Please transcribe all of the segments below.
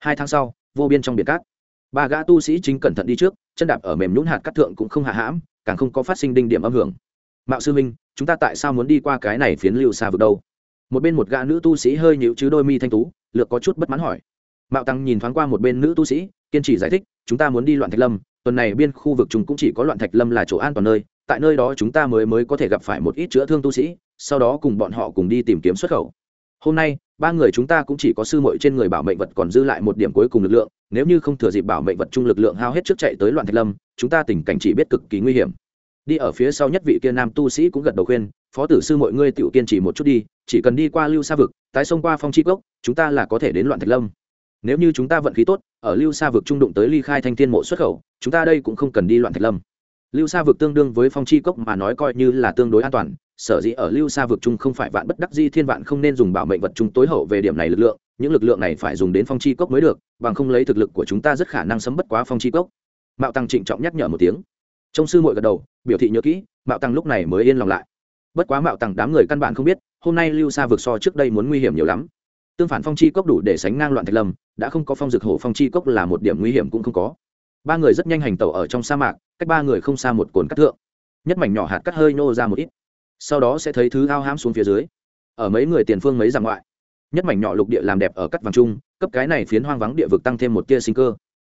hai tháng sau, vô biên trong biển cát. Ba gã tu sĩ chính cẩn thận đi trước, chân đạp ở mềm nhún hạt cát thượng cũng không hạ hãm, càng không có phát sinh đinh điểm âm hưởng. Mạo sư minh chúng ta tại sao muốn đi qua cái này phiến lưu xa vực đâu? Một bên một gã nữ tu sĩ hơi nhịu chứ đôi mi thanh tú, lược có chút bất mãn hỏi. Mạo tăng nhìn thoáng qua một bên nữ tu sĩ, kiên trì giải thích, chúng ta muốn đi loạn thạch lâm, tuần này biên khu vực chúng cũng chỉ có loạn thạch lâm là chỗ an toàn nơi, tại nơi đó chúng ta mới mới có thể gặp phải một ít chữa thương tu sĩ, sau đó cùng bọn họ cùng đi tìm kiếm xuất khẩu hôm nay, ba người chúng ta cũng chỉ có sư muội trên người bảo mệnh vật còn dư lại một điểm cuối cùng lực lượng, nếu như không thừa dịp bảo mệnh vật chung lực lượng hao hết trước chạy tới loạn thạch lâm, chúng ta tình cảnh chỉ biết cực kỳ nguy hiểm. Đi ở phía sau nhất vị kia nam tu sĩ cũng gật đầu khuyên, phó tử sư mọi ngươi tiểu kiên trì một chút đi, chỉ cần đi qua lưu sa vực, tái xông qua phong chi cốc, chúng ta là có thể đến loạn thạch lâm. Nếu như chúng ta vận khí tốt, ở lưu sa vực trung đụng tới ly khai thanh thiên mộ xuất khẩu, chúng ta đây cũng không cần đi loạn thạch lâm. Lưu sa vực tương đương với phong chi cốc mà nói coi như là tương đối an toàn sở dĩ ở lưu xa vực trung không phải vạn bất đắc di thiên vạn không nên dùng bảo mệnh vật chúng tối hậu về điểm này lực lượng, những lực lượng này phải dùng đến phong chi cốc mới được, bằng không lấy thực lực của chúng ta rất khả năng sấm bất quá phong chi cốc. Mạo tăng trịnh trọng nhắc nhở một tiếng. Trong sư muội gật đầu, biểu thị nhớ kỹ, mạo tăng lúc này mới yên lòng lại. Bất quá mạo tăng đám người căn bản không biết, hôm nay lưu xa vực so trước đây muốn nguy hiểm nhiều lắm. Tương phản phong chi cốc đủ để sánh ngang loạn thạch lâm, đã không có phong dược hổ phong chi cốc là một điểm nguy hiểm cũng không có. Ba người rất nhanh hành tẩu ở trong sa mạc, cách ba người không xa một cồn cắt thượng. Nhất mảnh nhỏ hạt cắt hơi nô ra một ít sau đó sẽ thấy thứ ao hãm xuống phía dưới. Ở mấy người tiền phương mấy dặm ngoại, nhất mảnh nhỏ lục địa làm đẹp ở cắt vàng trung cấp cái này phiến hoang vắng địa vực tăng thêm một tia sinh cơ.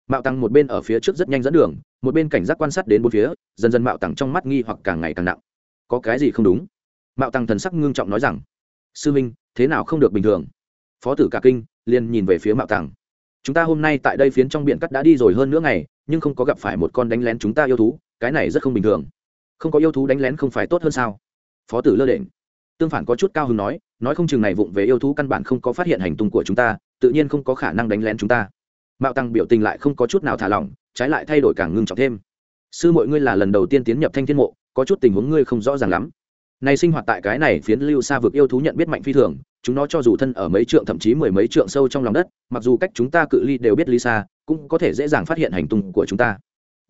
Mạo tăng một bên ở phía trước rất nhanh dẫn đường, một bên cảnh giác quan sát đến bốn phía, dần dần mạo tăng trong mắt nghi hoặc càng ngày càng nặng. Có cái gì không đúng? Mạo tăng thần sắc ngưng trọng nói rằng, sư minh, thế nào không được bình thường? Phó tử cả kinh liền nhìn về phía mạo tăng. Chúng ta hôm nay tại đây phiến trong biển cắt đã đi rồi hơn nửa ngày, nhưng không có gặp phải một con đánh lén chúng ta yêu thú, cái này rất không bình thường. Không có yêu thú đánh lén không phải tốt hơn sao? Phó tử lơ đễnh. Tương phản có chút cao hứng nói nói không chừng này vụng về yêu thú căn bản không có phát hiện hành tung của chúng ta, tự nhiên không có khả năng đánh lén chúng ta. Mạo tăng biểu tình lại không có chút nào thả lỏng, trái lại thay đổi càng ngưng trọng thêm. Sư mọi ngươi là lần đầu tiên tiến nhập thanh thiên mộ, có chút tình huống ngươi không rõ ràng lắm. Này sinh hoạt tại cái này phiến lưu xa vực yêu thú nhận biết mạnh phi thường, chúng nó cho dù thân ở mấy trượng thậm chí mười mấy trượng sâu trong lòng đất, mặc dù cách chúng ta cự ly đều biết ly xa, cũng có thể dễ dàng phát hiện hành tung của chúng ta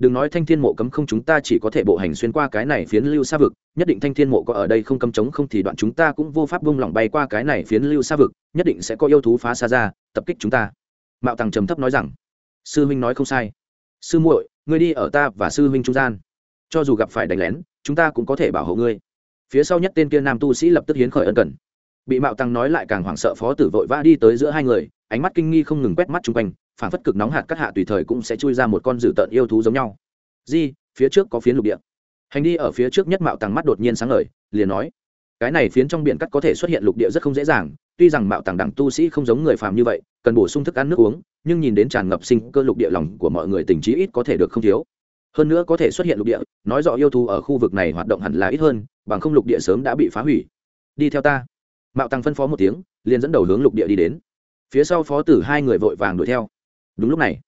đừng nói thanh thiên mộ cấm không chúng ta chỉ có thể bộ hành xuyên qua cái này phiến lưu xa vực, nhất định thanh thiên mộ có ở đây không cấm chống không thì đoạn chúng ta cũng vô pháp vung lỏng bay qua cái này phiến lưu xa vực, nhất định sẽ có yêu thú phá xa ra, tập kích chúng ta. Mạo tàng trầm thấp nói rằng. Sư huynh nói không sai. Sư muội, ngươi đi ở ta và sư huynh trung gian. Cho dù gặp phải đánh lén, chúng ta cũng có thể bảo hộ ngươi. Phía sau nhất tên kia nam tu sĩ lập tức hiến khởi ân cần. Bị mạo tăng nói lại càng hoảng sợ, phó tử vội vã đi tới giữa hai người, ánh mắt kinh nghi không ngừng quét mắt chung quanh phản phất cực nóng hạt cắt hạ tùy thời cũng sẽ chui ra một con dữ tợn yêu thú giống nhau. Di, phía trước có phiến lục địa. Hành đi ở phía trước nhất mạo tăng mắt đột nhiên sáng ngời, liền nói, cái này phiến trong biển cắt có thể xuất hiện lục địa rất không dễ dàng, tuy rằng mạo tàng đẳng tu sĩ không giống người phàm như vậy, cần bổ sung thức ăn nước uống, nhưng nhìn đến tràn ngập sinh cơ lục địa lòng của mọi người tình trí ít có thể được không thiếu. Hơn nữa có thể xuất hiện lục địa, nói rõ yêu thú ở khu vực này hoạt động hẳn là ít hơn, bằng không lục địa sớm đã bị phá hủy. Đi theo ta. Mạo tăng phân phó một tiếng, liền dẫn đầu hướng lục địa đi đến. Phía sau phó tử hai người vội vàng đuổi theo đúng lúc này,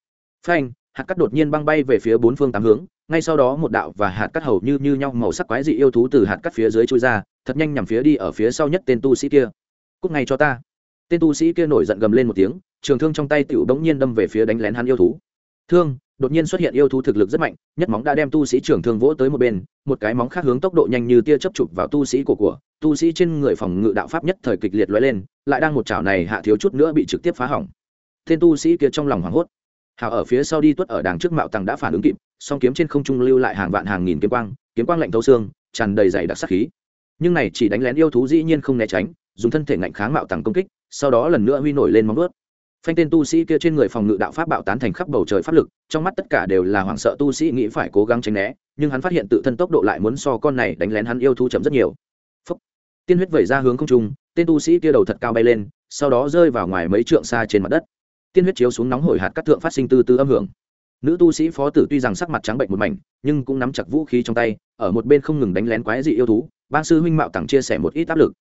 phanh, hạt cắt đột nhiên băng bay về phía bốn phương tám hướng, ngay sau đó một đạo và hạt cắt hầu như như nhau màu sắc quái dị yêu thú từ hạt cắt phía dưới chui ra, thật nhanh nhằm phía đi ở phía sau nhất tên tu sĩ kia. Cúc ngay cho ta. Tên tu sĩ kia nổi giận gầm lên một tiếng, trường thương trong tay tiểu bỗng nhiên đâm về phía đánh lén hắn yêu thú. Thương, đột nhiên xuất hiện yêu thú thực lực rất mạnh, nhất móng đã đem tu sĩ trường thương vỗ tới một bên, một cái móng khác hướng tốc độ nhanh như tia chấp chụp vào tu sĩ của của, tu sĩ trên người phòng ngự đạo pháp nhất thời kịch liệt lóe lên, lại đang một chảo này hạ thiếu chút nữa bị trực tiếp phá hỏng tên tu sĩ kia trong lòng hoảng hốt. Hào ở phía sau đi tuất ở đàng trước mạo tàng đã phản ứng kịp, song kiếm trên không trung lưu lại hàng vạn hàng nghìn kiếm quang kiếm quang lạnh thấu xương, tràn đầy dày đặc sắc khí. Nhưng này chỉ đánh lén yêu thú dĩ nhiên không né tránh, dùng thân thể ngạnh kháng mạo tàng công kích, sau đó lần nữa huy nổi lên móng ướt phanh tên tu sĩ kia trên người phòng ngự đạo pháp bạo tán thành khắp bầu trời pháp lực, trong mắt tất cả đều là hoảng sợ tu sĩ nghĩ phải cố gắng tránh né, nhưng hắn phát hiện tự thân tốc độ lại muốn so con này đánh lén hắn yêu thú chậm rất nhiều. Phúc. tiên huyết vẩy ra hướng không trung, tên tu sĩ kia đầu thật cao bay lên, sau đó rơi vào ngoài mấy trượng xa trên mặt đất tiên huyết chiếu xuống nóng hổi hạt cắt thượng phát sinh từ từ âm hưởng. Nữ tu sĩ phó tử tuy rằng sắc mặt trắng bệnh một mảnh, nhưng cũng nắm chặt vũ khí trong tay, ở một bên không ngừng đánh lén quái dị yêu thú ban sư huynh mạo tặng chia sẻ một ít áp lực.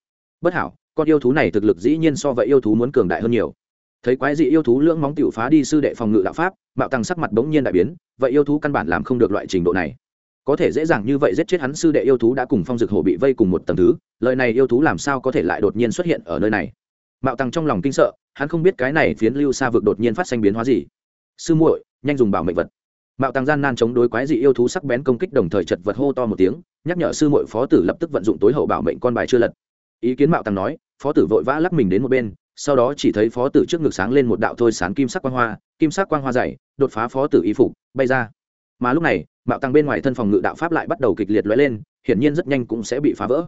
Bất hảo, con yêu thú này thực lực dĩ nhiên so với yêu thú muốn cường đại hơn nhiều. Thấy quái dị yêu thú lưỡng móng tiểu phá đi sư đệ phòng ngự đạo pháp, mạo tăng sắc mặt bỗng nhiên đại biến, vậy yêu thú căn bản làm không được loại trình độ này. Có thể dễ dàng như vậy giết chết hắn sư đệ yêu thú đã cùng phong dực hổ bị vây cùng một tầng thứ, lời này yêu thú làm sao có thể lại đột nhiên xuất hiện ở nơi này? Mạo tăng trong lòng kinh sợ, hắn không biết cái này phiến lưu xa vực đột nhiên phát sinh biến hóa gì. Sư muội, nhanh dùng bảo mệnh vật. Mạo tăng gian nan chống đối quái dị yêu thú sắc bén công kích đồng thời chật vật hô to một tiếng, nhắc nhở sư muội phó tử lập tức vận dụng tối hậu bảo mệnh con bài chưa lật. Ý kiến mạo tăng nói, phó tử vội vã lắc mình đến một bên, sau đó chỉ thấy phó tử trước ngực sáng lên một đạo thôi sán kim sắc quang hoa, kim sắc quang hoa dày, đột phá phó tử y phục, bay ra. Mà lúc này, mạo tăng bên ngoài thân phòng ngự đạo pháp lại bắt đầu kịch liệt lóe lên, hiển nhiên rất nhanh cũng sẽ bị phá vỡ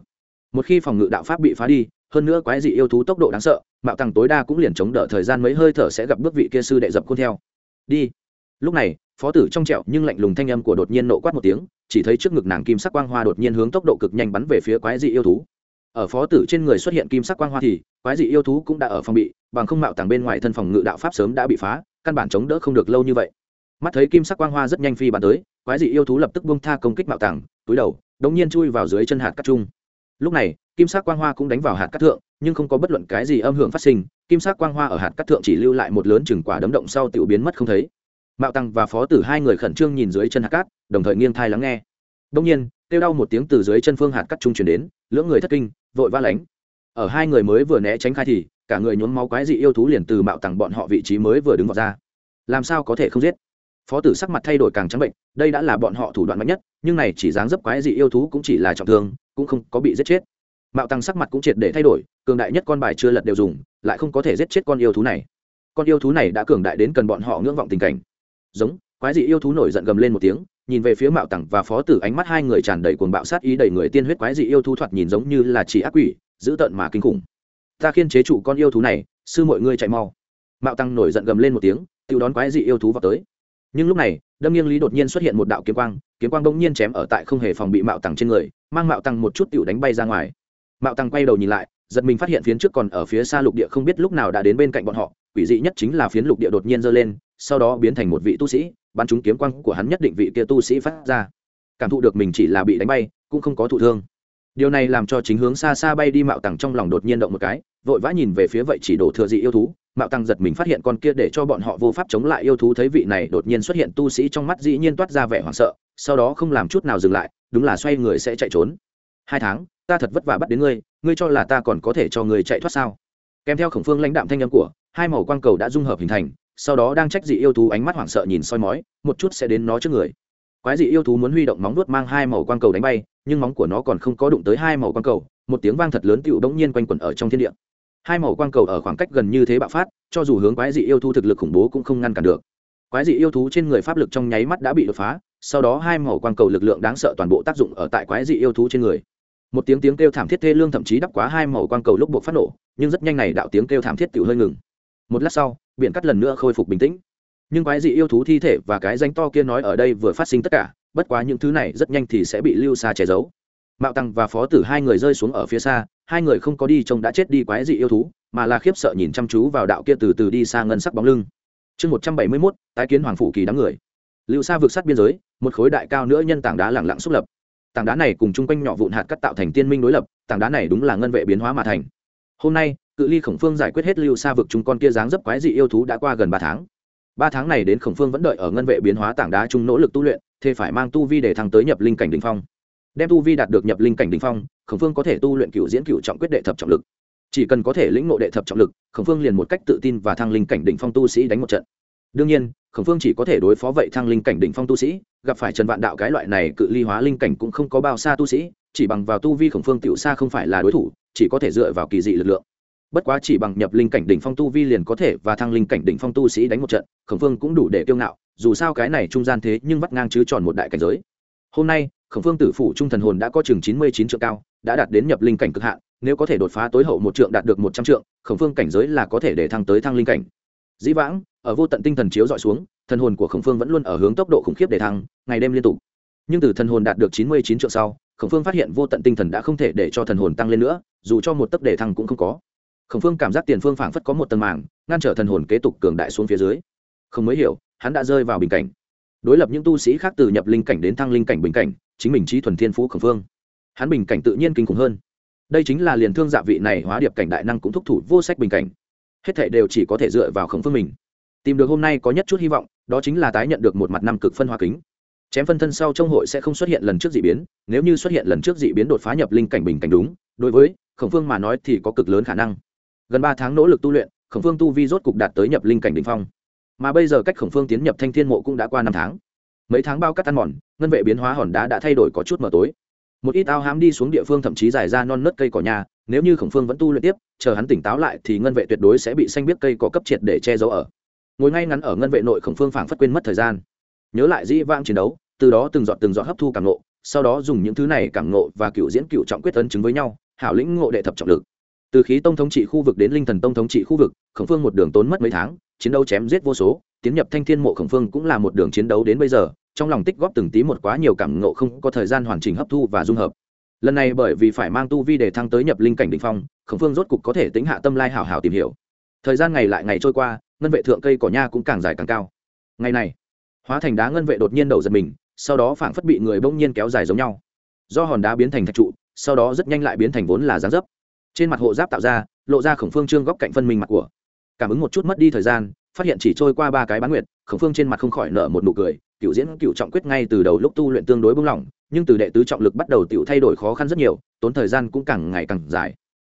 một khi phòng ngự đạo pháp bị phá đi, hơn nữa quái dị yêu thú tốc độ đáng sợ, mạo tăng tối đa cũng liền chống đỡ thời gian mấy hơi thở sẽ gặp bước vị kia sư đệ dập khuôn theo. Đi. Lúc này, phó tử trong trẹo nhưng lạnh lùng thanh âm của đột nhiên nộ quát một tiếng, chỉ thấy trước ngực nàng kim sắc quang hoa đột nhiên hướng tốc độ cực nhanh bắn về phía quái dị yêu thú. Ở phó tử trên người xuất hiện kim sắc quang hoa thì, quái dị yêu thú cũng đã ở phòng bị, bằng không mạo tàng bên ngoài thân phòng ngự đạo pháp sớm đã bị phá, căn bản chống đỡ không được lâu như vậy. Mắt thấy kim sắc quang hoa rất nhanh phi bắn tới, quái dị yêu thú lập tức buông tha công kích mạo tàng, túi đầu, đống nhiên chui vào dưới chân hạt cắt chung lúc này, kim sắc quang hoa cũng đánh vào hạt cắt thượng, nhưng không có bất luận cái gì âm hưởng phát sinh, kim sắc quang hoa ở hạt cắt thượng chỉ lưu lại một lớn chừng quả đấm động sau tiểu biến mất không thấy. Mạo tăng và phó tử hai người khẩn trương nhìn dưới chân hạt cát, đồng thời nghiêng thai lắng nghe. Đông nhiên, kêu đau một tiếng từ dưới chân phương hạt cắt trung chuyển đến, lưỡng người thất kinh, vội va lánh. Ở hai người mới vừa né tránh khai thì, cả người nhốn máu quái dị yêu thú liền từ mạo tặng bọn họ vị trí mới vừa đứng vào ra. Làm sao có thể không giết? Phó tử sắc mặt thay đổi càng trắng bệnh, đây đã là bọn họ thủ đoạn mạnh nhất, nhưng này chỉ dáng dấp quái dị yêu thú cũng chỉ là trọng thương cũng không có bị giết chết. Mạo tăng sắc mặt cũng triệt để thay đổi, cường đại nhất con bài chưa lật đều dùng, lại không có thể giết chết con yêu thú này. Con yêu thú này đã cường đại đến cần bọn họ ngưỡng vọng tình cảnh. Giống, quái dị yêu thú nổi giận gầm lên một tiếng, nhìn về phía mạo tặng và phó tử ánh mắt hai người tràn đầy cuồng bạo sát ý đầy người tiên huyết quái dị yêu thú thoạt nhìn giống như là chỉ ác quỷ, dữ tợn mà kinh khủng. Ta khiên chế trụ con yêu thú này, sư mọi ngươi chạy mau. Mạo tăng nổi giận gầm lên một tiếng tự đón quái dị yêu thú vào tới nhưng lúc này, đâm nghiêng lý đột nhiên xuất hiện một đạo kiếm quang kiếm quang bỗng nhiên chém ở tại không hề phòng bị mạo tăng trên người, mang mạo tăng một chút tựu đánh bay ra ngoài. Mạo tăng quay đầu nhìn lại, giật mình phát hiện phiến trước còn ở phía xa lục địa không biết lúc nào đã đến bên cạnh bọn họ, quỷ dị nhất chính là phiến lục địa đột nhiên giơ lên, sau đó biến thành một vị tu sĩ, bắn trúng kiếm quang của hắn nhất định vị kia tu sĩ phát ra. Cảm thụ được mình chỉ là bị đánh bay, cũng không có thụ thương. Điều này làm cho chính hướng xa xa bay đi mạo tằng trong lòng đột nhiên động một cái, vội vã nhìn về phía vậy chỉ đổ thừa dị yêu thú mạo tăng giật mình phát hiện con kia để cho bọn họ vô pháp chống lại yêu thú thấy vị này đột nhiên xuất hiện tu sĩ trong mắt dĩ nhiên toát ra vẻ hoảng sợ, sau đó không làm chút nào dừng lại, đúng là xoay người sẽ chạy trốn. Hai tháng, ta thật vất vả bắt đến ngươi ngươi cho là ta còn có thể cho ngươi chạy thoát sao? Kèm theo khổng phương lãnh đạm thanh âm của, hai màu quang cầu đã dung hợp hình thành, sau đó đang trách dị yêu thú ánh mắt hoảng sợ nhìn soi mói, một chút sẽ đến nó trước người. Quái dị yêu thú muốn huy động móng nuốt mang hai màu quang cầu đánh bay, nhưng móng của nó còn không có đụng tới hai màu quang cầu, một tiếng vang thật lớn tựu đống nhiên quanh quẩn ở trong thiên địa hai màu quang cầu ở khoảng cách gần như thế bạo phát, cho dù hướng quái dị yêu thú thực lực khủng bố cũng không ngăn cản được. Quái dị yêu thú trên người pháp lực trong nháy mắt đã bị đột phá, sau đó hai màu quang cầu lực lượng đáng sợ toàn bộ tác dụng ở tại quái dị yêu thú trên người. Một tiếng tiếng kêu thảm thiết thê lương thậm chí đắp quá hai màu quang cầu lúc buộc phát nổ, nhưng rất nhanh này đạo tiếng kêu thảm thiết tự hơi ngừng. Một lát sau, biển cắt lần nữa khôi phục bình tĩnh. Nhưng quái dị yêu thú thi thể và cái danh to kia nói ở đây vừa phát sinh tất cả, bất quá những thứ này rất nhanh thì sẽ bị lưu xa che giấu mạo tăng và phó tử hai người rơi xuống ở phía xa, hai người không có đi trông đã chết đi quái dị yêu thú, mà là khiếp sợ nhìn chăm chú vào đạo kia từ từ đi xa ngân sắc bóng lưng. Chương một trăm bảy mươi mốt, tái kiến hoàng phủ kỳ đám người. Lưu xa vượt sát biên giới, một khối đại cao nữa nhân tảng đá lẳng lặng xúc lập. Tảng đá này cùng chung quanh nhỏ vụn hạt cắt tạo thành tiên minh đối lập, tảng đá này đúng là ngân vệ biến hóa mà thành. Hôm nay, cự ly khổng phương giải quyết hết lưu xa vực chúng con kia dáng dấp quái dị yêu thú đã qua gần ba tháng. Ba tháng này đến khổng phương vẫn đợi ở ngân vệ biến hóa tảng đá chung nỗ lực tu luyện thế phải mang tu vi để thăng tới nhập linh cảnh đình phong đem tu vi đạt được nhập linh cảnh đỉnh phong, khổng phương có thể tu luyện cựu diễn cựu trọng quyết đệ thập trọng lực. Chỉ cần có thể lĩnh ngộ đệ thập trọng lực, khổng phương liền một cách tự tin và thăng linh cảnh đỉnh phong tu sĩ đánh một trận. Đương nhiên, khổng phương chỉ có thể đối phó vậy thăng linh cảnh đỉnh phong tu sĩ, gặp phải trần vạn đạo cái loại này cự ly hóa linh cảnh cũng không có bao xa tu sĩ, chỉ bằng vào tu vi khổng phương tiểu xa không phải là đối thủ, chỉ có thể dựa vào kỳ dị lực lượng. Bất quá chỉ bằng nhập linh cảnh đỉnh phong tu vi liền có thể và thăng linh cảnh đỉnh phong tu sĩ đánh một trận, khổng phương cũng đủ để kiêu ngạo, dù sao cái này trung gian thế nhưng vắt ngang chứ tròn một đại cảnh giới. Hôm nay khổng phương tử phủ trung thần hồn đã có chừng chín mươi chín trượng cao, đã đạt đến nhập linh cảnh cực hạn, nếu có thể đột phá tối hậu một trượng đạt được một trăm trượng, khổng phương cảnh giới là có thể để thăng tới thăng linh cảnh. Dĩ vãng, ở vô tận tinh thần chiếu dọi xuống, thần hồn của khổng phương vẫn luôn ở hướng tốc độ khủng khiếp để thăng, ngày đêm liên tục. Nhưng từ thần hồn đạt được chín mươi chín trượng sau, khổng phương phát hiện vô tận tinh thần đã không thể để cho thần hồn tăng lên nữa, dù cho một tấc để thăng cũng không có. Khổng phương cảm giác tiền phương phảng phất có một tầng màng, ngăn trở thần hồn kế tục cường đại xuống phía dưới. Không mới hiểu, hắn đã rơi vào bình cảnh. Đối lập những tu sĩ khác từ nhập linh cảnh đến thăng linh cảnh bình cảnh chính mình trí thuần thiên phú khổng phương hắn bình cảnh tự nhiên kinh khủng hơn. Đây chính là liền thương dạ vị này hóa điệp cảnh đại năng cũng thúc thủ vô sách bình cảnh. Hết thể đều chỉ có thể dựa vào khổng phương mình. Tìm được hôm nay có nhất chút hy vọng, đó chính là tái nhận được một mặt năm cực phân hóa kính. Chém phân thân sau trong hội sẽ không xuất hiện lần trước dị biến, nếu như xuất hiện lần trước dị biến đột phá nhập linh cảnh bình cảnh đúng, đối với khổng phương mà nói thì có cực lớn khả năng. Gần ba tháng nỗ lực tu luyện, khổng phương tu vi rốt cục đạt tới nhập linh cảnh đ ỉ n h phong. Mà bây giờ cách khổng phương tiến nhập thanh thiên mộ cũng đã qua năm tháng mấy tháng bao cắt ăn mòn, ngân vệ biến hóa hòn đá đã thay đổi có chút mờ tối. Một ít ao hám đi xuống địa phương thậm chí dài ra non nớt cây cỏ nhà, nếu như khổng phương vẫn tu luyện tiếp, chờ hắn tỉnh táo lại thì ngân vệ tuyệt đối sẽ bị xanh biết cây cỏ cấp triệt để che giấu ở. Ngồi ngay ngắn ở ngân vệ nội khổng phương phảng phất quên mất thời gian. Nhớ lại dĩ vang chiến đấu, từ đó từng dọn từng dọn hấp thu cảm nộ sau đó dùng những thứ này cảm nộ và cựu diễn cựu trọng quyết tấn chứng với nhau, hảo lĩnh ngộ đệ thập trọng lực. Từ khí tông thống trị khu vực đến linh thần tông thống trị khu vực, khổng phương một đường tốn mất mấy tháng, chiến đấu chém giết vô số tiến nhập thanh thiên mộ khổng phương cũng là một đường chiến đấu đến bây giờ, trong lòng tích góp từng tí một quá nhiều cảm ngộ không có thời gian hoàn chỉnh hấp thu và dung hợp. Lần này bởi vì phải mang tu vi để thăng tới nhập linh cảnh định phong, khổng phương rốt cục có thể tính hạ tâm lai hảo hảo tìm hiểu. Thời gian ngày lại ngày trôi qua, ngân vệ thượng cây cỏ nha cũng càng dài càng cao. Ngày này, hóa thành đá ngân vệ đột nhiên đầu giật mình, sau đó phảng phất bị người bỗng nhiên kéo dài giống nhau. Do hòn đá biến thành thạch trụ, sau đó rất nhanh lại biến thành vốn là dáng dấp. Trên mặt hộ giáp tạo ra, lộ ra khổng phương trương góc cạnh phân minh mặt của. Cảm ứng một chút mất đi thời gian phát hiện chỉ trôi qua ba cái bán nguyệt, khổng phương trên mặt không khỏi nở một nụ cười, cựu diễn cựu trọng quyết ngay từ đầu lúc tu luyện tương đối bung lỏng nhưng từ đệ tứ trọng lực bắt đầu tiểu thay đổi khó khăn rất nhiều, tốn thời gian cũng càng ngày càng dài.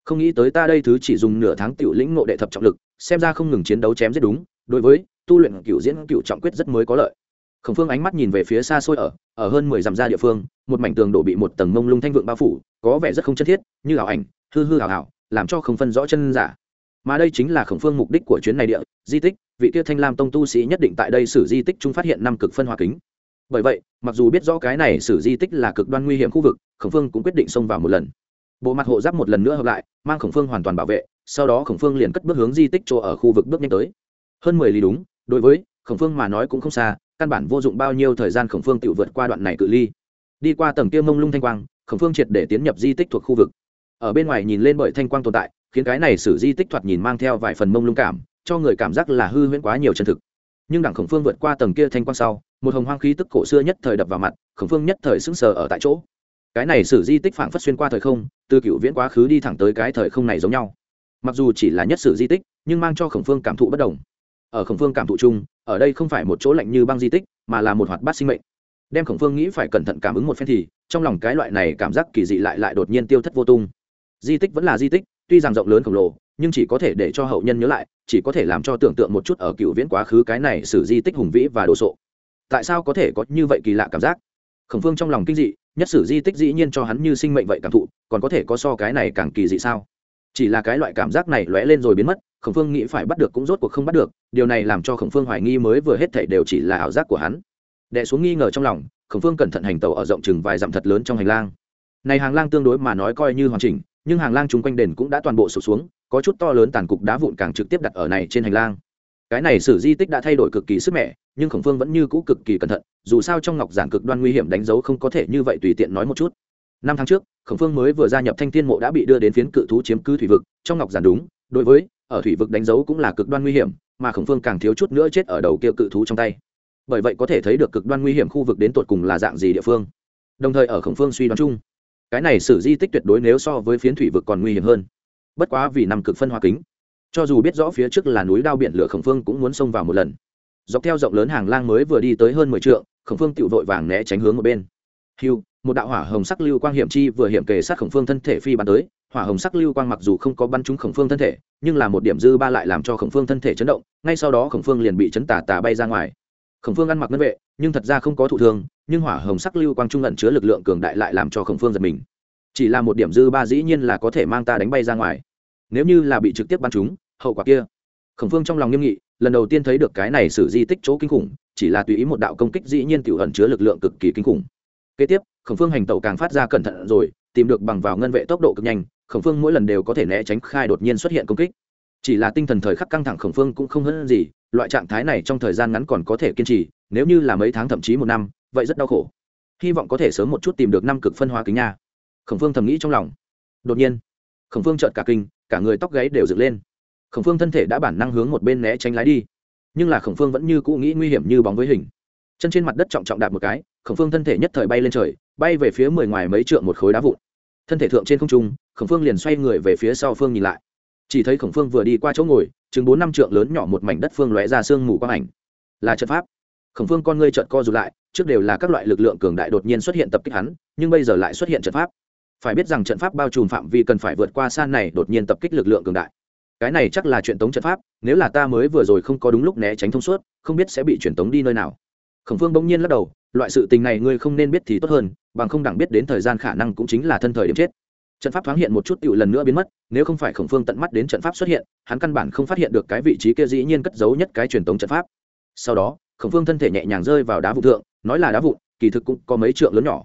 Không nghĩ tới ta đây thứ chỉ dùng nửa tháng tiểu lĩnh ngộ đệ thập trọng lực, xem ra không ngừng chiến đấu chém giết đúng, đối với tu luyện cựu diễn cựu trọng quyết rất mới có lợi. Khổng phương ánh mắt nhìn về phía xa xôi ở ở hơn mười dặm ra địa phương, một mảnh tường đổ bị một tầng mông lung thanh vượng bao phủ, có vẻ rất không chân thiết, như ảo ảnh, hư hư ảo ảo, làm cho không phân rõ chân giả mà đây chính là khổng phương mục đích của chuyến này địa, di tích, vị tiêu thanh lam tông tu sĩ nhất định tại đây sử di tích chúng phát hiện năm cực phân hóa kính. Bởi vậy, mặc dù biết rõ cái này sử di tích là cực đoan nguy hiểm khu vực, khổng phương cũng quyết định xông vào một lần. Bộ mặt hộ giáp một lần nữa hợp lại, mang khổng phương hoàn toàn bảo vệ, sau đó khổng phương liền cất bước hướng di tích chỗ ở khu vực bước nhanh tới. Hơn mười lý đúng, đối với khổng phương mà nói cũng không xa, căn bản vô dụng bao nhiêu thời gian khổng phương tự vượt qua đoạn này cự ly. Đi qua tầng kia mông lung thanh quang, khổng phương triệt để tiến nhập di tích thuộc khu vực. Ở bên ngoài nhìn lên bởi thanh quang tồn tại khiến cái này sử di tích thoạt nhìn mang theo vài phần mông lung cảm, cho người cảm giác là hư huyễn quá nhiều chân thực. Nhưng đảng khổng phương vượt qua tầng kia thanh quang sau, một hồng hoang khí tức cổ xưa nhất thời đập vào mặt, khổng phương nhất thời sững sờ ở tại chỗ. Cái này sử di tích phảng phất xuyên qua thời không, từ cựu viễn quá khứ đi thẳng tới cái thời không này giống nhau. Mặc dù chỉ là nhất sử di tích, nhưng mang cho khổng phương cảm thụ bất đồng. Ở khổng phương cảm thụ chung, ở đây không phải một chỗ lạnh như băng di tích, mà là một hoạt bát sinh mệnh. Đem khổng phương nghĩ phải cẩn thận cảm ứng một phen thì, trong lòng cái loại này cảm giác kỳ dị lại lại đột nhiên tiêu thất vô tung. Di tích vẫn là di tích tuy rằng rộng lớn khổng lồ, nhưng chỉ có thể để cho hậu nhân nhớ lại, chỉ có thể làm cho tưởng tượng một chút ở cựu viễn quá khứ cái này sử di tích hùng vĩ và đồ sộ. Tại sao có thể có như vậy kỳ lạ cảm giác? Khổng phương trong lòng kinh dị, nhất sử di tích dĩ nhiên cho hắn như sinh mệnh vậy cảm thụ, còn có thể có so cái này càng kỳ dị sao? Chỉ là cái loại cảm giác này lóe lên rồi biến mất, khổng phương nghĩ phải bắt được cũng rốt cuộc không bắt được, điều này làm cho khổng phương hoài nghi mới vừa hết thảy đều chỉ là ảo giác của hắn. Đẻ xuống nghi ngờ trong lòng, khổng phương cẩn thận hành tàu ở rộng chừng vài dặm thật lớn trong hành lang. Này hàng lang tương đối mà nói coi như hoàn chỉnh nhưng hàng lang chung quanh đền cũng đã toàn bộ sụp xuống, có chút to lớn tàn cục đá vụn càng trực tiếp đặt ở này trên hành lang. Cái này sử di tích đã thay đổi cực kỳ sức mẻ, nhưng khổng phương vẫn như cũ cực kỳ cẩn thận, dù sao trong ngọc giản cực đoan nguy hiểm đánh dấu không có thể như vậy tùy tiện nói một chút. Năm tháng trước, khổng phương mới vừa gia nhập thanh thiên mộ đã bị đưa đến phiến cự thú chiếm cứ thủy vực, trong ngọc giản đúng, đối với, ở thủy vực đánh dấu cũng là cực đoan nguy hiểm, mà khổng phương càng thiếu chút nữa chết ở đầu kia cự thú trong tay. Bởi vậy có thể thấy được cực đoan nguy hiểm khu vực đến tột cùng là dạng gì địa phương. Đồng thời ở khổng phương suy đoán chung cái này sử di tích tuyệt đối nếu so với phiến thủy vực còn nguy hiểm hơn. Bất quá vì nằm cực phân hoa kính, cho dù biết rõ phía trước là núi đao biển lửa khổng phương cũng muốn xông vào một lần. Dọc theo rộng lớn hàng lang mới vừa đi tới hơn mười t khổng phương tự vội vàng né tránh hướng một bên. Hiu một đạo hỏa hồng sắc lưu quang hiểm chi vừa hiểm kề sát khổng phương thân thể phi bắn tới. Hỏa hồng sắc lưu quang mặc dù không có bắn trúng khổng phương thân thể, nhưng là một điểm dư ba lại làm cho khổng phương thân thể chấn động, ngay sau đó khổng phương liền bị chấn tà tà bay ra ngoài khổng phương ăn mặc ngân vệ, nhưng thật ra không có thụ thương, nhưng hỏa hồng sắc lưu quang trung ẩn chứa lực lượng cường đại lại làm cho khổng phương giật mình. Chỉ là một điểm dư ba dĩ nhiên là có thể mang ta đánh bay ra ngoài. Nếu như là bị trực tiếp bắn trúng, hậu quả kia. Khổng phương trong lòng nghiêm nghị, lần đầu tiên thấy được cái này xử di tích chỗ kinh khủng, chỉ là tùy ý một đạo công kích dĩ nhiên tiểu ẩn chứa lực lượng cực kỳ kinh khủng. Kế tiếp, khổng phương hành tẩu càng phát ra cẩn thận rồi, tìm được bằng vào ngân vệ tốc độ cực nhanh, khổng phương mỗi lần đều có thể né tránh khai đột nhiên xuất hiện công kích chỉ là tinh thần thời khắc căng thẳng khổng phương cũng không hơn gì, loại trạng thái này trong thời gian ngắn còn có thể kiên trì, nếu như là mấy tháng thậm chí một năm, vậy rất đau khổ. Hy vọng có thể sớm một chút tìm được năm cực phân hóa kính nha. Khổng phương thầm nghĩ trong lòng. Đột nhiên, khổng phương trợt cả kinh, cả người tóc gáy đều dựng lên. Khổng phương thân thể đã bản năng hướng một bên né tránh lái đi, nhưng là khổng phương vẫn như cũ nghĩ nguy hiểm như bóng với hình. Chân trên mặt đất trọng trọng đạp một cái, khổng phương thân thể nhất thời bay lên trời, bay về phía mười ngoài mấy trượng một khối đá vụn. Thân thể thượng trên không trung, khổng phương liền xoay người về phía sau phương nhìn lại chỉ thấy khổng phương vừa đi qua chỗ ngồi, chừng bốn năm trượng lớn nhỏ một mảnh đất phương lóe ra sương mù quang ảnh. Là trận pháp. Khổng phương con ngươi trợn co rụt lại, trước đều là các loại lực lượng cường đại đột nhiên xuất hiện tập kích hắn, nhưng bây giờ lại xuất hiện trận pháp. Phải biết rằng trận pháp bao trùm phạm vi cần phải vượt qua san này đột nhiên tập kích lực lượng cường đại. Cái này chắc là chuyện tống trận pháp, nếu là ta mới vừa rồi không có đúng lúc né tránh thông suốt, không biết sẽ bị truyền tống đi nơi nào. Khổng phương bỗng nhiên lắc đầu, loại sự tình này ngươi không nên biết thì tốt hơn, bằng không đẳng biết đến thời gian khả năng cũng chính là thân thời điểm chết trận pháp thoáng hiện một chút tựu lần nữa biến mất nếu không phải khổng phương tận mắt đến trận pháp xuất hiện hắn căn bản không phát hiện được cái vị trí kia dĩ nhiên cất giấu nhất cái truyền thống trận pháp. Sau đó khổng phương thân thể nhẹ nhàng rơi vào đá vụ thượng nói là đá vụn kỳ thực cũng có mấy trượng lớn nhỏ.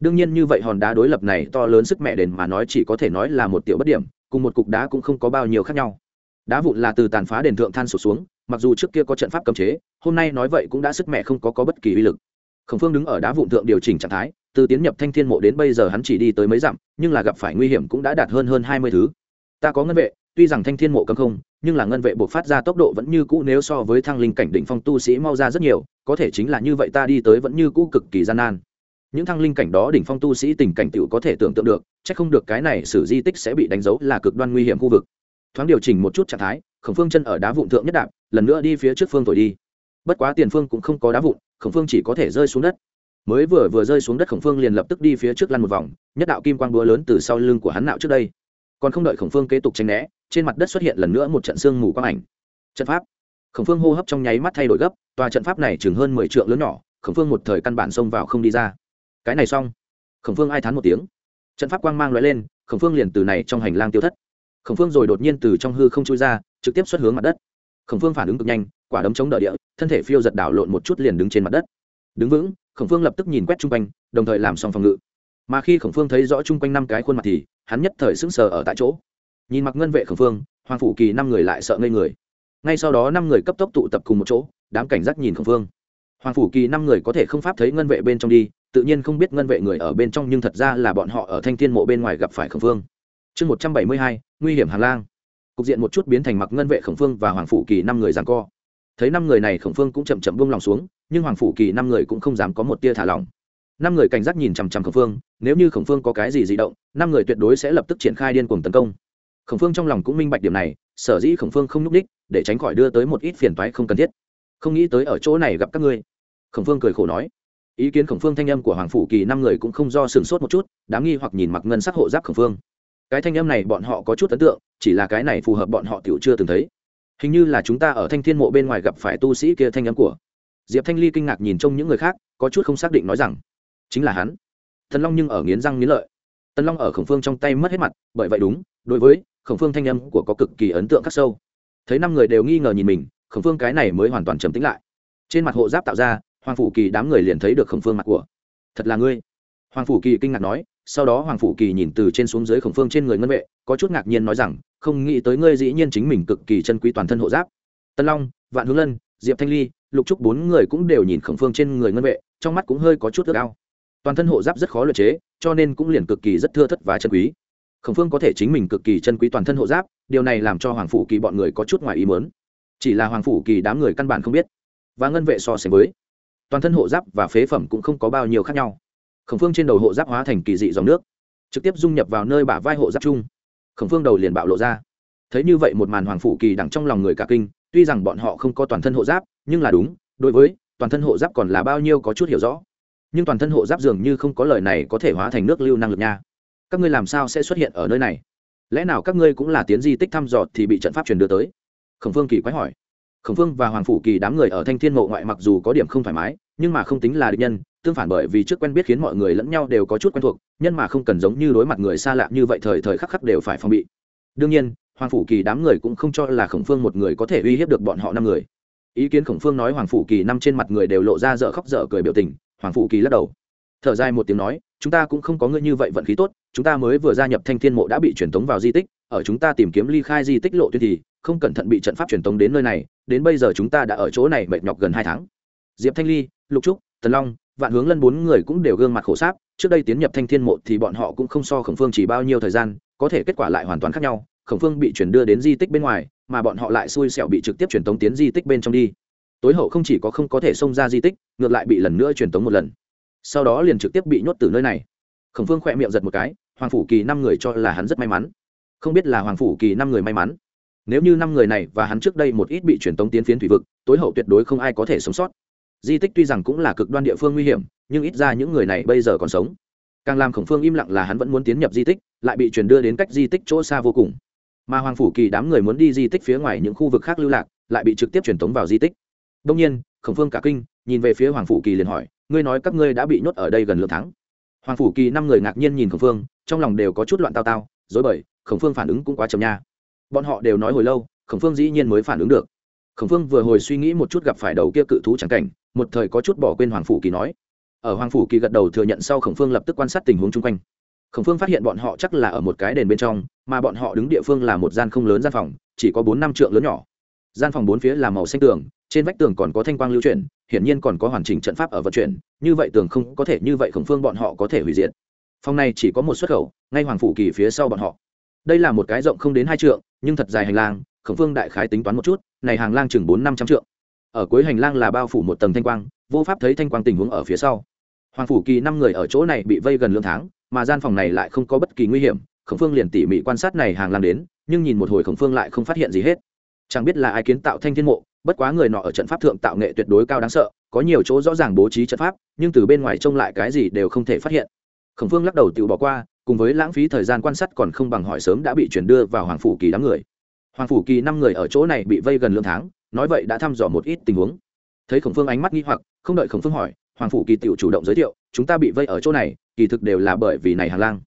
Đương nhiên như vậy hòn đá đối lập này to lớn sức mẹ đền mà nói chỉ có thể nói là một tiểu bất điểm cùng một cục đá cũng không có bao nhiêu khác nhau. Đá vụn là từ tàn phá đền thượng than sụt xuống mặc dù trước kia có trận pháp cấm chế hôm nay nói vậy cũng đã sức mẹ không có, có bất kỳ uy lực khổng phương đứng ở đá vụn thượng điều chỉnh trạng thái, từ tiến nhập thanh thiên mộ đến bây giờ hắn chỉ đi tới mấy dặm, nhưng là gặp phải nguy hiểm cũng đã đạt hơn hơn hai mươi thứ. Ta có ngân vệ, tuy rằng thanh thiên mộ cấm không, nhưng là ngân vệ buộc phát ra tốc độ vẫn như cũ nếu so với thăng linh cảnh đỉnh phong tu sĩ mau ra rất nhiều, có thể chính là như vậy ta đi tới vẫn như cũ cực kỳ gian nan. Những thăng linh cảnh đó đỉnh phong tu sĩ tình cảnh tiểu có thể tưởng tượng được, chắc không được cái này sử di tích sẽ bị đánh dấu là cực đoan nguy hiểm khu vực. Thoáng điều chỉnh một chút trạng thái, khổng phương chân ở đá vụn thượng nhất đạp, lần nữa đi phía trước phương thổi đi. Bất quá tiền phương cũng không có đá vụn khổng phương chỉ có thể rơi xuống đất. Mới vừa vừa rơi xuống đất, khổng phương liền lập tức đi phía trước lăn một vòng, nhất đạo kim quang búa lớn từ sau lưng của hắn nạo trước đây. Còn không đợi khổng phương kế tục tranh né, trên mặt đất xuất hiện lần nữa một trận sương mù quang ảnh. Trận pháp. Khổng phương hô hấp trong nháy mắt thay đổi gấp, tòa trận pháp này chừng hơn mười t lớn nhỏ, khổng phương một thời căn bản xông vào không đi ra. Cái này xong. Khổng phương ai thán một tiếng. Trận pháp quang mang l lên, khổng phương liền từ này trong hành lang tiêu thất. Khổng phương rồi đột nhiên từ trong hư không chui ra, trực tiếp xuất hướng mặt đất khổng phương phản ứng cực nhanh, quả đấm chống đỡ địa, thân thể phiêu giật đảo lộn một chút liền đứng trên mặt đất. Đứng vững, khổng phương lập tức nhìn quét chung quanh, đồng thời làm xong phòng ngự. Mà khi khổng phương thấy rõ chung quanh năm cái khuôn mặt thì, hắn nhất thời sững sờ ở tại chỗ. Nhìn mặc ngân vệ khổng phương, hoàng phủ kỳ năm người lại sợ ngây người. Ngay sau đó năm người cấp tốc tụ tập cùng một chỗ, đám cảnh giác nhìn khổng phương. Hoàng phủ kỳ năm người có thể không pháp thấy ngân vệ bên trong đi, tự nhiên không biết ngân vệ người ở bên trong nhưng thật ra là bọn họ ở thanh thiên mộ bên ngoài gặp phải khổng phương. Chương một trăm bảy mươi hai, nguy hiểm hàng lang cục diện một chút biến thành mặc ngân vệ khổng phương và hoàng phủ kỳ năm người giằng co. Thấy năm người này khổng phương cũng chậm chậm buông lòng xuống, nhưng hoàng phủ kỳ năm người cũng không dám có một tia thả lỏng. Năm người cảnh giác nhìn chằm chằm khổng phương, nếu như khổng phương có cái gì di động, năm người tuyệt đối sẽ lập tức triển khai điên cuồng tấn công. Khổng phương trong lòng cũng minh bạch điểm này, sở dĩ khổng phương không n ú c đích để tránh khỏi đưa tới một ít phiền toái không cần thiết. Không nghĩ tới ở chỗ này gặp các ngươi. Khổng phương cười khổ nói. Ý kiến khổng phương thanh âm của hoàng phủ kỳ năm người cũng không do sửng sốt một chút, đáng nghi hoặc nhìn mặc ngân sắc hộ giáp khổng phương cái thanh âm này bọn họ có chút ấn tượng, chỉ là cái này phù hợp bọn họ tiểu chưa từng thấy. Hình như là chúng ta ở thanh thiên mộ bên ngoài gặp phải tu sĩ kia thanh âm của. Diệp thanh ly kinh ngạc nhìn trông những người khác, có chút không xác định nói rằng, chính là hắn. Thần long nhưng ở nghiến răng nghiến lợi. Tần long ở khổng phương trong tay mất hết mặt, bởi vậy đúng, đối với khổng phương thanh âm của có cực kỳ ấn tượng khắc sâu. Thấy năm người đều nghi ngờ nhìn mình, khổng phương cái này mới hoàn toàn trầm tính lại. Trên mặt hộ giáp tạo ra, hoàng phủ kỳ đám người liền thấy được khổng phương mặt của. Thật là ngươi? Hoàng phủ kỳ kinh ngạc nói sau đó hoàng phủ kỳ nhìn từ trên xuống dưới khổng phương trên người ngân vệ, có chút ngạc nhiên nói rằng, không nghĩ tới ngươi dĩ nhiên chính mình cực kỳ chân quý toàn thân hộ giáp. Tân long, vạn hướng lân, diệp thanh ly, lục trúc bốn người cũng đều nhìn khổng phương trên người ngân vệ, trong mắt cũng hơi có chút ước ao. Toàn thân hộ giáp rất khó luyện chế, cho nên cũng liền cực kỳ rất thưa thất và chân quý. Khổng phương có thể chính mình cực kỳ chân quý toàn thân hộ giáp, điều này làm cho hoàng phủ kỳ bọn người có chút ngoài ý mớn chỉ là hoàng phủ kỳ đám người căn bản không biết, và ngân vệ so sánh với, toàn thân hộ giáp và phế phẩm cũng không có bao nhiêu khác nhau khổng phương trên đầu hộ giáp hóa thành kỳ dị dòng nước, trực tiếp dung nhập vào nơi bả vai hộ giáp chung. Khổng phương đầu liền bạo lộ ra. Thấy như vậy một màn hoàng phủ kỳ đẳng trong lòng người cả kinh, tuy rằng bọn họ không có toàn thân hộ giáp, nhưng là đúng, đối với toàn thân hộ giáp còn là bao nhiêu có chút hiểu rõ. Nhưng toàn thân hộ giáp dường như không có lời này có thể hóa thành nước lưu năng lực nha. Các ngươi làm sao sẽ xuất hiện ở nơi này? Lẽ nào các ngươi cũng là tiến di tích thăm dò thì bị trận pháp truyền đưa tới? Khổng phương kỳ quái hỏi. Khổng phương và hoàng phủ kỳ đám người ở thanh thiên mộ ngoại mặc dù có điểm không thoải mái, nhưng mà không tính là địch nhân tương phản bởi vì trước quen biết khiến mọi người lẫn nhau đều có chút quen thuộc, nhân mà không cần giống như đối mặt người xa lạ như vậy thời thời khắc khắc đều phải phòng bị. Đương nhiên, hoàng phủ kỳ đám người cũng không cho là khổng phương một người có thể uy hiếp được bọn họ năm người. Ý kiến khổng phương nói hoàng phủ kỳ năm trên mặt người đều lộ ra dở khóc dở cười biểu tình, hoàng phủ kỳ lắc đầu. Thở dài một tiếng nói, chúng ta cũng không có ngươi như vậy vận khí tốt, chúng ta mới vừa gia nhập thanh thiên mộ đã bị truyền tống vào di tích, ở chúng ta tìm kiếm ly khai di tích lộ tuyên thì không cẩn thận bị trận pháp truyền tống đến nơi này, đến bây giờ chúng ta đã ở chỗ này mệt nhọc gần hai tháng. Diệp thanh ly, lục trúc, tần long vạn hướng lân bốn người cũng đều gương mặt khổ sáp, trước đây tiến nhập thanh thiên mộ thì bọn họ cũng không so khổng phương chỉ bao nhiêu thời gian, có thể kết quả lại hoàn toàn khác nhau, khổng phương bị chuyển đưa đến di tích bên ngoài, mà bọn họ lại xui xẻo bị trực tiếp truyền tống tiến di tích bên trong đi. Tối hậu không chỉ có không có thể xông ra di tích, ngược lại bị lần nữa truyền tống một lần. Sau đó liền trực tiếp bị nhốt từ nơi này. Khổng phương khỏe miệng giật một cái, hoàng phủ kỳ năm người cho là hắn rất may mắn. Không biết là hoàng phủ kỳ năm người may mắn. Nếu như năm người này và hắn trước đây một ít bị truyền tống tiến phiến thủy vực, tối hậu tuyệt đối không ai có thể sống sót di tích tuy rằng cũng là cực đoan địa phương nguy hiểm, nhưng ít ra những người này bây giờ còn sống. Càng làm khổng phương im lặng là hắn vẫn muốn tiến nhập di tích, lại bị truyền đưa đến cách di tích chỗ xa vô cùng. Mà hoàng phủ kỳ đám người muốn đi di tích phía ngoài những khu vực khác lưu lạc, lại bị trực tiếp truyền tống vào di tích. Đông nhiên, khổng phương cả kinh, nhìn về phía hoàng phủ kỳ liền hỏi, ngươi nói các ngươi đã bị nhốt ở đây gần lượng tháng? Hoàng phủ kỳ năm người ngạc nhiên nhìn khổng phương, trong lòng đều có chút loạn tao tao, dối bời, khổng phương phản ứng cũng quá chậm nha. Bọn họ đều nói hồi lâu, khổng phương dĩ nhiên mới phản ứng được. Khổng phương vừa hồi suy nghĩ một chút gặp phải đầu kia cự thú trắng cảnh một thời có chút bỏ quên hoàng phủ kỳ nói. Ở hoàng phủ kỳ gật đầu thừa nhận sau khổng phương lập tức quan sát tình huống chung quanh. Khổng phương phát hiện bọn họ chắc là ở một cái đền bên trong, mà bọn họ đứng địa phương là một gian không lớn gian phòng, chỉ có bốn năm trượng lớn nhỏ. Gian phòng bốn phía là màu xanh tường, trên vách tường còn có thanh quang lưu chuyển, hiển nhiên còn có hoàn chỉnh trận pháp ở vận chuyển, như vậy tường không có thể như vậy khổng phương bọn họ có thể hủy diệt. Phòng này chỉ có một xuất khẩu, ngay hoàng phủ kỳ phía sau bọn họ. Đây là một cái rộng không đến hai trượng, nhưng thật dài hành lang, khổng phương đại khái tính toán một chút, này hàng lang chừng bốn năm trăm trượng ở cuối hành lang là bao phủ một tầng thanh quang, vô pháp thấy thanh quang tình huống ở phía sau. Hoàng phủ kỳ năm người ở chỗ này bị vây gần lương tháng, mà gian phòng này lại không có bất kỳ nguy hiểm, khổng phương liền tỉ mỉ quan sát này hàng lang đến, nhưng nhìn một hồi khổng phương lại không phát hiện gì hết. Chẳng biết là ai kiến tạo thanh thiên mộ, bất quá người nọ ở trận pháp thượng tạo nghệ tuyệt đối cao đáng sợ, có nhiều chỗ rõ ràng bố trí trận pháp, nhưng từ bên ngoài trông lại cái gì đều không thể phát hiện. Khổng phương lắc đầu tự bỏ qua, cùng với lãng phí thời gian quan sát còn không bằng hỏi sớm đã bị chuyển đưa vào hoàng phủ kỳ đám người. Hoàng phủ kỳ năm người ở chỗ này bị vây gần lương tháng nói vậy đã thăm dò một ít tình huống. Thấy khổng phương ánh mắt nghi hoặc, không đợi khổng phương hỏi, hoàng phủ kỳ tự chủ động giới thiệu, chúng ta bị vây ở chỗ này, kỳ thực đều là bởi vì này hàng lang.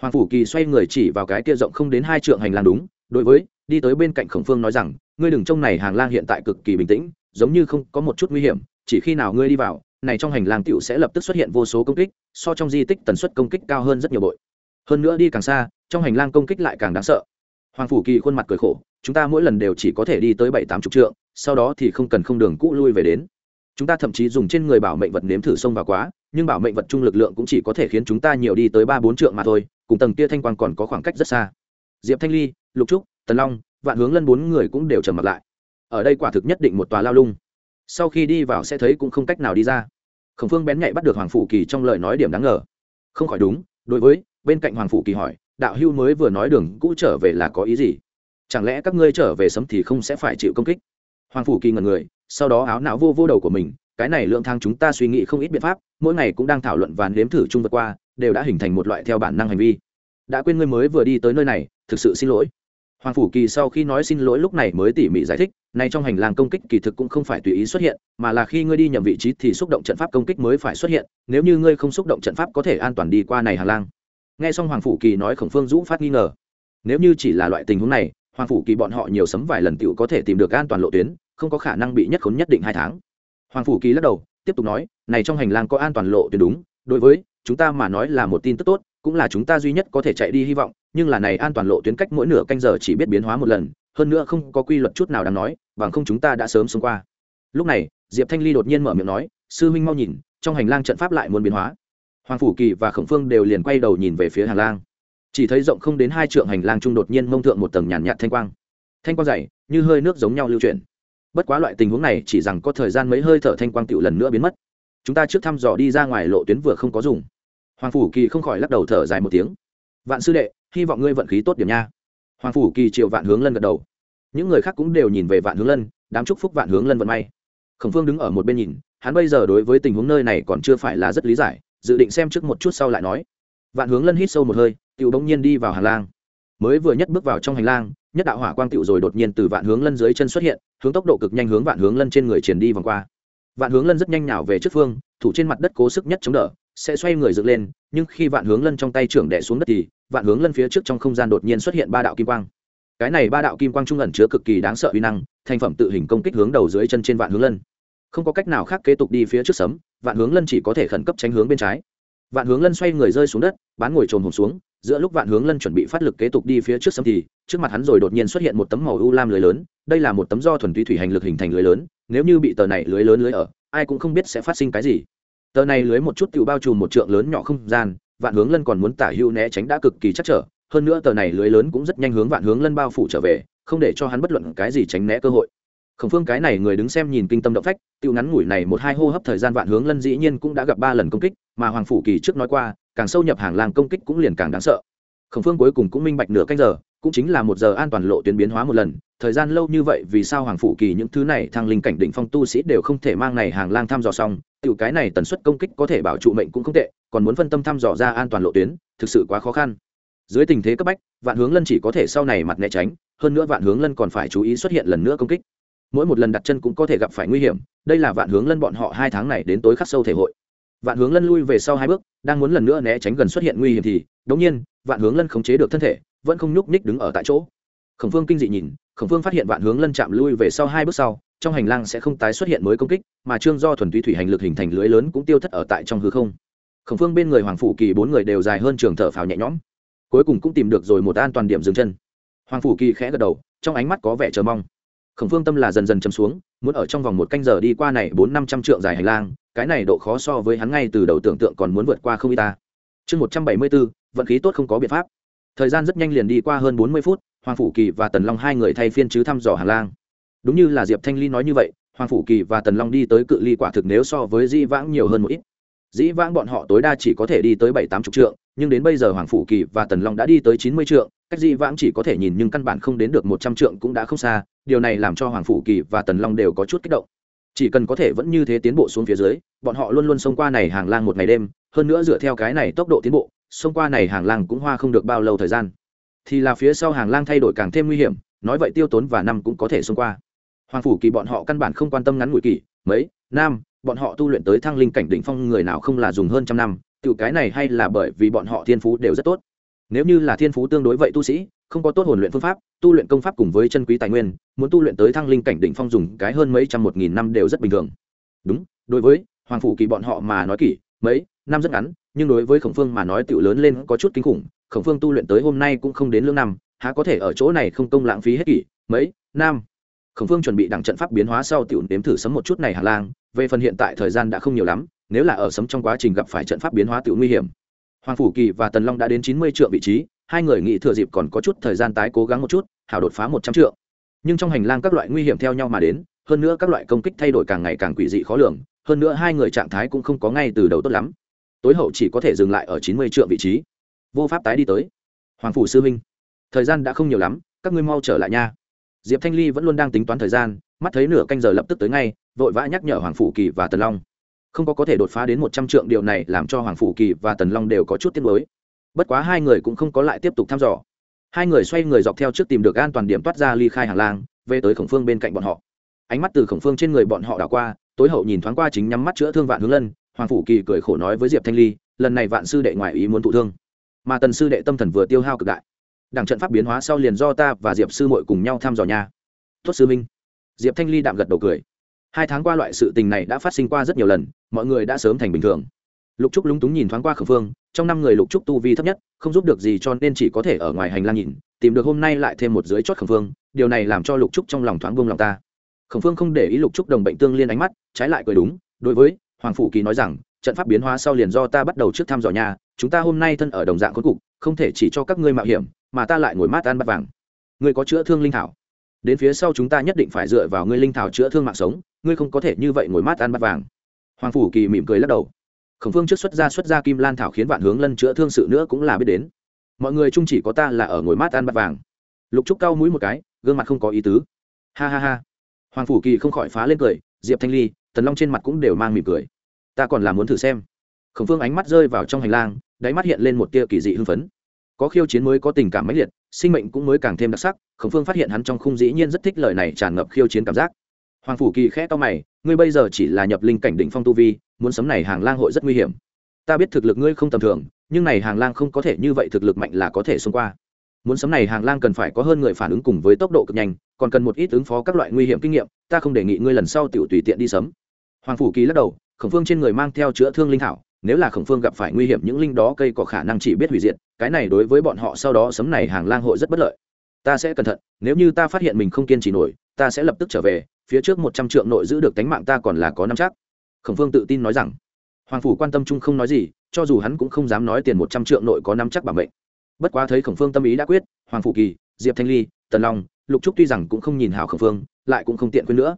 Hoàng phủ kỳ xoay người chỉ vào cái kia rộng không đến hai trượng hành lang đúng, đối với, đi tới bên cạnh khổng phương nói rằng, ngươi đừng trông này hàng lang hiện tại cực kỳ bình tĩnh, giống như không có một chút nguy hiểm, chỉ khi nào ngươi đi vào, này trong hành lang tiểu sẽ lập tức xuất hiện vô số công kích, so trong di tích tần suất công kích cao hơn rất nhiều bội. Hơn nữa đi càng xa, trong hành lang công kích lại càng đáng sợ hoàng phủ kỳ khuôn mặt cười khổ, chúng ta mỗi lần đều chỉ có thể đi tới bảy tám chục trượng, sau đó thì không cần không đường cũ lui về đến. Chúng ta thậm chí dùng trên người bảo mệnh vật nếm thử xông vào quá, nhưng bảo mệnh vật chung lực lượng cũng chỉ có thể khiến chúng ta nhiều đi tới ba bốn trượng mà thôi, cùng tầng kia thanh Quan còn có khoảng cách rất xa. Diệp thanh ly, lục trúc, tần long, vạn hướng lân bốn người cũng đều trầm mặt lại. Ở đây quả thực nhất định một tòa lao lung. Sau khi đi vào sẽ thấy cũng không cách nào đi ra. Khổng phương bén nhạy bắt được hoàng phủ kỳ trong lời nói điểm đáng ngờ. Không khỏi đúng, đối với, bên cạnh hoàng phủ kỳ hỏi đạo hưu mới vừa nói đường cũ trở về là có ý gì? Chẳng lẽ các ngươi trở về sấm thì không sẽ phải chịu công kích? Hoàng phủ kỳ ngần người, sau đó áo não vô vô đầu của mình, cái này lượng thang chúng ta suy nghĩ không ít biện pháp, mỗi ngày cũng đang thảo luận và nếm thử chung vượt qua, đều đã hình thành một loại theo bản năng hành vi. Đã quên ngươi mới vừa đi tới nơi này, thực sự xin lỗi. Hoàng phủ kỳ sau khi nói xin lỗi lúc này mới tỉ mỉ giải thích, nay trong hành lang công kích kỳ thực cũng không phải tùy ý xuất hiện, mà là khi ngươi đi nhầm vị trí thì xúc động trận pháp công kích mới phải xuất hiện, nếu như ngươi không xúc động trận pháp có thể an toàn đi qua này hành lang nghe xong hoàng phủ kỳ nói khổng phương dũ phát nghi ngờ. Nếu như chỉ là loại tình huống này, hoàng phủ kỳ bọn họ nhiều sấm vài lần t có thể tìm được an toàn lộ tuyến, không có khả năng bị nhất khốn nhất định hai tháng. Hoàng phủ kỳ lắc đầu, tiếp tục nói, này trong hành lang có an toàn lộ tuyến đúng, đối với chúng ta mà nói là một tin tức tốt, cũng là chúng ta duy nhất có thể chạy đi hy vọng, nhưng là này an toàn lộ tuyến cách mỗi nửa canh giờ chỉ biết biến hóa một lần, hơn nữa không có quy luật chút nào đáng nói, bằng không chúng ta đã sớm xông qua. Lúc này, diệp thanh ly đột nhiên mở miệng nói, sư huynh mau nhìn, trong hành lang trận pháp lại muốn biến hóa hoàng phủ kỳ và khổng phương đều liền quay đầu nhìn về phía hành lang. Chỉ thấy rộng không đến hai trượng hành lang trung đột nhiên mông thượng một tầng nhàn nhạt thanh quang. Thanh quang dày, như hơi nước giống nhau lưu chuyển. Bất quá loại tình huống này chỉ rằng có thời gian mấy hơi thở thanh quang tựu lần nữa biến mất. Chúng ta trước thăm dò đi ra ngoài lộ tuyến vừa không có dùng. Hoàng phủ kỳ không khỏi lắc đầu thở dài một tiếng. Vạn sư đệ, hy vọng ngươi vận khí tốt điểm nha. Hoàng phủ kỳ triệu vạn hướng lân gật đầu. Những người khác cũng đều nhìn về vạn hướng lân, đám chúc phúc vạn hướng lân vận may. Khổng phương đứng ở một bên nhìn, hắn bây giờ đối với tình huống nơi này còn chưa phải là rất lý giải dự định xem trước một chút sau lại nói. Vạn hướng lân hít sâu một hơi, tiểu bỗng nhiên đi vào hành lang. Mới vừa nhất bước vào trong hành lang, nhất đạo hỏa quang tiểu rồi đột nhiên từ vạn hướng lân dưới chân xuất hiện, hướng tốc độ cực nhanh hướng vạn hướng lân trên người triển đi vòng qua. Vạn hướng lân rất nhanh nào về trước phương, thủ trên mặt đất cố sức nhất chống đỡ, sẽ xoay người dựng lên, nhưng khi vạn hướng lân trong tay trưởng đẻ xuống đất thì, vạn hướng lân phía trước trong không gian đột nhiên xuất hiện ba đạo kim quang. Cái này ba đạo kim quang trung ẩn chứa cực kỳ đáng sợ uy năng, thành phẩm tự hình công kích hướng đầu dưới chân trên vạn hướng lân. Không có cách nào khác kế tục đi phía trước sấm vạn hướng lân chỉ có thể khẩn cấp tránh hướng bên trái. Vạn hướng lân xoay người rơi xuống đất, bán ngồi trồm hồn xuống, giữa lúc vạn hướng lân chuẩn bị phát lực kế tục đi phía trước sấm thì, trước mặt hắn rồi đột nhiên xuất hiện một tấm màu u lam lưới lớn, đây là một tấm do thuần túy thủy hành lực hình thành lưới lớn, nếu như bị tờ này lưới lớn lưới ở, ai cũng không biết sẽ phát sinh cái gì. Tờ này lưới một chút tự bao trùm một trượng lớn nhỏ không gian, vạn hướng lân còn muốn tả hưu né tránh đã cực kỳ chắc trở, hơn nữa tờ này lưới lớn cũng rất nhanh hướng vạn hướng lân bao phủ trở về, không để cho hắn bất luận cái gì tránh né cơ hội khổng phương cái này người đứng xem nhìn kinh tâm động phách, tiêu ngắn ngủi này một hai hô hấp thời gian vạn hướng lân dĩ nhiên cũng đã gặp ba lần công kích, mà hoàng phủ kỳ trước nói qua, càng sâu nhập hàng làng công kích cũng liền càng đáng sợ. Khổng phương cuối cùng cũng minh bạch nửa canh giờ, cũng chính là một giờ an toàn lộ tuyến biến hóa một lần, thời gian lâu như vậy vì sao hoàng phủ kỳ những thứ này thăng linh cảnh định phong tu sĩ đều không thể mang này hàng lang thăm dò xong, tiểu cái này tần suất công kích có thể bảo trụ mệnh cũng không tệ, còn muốn phân tâm thăm dò ra an toàn lộ tuyến, thực sự quá khó khăn. Dưới tình thế cấp bách, vạn hướng lân chỉ có thể sau này mặt né tránh, hơn nữa vạn hướng lân còn phải chú ý xuất hiện lần nữa công kích mỗi một lần đặt chân cũng có thể gặp phải nguy hiểm, đây là vạn hướng lân bọn họ hai tháng này đến tối khắc sâu thể hội. Vạn hướng lân lui về sau hai bước, đang muốn lần nữa né tránh gần xuất hiện nguy hiểm thì đống nhiên, vạn hướng lân khống chế được thân thể, vẫn không nhúc ních đứng ở tại chỗ. Khổng phương kinh dị nhìn, khổng phương phát hiện vạn hướng lân chạm lui về sau hai bước sau, trong hành lang sẽ không tái xuất hiện mới công kích, mà trương do thuần túy thủy hành lực hình thành lưới lớn cũng tiêu thất ở tại trong hư không. Khổng phương bên người hoàng phủ kỳ bốn người đều dài hơn trường thở phào nhẹ nhõm. Cuối cùng cũng tìm được rồi một an toàn điểm dừng chân. Hoàng phủ kỳ khẽ gật đầu, trong ánh mắt có vẻ chờ mong khổng phương tâm là dần dần chấm xuống, muốn ở trong vòng một canh giờ đi qua này bốn năm trăm trượng dài hành lang, cái này độ khó so với hắn ngay từ đầu tưởng tượng còn muốn vượt qua không y ta. Chương một trăm bảy mươi bốn, vận khí tốt không có biện pháp. Thời gian rất nhanh liền đi qua hơn bốn mươi phút, hoàng phủ kỳ và tần long hai người thay phiên chứ thăm dò hành lang. Đúng như là diệp thanh ly nói như vậy, hoàng phủ kỳ và tần long đi tới cự ly quả thực nếu so với di vãng nhiều hơn một ít dĩ vãng bọn họ tối đa chỉ có thể đi tới bảy tám chục trượng, nhưng đến bây giờ hoàng phủ kỳ và tần long đã đi tới chín mươi trượng, cách dĩ vãng chỉ có thể nhìn nhưng căn bản không đến được một trăm trượng cũng đã không xa, điều này làm cho hoàng phủ kỳ và tần long đều có chút kích động chỉ cần có thể vẫn như thế tiến bộ xuống phía dưới, bọn họ luôn luôn xông qua này hàng lang một ngày đêm, hơn nữa dựa theo cái này tốc độ tiến bộ, xông qua này hàng lang cũng hoa không được bao lâu thời gian thì là phía sau hàng lang thay đổi càng thêm nguy hiểm, nói vậy tiêu tốn và năm cũng có thể xông qua hoàng phủ kỳ bọn họ căn bản không quan tâm ngắn ngủi kỳ mấy, Nam bọn họ tu luyện tới thăng linh cảnh đỉnh phong người nào không là dùng hơn trăm năm tự cái này hay là bởi vì bọn họ thiên phú đều rất tốt. Nếu như là thiên phú tương đối vậy tu sĩ, không có tốt hồn luyện phương pháp, tu luyện công pháp cùng với chân quý tài nguyên, muốn tu luyện tới thăng linh cảnh đỉnh phong dùng cái hơn mấy trăm một nghìn năm đều rất bình thường. Đúng, đối với hoàng phủ kỳ bọn họ mà nói kỷ mấy năm rất ngắn, nhưng đối với khổng phương mà nói tựu lớn lên có chút kinh khủng, khổng phương tu luyện tới hôm nay cũng không đến lương năm, há có thể ở chỗ này không công lãng phí hết kỷ mấy năm. Khổng phương chuẩn bị đặng trận pháp biến hóa sau tiểu nếm thử sấm một chút này hà lang về phần hiện tại thời gian đã không nhiều lắm, nếu là ở sấm trong quá trình gặp phải trận pháp biến hóa tự nguy hiểm. Hoàng phủ kỳ và tần long đã đến chín mươi triệu vị trí, hai người nghĩ thừa dịp còn có chút thời gian tái cố gắng một chút, hảo đột phá một trăm triệu nhưng trong hành lang các loại nguy hiểm theo nhau mà đến, hơn nữa các loại công kích thay đổi càng ngày càng quỷ dị khó lường, hơn nữa hai người trạng thái cũng không có ngay từ đầu tốt lắm. Tối hậu chỉ có thể dừng lại ở chín mươi triệu vị trí. Vô pháp tái đi tới. Hoàng phủ sư minh, thời gian đã không nhiều lắm, các ngươi mau trở lại nha diệp thanh ly vẫn luôn đang tính toán thời gian, mắt thấy nửa canh giờ lập tức tới ngay, vội vã nhắc nhở hoàng phủ kỳ và tần long. Không có có thể đột phá đến một trăm trượng, điều này làm cho hoàng phủ kỳ và tần long đều có chút tiếc nuối. Bất quá hai người cũng không có lại tiếp tục thăm dò. Hai người xoay người dọc theo trước tìm được an toàn điểm toát ra ly khai hàng lang, về tới khổng phương bên cạnh bọn họ. Ánh mắt từ khổng phương trên người bọn họ đảo qua, tối hậu nhìn thoáng qua chính nhắm mắt chữa thương vạn hướng lân, hoàng phủ kỳ cười khổ nói với diệp thanh ly, lần này vạn sư đệ ngoại ý muốn thụ thương. Mà tần sư đệ tâm thần vừa tiêu hao cực đại đảng trận pháp biến hóa sau liền do ta và diệp sư mội cùng nhau thăm dò nhà. Tuất sư minh. Diệp thanh ly đạm gật đầu cười. Hai tháng qua loại sự tình này đã phát sinh qua rất nhiều lần, mọi người đã sớm thành bình thường. Lục trúc lúng túng nhìn thoáng qua khẩn phương, trong năm người lục trúc tu vi thấp nhất, không giúp được gì cho nên chỉ có thể ở ngoài hành lang nhìn, tìm được hôm nay lại thêm một dưới chót khẩn phương, điều này làm cho lục trúc trong lòng thoáng buông lòng ta. Khẩn phương không để ý lục trúc đồng bệnh tương liên ánh mắt, trái lại cười đúng, đối với hoàng phủ kỳ nói rằng, trận pháp biến hóa sau liền do ta bắt đầu trước thăm dò nhà, chúng ta hôm nay thân ở đồng dạng khốn cục, không thể chỉ cho các ngươi mạo hiểm mà ta lại ngồi mát ăn bát vàng. Ngươi có chữa thương linh thảo. Đến phía sau chúng ta nhất định phải dựa vào ngươi linh thảo chữa thương mạng sống, ngươi không có thể như vậy ngồi mát ăn bát vàng. Hoàng phủ kỳ mỉm cười lắc đầu. Khổng phương trước xuất ra xuất ra kim lan thảo khiến vạn hướng lân chữa thương sự nữa cũng là biết đến. Mọi người chung chỉ có ta là ở ngồi mát ăn bát vàng. Lục trúc cau mũi một cái, gương mặt không có ý tứ. Ha ha ha. Hoàng phủ kỳ không khỏi phá lên cười, diệp thanh ly, tần long trên mặt cũng đều mang mỉm cười. Ta còn là muốn thử xem. Khổng phương ánh mắt rơi vào trong hành lang, đáy mắt hiện lên một tia kỳ dị hưng phấn có khiêu chiến mới có tình cảm mãnh liệt, sinh mệnh cũng mới càng thêm đặc sắc, khổng phương phát hiện hắn trong khung dĩ nhiên rất thích lời này tràn ngập khiêu chiến cảm giác. Hoàng phủ kỳ khẽ to mày, ngươi bây giờ chỉ là nhập linh cảnh đỉnh phong tu vi, muốn sấm này hàng lang hội rất nguy hiểm. Ta biết thực lực ngươi không tầm thường, nhưng này hàng lang không có thể như vậy thực lực mạnh là có thể xông qua. Muốn sấm này hàng lang cần phải có hơn người phản ứng cùng với tốc độ cực nhanh, còn cần một ít ứng phó các loại nguy hiểm kinh nghiệm, ta không đề nghị ngươi lần sau tiểu tùy tiện đi sấm. Hoàng phủ kỳ lắc đầu, khổng phương trên người mang theo chữa thương linh thảo nếu là khổng phương gặp phải nguy hiểm, những linh đó cây có khả năng chỉ biết hủy diệt, cái này đối với bọn họ sau đó sấm này hàng lang hội rất bất lợi. Ta sẽ cẩn thận, nếu như ta phát hiện mình không kiên trì nổi, ta sẽ lập tức trở về, phía trước một trăm trượng nội giữ được tánh mạng ta còn là có năm chắc. Khổng phương tự tin nói rằng. Hoàng phủ quan tâm chung không nói gì, cho dù hắn cũng không dám nói tiền một trăm trượng nội có năm chắc bảo mệnh. Bất quá thấy khổng phương tâm ý đã quyết, hoàng phủ kỳ, diệp thanh ly, tần long, lục trúc tuy rằng cũng không nhìn hảo khổng phương, lại cũng không tiện quên nữa.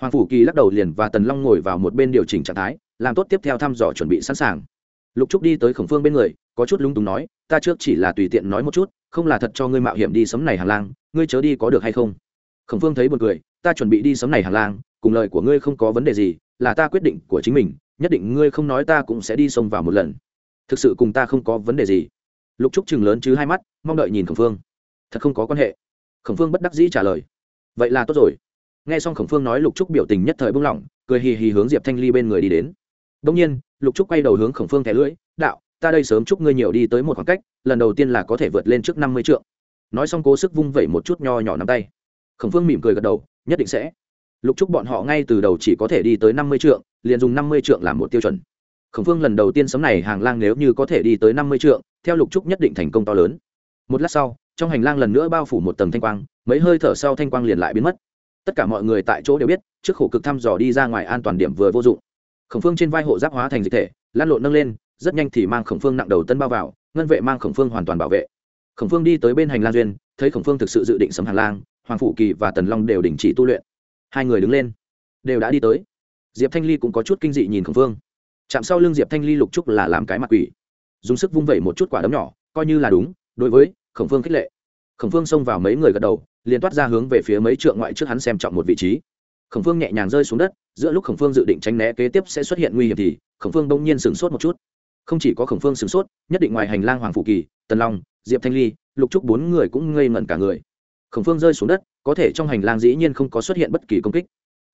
Hoàng phủ kỳ lắc đầu liền và tần long ngồi vào một bên điều chỉnh trạng thái làm tốt tiếp theo thăm dò chuẩn bị sẵn sàng. Lục trúc đi tới khổng phương bên người, có chút lung túng nói, ta trước chỉ là tùy tiện nói một chút, không là thật cho ngươi mạo hiểm đi sấm này hàng lang, ngươi chớ đi có được hay không? Khổng phương thấy b u ồ n cười, ta chuẩn bị đi sấm này hàng lang, cùng lời của ngươi không có vấn đề gì, là ta quyết định của chính mình, nhất định ngươi không nói ta cũng sẽ đi xông vào một lần. Thực sự cùng ta không có vấn đề gì. Lục trúc chừng lớn chứ hai mắt, mong đợi nhìn khổng phương. Thật không có quan hệ. Khổng phương bất đắc dĩ trả lời. Vậy là tốt rồi. Nghe xong khổng phương nói, lục trúc biểu tình nhất thời bung lỏng cười hì hì hướng diệp thanh ly bên người đi đến đông nhiên, lục trúc quay đầu hướng khổng phương thẻ lưỡi, đạo, ta đây sớm chúc ngươi nhiều đi tới một khoảng cách, lần đầu tiên là có thể vượt lên trước năm mươi trượng. Nói xong cố sức vung vẩy một chút nho nhỏ nắm tay. Khổng phương mỉm cười gật đầu, nhất định sẽ. Lục trúc bọn họ ngay từ đầu chỉ có thể đi tới năm mươi trượng, liền dùng năm mươi trượng làm một tiêu chuẩn. Khổng phương lần đầu tiên sấm này hàng lang nếu như có thể đi tới năm mươi trượng, theo lục trúc nhất định thành công to lớn. Một lát sau, trong hành lang lần nữa bao phủ một tầng thanh quang, mấy hơi thở sau thanh quang liền lại biến mất. Tất cả mọi người tại chỗ đều biết, trước khổ cực thăm dò đi ra ngoài an toàn điểm vừa vô dụng khổng phương trên vai hộ giáp hóa thành dịch thể lan lộn nâng lên, rất nhanh thì mang khổng phương nặng đầu tân bao vào, ngân vệ mang khổng phương hoàn toàn bảo vệ. Khổng phương đi tới bên hành lang duyên, thấy khổng phương thực sự dự định sấm hàng lang, hoàng phụ kỳ và tần long đều đình chỉ tu luyện. Hai người đứng lên, đều đã đi tới. Diệp thanh ly cũng có chút kinh dị nhìn khổng phương. Chạm sau lưng diệp thanh ly lục trúc là làm cái mặt quỷ. Dùng sức vung vẩy một chút quả đấm nhỏ, coi như là đúng, đối với khổng phương khích lệ. Khổng phương xông vào mấy người gật đầu, liền toát ra hướng về phía mấy trượng ngoại trước hắn xem trọng một vị trí khổng phương nhẹ nhàng rơi xuống đất giữa lúc khổng phương dự định tránh né kế tiếp sẽ xuất hiện nguy hiểm thì khổng phương đông nhiên sửng sốt một chút. Không chỉ có khổng phương sửng sốt nhất định ngoài hành lang hoàng phụ kỳ tần long diệp thanh ly lục trúc bốn người cũng ngây ngẩn cả người. Khổng phương rơi xuống đất có thể trong hành lang dĩ nhiên không có xuất hiện bất kỳ công kích.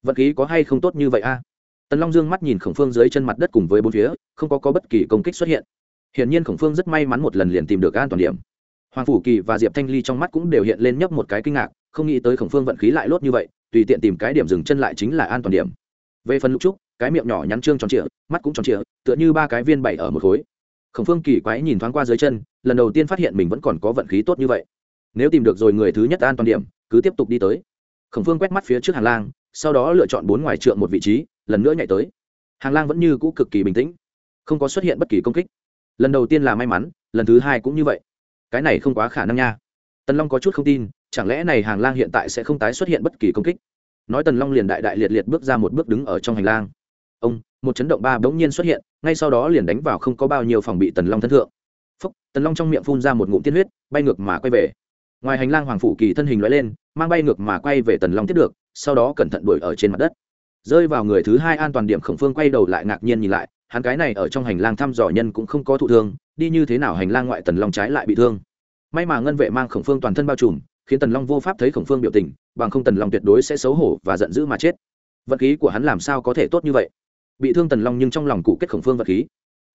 Vật khí có hay không tốt như vậy a? Tần long dương mắt nhìn khổng phương dưới chân mặt đất cùng với bốn phía không có, có bất kỳ công kích xuất hiện. Hiển nhiên khổng phương rất may mắn một lần liền tìm được an toàn điểm. Hoàng phủ kỳ và diệp thanh ly trong mắt cũng đều hiện lên nhấp một cái kinh ngạc không nghĩ tới khổng phương vận khí lại lốt như vậy tùy tiện tìm cái điểm dừng chân lại chính là an toàn điểm. Về phần lục trúc, cái miệng nhỏ nhắn trương tròn trịa, mắt cũng tròn trịa, tựa như ba cái viên bảy ở một khối. Khổng phương kỳ quái nhìn thoáng qua dưới chân, lần đầu tiên phát hiện mình vẫn còn có vận khí tốt như vậy. Nếu tìm được rồi người thứ nhất an toàn điểm, cứ tiếp tục đi tới. Khổng phương quét mắt phía trước hàng lang, sau đó lựa chọn bốn ngoài trượng một vị trí, lần nữa nhảy tới. Hàng lang vẫn như cũ cực kỳ bình tĩnh, không có xuất hiện bất kỳ công kích. Lần đầu tiên là may mắn, lần thứ hai cũng như vậy. Cái này không quá khả năng nha. Tần long có chút không tin chẳng lẽ này hàng lang hiện tại sẽ không tái xuất hiện bất kỳ công kích? Nói tần long liền đại đại liệt liệt bước ra một bước đứng ở trong hành lang. Ông, một chấn động ba bỗng nhiên xuất hiện, ngay sau đó liền đánh vào không có bao nhiêu phòng bị tần long thân thượng. Phúc, tần long trong miệng phun ra một ngụm tiên huyết, bay ngược mà quay về. Ngoài hành lang hoàng phủ kỳ thân hình loại lên, mang bay ngược mà quay về tần long tiếp được, sau đó cẩn thận đuổi ở trên mặt đất. Rơi vào người thứ hai an toàn điểm khổng phương quay đầu lại ngạc nhiên nhìn lại, hắn cái này ở trong hành lang thăm dò nhân cũng không có thụ thương, đi như thế nào hành lang ngoại tần long trái lại bị thương. May mà ngân vệ mang khổng phương toàn thân bao trùm khiến tần long vô pháp thấy khổng phương biểu tình, bằng không tần long tuyệt đối sẽ xấu hổ và giận dữ mà chết. Vật khí của hắn làm sao có thể tốt như vậy? Bị thương tần long nhưng trong lòng cụ kết khổng phương vật khí.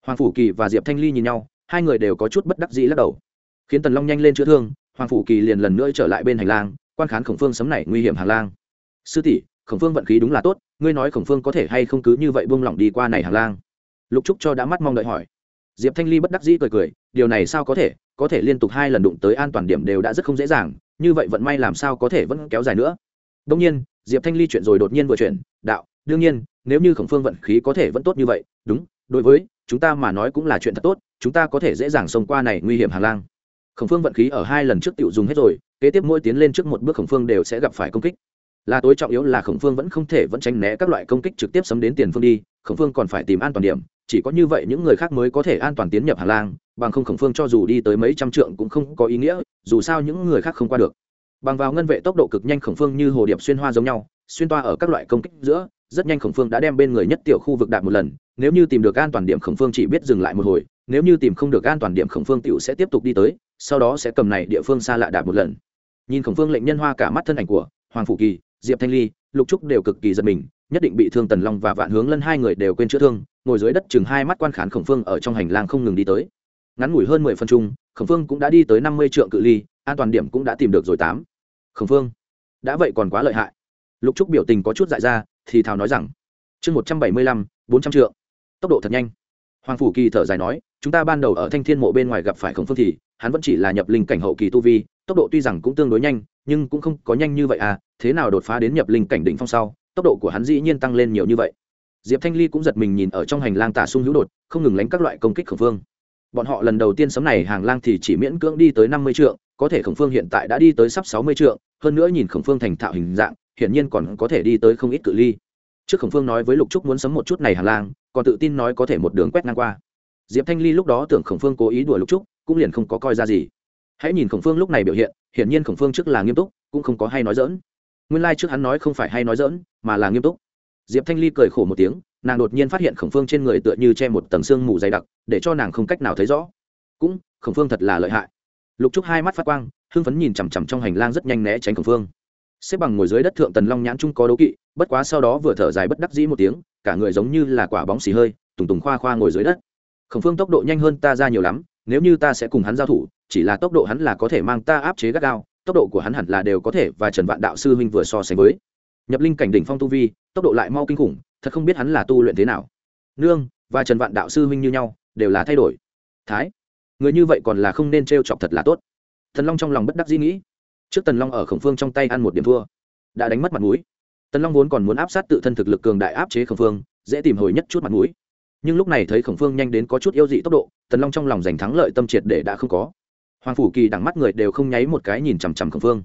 Hoàng phủ kỳ và diệp thanh ly nhìn nhau, hai người đều có chút bất đắc dĩ lắc đầu. Khiến tần long nhanh lên chữa thương, hoàng phủ kỳ liền lần nữa trở lại bên hành lang, quan khán khổng phương sấm này nguy hiểm hàng lang. Sư tỷ, khổng phương vận khí đúng là tốt, ngươi nói khổng phương có thể hay không cứ như vậy buông lỏng đi qua này hàng lang? Lục trúc cho đã mắt mong đợi hỏi. Diệp thanh ly bất đắc dĩ cười cười, điều này sao có thể? Có thể liên tục hai lần đụng tới an toàn điểm đều đã rất không dễ dàng như vậy vận may làm sao có thể vẫn kéo dài nữa? Đông nhiên, diệp thanh ly chuyện rồi đột nhiên vừa chuyển, đạo, đương nhiên, nếu như khổng phương vận khí có thể vẫn tốt như vậy, đúng, đối với chúng ta mà nói cũng là chuyện thật tốt, chúng ta có thể dễ dàng xông qua này nguy hiểm hàng lang. Khổng phương vận khí ở hai lần trước tiểu dùng hết rồi, kế tiếp mỗi tiến lên trước một bước khổng phương đều sẽ gặp phải công kích. Là tối trọng yếu là khổng phương vẫn không thể vẫn tránh né các loại công kích trực tiếp sấm đến tiền phương đi, khổng phương còn phải tìm an toàn điểm, chỉ có như vậy những người khác mới có thể an toàn tiến nhập hà lang bằng không khổng phương cho dù đi tới mấy trăm trượng cũng không có ý nghĩa, dù sao những người khác không qua được. Bằng vào ngân vệ tốc độ cực nhanh khổng phương như hồ điệp xuyên hoa giống nhau, xuyên toa ở các loại công kích giữa, rất nhanh khổng phương đã đem bên người nhất tiểu khu vực đạt một lần, nếu như tìm được an toàn điểm khổng phương chỉ biết dừng lại một hồi, nếu như tìm không được an toàn điểm khổng phương tiểu sẽ tiếp tục đi tới, sau đó sẽ cầm này địa phương xa lạ đạt một lần. Nhìn khổng phương lệnh nhân hoa cả mắt thân ảnh của hoàng phủ kỳ, diệp thanh ly, lục trúc đều cực kỳ giật mình, nhất định bị thương tần long và vạn hướng lân hai người đều quên chữa thương, ngồi dưới đất chừng hai mắt quan khán khổng phương ở trong hành lang không ngừng đi tới ngắn ngủi hơn mười phân chung, khổng phương cũng đã đi tới năm mươi trượng cự ly, an toàn điểm cũng đã tìm được rồi tám. Khổng phương, đã vậy còn quá lợi hại. Lục trúc biểu tình có chút dại ra, thì thào nói rằng, chương một trăm bảy mươi lăm, bốn trăm trượng. Tốc độ thật nhanh. Hoàng phủ kỳ thở dài nói, chúng ta ban đầu ở thanh thiên mộ bên ngoài gặp phải khổng phương thì, hắn vẫn chỉ là nhập linh cảnh hậu kỳ tu vi, tốc độ tuy rằng cũng tương đối nhanh, nhưng cũng không có nhanh như vậy à thế nào đột phá đến nhập linh cảnh đỉnh phong sau, tốc độ của hắn dĩ nhiên tăng lên nhiều như vậy. Diệp thanh ly cũng giật mình nhìn ở trong hành lang tả sung hữu đột, không ngừng lánh các loại công kích khổng phương bọn họ lần đầu tiên sấm này hàng lang thì chỉ miễn cưỡng đi tới năm mươi trượng, có thể khổng phương hiện tại đã đi tới sắp sáu mươi trượng, hơn nữa nhìn khổng phương thành thạo hình dạng, hiển nhiên còn có thể đi tới không ít cự ly. Trước khổng phương nói với lục trúc muốn sấm một chút này hàng lang, còn tự tin nói có thể một đường quét ngang qua. Diệp thanh ly lúc đó tưởng khổng phương cố ý đùa lục trúc, cũng liền không có coi ra gì. Hãy nhìn khổng phương lúc này biểu hiện, hiển nhiên khổng phương trước là nghiêm túc, cũng không có hay nói dỡn nguyên lai、like、trước hắn nói không phải hay nói dỡn mà là nghiêm túc. Diệp thanh ly cười khổ một tiếng nàng đột nhiên phát hiện khổng phương trên người tựa như che một tầng xương mù dày đặc, để cho nàng không cách nào thấy rõ. Cũng, khổng phương thật là lợi hại. Lục trúc hai mắt phát quang, hưng phấn nhìn chằm chằm trong hành lang rất nhanh né tránh khổng phương. Xếp bằng ngồi dưới đất thượng tần long nhãn trung có đấu kỵ, bất quá sau đó vừa thở dài bất đắc dĩ một tiếng, cả người giống như là quả bóng xì hơi, tùng tùng khoa khoa ngồi dưới đất. Khổng phương tốc độ nhanh hơn ta ra nhiều lắm, nếu như ta sẽ cùng hắn giao thủ, chỉ là tốc độ hắn là có thể mang ta áp chế gắt gao, tốc độ của hắn hẳn là đều có thể và trần vạn đạo sư huynh vừa so sánh với. Nhập linh cảnh đỉnh phong tu vi, tốc độ lại mau kinh khủng thật không biết hắn là tu luyện thế nào. Nương và trần vạn đạo sư huynh như nhau, đều là thay đổi. Thái, người như vậy còn là không nên t chọc thật là tốt. Thần long trong lòng bất đắc dĩ nghĩ. Trước tần long ở khổng phương trong tay ăn một điểm thua, đã đánh mất mặt mũi. Tần long vốn còn muốn áp sát tự thân thực lực cường đại áp chế khổng phương, dễ tìm hồi nhất chút mặt mũi. Nhưng lúc này thấy khổng phương nhanh đến có chút yêu dị tốc độ, tần long trong lòng giành thắng lợi tâm triệt để đã không có. Hoàng phủ kỳ đẳng mắt người đều không nháy một cái nhìn chằm chằm khổng phương.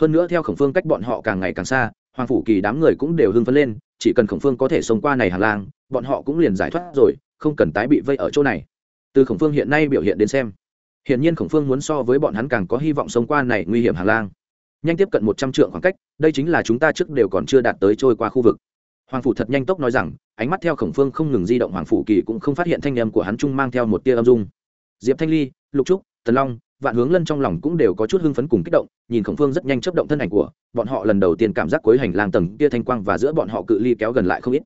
Hơn nữa theo khổng phương cách bọn họ càng ngày càng xa, hoàng phủ kỳ đám người cũng đều hưng phấn lên chỉ cần khổng phương có thể sống qua này hàng lang, bọn họ cũng liền giải thoát rồi, không cần tái bị vây ở chỗ này. Từ khổng phương hiện nay biểu hiện đến xem hiện nhiên khổng phương muốn so với bọn hắn càng có hy vọng sống qua này nguy hiểm hàng lang. Nhanh tiếp cận một trăm trượng khoảng cách, đây chính là chúng ta trước đều còn chưa đạt tới trôi qua khu vực. Hoàng phủ thật nhanh tốc nói rằng, ánh mắt theo khổng phương không ngừng di động hoàng phủ kỳ cũng không phát hiện thanh âm của hắn trung mang theo một tia âm dung. Diệp thanh ly, lục trúc, tần long vạn hướng lân trong lòng cũng đều có chút hưng phấn cùng kích động, nhìn khổng phương rất nhanh chấp động thân ảnh của bọn họ, lần đầu tiên cảm giác cuối hành lang tầng kia thanh quang và giữa bọn họ cự ly kéo gần lại không ít.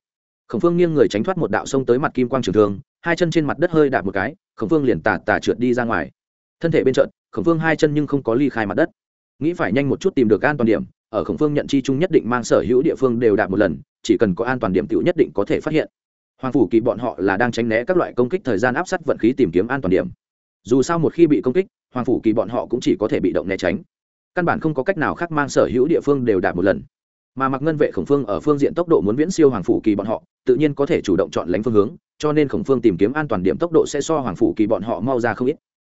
Khổng phương nghiêng người tránh thoát một đạo sông tới mặt kim quang trường thương, hai chân trên mặt đất hơi đạp một cái, khổng phương liền tà tà trượt đi ra ngoài. Thân thể bên trận khổng phương hai chân nhưng không có ly khai mặt đất. Nghĩ phải nhanh một chút tìm được an toàn điểm, ở khổng phương nhận chi chung nhất định mang sở hữu địa phương đều đạt một lần, chỉ cần có an toàn điểm tự nhất định có thể phát hiện. Hoàng phủ kỳ bọn họ là đang tránh né các loại công kích thời gian áp sát vận khí tìm kiếm an toàn điểm. Dù sao một khi bị công kích hoàng phủ kỳ bọn họ cũng chỉ có thể bị động né tránh. Căn bản không có cách nào khác mang sở hữu địa phương đều đạt một lần. Mà mặc ngân vệ khổng phương ở phương diện tốc độ muốn viễn siêu hoàng phủ kỳ bọn họ, tự nhiên có thể chủ động chọn lánh phương hướng, cho nên khổng phương tìm kiếm an toàn điểm tốc độ sẽ so hoàng phủ kỳ bọn họ mau ra không ít.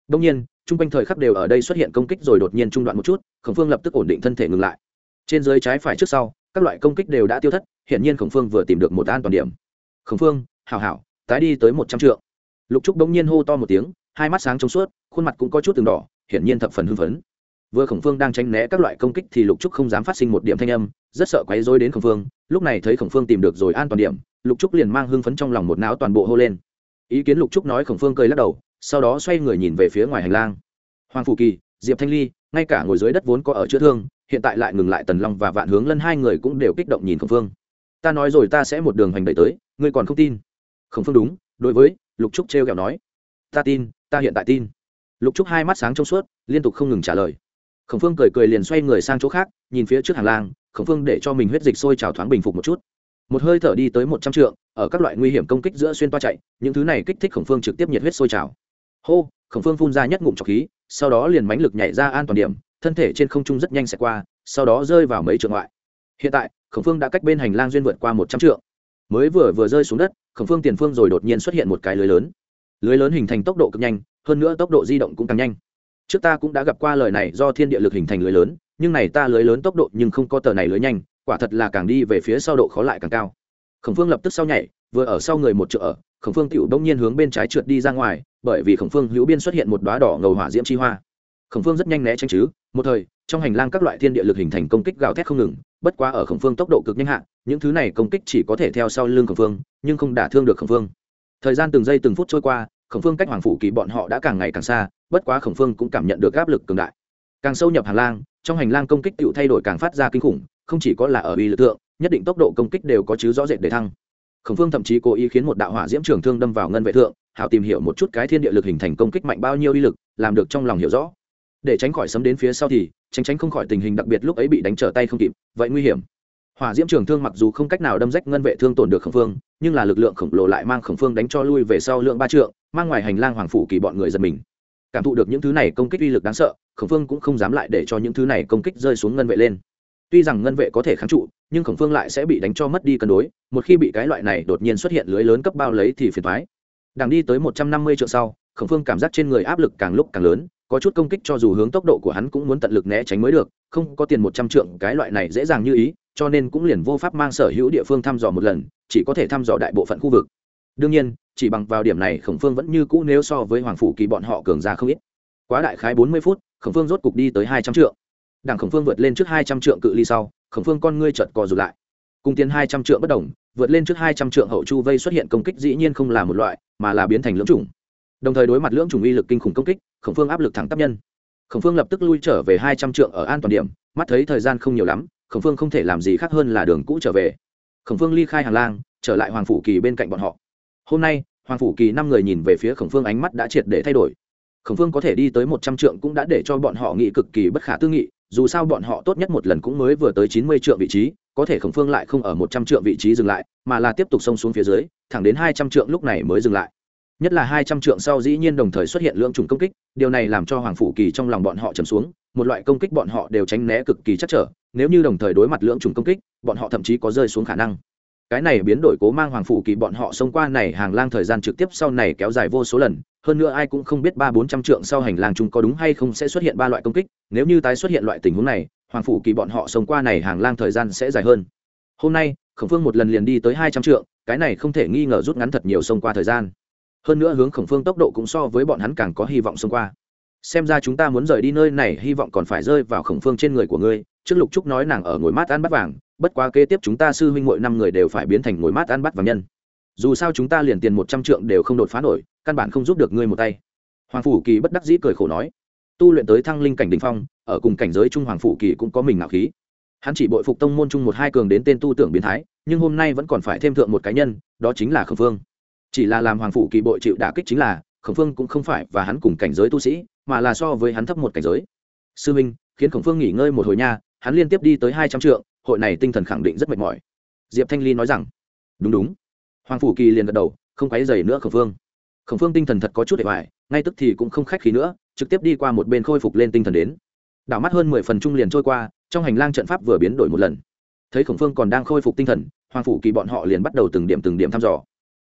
Đông nhiên, chung quanh thời khắc đều ở đây xuất hiện công kích rồi đột nhiên trung đoạn một chút, khổng phương lập tức ổn định thân thể ngừng lại. Trên dưới trái phải trước sau, các loại công kích đều đã tiêu thất hiện nhiên khổng phương vừa tìm được một an toàn điểm. Khổng phương hào hảo, tái đi tới một trăm trượng. Lục trúc bỗng nhiên hô to một tiếng hai mắt sáng trong suốt, khuôn mặt cũng có chút từng đỏ, hiển nhiên thập phần hưng phấn. Vừa khổng phương đang tránh né các loại công kích thì lục trúc không dám phát sinh một điểm thanh âm, rất sợ quấy rối đến khổng phương. Lúc này thấy khổng phương tìm được rồi an toàn điểm, lục trúc liền mang hưng phấn trong lòng một não toàn bộ hô lên. Ý kiến lục trúc nói khổng phương cười lắc đầu, sau đó xoay người nhìn về phía ngoài hành lang. Hoàng phủ kỳ, diệp thanh ly, ngay cả ngồi dưới đất vốn có ở chữa thương, hiện tại lại ngừng lại tần long và vạn hướng lân hai người cũng đều kích động nhìn khổng phương. Ta nói rồi ta sẽ một đường hành đẩy tới, ngươi còn không tin? Khổng phương đúng, đối với lục trúc trêu kẹo nói. Ta tin ta hiện tại tin. Lục trúc hai mắt sáng trong suốt, liên tục không ngừng trả lời. Khổng phương cười cười liền xoay người sang chỗ khác, nhìn phía trước hàng lang, khổng phương để cho mình huyết dịch sôi trào thoáng bình phục một chút. Một hơi thở đi tới một trăm trượng, ở các loại nguy hiểm công kích giữa xuyên toa chạy, những thứ này kích thích khổng phương trực tiếp nhiệt huyết sôi trào. Hô, khổng phương phun ra nhất ngụm trọc khí, sau đó liền mánh lực nhảy ra an toàn điểm, thân thể trên không trung rất nhanh xẹt qua, sau đó rơi vào mấy trượng ngoại. Hiện tại, khổng phương đã cách bên hành lang duyên vượt qua một trăm trượng. Mới vừa vừa rơi xuống đất, khổng phương tiền phương rồi đột nhiên xuất hiện một cái lưới lớn lưới lớn hình thành tốc độ cực nhanh hơn nữa tốc độ di động cũng càng nhanh. Trước ta cũng đã gặp qua lời này do thiên địa lực hình thành lưới lớn nhưng này ta lưới lớn tốc độ nhưng không có tờ này lưới nhanh quả thật là càng đi về phía sau độ khó lại càng cao. Khổng phương lập tức sau nhảy vừa ở sau người một chỗ ở khổng phương tựu đông nhiên hướng bên trái trượt đi ra ngoài bởi vì khổng phương hữu biên xuất hiện một đoá đỏ ngầu hỏa diễm chi hoa. Khổng phương rất nhanh né tránh chứ một thời trong hành lang các loại thiên địa lực hình thành công kích gào thét không ngừng bất quá ở khổng phương tốc độ cực nhanh hạn, những thứ này công kích chỉ có thể theo sau lưng khổng phương nhưng không đả thương được khổng phương. Thời gian từng giây từng phút trôi qua khổng phương cách hoàng phủ kỳ bọn họ đã càng ngày càng xa, bất quá khổng phương cũng cảm nhận được áp lực cường đại. Càng sâu nhập hành lang, trong hành lang công kích tự thay đổi càng phát ra kinh khủng, không chỉ có là ở uy lực lượng nhất định tốc độ công kích đều có chứ rõ rệt để thăng. Khổng phương thậm chí cố ý khiến một đạo hỏa diễm trường thương đâm vào ngân vệ thượng, hảo tìm hiểu một chút cái thiên địa lực hình thành công kích mạnh bao nhiêu uy lực, làm được trong lòng hiểu rõ. Để tránh khỏi sấm đến phía sau thì, tránh tránh không khỏi tình hình đặc biệt lúc ấy bị đánh trở tay không kịp, vậy nguy hiểm hỏa diễm trường thương mặc dù không cách nào đâm rách ngân vệ thương tổn được khổng phương, nhưng là lực lượng khổng lồ lại mang khổng phương đánh cho lui về sau lượng ba trượng, mang ngoài hành lang hoàng phủ kỳ bọn người giật mình. Cảm thụ được những thứ này công kích uy lực đáng sợ, khổng phương cũng không dám lại để cho những thứ này công kích rơi xuống ngân vệ lên. Tuy rằng ngân vệ có thể kháng trụ, nhưng khổng phương lại sẽ bị đánh cho mất đi cân đối, một khi bị cái loại này đột nhiên xuất hiện lưới lớn cấp bao lấy thì phiền thoái đằng đi tới một trăm năm mươi triệu sau, khổng phương cảm giác trên người áp lực càng lúc càng lớn có chút công kích cho dù hướng tốc độ của hắn cũng muốn tận lực né tránh mới được, không có tiền một trăm trượng, cái loại này dễ dàng như ý, cho nên cũng liền vô pháp mang sở hữu địa phương thăm dò một lần, chỉ có thể thăm dò đại bộ phận khu vực. Đương nhiên, chỉ bằng vào điểm này, khổng phương vẫn như cũ nếu so với hoàng phủ kỳ bọn họ cường ra không ít. Quá đại khái bốn mươi phút, khổng phương rốt cục đi tới hai trăm trượng. Đảng khổng phương vượt lên trước hai trăm trượng cự ly sau, khổng phương con ngươi chợt cò rụt lại. Cùng tiến hai trăm trượng bất đồng, vượt lên trước hai trăm trượng hậu chu vây xuất hiện công kích dĩ nhiên không là một loại, mà là biến thành lưỡng chủng đồng thời đối mặt lưỡng chủng uy lực kinh khủng công kích, khổng phương áp lực thẳng tắp nhân. Khổng phương lập tức lui trở về hai trăm trượng ở an toàn điểm, mắt thấy thời gian không nhiều lắm, khổng phương không thể làm gì khác hơn là đường cũ trở về. Khổng phương ly khai hàng lang, trở lại hoàng phủ kỳ bên cạnh bọn họ. Hôm nay, hoàng phủ kỳ năm người nhìn về phía khổng phương ánh mắt đã triệt để thay đổi. Khổng phương có thể đi tới một trăm trượng cũng đã để cho bọn họ nghĩ cực kỳ bất khả tư nghị, dù sao bọn họ tốt nhất một lần cũng mới vừa tới chín mươi trượng vị trí, có thể khổng phương lại không ở một trăm trượng vị trí dừng lại, mà là tiếp tục xông xuống phía dưới, thẳng đến hai trăm trượng lúc này mới dừng lại nhất là hai trăm trượng sau dĩ nhiên đồng thời xuất hiện lượng trùng công kích, điều này làm cho hoàng phủ kỳ trong lòng bọn họ trầm xuống, một loại công kích bọn họ đều tránh né cực kỳ chắc trở, nếu như đồng thời đối mặt lượng trùng công kích, bọn họ thậm chí có rơi xuống khả năng. Cái này biến đổi cố mang hoàng phủ kỳ bọn họ xông qua này hàng lang thời gian trực tiếp sau này kéo dài vô số lần, hơn nữa ai cũng không biết ba bốn trăm trượng sau hành lang chúng có đúng hay không sẽ xuất hiện ba loại công kích, nếu như tái xuất hiện loại tình huống này, hoàng phủ kỳ bọn họ xông qua này hàng lang thời gian sẽ dài hơn. Hôm nay, khổng phương một lần liền đi tới hai trăm trượng, cái này không thể nghi ngờ rút ngắn thật nhiều xông qua thời gian hơn nữa hướng khổng phương tốc độ cũng so với bọn hắn càng có hy vọng xông qua. Xem ra chúng ta muốn rời đi nơi này, hy vọng còn phải rơi vào khổng phương trên người của ngươi. Trước lục trúc nói nàng ở ngồi mát ăn bắt vàng, bất quá kế tiếp chúng ta sư huynh mỗi năm người đều phải biến thành ngồi mát ăn bắt vàng nhân. Dù sao chúng ta liền tiền một trăm trượng đều không đột phá nổi, căn bản không giúp được ngươi một tay. Hoàng phủ kỳ bất đắc dĩ cười khổ nói, tu luyện tới thăng linh cảnh đình phong, ở cùng cảnh giới trung hoàng phủ kỳ cũng có mình ngạo khí. Hắn chỉ bội phục tông môn chung một hai cường đến tên tu tưởng biến thái, nhưng hôm nay vẫn còn phải thêm thượng một cá nhân, đó chính là khổng phương chỉ là làm hoàng phủ kỳ bội chịu đả kích chính là, khổng phương cũng không phải và hắn cùng cảnh giới tu sĩ, mà là so với hắn thấp một cảnh giới. Sư minh, khiến khổng phương nghỉ ngơi một hồi nha, hắn liên tiếp đi tới hai trăm trượng, hội này tinh thần khẳng định rất mệt mỏi. Diệp thanh ly nói rằng, đúng đúng. Hoàng phủ kỳ liền gật đầu, không quáy dày nữa khổng phương. Khổng phương tinh thần thật có chút để hoài ngay tức thì cũng không khách khí nữa, trực tiếp đi qua một bên khôi phục lên tinh thần đến. Đảo mắt hơn mười phần trung liền trôi qua, trong hành lang trận pháp vừa biến đổi một lần. Thấy khổng phương còn đang khôi phục tinh thần, hoàng phủ kỳ bọn họ liền bắt đầu từng điểm từng điểm thăm dò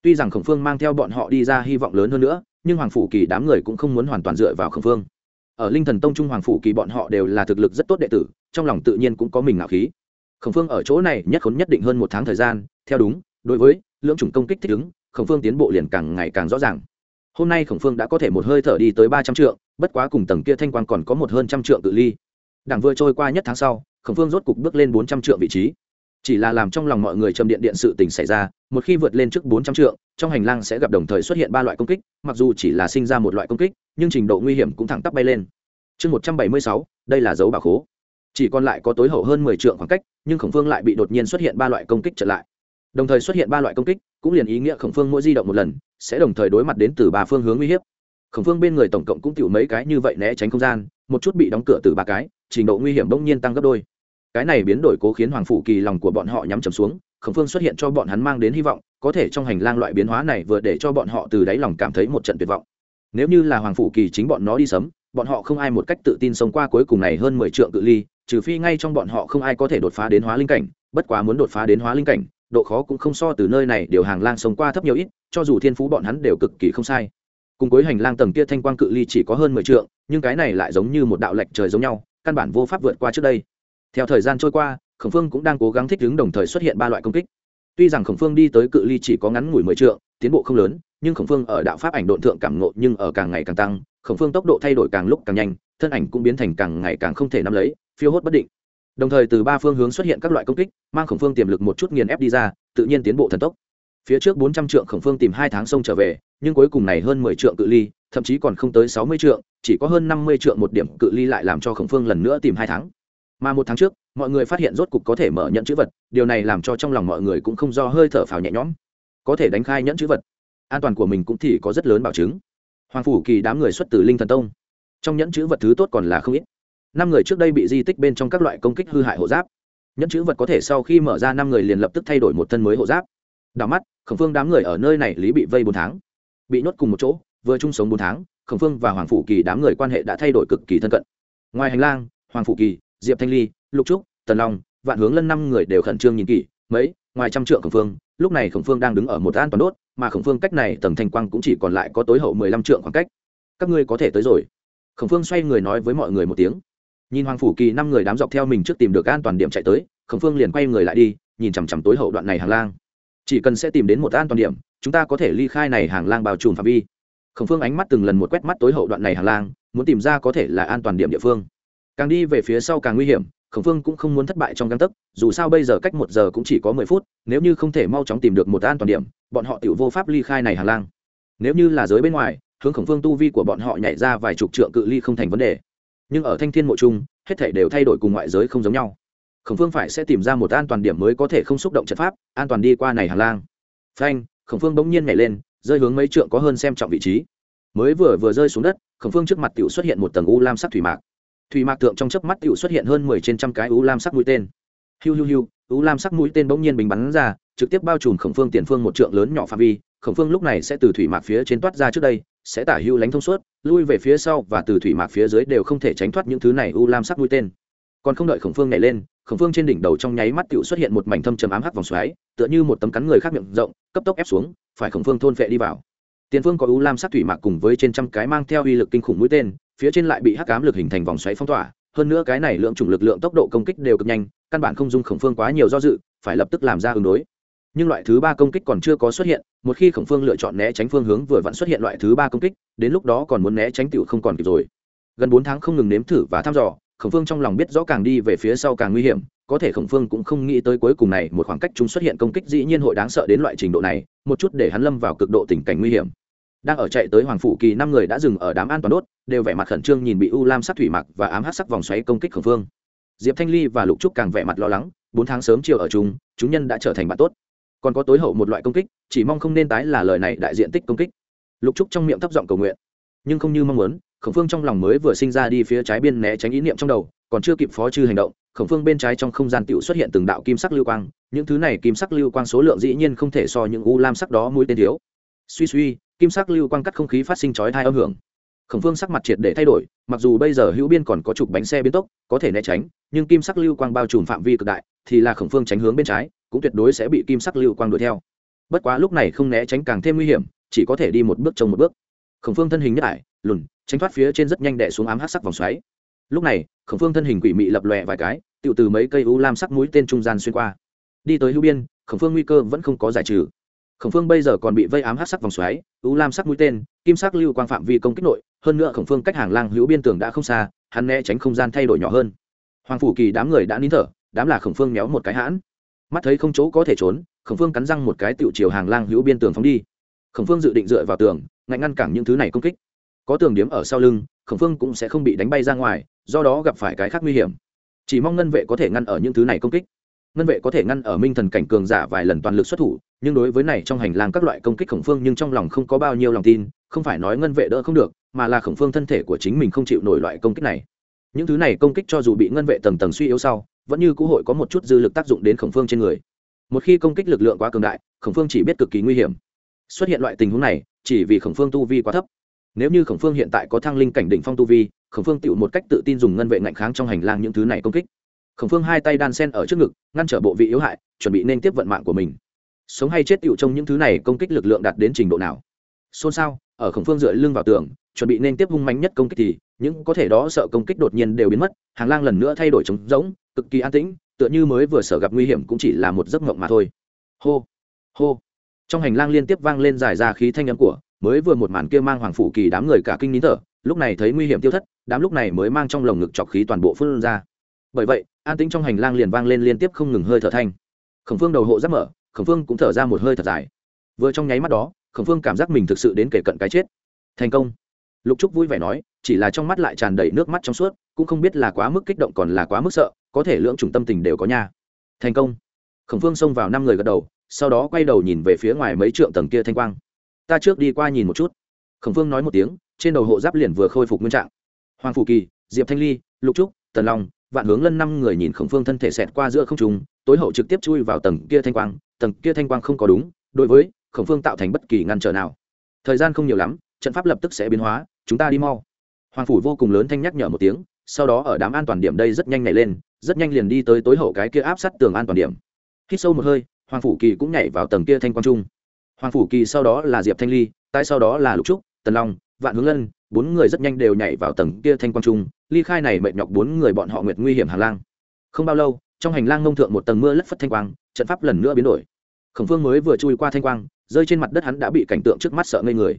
tuy rằng khổng phương mang theo bọn họ đi ra hy vọng lớn hơn nữa, nhưng hoàng phủ kỳ đám người cũng không muốn hoàn toàn dựa vào khổng phương. Ở linh thần tông trung hoàng phủ kỳ bọn họ đều là thực lực rất tốt đệ tử, trong lòng tự nhiên cũng có mình ngạo khí. Khổng phương ở chỗ này nhất khốn nhất định hơn một tháng thời gian, theo đúng, đối với lưỡng chủng công kích thích ứng, khổng phương tiến bộ liền càng ngày càng rõ ràng. Hôm nay khổng phương đã có thể một hơi thở đi tới ba trăm trượng, bất quá cùng tầng kia thanh quan còn có một hơn trăm trượng tự ly. Đảng vừa trôi qua nhất tháng sau, khổng phương rốt cục bước lên bốn trăm trượng vị trí. Chỉ là làm trong lòng mọi người châm điện điện sự tình xảy ra một khi vượt lên trước bốn trăm trượng, trong hành lang sẽ gặp đồng thời xuất hiện ba loại công kích, mặc dù chỉ là sinh ra một loại công kích, nhưng trình độ nguy hiểm cũng thẳng tắp bay lên. Chương một trăm bảy mươi sáu, đây là dấu bà khố. Chỉ còn lại có tối hậu hơn mười trượng khoảng cách, nhưng khổng phương lại bị đột nhiên xuất hiện ba loại công kích trở lại. Đồng thời xuất hiện ba loại công kích, cũng liền ý nghĩa khổng phương mỗi di động một lần, sẽ đồng thời đối mặt đến từ ba phương hướng uy hiếp. Khổng phương bên người tổng cộng cũng tiểu mấy cái như vậy né tránh không gian, một chút bị đóng cửa từ ba cái, trình độ nguy hiểm bỗng nhiên tăng gấp đôi. Cái này biến đổi cố khiến hoàng phủ kỳ lòng của bọn họ nhắm chầm xuống khổng phương xuất hiện cho bọn hắn mang đến hy vọng, có thể trong hành lang loại biến hóa này vừa để cho bọn họ từ đáy lòng cảm thấy một trận tuyệt vọng. Nếu như là hoàng phủ kỳ chính bọn nó đi sấm, bọn họ không ai một cách tự tin sống qua cuối cùng này hơn mười triệu cự ly, trừ phi ngay trong bọn họ không ai có thể đột phá đến hóa linh cảnh, bất quá muốn đột phá đến hóa linh cảnh, độ khó cũng không so từ nơi này, điều hàng lang sống qua thấp nhiều ít, cho dù thiên phú bọn hắn đều cực kỳ không sai. Cùng cuối hành lang tầng kia thanh quang cự ly chỉ có hơn mười trượng, nhưng cái này lại giống như một đạo lệch trời giống nhau, căn bản vô pháp vượt qua trước đây. Theo thời gian trôi qua khổng phương cũng đang cố gắng thích ứng đồng thời xuất hiện ba loại công kích. Tuy rằng khổng phương đi tới cự ly chỉ có ngắn ngủi mười trượng, tiến bộ không lớn, nhưng khổng phương ở đạo pháp ảnh độn thượng cảm ngộ nhưng ở càng ngày càng tăng, khổng phương tốc độ thay đổi càng lúc càng nhanh, thân ảnh cũng biến thành càng ngày càng không thể nắm lấy, phiêu hốt bất định. Đồng thời từ ba phương hướng xuất hiện các loại công kích, mang khổng phương tiềm lực một chút nghiền ép đi ra, tự nhiên tiến bộ thần tốc. Phía trước bốn trăm trượng khổng phương tìm hai tháng sông trở về, nhưng cuối cùng này hơn mười trượng cự ly, thậm chí còn không tới sáu mươi trượng, chỉ có hơn năm mươi trượng một điểm cự ly lại làm cho khổng phương lần nữa tìm hai tháng mà một tháng trước, mọi người phát hiện rốt cục có thể mở nhận chữ vật, điều này làm cho trong lòng mọi người cũng không do hơi thở phào nhẹ nhõm. Có thể đánh khai nhẫn chữ vật, an toàn của mình cũng thì có rất lớn bảo chứng. Hoàng phủ kỳ đám người xuất từ linh thần tông. Trong nhẫn chữ vật thứ tốt còn là không ít. Năm người trước đây bị di tích bên trong các loại công kích hư hại hộ giáp. Nhẫn chữ vật có thể sau khi mở ra, năm người liền lập tức thay đổi một thân mới hộ giáp. Đảo mắt, khổng phương đám người ở nơi này lý bị vây bốn tháng. Bị nhốt cùng một chỗ, vừa chung sống bốn tháng, khổng phương và hoàng phủ kỳ đám người quan hệ đã thay đổi cực kỳ thân cận. Ngoài hành lang, hoàng phủ kỳ diệp thanh ly, lục trúc, tần long, vạn hướng lân năm người đều khẩn trương nhìn kỹ, mấy, ngoài trăm trượng khổng phương, lúc này khổng phương đang đứng ở một an toàn đốt, mà khổng phương cách này tầng thanh quang cũng chỉ còn lại có tối hậu mười lăm trượng khoảng cách. Các ngươi có thể tới rồi. Khổng phương xoay người nói với mọi người một tiếng. Nhìn hoàng phủ kỳ năm người đám dọc theo mình trước tìm được an toàn điểm chạy tới, khổng phương liền quay người lại đi, nhìn chằm chằm tối hậu đoạn này hàng lang. Chỉ cần sẽ tìm đến một an toàn điểm, chúng ta có thể ly khai này hàng lang bao trùm phạm vi. Khổng phương ánh mắt từng lần một quét mắt tối hậu đoạn này hàng lang, muốn tìm ra có thể là an toàn điểm địa phương càng đi về phía sau càng nguy hiểm, khổng phương cũng không muốn thất bại trong găng tấc, dù sao bây giờ cách một giờ cũng chỉ có mười phút, nếu như không thể mau chóng tìm được một an toàn điểm, bọn họ tự vô pháp ly khai này hàng lang. Nếu như là giới bên ngoài, hướng khổng phương tu vi của bọn họ nhảy ra vài chục trượng cự ly không thành vấn đề. Nhưng ở thanh thiên mộ chung hết thể đều thay đổi cùng ngoại giới không giống nhau. Khổng phương phải sẽ tìm ra một an toàn điểm mới có thể không xúc động trận pháp, an toàn đi qua này hàng lang. Phanh, khổng phương bỗng nhiên nhảy lên, rơi hướng mấy trượng có hơn xem trọng vị trí. Mới vừa vừa rơi xuống đất, khổng phương trước mặt t xuất hiện một tầng u lam sắc thủy mạc thủy mạc tượng trong chớp mắt tựu xuất hiện hơn mười trên trăm cái u lam sắc mũi tên. Hiu hiu hiu u lam sắc mũi tên bỗng nhiên bình bắn ra, trực tiếp bao trùm khổng phương tiền phương một trượng lớn nhỏ phạm vi. Khổng phương lúc này sẽ từ thủy mạc phía trên toát ra trước đây, sẽ tả hưu lánh thông suốt, lui về phía sau và từ thủy mạc phía dưới đều không thể tránh thoát những thứ này u lam sắc mũi tên. Còn không đợi khổng phương nhảy lên, khổng phương trên đỉnh đầu trong nháy mắt tựu xuất hiện một mảnh thâm trầm ám hắc vòng xoáy, tựa như một tấm cắn người khác miệng rộng, cấp tốc ép xuống, phải khổng phương thôn phệ đi vào. Tiền phương có u lam sắc thủy mạc cùng với trên trăm cái mang theo uy lực kinh khủng mũi tên phía trên lại bị hắc ám lực hình thành vòng xoáy phong tỏa, hơn nữa cái này lượng chủng lực lượng tốc độ công kích đều cực nhanh, căn bản không dung khổng phương quá nhiều do dự, phải lập tức làm ra ứng đối. Nhưng loại thứ ba công kích còn chưa có xuất hiện, một khi khổng phương lựa chọn né tránh phương hướng vừa vặn xuất hiện loại thứ ba công kích, đến lúc đó còn muốn né tránh tựu không còn kịp rồi. Gần bốn tháng không ngừng nếm thử và thăm dò, khổng phương trong lòng biết rõ càng đi về phía sau càng nguy hiểm, có thể khổng phương cũng không nghĩ tới cuối cùng này một khoảng cách chúng xuất hiện công kích dĩ nhiên hội đáng sợ đến loại trình độ này, một chút để hắn lâm vào cực độ tình cảnh nguy hiểm đang ở chạy tới hoàng phủ kỳ, năm người đã dừng ở đám an toàn đốt, đều vẻ mặt khẩn trương nhìn bị u lam sắc thủy mặc và ám hát sắc vòng xoáy công kích khổng phương diệp thanh ly và lục trúc càng vẻ mặt lo lắng, bốn tháng sớm chiều ở chung, chúng nhân đã trở thành bạn tốt. Còn có tối hậu một loại công kích, chỉ mong không nên tái là lời này đại diện tích công kích. Lục trúc trong miệng thấp giọng cầu nguyện. Nhưng không như mong muốn, khổng phương trong lòng mới vừa sinh ra đi phía trái biên né tránh ý niệm trong đầu, còn chưa kịp phó chư hành động, khổng phương bên trái trong không gian tựu xuất hiện từng đạo kim sắc lưu quang, những thứ này kim sắc lưu quang số lượng dĩ nhiên không thể so những u lam sắc đó mũi tên thiếu. Suy suy kim sắc lưu quang cắt không khí phát sinh chói thai âm hưởng. Khổng phương sắc mặt triệt để thay đổi, mặc dù bây giờ hữu biên còn có chục bánh xe biến tốc, có thể né tránh, nhưng kim sắc lưu quang bao trùm phạm vi cực đại, thì là khổng phương tránh hướng bên trái, cũng tuyệt đối sẽ bị kim sắc lưu quang đuổi theo. Bất quá lúc này không né tránh càng thêm nguy hiểm, chỉ có thể đi một bước trông một bước. Khổng phương thân hình nhất ải lùn, tránh thoát phía trên rất nhanh đẻ xuống ám hát sắc vòng xoáy. Lúc này, khổng phương thân hình quỷ mị lập lòe vài cái tự từ mấy cây u lam sắc mũi tên trung gian xuyên qua. Đi tới hữu biên, khổng phương nguy cơ vẫn không có giải trừ khổng phương bây giờ còn bị vây ám hát sắc vòng xoáy, u lam sắc mũi tên, kim sắc lưu quang phạm vi công kích nội, hơn nữa khổng phương cách hàng lang hữu biên tường đã không xa, hắn né tránh không gian thay đổi nhỏ hơn. Hoàng phủ kỳ đám người đã nín thở, đám là khổng phương méo một cái hãn. Mắt thấy không chỗ có thể trốn, khổng phương cắn răng một cái tựu chiều hàng lang hữu biên tường phóng đi. Khổng phương dự định dựa vào tường, ngạnh ngăn cản những thứ này công kích. Có tường điếm ở sau lưng, khổng phương cũng sẽ không bị đánh bay ra ngoài, do đó gặp phải cái khác nguy hiểm. Chỉ mong ngân vệ có thể ngăn ở những thứ này công kích. Ngân vệ có thể ngăn ở minh thần cảnh cường giả vài lần toàn lực xuất thủ nhưng đối với này trong hành lang các loại công kích khổng phương nhưng trong lòng không có bao nhiêu lòng tin, không phải nói ngân vệ đỡ không được, mà là khổng phương thân thể của chính mình không chịu nổi loại công kích này. Những thứ này công kích cho dù bị ngân vệ tầng tầng suy yếu sau, vẫn như cũ hội có một chút dư lực tác dụng đến khổng phương trên người. Một khi công kích lực lượng quá cường đại, khổng phương chỉ biết cực kỳ nguy hiểm. Xuất hiện loại tình huống này, chỉ vì khổng phương tu vi quá thấp. Nếu như khổng phương hiện tại có thăng linh cảnh đỉnh phong tu vi, khổng phương tựu một cách tự tin dùng ngân vệ ngạnh kháng trong hành lang những thứ này công kích. Khổng phương hai tay đan sen ở trước ngực, ngăn trở bộ vị yếu hại, chuẩn bị nên tiếp vận mạng của mình sống hay chết tựu trong những thứ này công kích lực lượng đạt đến trình độ nào. Xôn xao, ở khổng phương dựa lưng vào tường, chuẩn bị nên tiếp hung mạnh nhất công kích thì, những có thể đó sợ công kích đột nhiên đều biến mất, hàng lang lần nữa thay đổi trống rỗng, cực kỳ an tĩnh, tựa như mới vừa sợ gặp nguy hiểm cũng chỉ là một giấc mộng mà thôi. Hô hô. Trong hành lang liên tiếp vang lên dài ra khí thanh âm của, mới vừa một màn kia mang hoàng phủ kỳ đám người cả kinh nín thở, lúc này thấy nguy hiểm tiêu thất, đám lúc này mới mang trong lồng ngực chọc khí toàn bộ phương ra. Bởi vậy, an tĩnh trong hành lang liền vang lên liên tiếp không ngừng hơi thở thanh. Khổng phương đầu hộ giáp mở khổng phương cũng thở ra một hơi thật dài. Vừa trong nháy mắt đó, khổng phương cảm giác mình thực sự đến kể cận cái chết. Thành công. Lục trúc vui vẻ nói, chỉ là trong mắt lại tràn đầy nước mắt trong suốt, cũng không biết là quá mức kích động còn là quá mức sợ, có thể lưỡng chủng tâm tình đều có nha. Thành công. Khổng phương xông vào năm người gật đầu, sau đó quay đầu nhìn về phía ngoài mấy trượng tầng kia thanh quang. Ta trước đi qua nhìn một chút. Khổng phương nói một tiếng, trên đầu hộ giáp liền vừa khôi phục nguyên trạng. Hoàng phủ kỳ, diệp thanh ly, lục trúc, tần long, vạn hướng lân năm người nhìn khổng phương thân thể xẹt qua giữa không trùng tối hậu trực tiếp chui vào tầng kia thanh quang tầng kia thanh quang không có đúng, đối với khổng phương tạo thành bất kỳ ngăn trở nào. Thời gian không nhiều lắm, trận pháp lập tức sẽ biến hóa, chúng ta đi mau. Hoàng phủ vô cùng lớn thanh nhắc nhở một tiếng, sau đó ở đám an toàn điểm đây rất nhanh nhảy lên, rất nhanh liền đi tới tối hậu cái kia áp sát tường an toàn điểm. Hít sâu một hơi, hoàng phủ kỳ cũng nhảy vào tầng kia thanh quang trung. Hoàng phủ kỳ sau đó là diệp thanh ly tại sau đó là lục trúc, tần long, vạn hướng lân, bốn người rất nhanh đều nhảy vào tầng kia thanh quang trung. Ly khai này mệt nhọc bốn người bọn họ nguyệt nguy hiểm hàng lang. Không bao lâu, trong hành lang nông thượng một tầng mưa lất phất thanh quang trận pháp lần nữa biến đổi. Khổng phương mới vừa chui qua thanh quang, rơi trên mặt đất hắn đã bị cảnh tượng trước mắt sợ ngây người.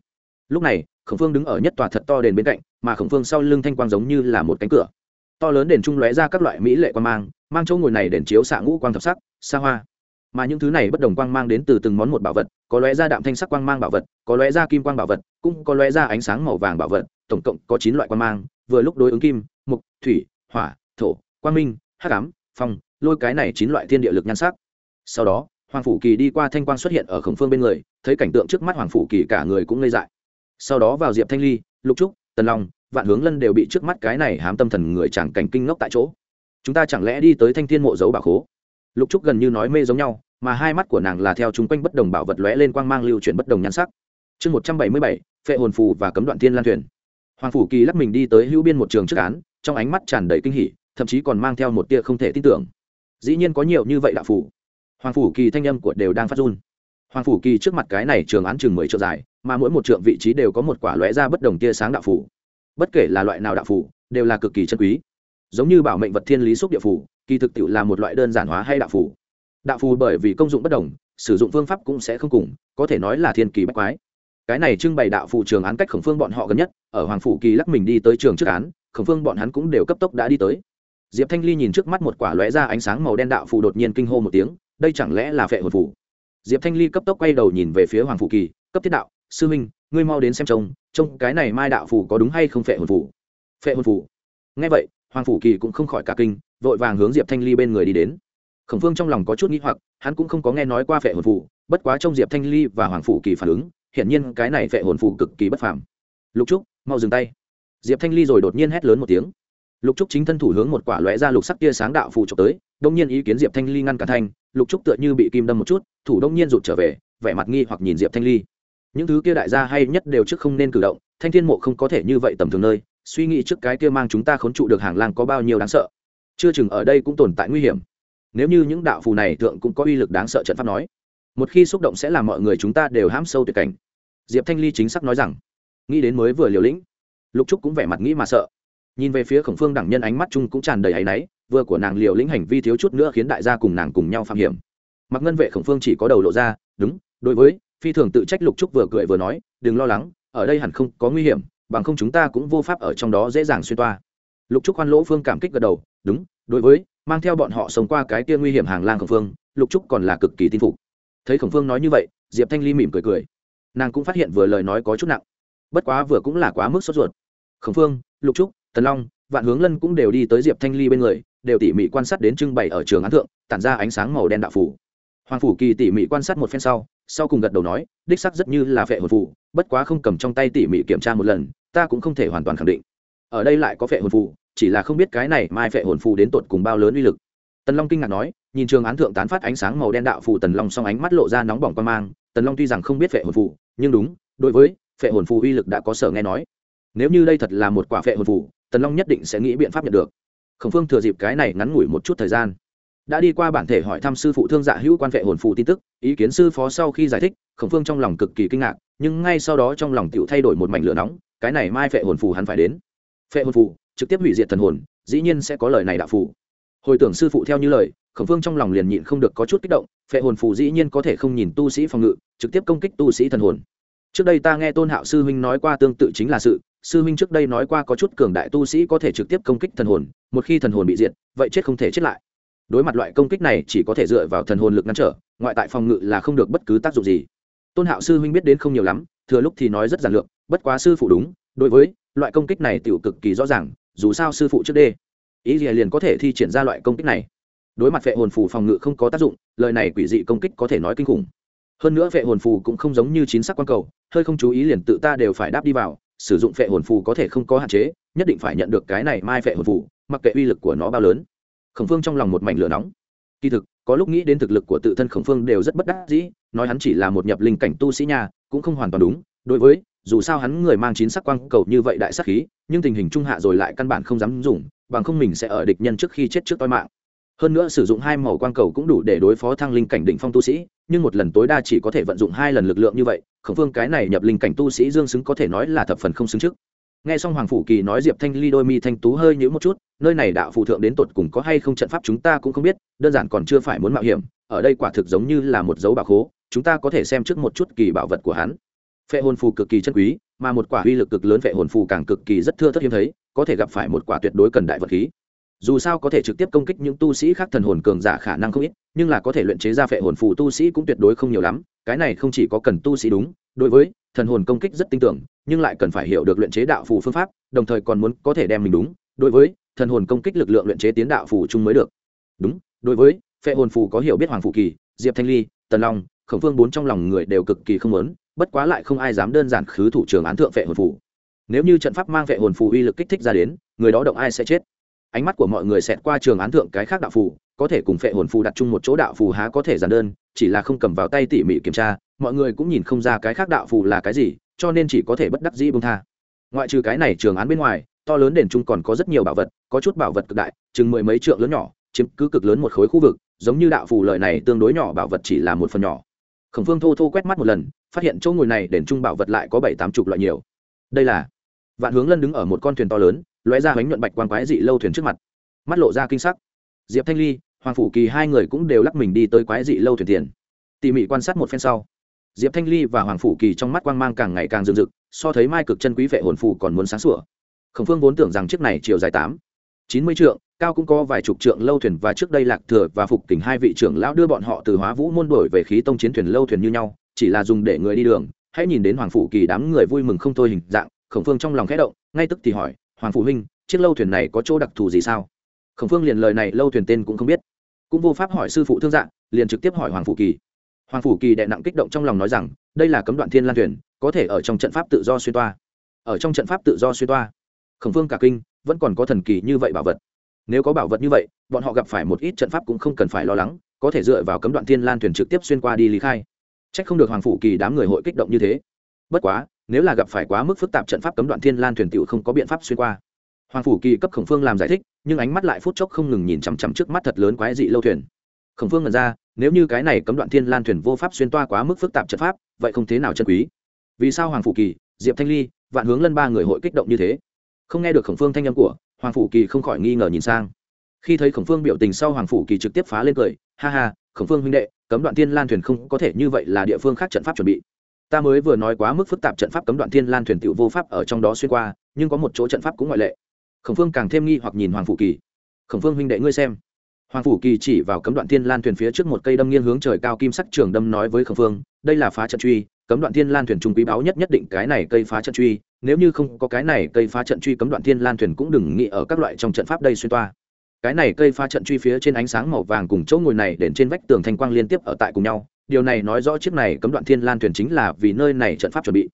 Lúc này, khổng phương đứng ở nhất tòa thật to đền bên cạnh, mà khổng phương sau lưng thanh quang giống như là một cánh cửa. To lớn đền trung lóe ra các loại mỹ lệ quan mang mang chỗ ngồi này đền chiếu xạ ngũ quang thập sắc, xa hoa. Mà những thứ này bất đồng quang mang đến từ từng món một bảo vật, có lóe ra đạm thanh sắc quang mang bảo vật, có lóe ra kim quang bảo vật, cũng có lóe ra ánh sáng màu vàng bảo vật, tổng cộng có chín loại quang mang, vừa lúc đối ứng kim, mục, thủy, hỏa, thổ, quang minh, hắc ám, phong, lôi cái này chín loại thiên địa lực nhan sắc sau đó, hoàng phủ kỳ đi qua thanh quang xuất hiện ở khổng phương bên người, thấy cảnh tượng trước mắt hoàng phủ kỳ cả người cũng ngây dại. Sau đó vào diệp thanh ly, lục trúc, tần long, vạn hướng lân đều bị trước mắt cái này hám tâm thần người chẳng cảnh kinh ngốc tại chỗ. Chúng ta chẳng lẽ đi tới thanh thiên mộ dấu bảo khố? Lục trúc gần như nói mê giống nhau, mà hai mắt của nàng là theo chúng quanh bất đồng bảo vật lóe lên quang mang lưu chuyển bất đồng nhan sắc. Chương một trăm bảy mươi bảy, phệ hồn phù và cấm đoạn thiên lan thuyền. Hoàng phủ kỳ lắc mình đi tới hữu biên một trường trước án, trong ánh mắt tràn đầy kinh hỉ, thậm chí còn mang theo một tia không thể tin tưởng. Dĩ nhiên có nhiều như vậy đạo phủ hoàng phủ kỳ thanh âm của đều đang phát run. Hoàng phủ kỳ trước mặt cái này trường án chừng mười trượng dài, mà mỗi một trượng vị trí đều có một quả lóe ra bất đồng tia sáng đạo phủ. Bất kể là loại nào đạo phủ, đều là cực kỳ chân quý. Giống như bảo mệnh vật thiên lý xúc địa phủ, kỳ thực tiệu là một loại đơn giản hóa hay đạo phủ. Đạo phù bởi vì công dụng bất đồng, sử dụng phương pháp cũng sẽ không cùng, có thể nói là thiên kỳ bách quái. Cái này trưng bày đạo phụ trường án cách khổng phương bọn họ gần nhất, ở hoàng phủ kỳ lắc mình đi tới trường trước án, khổng phương bọn hắn cũng đều cấp tốc đã đi tới. Diệp thanh ly nhìn trước mắt một quả lóe ra ánh sáng màu đen đạo phụ đột nhiên kinh hô một tiếng đây chẳng lẽ là phệ hồn phủ? Diệp thanh ly cấp tốc quay đầu nhìn về phía hoàng phủ kỳ, cấp thiết đạo, sư minh ngươi mau đến xem trông trông cái này mai đạo phủ có đúng hay không phệ hồn phủ? Phệ hồn phủ? Nghe vậy, hoàng phủ kỳ cũng không khỏi cả kinh, vội vàng hướng diệp thanh ly bên người đi đến. Khổng phương trong lòng có chút nghĩ hoặc, hắn cũng không có nghe nói qua phệ hồn phủ, bất quá trong diệp thanh ly và hoàng phủ kỳ phản ứng, hiển nhiên cái này phệ hồn phủ cực kỳ bất phàm. Lục trúc, mau dừng tay. Diệp thanh ly rồi đột nhiên hét lớn một tiếng lục trúc chính thân thủ hướng một quả lóe ra lục sắc tia sáng đạo phù trộm tới, đông nhiên ý kiến diệp thanh ly ngăn cả thanh lục trúc tựa như bị kim đâm một chút, thủ đông nhiên rụt trở về, vẻ mặt nghi hoặc nhìn diệp thanh ly. Những thứ kia đại gia hay nhất đều trước không nên cử động, thanh thiên mộ không có thể như vậy tầm thường nơi, suy nghĩ trước cái kia mang chúng ta khốn trụ được hàng lang có bao nhiêu đáng sợ. Chưa chừng ở đây cũng tồn tại nguy hiểm. Nếu như những đạo phù này thượng cũng có uy lực đáng sợ trận pháp nói, một khi xúc động sẽ làm mọi người chúng ta đều hãm sâu tuyệt cảnh. Diệp thanh ly chính xác nói rằng, nghĩ đến mới vừa liều lĩnh, lục trúc cũng vẻ mặt nghĩ mà sợ nhìn về phía khổng phương đẳng nhân ánh mắt chung cũng tràn đầy áy náy, vừa của nàng liều lĩnh hành vi thiếu chút nữa khiến đại gia cùng nàng cùng nhau phạm hiểm. Mặc ngân vệ khổng phương chỉ có đầu lộ ra, đúng, đối với, phi thường tự trách lục trúc vừa cười vừa nói, đừng lo lắng, ở đây hẳn không có nguy hiểm, bằng không chúng ta cũng vô pháp ở trong đó dễ dàng xuyên toa. Lục trúc khoan lỗ phương cảm kích gật đầu, đúng, đối với, mang theo bọn họ sống qua cái kia nguy hiểm hàng lang khổng phương, lục trúc còn là cực kỳ tin phục. Thấy khổng phương nói như vậy, diệp thanh ly mỉm cười cười. Nàng cũng phát hiện vừa lời nói có chút nặng. Bất quá vừa cũng là quá mức sốt ruột. Khổng phương, lục trúc tần long vạn hướng lân cũng đều đi tới diệp thanh ly bên người đều tỉ mỉ quan sát đến trưng bày ở trường án thượng tản ra ánh sáng màu đen đạo phủ. Hoàng phủ kỳ tỉ mỉ quan sát một phen sau sau cùng gật đầu nói đích sắc rất như là phệ hồn phủ bất quá không cầm trong tay tỉ mỉ kiểm tra một lần ta cũng không thể hoàn toàn khẳng định. Ở đây lại có phệ hồn phủ chỉ là không biết cái này mai phệ hồn phù đến tột cùng bao lớn uy lực. Tần long kinh ngạc nói nhìn trường án thượng tán phát ánh sáng màu đen đạo phủ, tần long song ánh mắt lộ ra nóng bỏng quan mang tần long tuy rằng không biết phệ hồn phù nhưng đúng đối với phệ hồn phù uy lực đã có sở nghe nói. Nếu như đây thật là một quả phệ hồn phù tần long nhất định sẽ nghĩ biện pháp nhận được. Khổng phương thừa dịp cái này ngắn ngủi một chút thời gian, đã đi qua bản thể hỏi thăm sư phụ thương dạ hữu quan vệ hồn phù tin tức, ý kiến sư phó sau khi giải thích, khổng phương trong lòng cực kỳ kinh ngạc, nhưng ngay sau đó trong lòng tựu thay đổi một mảnh lửa nóng, cái này mai phệ hồn phù hắn phải đến. Phệ hồn phù, trực tiếp hủy diệt thần hồn, dĩ nhiên sẽ có lời này đạo phù. Hồi tưởng sư phụ theo như lời, khổng phương trong lòng liền nhịn không được có chút kích động phệ hồn phù dĩ nhiên có thể không nhìn tu sĩ phòng ngự, trực tiếp công kích tu sĩ thần hồn. Trước đây ta nghe tôn hạo sư huynh nói qua tương tự chính là sự sư huynh trước đây nói qua có chút cường đại tu sĩ có thể trực tiếp công kích thần hồn, một khi thần hồn bị diệt, vậy chết không thể chết lại. Đối mặt loại công kích này chỉ có thể dựa vào thần hồn lực ngăn trở, ngoại tại phòng ngự là không được bất cứ tác dụng gì. Tôn hạo sư huynh biết đến không nhiều lắm, thừa lúc thì nói rất giản lược, bất quá sư phụ đúng, đối với loại công kích này tiểu cực kỳ rõ ràng, dù sao sư phụ trước đê ý gì liền có thể thi triển ra loại công kích này. Đối mặt vệ hồn phù phòng ngự không có tác dụng, lời này quỷ dị công kích có thể nói kinh khủng. Hơn nữa vệ hồn phù cũng không giống như chín sắc quan cầu, hơi không chú ý liền tự ta đều phải đáp đi vào sử dụng phệ hồn phù có thể không có hạn chế, nhất định phải nhận được cái này mai phệ hồn phù, mặc kệ uy lực của nó bao lớn. Khổng phương trong lòng một mảnh lửa nóng. Kỳ thực, có lúc nghĩ đến thực lực của tự thân khổng phương đều rất bất đắc dĩ, nói hắn chỉ là một nhập linh cảnh tu sĩ nhà cũng không hoàn toàn đúng. Đối với, dù sao hắn người mang chín sắc quang cầu như vậy đại sắc khí, nhưng tình hình trung hạ rồi lại căn bản không dám dùng, bằng không mình sẽ ở địch nhân trước khi chết trước toi mạng. Hơn nữa sử dụng hai màu quang cầu cũng đủ để đối phó thăng linh cảnh đỉnh phong tu sĩ nhưng một lần tối đa chỉ có thể vận dụng hai lần lực lượng như vậy, khổng phương cái này nhập linh cảnh tu sĩ dương xứng có thể nói là thập phần không xứng trước. Nghe xong hoàng phủ kỳ nói diệp thanh ly đôi mi thanh tú hơi nhữ một chút, nơi này đạo phụ thượng đến tột cùng có hay không trận pháp chúng ta cũng không biết, đơn giản còn chưa phải muốn mạo hiểm, ở đây quả thực giống như là một dấu bảo hố chúng ta có thể xem trước một chút kỳ bảo vật của hắn. Phệ hồn phù cực kỳ chân quý, mà một quả uy lực cực lớn phệ hồn phù càng cực kỳ rất thưa thất hiếm thấy, có thể gặp phải một quả tuyệt đối cần đại vật khí dù sao có thể trực tiếp công kích những tu sĩ khác thần hồn cường giả khả năng không ít, nhưng là có thể luyện chế ra phệ hồn phù tu sĩ cũng tuyệt đối không nhiều lắm, cái này không chỉ có cần tu sĩ đúng, đối với thần hồn công kích rất tin tưởng, nhưng lại cần phải hiểu được luyện chế đạo phù phương pháp, đồng thời còn muốn có thể đem mình đúng, đối với thần hồn công kích lực lượng luyện chế tiến đạo phù chung mới được. Đúng, đối với phệ hồn phù có hiểu biết hoàng phù kỳ, diệp thanh ly, tần long, khổng phương bốn trong lòng người đều cực kỳ không lớn bất quá lại không ai dám đơn giản khứ thủ trường án thượng phệ hồn phù. Nếu như trận pháp mang phệ hồn phù uy lực kích thích ra đến, người đó động ai sẽ chết? Ánh mắt của mọi người xẹt qua trường án thượng cái khác đạo phù, có thể cùng phệ hồn phù đặt chung một chỗ đạo phù há có thể giản đơn, chỉ là không cầm vào tay tỉ mỉ kiểm tra, mọi người cũng nhìn không ra cái khác đạo phù là cái gì, cho nên chỉ có thể bất đắc dĩ bông tha. Ngoại trừ cái này trường án bên ngoài, to lớn đền trung còn có rất nhiều bảo vật, có chút bảo vật cực đại, chừng mười mấy trượng lớn nhỏ, chiếm cứ cực lớn một khối khu vực, giống như đạo phù lợi này tương đối nhỏ bảo vật chỉ là một phần nhỏ. Khổng phương thô thô quét mắt một lần, phát hiện chỗ ngồi này đền trung bảo vật lại có bảy tám chục loại nhiều. Đây là vạn hướng lân đứng ở một con thuyền to lớn lóe ra bánh nhuận bạch quan quái dị lâu thuyền trước mặt. Mắt lộ ra kinh sắc. Diệp thanh ly, hoàng phủ kỳ hai người cũng đều lắc mình đi tới quái dị lâu thuyền tiền. Tỉ mỉ quan sát một phen sau, diệp thanh ly và hoàng phủ kỳ trong mắt quang mang càng ngày càng rừng rực so thấy mai cực chân quý vệ hồn phù còn muốn sáng sủa. Khổng phương vốn tưởng rằng chiếc này chiều dài tám, chín mươi trượng, cao cũng có vài chục trượng lâu thuyền và trước đây lạc thừa và phục tỉnh hai vị trưởng lão đưa bọn họ từ hóa vũ môn đổi về khí tông chiến thuyền lâu thuyền như nhau, chỉ là dùng để người đi đường, hãy nhìn đến hoàng phủ kỳ đám người vui mừng không thôi hình dạng, khổng phương trong lòng khẽ động, ngay tức thì hỏi hoàng phủ huynh, chiếc lâu thuyền này có chỗ đặc thù gì sao? Khổng phương liền lời này, lâu thuyền tên cũng không biết. Cũng vô pháp hỏi sư phụ thương dạng liền trực tiếp hỏi hoàng phủ kỳ. Hoàng phủ kỳ đệ nặng kích động trong lòng nói rằng, đây là cấm đoạn thiên lan thuyền, có thể ở trong trận pháp tự do xuyên toa. Ở trong trận pháp tự do xuyên toa. Khổng phương cả kinh, vẫn còn có thần kỳ như vậy bảo vật. Nếu có bảo vật như vậy, bọn họ gặp phải một ít trận pháp cũng không cần phải lo lắng, có thể dựa vào cấm đoạn thiên lan thuyền trực tiếp xuyên qua đi lý khai. C h ắ c không được hoàng phủ kỳ đám người hội kích động như thế. Bất quá nếu là gặp phải quá mức phức tạp trận pháp cấm đoạn thiên lan thuyền t không có biện pháp xuyên qua. Hoàng phủ kỳ cấp khổng phương làm giải thích, nhưng ánh mắt lại phút chốc không ngừng nhìn chằm chằm trước mắt thật lớn quái dị lâu thuyền. Khổng phương ngần ra, nếu như cái này cấm đoạn thiên lan thuyền vô pháp xuyên toa quá mức phức tạp trận pháp, vậy không thế nào chân quý. Vì sao hoàng phủ kỳ, diệp thanh ly, vạn hướng lân ba người hội kích động như thế? Không nghe được khổng phương thanh âm của, hoàng phủ kỳ không khỏi nghi ngờ nhìn sang. Khi thấy khổng phương biểu tình sau, hoàng phủ kỳ trực tiếp phá lên cười. Ha ha, khổng phương huynh đệ, cấm đoạn thiên lan thuyền không có thể như vậy là địa phương khác trận pháp chuẩn bị ta mới vừa nói quá mức phức tạp trận pháp cấm đoạn thiên lan thuyền tiểu vô pháp ở trong đó xuyên qua, nhưng có một chỗ trận pháp cũng ngoại lệ. Khổng phương càng thêm nghi hoặc nhìn hoàng phủ kỳ. Khổng phương huynh đệ ngươi xem. Hoàng phủ kỳ chỉ vào cấm đoạn thiên lan thuyền phía trước một cây đâm nghiêng hướng trời cao kim sắc trường đâm nói với khổng phương, đây là phá trận truy, cấm đoạn thiên lan thuyền trung quý báo nhất nhất định cái này cây phá trận truy, nếu như không có cái này cây phá trận truy cấm đoạn thiên lan thuyền cũng đừng nghĩ ở các loại trong trận pháp đây xuyên toa. Cái này cây phá trận truy phía trên ánh sáng màu vàng cùng chỗ ngồi này đến trên vách tường thanh quang liên tiếp ở tại cùng nhau điều này nói rõ chiếc này cấm đoạn thiên lan thuyền chính là vì nơi này trận pháp chuẩn bị.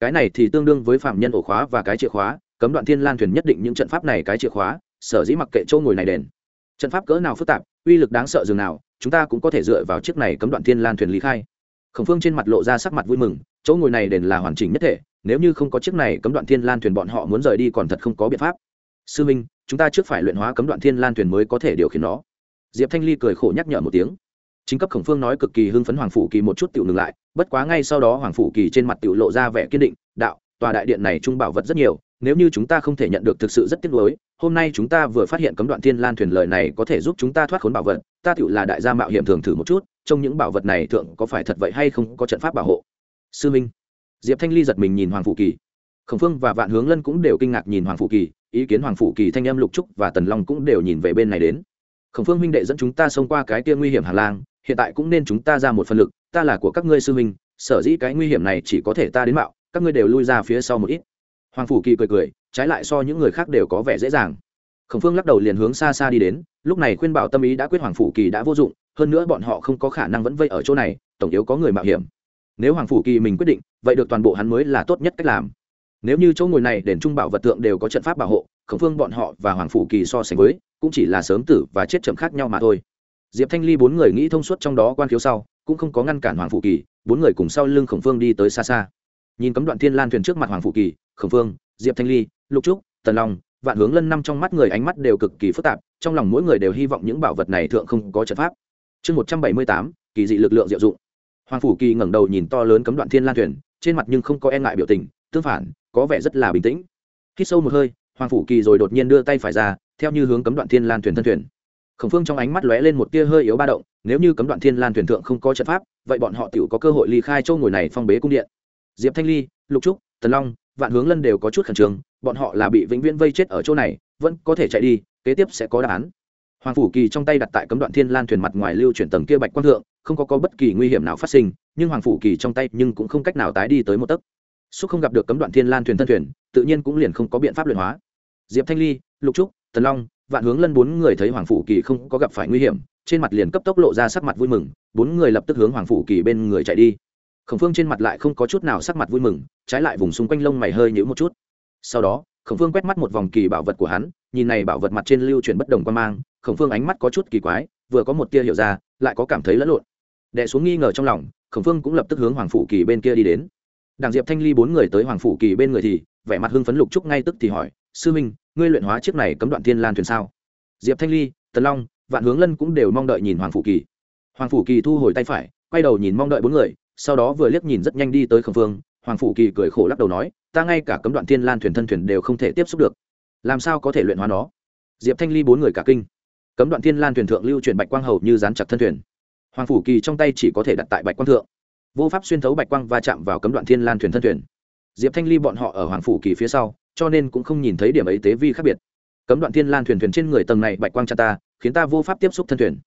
Cái này thì tương đương với phạm nhân ổ khóa và cái chìa khóa, cấm đoạn thiên lan thuyền nhất định những trận pháp này cái chìa khóa, sở dĩ mặc kệ chỗ ngồi này đền. Trận pháp cỡ nào phức tạp, uy lực đáng sợ dường nào, chúng ta cũng có thể dựa vào chiếc này cấm đoạn thiên lan thuyền lý khai. Khổng phương trên mặt lộ ra sắc mặt vui mừng, chỗ ngồi này đền là hoàn chỉnh nhất thể, nếu như không có chiếc này cấm đoạn thiên lan thuyền bọn họ muốn rời đi còn thật không có biện pháp. Sư minh, chúng ta trước phải luyện hóa cấm đoạn thiên lan thuyền mới có thể điều khiển nó. Diệp thanh ly cười khổ nhắc nhở một tiếng chính cấp khổng phương nói cực kỳ hưng phấn hoàng phủ kỳ một chút tiểu ngừng lại, bất quá ngay sau đó hoàng phủ kỳ trên mặt tiểu lộ ra vẻ kiên định, đạo, tòa đại điện này trung bảo vật rất nhiều, nếu như chúng ta không thể nhận được thực sự rất tiếc nuối, hôm nay chúng ta vừa phát hiện cấm đoạn thiên lan thuyền lời này có thể giúp chúng ta thoát khốn bảo vật, ta tựu là đại gia mạo hiểm thường thử một chút trong những bảo vật này thượng có phải thật vậy hay không có trận pháp bảo hộ. Sư minh, diệp thanh ly giật mình nhìn hoàng phủ kỳ. Khổng phương và vạn hướng lân cũng đều kinh ngạc nhìn hoàng phủ kỳ, ý kiến hoàng phủ kỳ thanh em lục trúc và tần long cũng đều nhìn về bên này đến. Khổng phương huynh đệ dẫn chúng ta xông qua cái kia nguy hiểm hà lang hiện tại cũng nên chúng ta ra một phần lực ta là của các ngươi sư huynh, sở dĩ cái nguy hiểm này chỉ có thể ta đến mạo các ngươi đều lui ra phía sau một ít. Hoàng phủ kỳ cười cười trái lại so những người khác đều có vẻ dễ dàng. Khổng phương lắc đầu liền hướng xa xa đi đến lúc này khuyên bảo tâm ý đã quyết hoàng phủ kỳ đã vô dụng hơn nữa bọn họ không có khả năng vẫn vây ở chỗ này tổng yếu có người mạo hiểm. Nếu hoàng phủ kỳ mình quyết định vậy được toàn bộ hắn mới là tốt nhất cách làm. Nếu như chỗ ngồi này đền trung bảo vật tượng đều có trận pháp bảo hộ khổng phương bọn họ và hoàng phủ kỳ so sánh với cũng chỉ là sớm tử và chết chậm khác nhau mà thôi diệp thanh ly bốn người nghĩ thông suốt trong đó quan khiếu sau, cũng không có ngăn cản hoàng phủ kỳ, bốn người cùng sau lưng khổng phương đi tới xa xa. Nhìn cấm đoạn thiên lan thuyền trước mặt hoàng phủ kỳ, khổng phương, diệp thanh ly, lục trúc, tần long, vạn hướng lân năm trong mắt người ánh mắt đều cực kỳ phức tạp, trong lòng mỗi người đều hy vọng những bảo vật này thượng không có trận pháp. Chương một trăm bảy mươi tám, kỳ dị lực lượng diệu dụng. Hoàng phủ kỳ ngẩng đầu nhìn to lớn cấm đoạn thiên lan thuyền, trên mặt nhưng không có e ngại biểu tình, tương phản, có vẻ rất là bình tĩnh. Hít sâu một hơi, hoàng phủ kỳ rồi đột nhiên đưa tay phải ra, theo như hướng cấm đoạn thiên lan thuyền thân thuyền khổng phương trong ánh mắt lóe lên một tia hơi yếu ba động nếu như cấm đoạn thiên lan thuyền thượng không có trận pháp vậy bọn họ tự có cơ hội ly khai châu ngồi này phong bế cung điện. Diệp thanh ly lục trúc tần long vạn hướng lân đều có chút khẩn trương bọn họ là bị vĩnh viễn vây chết ở chỗ này vẫn có thể chạy đi kế tiếp sẽ có đáp án. Hoàng phủ kỳ trong tay đặt tại cấm đoạn thiên lan thuyền mặt ngoài lưu chuyển tầng kia bạch quang thượng không có, có bất kỳ nguy hiểm nào phát sinh nhưng hoàng phủ kỳ trong tay nhưng cũng không cách nào tái đi tới một tấc. Xúc không gặp được cấm đoạn thiên lan thuyền thân thuyền tự nhiên cũng liền không có biện pháp luyện hóa. Diệp thanh ly lục trúc tần long vạn hướng lân bốn người thấy hoàng phủ kỳ không có gặp phải nguy hiểm, trên mặt liền cấp tốc lộ ra sắc mặt vui mừng, bốn người lập tức hướng hoàng phủ kỳ bên người chạy đi. Khổng phương trên mặt lại không có chút nào sắc mặt vui mừng, trái lại vùng xung quanh lông mày hơi nhữ một chút. Sau đó, khổng phương quét mắt một vòng kỳ bảo vật của hắn, nhìn này bảo vật mặt trên lưu chuyển bất đồng quan mang, khổng phương ánh mắt có chút kỳ quái, vừa có một tia hiểu ra, lại có cảm thấy lẫn lộn. Đẻ xuống nghi ngờ trong lòng, khổng phương cũng lập tức hướng hoàng phủ kỳ bên kia đi đến. Đảng diệp thanh ly bốn người tới hoàng phủ kỳ bên người thì, vẻ mặt hưng phấn lục trúc ngay tức thì hỏi, sư minh ngươi luyện hóa chiếc này cấm đoạn thiên lan thuyền sao? Diệp thanh ly, tần long, vạn hướng lân cũng đều mong đợi nhìn hoàng phủ kỳ. Hoàng phủ kỳ thu hồi tay phải, quay đầu nhìn mong đợi bốn người, sau đó vừa liếc nhìn rất nhanh đi tới khổng phương, hoàng phủ kỳ cười khổ lắc đầu nói, ta ngay cả cấm đoạn thiên lan thuyền thân thuyền đều không thể tiếp xúc được. Làm sao có thể luyện hóa nó? Diệp thanh ly bốn người cả kinh. Cấm đoạn thiên lan thuyền thượng lưu chuyển bạch quang hầu như dán chặt thân thuyền. Hoàng phủ kỳ trong tay chỉ có thể đặt tại bạch quang thượng. Vô pháp xuyên thấu bạch quang và chạm vào cấm đoạn thiên lan thuyền thân thuyền. Diệp thanh ly bọn họ ở hoàng phủ kỳ phía sau cho nên cũng không nhìn thấy điểm ấy tế vi khác biệt. Cấm đoạn thiên lan thuyền thuyền trên người tầng này bạch quang cha ta, khiến ta vô pháp tiếp xúc thân thuyền.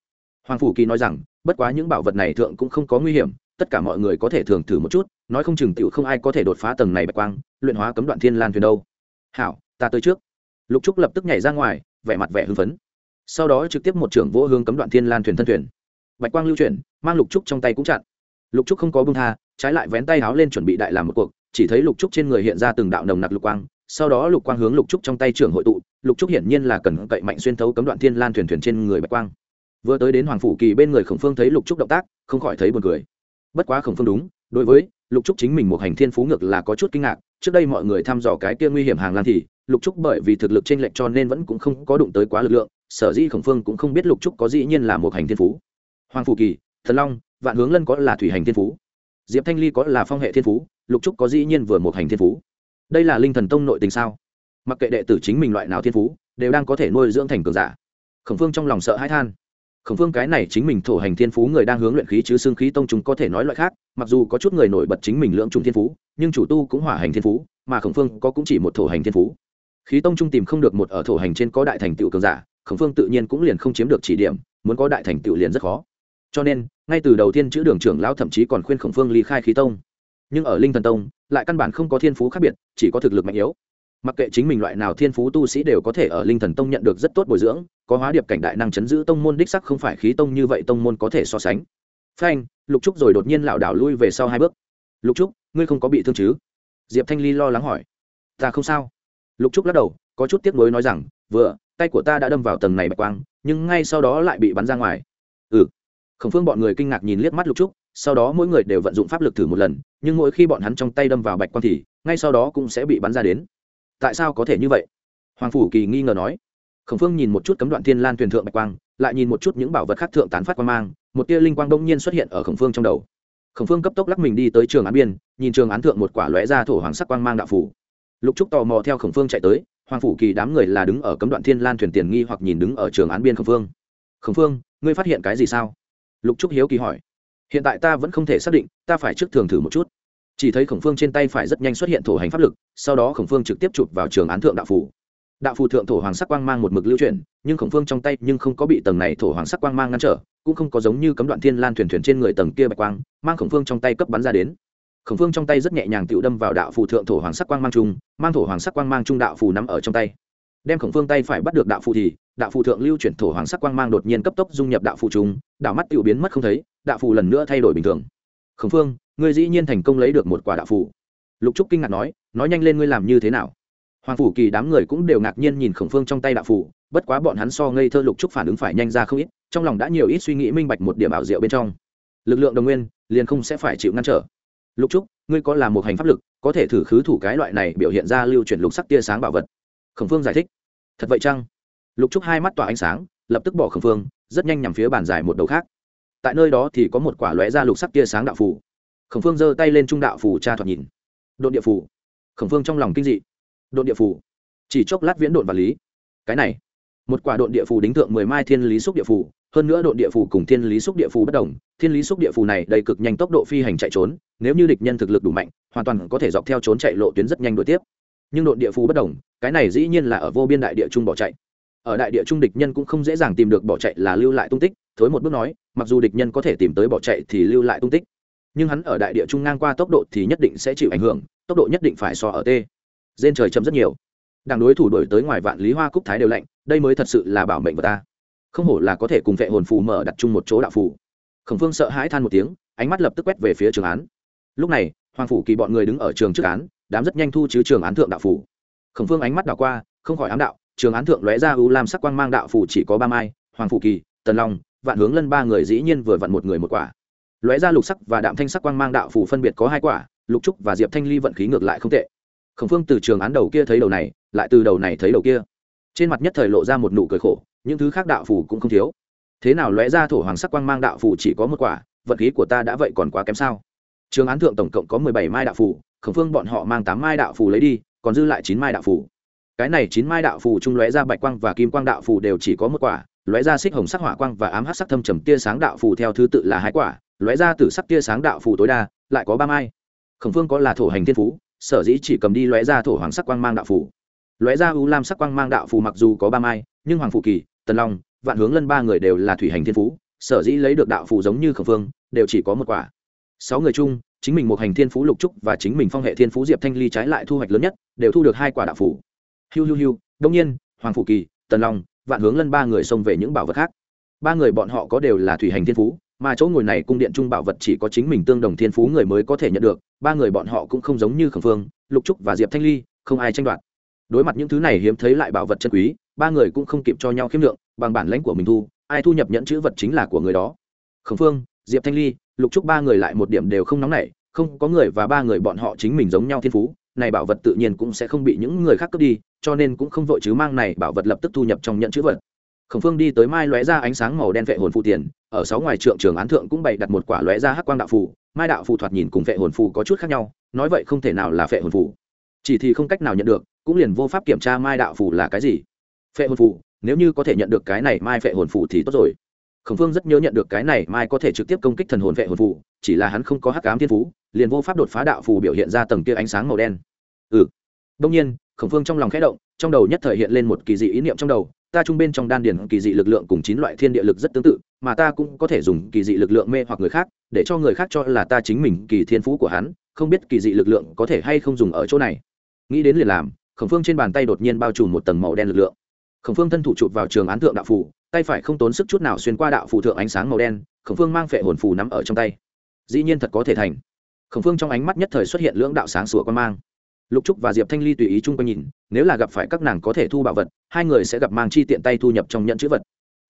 Hoàng phủ kỳ nói rằng, bất quá những bảo vật này thượng cũng không có nguy hiểm, tất cả mọi người có thể thường thử một chút, nói không chừng tựu không ai có thể đột phá tầng này bạch quang, luyện hóa cấm đoạn thiên lan thuyền đâu. Hảo, ta tới trước. Lục trúc lập tức nhảy ra ngoài, vẻ mặt vẻ hưng phấn. Sau đó trực tiếp một trưởng vỗ hướng cấm đoạn thiên lan thuyền thân thuyền. Bạch quang lưu chuyển, mang lục trúc trong tay cũng chặn. Lục trúc không có bưng tha, trái lại vén tay háo lên chuẩn bị đại làm một cuộc, chỉ thấy lục trúc trên người hiện ra từng đạo nồng nặc lục quang sau đó lục quang hướng lục trúc trong tay trưởng hội tụ, lục trúc hiển nhiên là cần cậy mạnh xuyên thấu cấm đoạn thiên lan thuyền thuyền trên người bạch quang. Vừa tới đến hoàng phủ kỳ bên người khổng phương thấy lục trúc động tác, không khỏi thấy buồn cười. Bất quá khổng phương đúng, đối với lục trúc chính mình một hành thiên phú ngược là có chút kinh ngạc, trước đây mọi người thăm dò cái kia nguy hiểm hàng lan thì, lục trúc bởi vì thực lực t r ê n lệch cho nên vẫn cũng không có đụng tới quá lực lượng, sở dĩ khổng phương cũng không biết lục trúc có dĩ nhiên là một hành thiên phú. Hoàng phủ kỳ, thần long, vạn hướng lân có là thủy hành thiên phú. Diệp thanh ly có là phong hệ thiên phú, lục trúc có dĩ nhiên vừa một hành thiên phú đây là linh thần tông nội tình sao? Mặc kệ đệ tử chính mình loại nào thiên phú, đều đang có thể nuôi dưỡng thành cường giả. Khổng phương trong lòng sợ hãi than. Khổng phương cái này chính mình thổ hành thiên phú người đang hướng luyện khí chứ xương khí tông chúng có thể nói loại khác, mặc dù có chút người nổi bật chính mình lưỡng trùng thiên phú, nhưng chủ tu cũng hỏa hành thiên phú, mà khổng phương có cũng chỉ một thổ hành thiên phú. Khí tông trung tìm không được một ở thổ hành trên có đại thành tựu cường giả, khổng phương tự nhiên cũng liền không chiếm được chỉ điểm, muốn có đại thành tựu liền rất khó. Cho nên, ngay từ đầu tiên chữ đường trưởng lão thậm chí còn khuyên khổng phương ly khai khí tông nhưng ở linh thần tông, lại căn bản không có thiên phú khác biệt, chỉ có thực lực mạnh yếu. Mặc kệ chính mình loại nào thiên phú tu sĩ đều có thể ở linh thần tông nhận được rất tốt bồi dưỡng, có hóa điệp cảnh đại năng chấn giữ tông môn đích sắc không phải khí tông như vậy tông môn có thể so sánh. Phanh, lục trúc rồi đột nhiên lảo đảo lui về sau hai bước. Lục trúc, ngươi không có bị thương chứ? Diệp thanh ly lo lắng hỏi. Ta không sao. Lục trúc lắc đầu, có chút tiếc nuối nói rằng, vừa, tay của ta đã đâm vào tầng này bạch quang, nhưng ngay sau đó lại bị bắn ra ngoài. Ừ. Khổng phương bọn người kinh ngạc nhìn liếc mắt lục trúc sau đó mỗi người đều vận dụng pháp lực thử một lần, nhưng mỗi khi bọn hắn trong tay đâm vào bạch quang thì, ngay sau đó cũng sẽ bị bắn ra đến. Tại sao có thể như vậy? Hoàng phủ kỳ nghi ngờ nói. Khổng phương nhìn một chút cấm đoạn thiên lan thuyền thượng bạch quang, lại nhìn một chút những bảo vật khác thượng tán phát quang mang, một tia linh quang đông nhiên xuất hiện ở khổng phương trong đầu. Khổng phương cấp tốc lắc mình đi tới trường án biên, nhìn trường án thượng một quả lóe ra thổ hoàng sắc quang mang đạo phủ. Lục trúc tò mò theo khổng phương chạy tới, hoàng phủ kỳ đám người là đứng ở cấm đoạn thiên lan thuyền tiền nghi hoặc nhìn đứng ở trường án biên khổng phương. Khổng phương, ngươi phát hiện cái gì sao? Lục trúc hiếu kỳ hỏi hiện tại ta vẫn không thể xác định, ta phải trước thường thử một chút. Chỉ thấy khổng phương trên tay phải rất nhanh xuất hiện thổ hành pháp lực, sau đó khổng phương trực tiếp chụp vào trường án thượng đạo phủ đạo phù thượng thổ hoàng sắc quang mang một mực lưu chuyển, nhưng khổng phương trong tay nhưng không có bị tầng này thổ hoàng sắc quang mang ngăn trở, cũng không có giống như cấm đoạn thiên lan thuyền thuyền trên người tầng kia bạch quang, mang khổng phương trong tay cấp bắn ra đến. Khổng phương trong tay rất nhẹ nhàng tự đâm vào đạo phù thượng thổ hoàng sắc quang mang trung, mang thổ hoàng sắc quang mang trung đạo phù nắm ở trong tay. Đem khổng phương tay phải bắt được đạo phù thì, đạo phù thượng lưu chuyển thổ hoàng sắc quang mang đột nhiên cấp tốc dung nhập đạo phù trung, đạo mắt tự biến mất không thấy đạo phù lần nữa thay đổi bình thường. Khổng phương, ngươi dĩ nhiên thành công lấy được một quả đạo phù. Lục trúc kinh ngạc nói nói nhanh lên ngươi làm như thế nào? Hoàng phủ kỳ đám người cũng đều ngạc nhiên nhìn khổng phương trong tay đạo phù, bất quá bọn hắn so ngây thơ lục trúc phản ứng phải nhanh ra không ít, trong lòng đã nhiều ít suy nghĩ minh bạch một điểm ảo diệu bên trong. Lực lượng đồng nguyên, liền không sẽ phải chịu ngăn trở. Lục trúc, ngươi có là một hành pháp lực, có thể thử khứ thủ cái loại này biểu hiện ra lưu chuyển lục sắc tia sáng bảo vật. Khổng phương giải thích. Thật vậy chăng? Lục trúc hai mắt tỏa ánh sáng, lập tức bỏ khổng phương, rất nhanh nhằm phía bàn giải một đầu khác tại nơi đó thì có một quả lóe ra lục sắc tia sáng đạo phù. Khổng phương giơ tay lên trung đạo phù tra thoạt nhìn. Độn địa phù. Khổng phương trong lòng kinh dị. Độn địa phù. Chỉ chốc lát viễn độn và lý. Cái này, một quả độn địa phù đính thượng mười mai thiên lý xúc địa phù, hơn nữa độn địa phù cùng thiên lý xúc địa phù bất đồng, thiên lý xúc địa phù này đầy cực nhanh tốc độ phi hành chạy trốn, nếu như địch nhân thực lực đủ mạnh, hoàn toàn có thể dọc theo trốn chạy lộ tuyến rất nhanh đuổi tiếp. Nhưng độn địa phù bất đồng, cái này dĩ nhiên là ở vô biên đại địa trung bỏ chạy ở đại địa trung địch nhân cũng không dễ dàng tìm được bỏ chạy là lưu lại tung tích, thối một bước nói, mặc dù địch nhân có thể tìm tới bỏ chạy thì lưu lại tung tích. Nhưng hắn ở đại địa trung ngang qua tốc độ thì nhất định sẽ chịu ảnh hưởng, tốc độ nhất định phải so ở t trên trời chậm rất nhiều. Đảng đối thủ đổi tới ngoài vạn lý hoa cúc thái đều lạnh, đây mới thật sự là bảo mệnh của ta. Không hổ là có thể cùng vệ hồn phù mở đặt chung một chỗ đạo phù. Khổng phương sợ hãi than một tiếng, ánh mắt lập tức quét về phía trường án. Lúc này, hoàng phủ kỳ bọn người đứng ở trường trước án, đám rất nhanh thu chứ trường án thượng đạo phủ khổng phương ánh mắt đảo qua, không khỏi ám đạo trường án thượng lóe ra u lam sắc quang mang đạo phủ chỉ có ba mai, hoàng phủ kỳ, tần long, vạn hướng lân ba người dĩ nhiên vừa vặn một người một quả. Lóe ra lục sắc và đạm thanh sắc quang mang đạo phủ phân biệt có hai quả, lục trúc và diệp thanh ly vận khí ngược lại không tệ. Khổng phương từ trường án đầu kia thấy đầu này, lại từ đầu này thấy đầu kia. Trên mặt nhất thời lộ ra một nụ cười khổ, những thứ khác đạo phủ cũng không thiếu. Thế nào lóe ra thổ hoàng sắc quang mang đạo phủ chỉ có một quả, vận khí của ta đã vậy còn quá kém sao? Trường án thượng tổng cộng có mười bảy mai đạo phủ khổng phương bọn họ mang tám mai đạo phủ lấy đi, còn dư lại chín mai đạo phủ cái này chín mai đạo phù trung lóe ra bạch quang và kim quang đạo phù đều chỉ có một quả, lóe ra xích hồng sắc hỏa quang và ám hắc sắc thâm trầm tia sáng đạo phù theo thứ tự là hai quả, lóe ra từ sắc tia sáng đạo phù tối đa, lại có ba mai. Khổng phương có là thổ hành thiên phú, sở dĩ chỉ cầm đi lóe ra thổ hoàng sắc quang mang đạo phù. lóe ra u lam sắc quang mang đạo phù mặc dù có ba mai, nhưng hoàng phủ kỳ, tần long, vạn hướng lân ba người đều là thủy hành thiên phú, sở dĩ lấy được đạo phù giống như khổng phương, đều chỉ có một quả. Sáu người chung, chính mình một hành thiên phú lục trúc và chính mình phong hệ thiên phú diệp thanh ly trái lại thu hoạch lớn nhất, đều thu được hai quả đạo phủ hiu hiu hiu đông nhiên, hoàng phủ kỳ, tần long, vạn hướng lân ba người xông về những bảo vật khác. Ba người bọn họ có đều là thủy hành thiên phú, mà chỗ ngồi này cung điện trung bảo vật chỉ có chính mình tương đồng thiên phú người mới có thể nhận được, ba người bọn họ cũng không giống như khẩn phương, lục trúc và diệp thanh ly, không ai tranh đoạt. Đối mặt những thứ này hiếm thấy lại bảo vật chân quý, ba người cũng không kịp cho nhau khiêm lượng, bằng bản lãnh của mình thu, ai thu nhập nhận chữ vật chính là của người đó. Khẩn phương, diệp thanh ly, lục trúc ba người lại một điểm đều không nóng nảy, không có người và ba người bọn họ chính mình giống nhau thiên phú, này bảo vật tự nhiên cũng sẽ không bị những người khác cướp đi cho nên cũng không vội chứ mang này bảo vật lập tức thu nhập trong nhận chữ vật. Khổng phương đi tới mai lóe ra ánh sáng màu đen vệ hồn phụ tiền, ở sáu ngoài trượng trường án thượng cũng bày đặt một quả lóe ra hắc quang đạo phù. Mai đạo phù thoạt nhìn cùng vệ hồn phù có chút khác nhau, nói vậy không thể nào là vệ hồn phù. Chỉ thì không cách nào nhận được, cũng liền vô pháp kiểm tra mai đạo phù là cái gì. Vệ hồn phù, nếu như có thể nhận được cái này mai vệ hồn phù thì tốt rồi. Khổng phương rất nhớ nhận được cái này mai có thể trực tiếp công kích thần hồn vệ hồn phù, chỉ là hắn không có hắc ám thiên phú, liền vô pháp đột phá đạo phù biểu hiện ra tầng kia ánh sáng màu đen. Ừ. Đông nhiên khổng phương trong lòng khẽ động, trong đầu nhất thời hiện lên một kỳ dị ý niệm trong đầu, ta trung bên trong đan điền kỳ dị lực lượng cùng chín loại thiên địa lực rất tương tự, mà ta cũng có thể dùng kỳ dị lực lượng mê hoặc người khác, để cho người khác cho là ta chính mình kỳ thiên phú của hắn, không biết kỳ dị lực lượng có thể hay không dùng ở chỗ này. Nghĩ đến liền làm, khổng phương trên bàn tay đột nhiên bao trùm một tầng màu đen lực lượng. Khổng phương thân thủ chụp vào trường án thượng đạo phủ tay phải không tốn sức chút nào xuyên qua đạo phủ thượng ánh sáng màu đen, khổng phương mang phệ hồn phù nắm ở trong tay. Dĩ nhiên thật có thể thành. Khổng phương trong ánh mắt nhất thời xuất hiện lưỡng đạo sáng sủa quan mang lục trúc và diệp thanh ly tùy ý chung quanh nhìn nếu là gặp phải các nàng có thể thu bảo vật hai người sẽ gặp mang chi tiện tay thu nhập trong nhận chữ vật.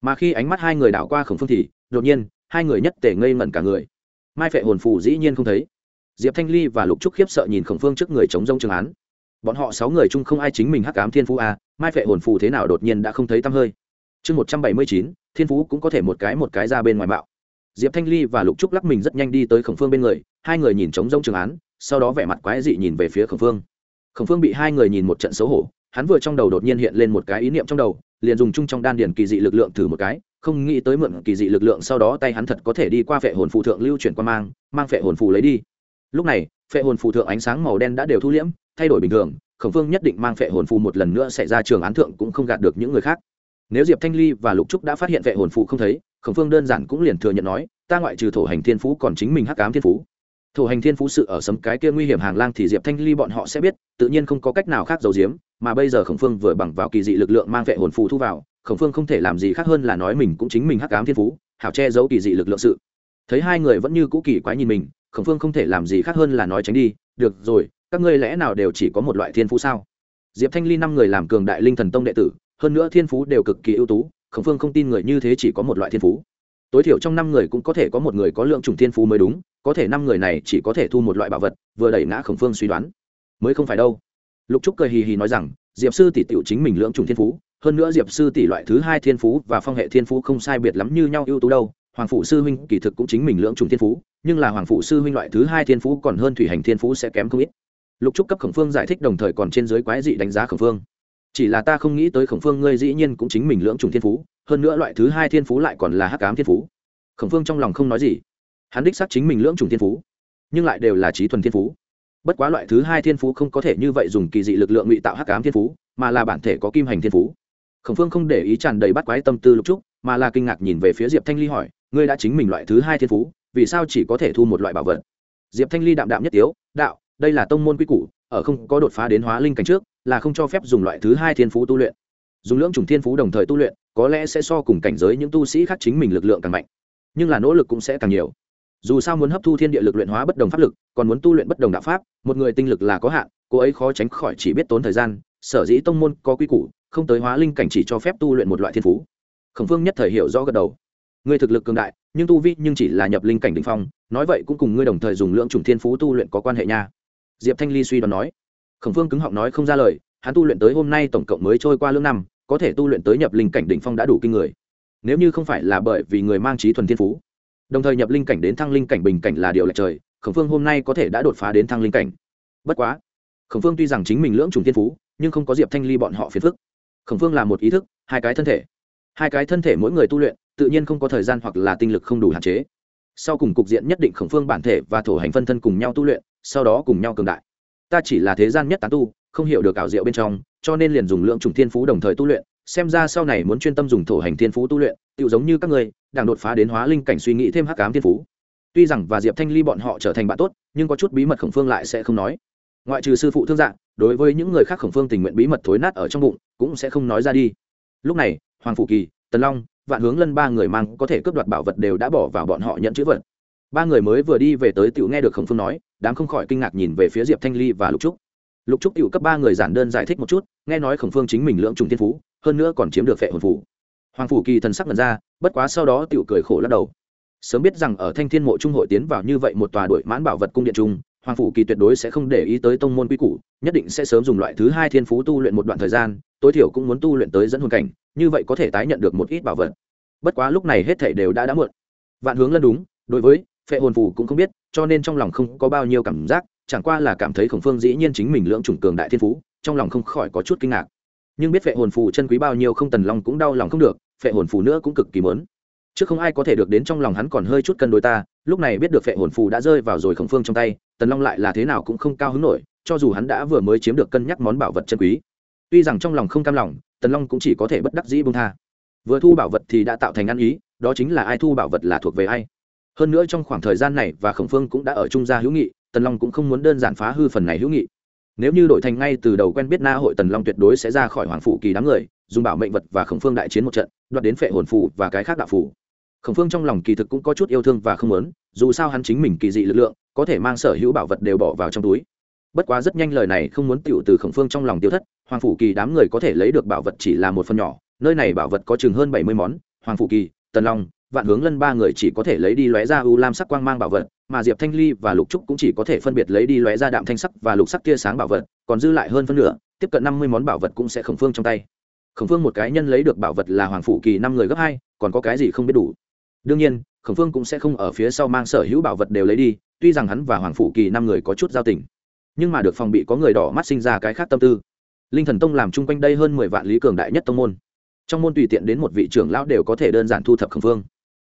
Mà khi ánh mắt hai người đảo qua khổng phương thì đột nhiên hai người nhất tể ngây ngẩn cả người. Mai phệ hồn phù dĩ nhiên không thấy. Diệp thanh ly và lục trúc khiếp sợ nhìn khổng phương trước người chống rông trường án. Bọn họ sáu người chung không ai chính mình hắc cám thiên phú à, mai phệ hồn phù thế nào đột nhiên đã không thấy tăm hơi. Chương một trăm bảy mươi chín thiên phú cũng có thể một cái một cái ra bên ngoài bạo diệp thanh ly và lục trúc lắc mình rất nhanh đi tới khổng phương bên người hai người nhìn trống rông trường án sau đó vẻ mặt quái dị nhìn về phía khổng phương. Khổng phương bị hai người nhìn một trận xấu hổ, hắn vừa trong đầu đột nhiên hiện lên một cái ý niệm trong đầu, liền dùng chung trong đan điền kỳ dị lực lượng thử một cái, không nghĩ tới mượn kỳ dị lực lượng sau đó tay hắn thật có thể đi qua phệ hồn phù thượng lưu chuyển qua mang mang phệ hồn phù lấy đi. Lúc này, phệ hồn phù thượng ánh sáng màu đen đã đều thu liễm, thay đổi bình thường, khổng phương nhất định mang phệ hồn phù một lần nữa sẽ ra trường án thượng cũng không gạt được những người khác. Nếu diệp thanh ly và lục trúc đã phát hiện phệ hồn phù không thấy, khổng phương đơn giản cũng liền thừa nhận nói, ta ngoại trừ thổ hành thiên phú còn chính mình hắc ám thiên phú thổ hành thiên phú sự ở sấm cái kia nguy hiểm hàng lang thì diệp thanh ly bọn họ sẽ biết, tự nhiên không có cách nào khác giấu giếm, mà bây giờ khổng phương vừa bằng vào kỳ dị lực lượng mang vệ hồn phù thu vào, khổng phương không thể làm gì khác hơn là nói mình cũng chính mình hắc ám thiên phú, hảo che giấu kỳ dị lực lượng sự. Thấy hai người vẫn như cũ kỳ quái nhìn mình, khổng phương không thể làm gì khác hơn là nói tránh đi, được rồi, các ngươi lẽ nào đều chỉ có một loại thiên phú sao? Diệp thanh ly năm người làm cường đại linh thần tông đệ tử, hơn nữa thiên phú đều cực kỳ ưu tú, khổng phương không tin người như thế chỉ có một loại thiên phú tối thiểu trong năm người cũng có thể có một người có lượng trùng thiên phú mới đúng, có thể năm người này chỉ có thể thu một loại bảo vật, vừa đẩy ngã khổng phương suy đoán. Mới không phải đâu. Lục trúc cười hì hì nói rằng, diệp sư tỷ tiểu chính mình lượng trùng thiên phú, hơn nữa diệp sư tỷ loại thứ hai thiên phú và phong hệ thiên phú không sai biệt lắm như nhau ưu tú đâu. Hoàng phụ sư huynh kỳ thực cũng chính mình lượng trùng thiên phú, nhưng là hoàng phụ sư huynh loại thứ hai thiên phú còn hơn thủy hành thiên phú sẽ kém không ít. Lục trúc cấp khổng phương giải thích đồng thời còn trên dưới quái dị đánh giá khổng phương. Chỉ là ta không nghĩ tới khổng phương ngươi dĩ nhiên cũng chính mình lưỡng trùng thiên phú hơn nữa loại thứ hai thiên phú lại còn là hắc cám thiên phú. Khổng phương trong lòng không nói gì. Hắn đích xác chính mình lưỡng trùng thiên phú, nhưng lại đều là trí thuần thiên phú. Bất quá loại thứ hai thiên phú không có thể như vậy dùng kỳ dị lực lượng ngụy tạo hắc cám thiên phú, mà là bản thể có kim hành thiên phú. Khổng phương không để ý tràn đầy bắt quái tâm tư lục trúc, mà là kinh ngạc nhìn về phía diệp thanh ly hỏi, ngươi đã chính mình loại thứ hai thiên phú, vì sao chỉ có thể thu một loại bảo vật? Diệp thanh ly đạm đạm nhất tiếu, đạo, đây là tông môn quy củ, ở không có đột phá đến hóa linh cảnh trước, là không cho phép dùng loại thứ hai thiên phú tu luyện. Dùng lưỡng chủng thiên phú đồng thời tu luyện có lẽ sẽ so cùng cảnh giới những tu sĩ khác chính mình lực lượng càng mạnh, nhưng là nỗ lực cũng sẽ càng nhiều. Dù sao muốn hấp thu thiên địa lực luyện hóa bất đồng pháp lực, còn muốn tu luyện bất đồng đạo pháp, một người tinh lực là có hạn, cô ấy khó tránh khỏi chỉ biết tốn thời gian, sở dĩ tông môn có quy củ, không tới hóa linh cảnh chỉ cho phép tu luyện một loại thiên phú. Khổng phương nhất thời hiểu rõ gật đầu. Ngươi thực lực cường đại, nhưng tu vi nhưng chỉ là nhập linh cảnh đ ỉ n h phong, nói vậy cũng cùng ngươi đồng thời dùng lượng chủng thiên phú tu luyện có quan hệ nha. Diệp thanh ly suy đoán nói. Khổng phương cứng họng nói không ra lời, hắn tu luyện tới hôm nay tổng cộng mới trôi qua lương năm có thể tu luyện tới nhập linh cảnh đỉnh phong đã đủ kinh người. Nếu như không phải là bởi vì người mang trí thuần thiên phú, đồng thời nhập linh cảnh đến thăng linh cảnh bình cảnh là điều lệch trời, khổng phương hôm nay có thể đã đột phá đến thăng linh cảnh. Bất quá, khổng phương tuy rằng chính mình lưỡng trùng thiên phú, nhưng không có diệp thanh ly bọn họ phiền phức. Khổng phương là một ý thức, hai cái thân thể. Hai cái thân thể mỗi người tu luyện, tự nhiên không có thời gian hoặc là tinh lực không đủ hạn chế. Sau cùng cục diện nhất định khổng phương bản thể và thổ hành phân thân cùng nhau tu luyện, sau đó cùng nhau cường đại. Ta chỉ là thế gian nhất tán tu không hiểu được ảo diệu bên trong, cho nên liền dùng lượng trùng thiên phú đồng thời tu luyện, xem ra sau này muốn chuyên tâm dùng thổ hành thiên phú tu luyện tự giống như các người đang đột phá đến hóa linh cảnh suy nghĩ thêm hắc ám thiên phú. Tuy rằng và diệp thanh ly bọn họ trở thành bạn tốt, nhưng có chút bí mật khổng phương lại sẽ không nói. Ngoại trừ sư phụ thương dạng đối với những người khác khổng phương tình nguyện bí mật thối nát ở trong bụng, cũng sẽ không nói ra đi. Lúc này, hoàng phủ kỳ, tần long, vạn hướng lân ba người mang có thể cướp đoạt bảo vật đều đã bỏ vào bọn họ nhận chữ vật. Ba người mới vừa đi về tới tiểu nghe được khổng phương nói, đám không khỏi kinh ngạc nhìn về phía diệp thanh ly và lục trúc lục trúc tiểu cấp ba người giản đơn giải thích một chút, nghe nói khổng phương chính mình lưỡng trùng thiên phú, hơn nữa còn chiếm được phệ hồn phủ hoàng phủ kỳ thần sắc lần ra, bất quá sau đó tiểu cười khổ lắc đầu. Sớm biết rằng ở thanh thiên mộ trung hội tiến vào như vậy một tòa đội mãn bảo vật cung điện trung, hoàng phủ kỳ tuyệt đối sẽ không để ý tới tông môn quy củ, nhất định sẽ sớm dùng loại thứ hai thiên phú tu luyện một đoạn thời gian, tối thiểu cũng muốn tu luyện tới dẫn hồn cảnh, như vậy có thể tái nhận được một ít bảo vật. Bất quá lúc này hết thể đều đã đã muộn. Vạn hướng lân đúng, đối với phệ hồn phủ cũng không biết, cho nên trong lòng không có bao nhiêu cảm giác chẳng qua là cảm thấy khổng phương dĩ nhiên chính mình lưỡng chủng cường đại thiên phú, trong lòng không khỏi có chút kinh ngạc. Nhưng biết phệ hồn phù chân quý bao nhiêu không tần long cũng đau lòng không được, phệ hồn phù nữa cũng cực kỳ mớn chứ không ai có thể được đến trong lòng hắn còn hơi chút cân đối ta, lúc này biết được phệ hồn phù đã rơi vào rồi khổng phương trong tay, tần long lại là thế nào cũng không cao hứng nổi, cho dù hắn đã vừa mới chiếm được cân nhắc món bảo vật chân quý. Tuy rằng trong lòng không cam lòng, tần long cũng chỉ có thể bất đắc dĩ bông tha. Vừa thu bảo vật thì đã tạo thành ăn ý, đó chính là ai thu bảo vật là thuộc về ai. Hơn nữa trong khoảng thời gian này và khổng phương cũng đã ở trung gia hữu nghị tần long cũng không muốn đơn giản phá hư phần này hữu nghị. Nếu như đổi thành ngay từ đầu quen biết na hội tần long tuyệt đối sẽ ra khỏi hoàng phủ kỳ đám người, dùng bảo mệnh vật và khổng phương đại chiến một trận, đoạt đến phệ hồn phủ và cái khác đạo phủ. Khổng phương trong lòng kỳ thực cũng có chút yêu thương và không muốn, dù sao hắn chính mình kỳ dị lực lượng, có thể mang sở hữu bảo vật đều bỏ vào trong túi. Bất quá rất nhanh lời này không muốn tựu từ khổng phương trong lòng tiêu thất, hoàng phủ kỳ đám người có thể lấy được bảo vật chỉ là một phần nhỏ, nơi này bảo vật có chừng hơn bảy mươi món, hoàng phủ kỳ, tần long vạn hướng lân ba người chỉ có thể lấy đi lóe ra u lam sắc quang mang bảo vật, mà diệp thanh ly và lục trúc cũng chỉ có thể phân biệt lấy đi lóe ra đạm thanh sắc và lục sắc tia sáng bảo vật, còn dư lại hơn phân nửa, tiếp cận năm mươi món bảo vật cũng sẽ khổng phương trong tay. Khổng phương một cái nhân lấy được bảo vật là hoàng phủ kỳ năm người gấp hai, còn có cái gì không biết đủ. Đương nhiên, khổng phương cũng sẽ không ở phía sau mang sở hữu bảo vật đều lấy đi, tuy rằng hắn và hoàng phủ kỳ năm người có chút giao tình. Nhưng mà được phòng bị có người đỏ mắt sinh ra cái khác tâm tư. Linh thần tông làm chung quanh đây hơn mười vạn lý cường đại nhất tông môn. Trong môn tùy tiện đến một vị trưởng lão đều có thể đơn giản thu thập khổng phương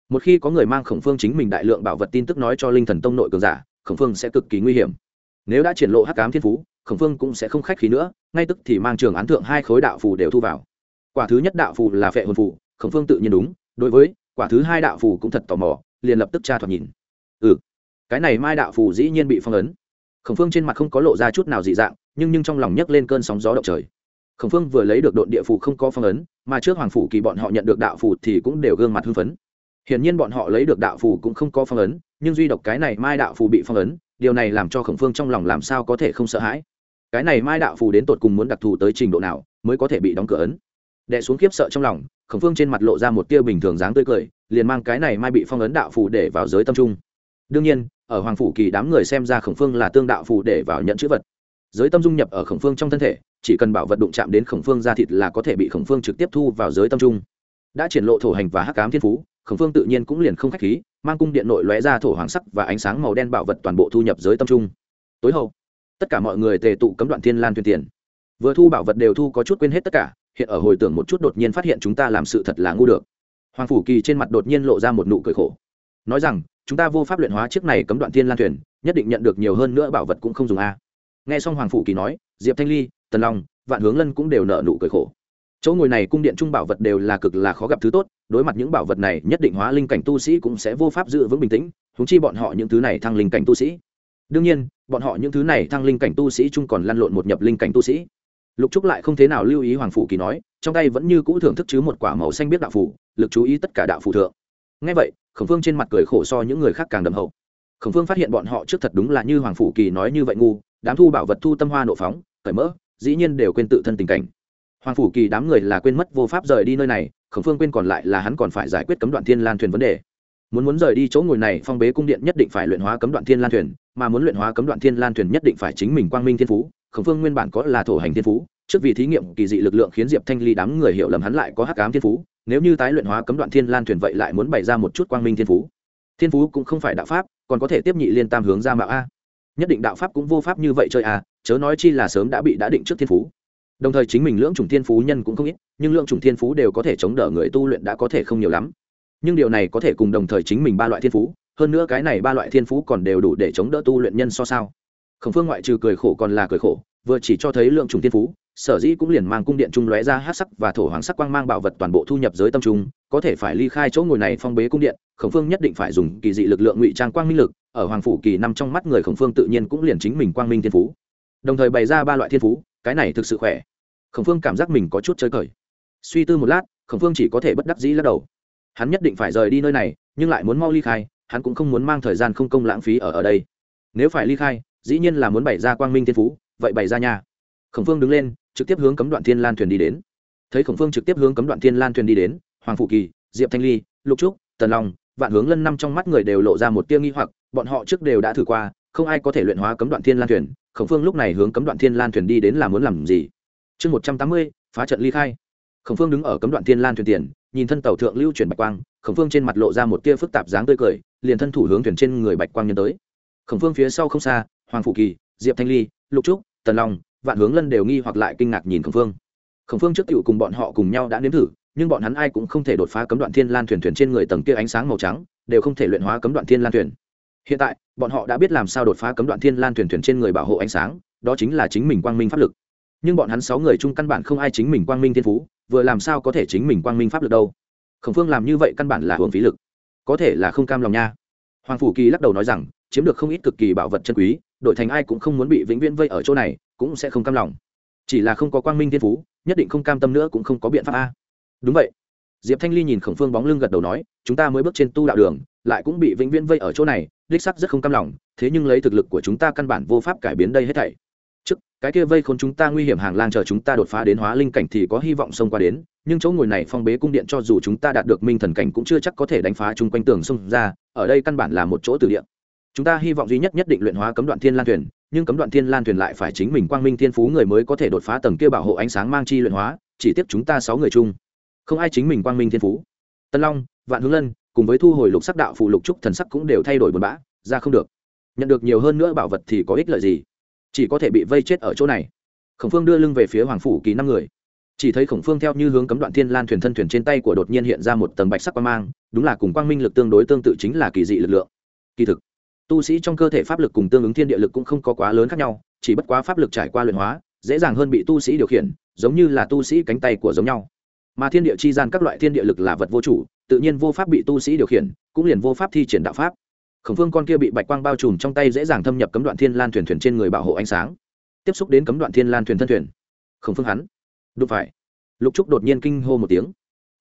một khi có người mang khổng phương chính mình đại lượng bảo vật tin tức nói cho linh thần tông nội cường giả, khổng phương sẽ cực kỳ nguy hiểm. Nếu đã triển lộ hắc cám thiên phú, khổng phương cũng sẽ không khách khí nữa, ngay tức thì mang trường án thượng hai khối đạo phù đều thu vào. Quả thứ nhất đạo phù là phệ hồn phù, khổng phương tự nhiên đúng, đối với quả thứ hai đạo phù cũng thật tò mò, liền lập tức tra thoạt nhìn. Ừ cái này mai đạo phù dĩ nhiên bị phong ấn. Khổng phương trên mặt không có lộ ra chút nào dị dạng, nhưng nhưng trong lòng nhấc lên cơn sóng gió động trời. Khổng phương vừa lấy được đội địa phù không có phong ấn, mà trước hoàng phủ kỳ bọn họ nhận được đạo phù thì cũng đều gương mặt hưng phấn hiển nhiên bọn họ lấy được đạo phù cũng không có phong ấn, nhưng duy độc cái này mai đạo phù bị phong ấn, điều này làm cho khổng phương trong lòng làm sao có thể không sợ hãi. Cái này mai đạo phù đến tột cùng muốn đặc thù tới trình độ nào, mới có thể bị đóng cửa ấn. Đẻ xuống kiếp sợ trong lòng, khổng phương trên mặt lộ ra một tia bình thường dáng tươi cười, liền mang cái này mai bị phong ấn đạo phù để vào giới tâm trung. Đương nhiên, ở hoàng phủ kỳ đám người xem ra khổng phương là tương đạo phù để vào nhận chữ vật. Giới tâm dung nhập ở khổng phương trong thân thể, chỉ cần bảo vật đụng chạm đến khổng phương ra thịt là có thể bị khổng phương trực tiếp thu vào giới tâm trung. Đã triển lộ thổ hành và hắc cám thiên phú khổng phương tự nhiên cũng liền không k h á c h khí, mang cung điện nội lóe ra thổ hoàng sắc và ánh sáng màu đen bạo vật toàn bộ thu nhập giới tâm trung. Tối hậu, tất cả mọi người tề tụ cấm đoạn thiên lan tuyên tiền. Vừa thu bảo vật đều thu có chút quên hết tất cả, hiện ở hồi tưởng một chút đột nhiên phát hiện chúng ta làm sự thật là ngu được. Hoàng phủ kỳ trên mặt đột nhiên lộ ra một nụ cười khổ. Nói rằng, chúng ta vô pháp luyện hóa chiếc này cấm đoạn thiên lan thuyền, nhất định nhận được nhiều hơn nữa bảo vật cũng không dùng a. Nghe xong hoàng phủ kỳ nói, diệp thanh ly, tần long, vạn hướng lân cũng đều nợ nụ cười khổ chỗ ngồi này cung điện trung bảo vật đều là cực là khó gặp thứ tốt, đối mặt những bảo vật này, nhất định hóa linh cảnh tu sĩ cũng sẽ vô pháp giữ vững bình tĩnh húng chi bọn họ những thứ này thăng linh cảnh tu sĩ. Đương nhiên, bọn họ những thứ này thăng linh cảnh tu sĩ chung còn lăn lộn một nhập linh cảnh tu sĩ. Lục trúc lại không thế nào lưu ý hoàng phủ kỳ nói, trong tay vẫn như cũ thưởng thức chứ một quả màu xanh biết đạo phủ, lực chú ý tất cả đạo phủ thượng. Ngay vậy, khổng phương trên mặt cười khổ so những người khác càng đầm hậu. Khổng phương phát hiện bọn họ trước thật đúng là như hoàng phủ kỳ nói như vậy ngu, đám thu bảo vật thu tâm hoa nộ phóng, cởi mỡ, dĩ nhiên đều quên tự thân tình cảnh hoàng phủ kỳ đám người là quên mất vô pháp rời đi nơi này, khổng phương quên còn lại là hắn còn phải giải quyết cấm đoạn thiên lan thuyền vấn đề. Muốn muốn rời đi chỗ ngồi này, phong bế cung điện nhất định phải luyện hóa cấm đoạn thiên lan thuyền, mà muốn luyện hóa cấm đoạn thiên lan thuyền nhất định phải chính mình quang minh thiên phú. Khổng phương nguyên bản có là thổ hành thiên phú, trước vì thí nghiệm kỳ dị lực lượng khiến diệp thanh ly đám người hiểu lầm hắn lại có hắc ám thiên phú, nếu như tái luyện hóa cấm đoạn thiên lan thuyền vậy lại muốn bày ra một chút quang minh thiên phú. Thiên phú cũng không phải đạo pháp, còn có thể tiếp nhị liên tam hướng ra mạo a. Nhất định đạo pháp cũng vô pháp như vậy chơi a, chớ nói chi là sớm đã bị đã định trước thiên phú đồng thời chính mình lưỡng chủng thiên phú nhân cũng không ít, nhưng lượng chủng thiên phú đều có thể chống đỡ người tu luyện đã có thể không nhiều lắm. Nhưng điều này có thể cùng đồng thời chính mình ba loại thiên phú, hơn nữa cái này ba loại thiên phú còn đều đủ để chống đỡ tu luyện nhân so sao. Khổng phương ngoại trừ cười khổ còn là cười khổ, vừa chỉ cho thấy lượng chủng thiên phú, sở dĩ cũng liền mang cung điện trung lóe ra hát sắc và thổ hoàng sắc quang mang bảo vật toàn bộ thu nhập giới tâm trung, có thể phải ly khai chỗ ngồi này phong bế cung điện, khổng phương nhất định phải dùng kỳ dị lực lượng ngụy trang quang minh lực, ở hoàng phủ kỳ năm trong mắt người khổng phương tự nhiên cũng liền chính mình quang minh thiên phú. Đồng thời bày ra ba loại thiên phú, cái này thực sự khỏe khổng phương cảm giác mình có chút chơi cởi suy tư một lát, khổng phương chỉ có thể bất đắc dĩ lắc đầu. Hắn nhất định phải rời đi nơi này, nhưng lại muốn mau ly khai, hắn cũng không muốn mang thời gian không công lãng phí ở ở đây. Nếu phải ly khai, dĩ nhiên là muốn bày ra quang minh thiên phú, vậy bày ra nhà khổng phương đứng lên, trực tiếp hướng cấm đoạn thiên lan thuyền đi đến. Thấy khổng phương trực tiếp hướng cấm đoạn thiên lan thuyền đi đến, hoàng phụ kỳ, diệp thanh ly, lục trúc, tần long, vạn hướng lân năm trong mắt người đều lộ ra một tia nghi hoặc, bọn họ trước đều đã thử qua, không ai có thể luyện hóa cấm đoạn thiên lan thuyền. Khổng phương lúc này hướng cấm đoạn thiên lan thuyền đi đến là muốn làm gì? Chương một trăm tám mươi, phá trận ly khai. Khổng phương đứng ở cấm đoạn thiên lan thuyền tiền, nhìn thân tàu thượng lưu chuyển bạch quang, khổng phương trên mặt lộ ra một tia phức tạp dáng tươi cười, liền thân thủ hướng thuyền trên người bạch quang nhân tới. Khổng phương phía sau không xa, hoàng phụ kỳ, diệp thanh ly, lục trúc, tần long, vạn hướng lân đều nghi hoặc lại kinh ngạc nhìn khổng phương. Khổng phương trước cựu cùng bọn họ cùng nhau đã nếm thử, nhưng bọn hắn ai cũng không thể đột phá cấm đoạn thiên lan thuyền thuyền trên người tầng kia ánh sáng màu trắng, đều không thể luyện hóa cấm đoạn thiên lan thuyền. Hiện tại, bọn họ đã biết làm sao đột phá cấm đoạn thiên lan thuyền thuyền trên người bảo hộ ánh sáng, đó chính là chính mình quang minh pháp lực nhưng bọn hắn sáu người chung căn bản không ai chính mình quang minh thiên phú, vừa làm sao có thể chính mình quang minh pháp lực đâu? Khổng phương làm như vậy căn bản là hưởng phí lực. Có thể là không cam lòng nha. Hoàng phủ kỳ lắc đầu nói rằng, chiếm được không ít cực kỳ bảo vật chân quý đội thành ai cũng không muốn bị vĩnh viễn vây ở chỗ này, cũng sẽ không cam lòng. Chỉ là không có quang minh thiên phú, nhất định không cam tâm nữa cũng không có biện pháp a. Đúng vậy. Diệp thanh ly nhìn khổng phương bóng lưng gật đầu nói, chúng ta mới bước trên tu đạo đường, lại cũng bị vĩnh viễn vây ở chỗ này, đích sắc rất không cam lòng, thế nhưng lấy thực lực của chúng ta căn bản vô pháp cải biến đây hết thảy cái kia vây khốn chúng ta nguy hiểm hàng lang chờ chúng ta đột phá đến hóa linh cảnh thì có hy vọng xông qua đến, nhưng chỗ ngồi này phong bế cung điện cho dù chúng ta đạt được minh thần cảnh cũng chưa chắc có thể đánh phá chung quanh tường xông ra, ở đây căn bản là một chỗ từ địa. Chúng ta hy vọng duy nhất nhất định luyện hóa cấm đoạn thiên lan thuyền, nhưng cấm đoạn thiên lan thuyền lại phải chính mình quang minh thiên phú người mới có thể đột phá tầng kia bảo hộ ánh sáng mang chi luyện hóa, chỉ tiếp chúng ta sáu người chung. Không ai chính mình quang minh thiên phú. Tân long, vạn hướng lân, cùng với thu hồi lục sắc đạo phụ lục trúc thần sắc cũng đều thay đổi buồn bã, ra không được. Nhận được nhiều hơn nữa bảo vật thì có ích lợi gì? Chỉ có thể bị vây chết ở chỗ này. Khổng phương đưa lưng về phía hoàng phủ kỳ năm người. Chỉ thấy khổng phương theo như hướng cấm đoạn thiên lan thuyền thân thuyền trên tay của đột nhiên hiện ra một tầng bạch sắc quang mang, đúng là cùng quang minh lực tương đối tương tự chính là kỳ dị lực lượng. Kỳ thực, tu sĩ trong cơ thể pháp lực cùng tương ứng thiên địa lực cũng không có quá lớn khác nhau, chỉ bất quá pháp lực trải qua luyện hóa, dễ dàng hơn bị tu sĩ điều khiển, giống như là tu sĩ cánh tay của giống nhau. Mà thiên địa chi gian các loại thiên địa lực là vật vô chủ, tự nhiên vô pháp bị tu sĩ điều khiển, cũng liền vô pháp thi triển đạo pháp khổng phương con kia bị bạch quang bao trùm trong tay dễ dàng thâm nhập cấm đoạn thiên lan thuyền thuyền trên người bảo hộ ánh sáng. Tiếp xúc đến cấm đoạn thiên lan thuyền thân thuyền. Khổng phương hắn. Đụng phải. Lục trúc đột nhiên kinh hô một tiếng.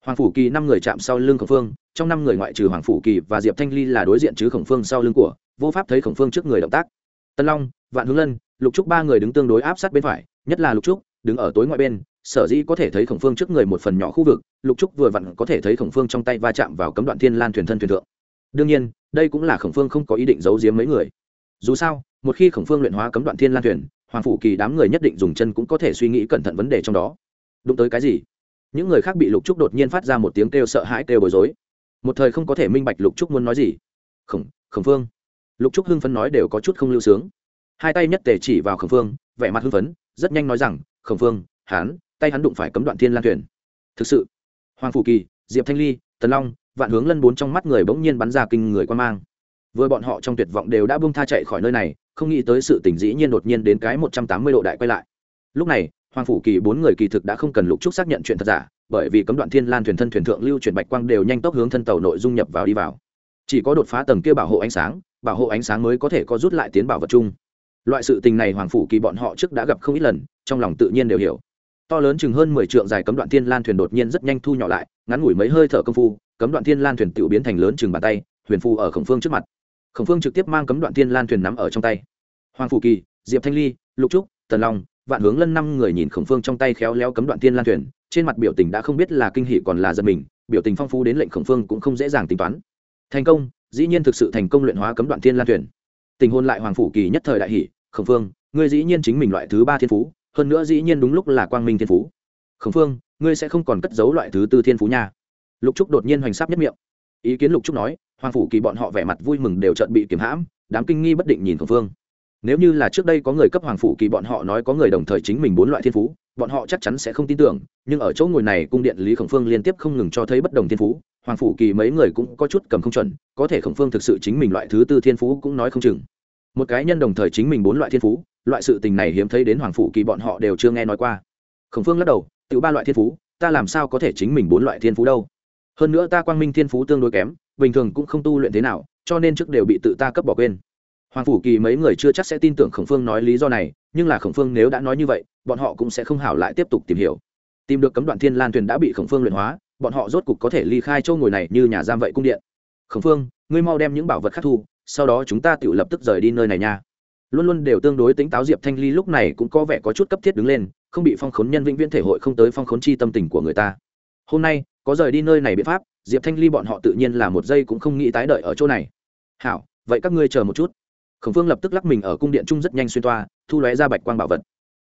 Hoàng phủ kỳ năm người chạm sau lưng khổng phương, trong năm người ngoại trừ hoàng phủ kỳ và diệp thanh ly là đối diện chứ khổng phương sau lưng của, vô pháp thấy khổng phương trước người động tác. Tân long, vạn hướng lân, lục trúc ba người đứng tương đối áp sát bên phải, nhất là lục trúc, đứng ở tối ngoại bên, sở dĩ có thể thấy khổng phương trước người một phần nhỏ khu vực, lục trúc vừa vặn có thể thấy khổng phương trong tay va chạm vào cấm đoạn thiên lan thuyền thân thuyền thượng đương nhiên, đây cũng là khổng phương không có ý định giấu giếm mấy người. Dù sao, một khi khổng phương luyện hóa cấm đoạn thiên lan thuyền, hoàng phủ kỳ đám người nhất định dùng chân cũng có thể suy nghĩ cẩn thận vấn đề trong đó. Đụng tới cái gì? Những người khác bị lục trúc đột nhiên phát ra một tiếng kêu sợ hãi, kêu bối rối. Một thời không có thể minh bạch lục trúc muốn nói gì. Khổng khổng phương. Lục trúc hưng phấn nói đều có chút không lưu sướng. Hai tay nhất tề chỉ vào khổng phương, vẻ mặt hưng phấn, rất nhanh nói rằng, khổng phương hán tay hắn đụng phải cấm đoạn thiên lan thuyền. Thực sự? Hoàng phủ kỳ, diệp thanh ly, tần long vạn hướng lân bốn trong mắt người bỗng nhiên bắn ra kinh người quan mang. Vừa bọn họ trong tuyệt vọng đều đã bung tha chạy khỏi nơi này, không nghĩ tới sự tỉnh dĩ nhiên đột nhiên đến cái một trăm tám mươi độ đại quay lại. Lúc này, hoàng phủ kỳ bốn người kỳ thực đã không cần lục trúc xác nhận chuyện thật giả, bởi vì cấm đoạn thiên lan thuyền thân thuyền thượng lưu chuyển bạch quang đều nhanh tốc hướng thân tàu nội dung nhập vào đi vào. Chỉ có đột phá tầng kia bảo hộ ánh sáng, bảo hộ ánh sáng mới có thể có rút lại tiến bảo vật chung. Loại sự tình này hoàng phủ kỳ bọn họ trước đã gặp không ít lần, trong lòng tự nhiên đều hiểu. To lớn chừng hơn mười trượng dài cấm đoạn thiên lan thuyền đột nhiên rất nhanh thu nhỏ lại, ngắn ngủi mấy hơi thở công phu cấm đoạn thiên lan thuyền tự biến thành lớn chừng bàn tay, huyền phù ở khổng phương trước mặt. Khổng phương trực tiếp mang cấm đoạn thiên lan thuyền nắm ở trong tay. Hoàng phủ kỳ, diệp thanh ly, lục trúc, tần long, vạn hướng lân năm người nhìn khổng phương trong tay khéo léo cấm đoạn thiên lan thuyền, trên mặt biểu tình đã không biết là kinh hỷ còn là giật mình, biểu tình phong phú đến lệnh khổng phương cũng không dễ dàng tính toán. Thành công, dĩ nhiên thực sự thành công luyện hóa cấm đoạn thiên lan thuyền. Tình hôn lại hoàng phủ kỳ nhất thời đại hỷ khổng phương, ngươi dĩ nhiên chính mình loại thứ ba thiên phú, hơn nữa dĩ nhiên đúng lúc là quang minh thiên phú. Khổng phương, ngươi sẽ không còn cất giấu loại thứ tư thiên phú nha lục trúc đột nhiên hoành sáp nhất miệng. Ý kiến lục trúc nói, hoàng phủ kỳ bọn họ vẻ mặt vui mừng đều trợn bị kiểm hãm, đám kinh nghi bất định nhìn khổng phương nếu như là trước đây có người cấp hoàng phủ kỳ bọn họ nói có người đồng thời chính mình bốn loại thiên phú, bọn họ chắc chắn sẽ không tin tưởng, nhưng ở chỗ ngồi này cung điện lý khổng phương liên tiếp không ngừng cho thấy bất đồng thiên phú, hoàng phủ kỳ mấy người cũng có chút cầm không chuẩn, có thể khổng phương thực sự chính mình loại thứ tư thiên phú cũng nói không chừng. Một cái nhân đồng thời chính mình bốn loại thiên phú, loại sự tình này hiếm thấy đến hoàng phủ kỳ bọn họ đều chưa nghe nói qua. Khổng phương lắc đầu tự ba loại thiên phú, ta làm sao có thể chính mình bốn loại thiên phú đâu? Hơn nữa ta quang minh thiên phú tương đối kém, bình thường cũng không tu luyện thế nào, cho nên trước đều bị tự ta cấp bỏ quên. Hoàng phủ kỳ mấy người chưa chắc sẽ tin tưởng khổng phương nói lý do này, nhưng là khổng phương nếu đã nói như vậy, bọn họ cũng sẽ không hảo lại tiếp tục tìm hiểu. Tìm được cấm đoạn thiên lan thuyền đã bị khổng phương luyện hóa, bọn họ rốt cục có thể ly khai châu ngồi này như nhà giam vậy cung điện. Khổng phương, ngươi mau đem những bảo vật khắc thu, sau đó chúng ta tự lập tức rời đi nơi này nha. Luôn luôn đều tương đối tính táo diệp thanh ly lúc này cũng có vẻ có chút cấp thiết đứng lên, không bị phong khốn nhân vĩnh viễn thể hội không tới phong khốn chi tâm tình của người ta. Hôm nay có rời đi nơi này biện pháp, diệp thanh ly bọn họ tự nhiên là một giây cũng không nghĩ tái đợi ở chỗ này. Hảo, vậy các ngươi chờ một chút. Khổng phương lập tức lắc mình ở cung điện trung rất nhanh xuyên toa, thu lóe ra bạch quang bảo vật.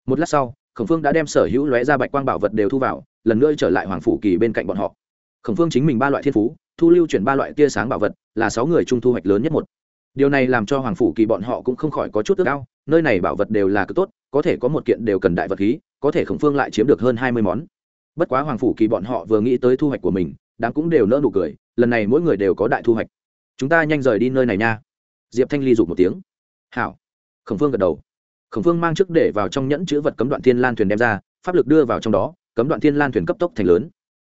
Một lát sau, khổng phương đã đem sở hữu lóe ra bạch quang bảo vật đều thu vào, lần nữa trở lại hoàng phủ kỳ bên cạnh bọn họ. Khổng phương chính mình ba loại thiên phú, thu lưu chuyển ba loại tia sáng bảo vật, là sáu người trung thu hoạch lớn nhất một. Điều này làm cho hoàng phủ kỳ bọn họ cũng không khỏi có chút ước ao, nơi này bảo vật đều là cực tốt, có thể có một kiện đều cần đại vật khí, có thể khổng phương lại chiếm được hơn hai mươi món bất quá hoàng phủ kỳ bọn họ vừa nghĩ tới thu hoạch của mình đáng cũng đều nỡ nụ cười, lần này mỗi người đều có đại thu hoạch. Chúng ta nhanh rời đi nơi này nha. Diệp thanh ly dục một tiếng. Hảo. Khổng phương gật đầu. Khổng phương mang trước để vào trong nhẫn chữ vật cấm đoạn thiên lan thuyền đem ra, pháp lực đưa vào trong đó, cấm đoạn thiên lan thuyền cấp tốc thành lớn.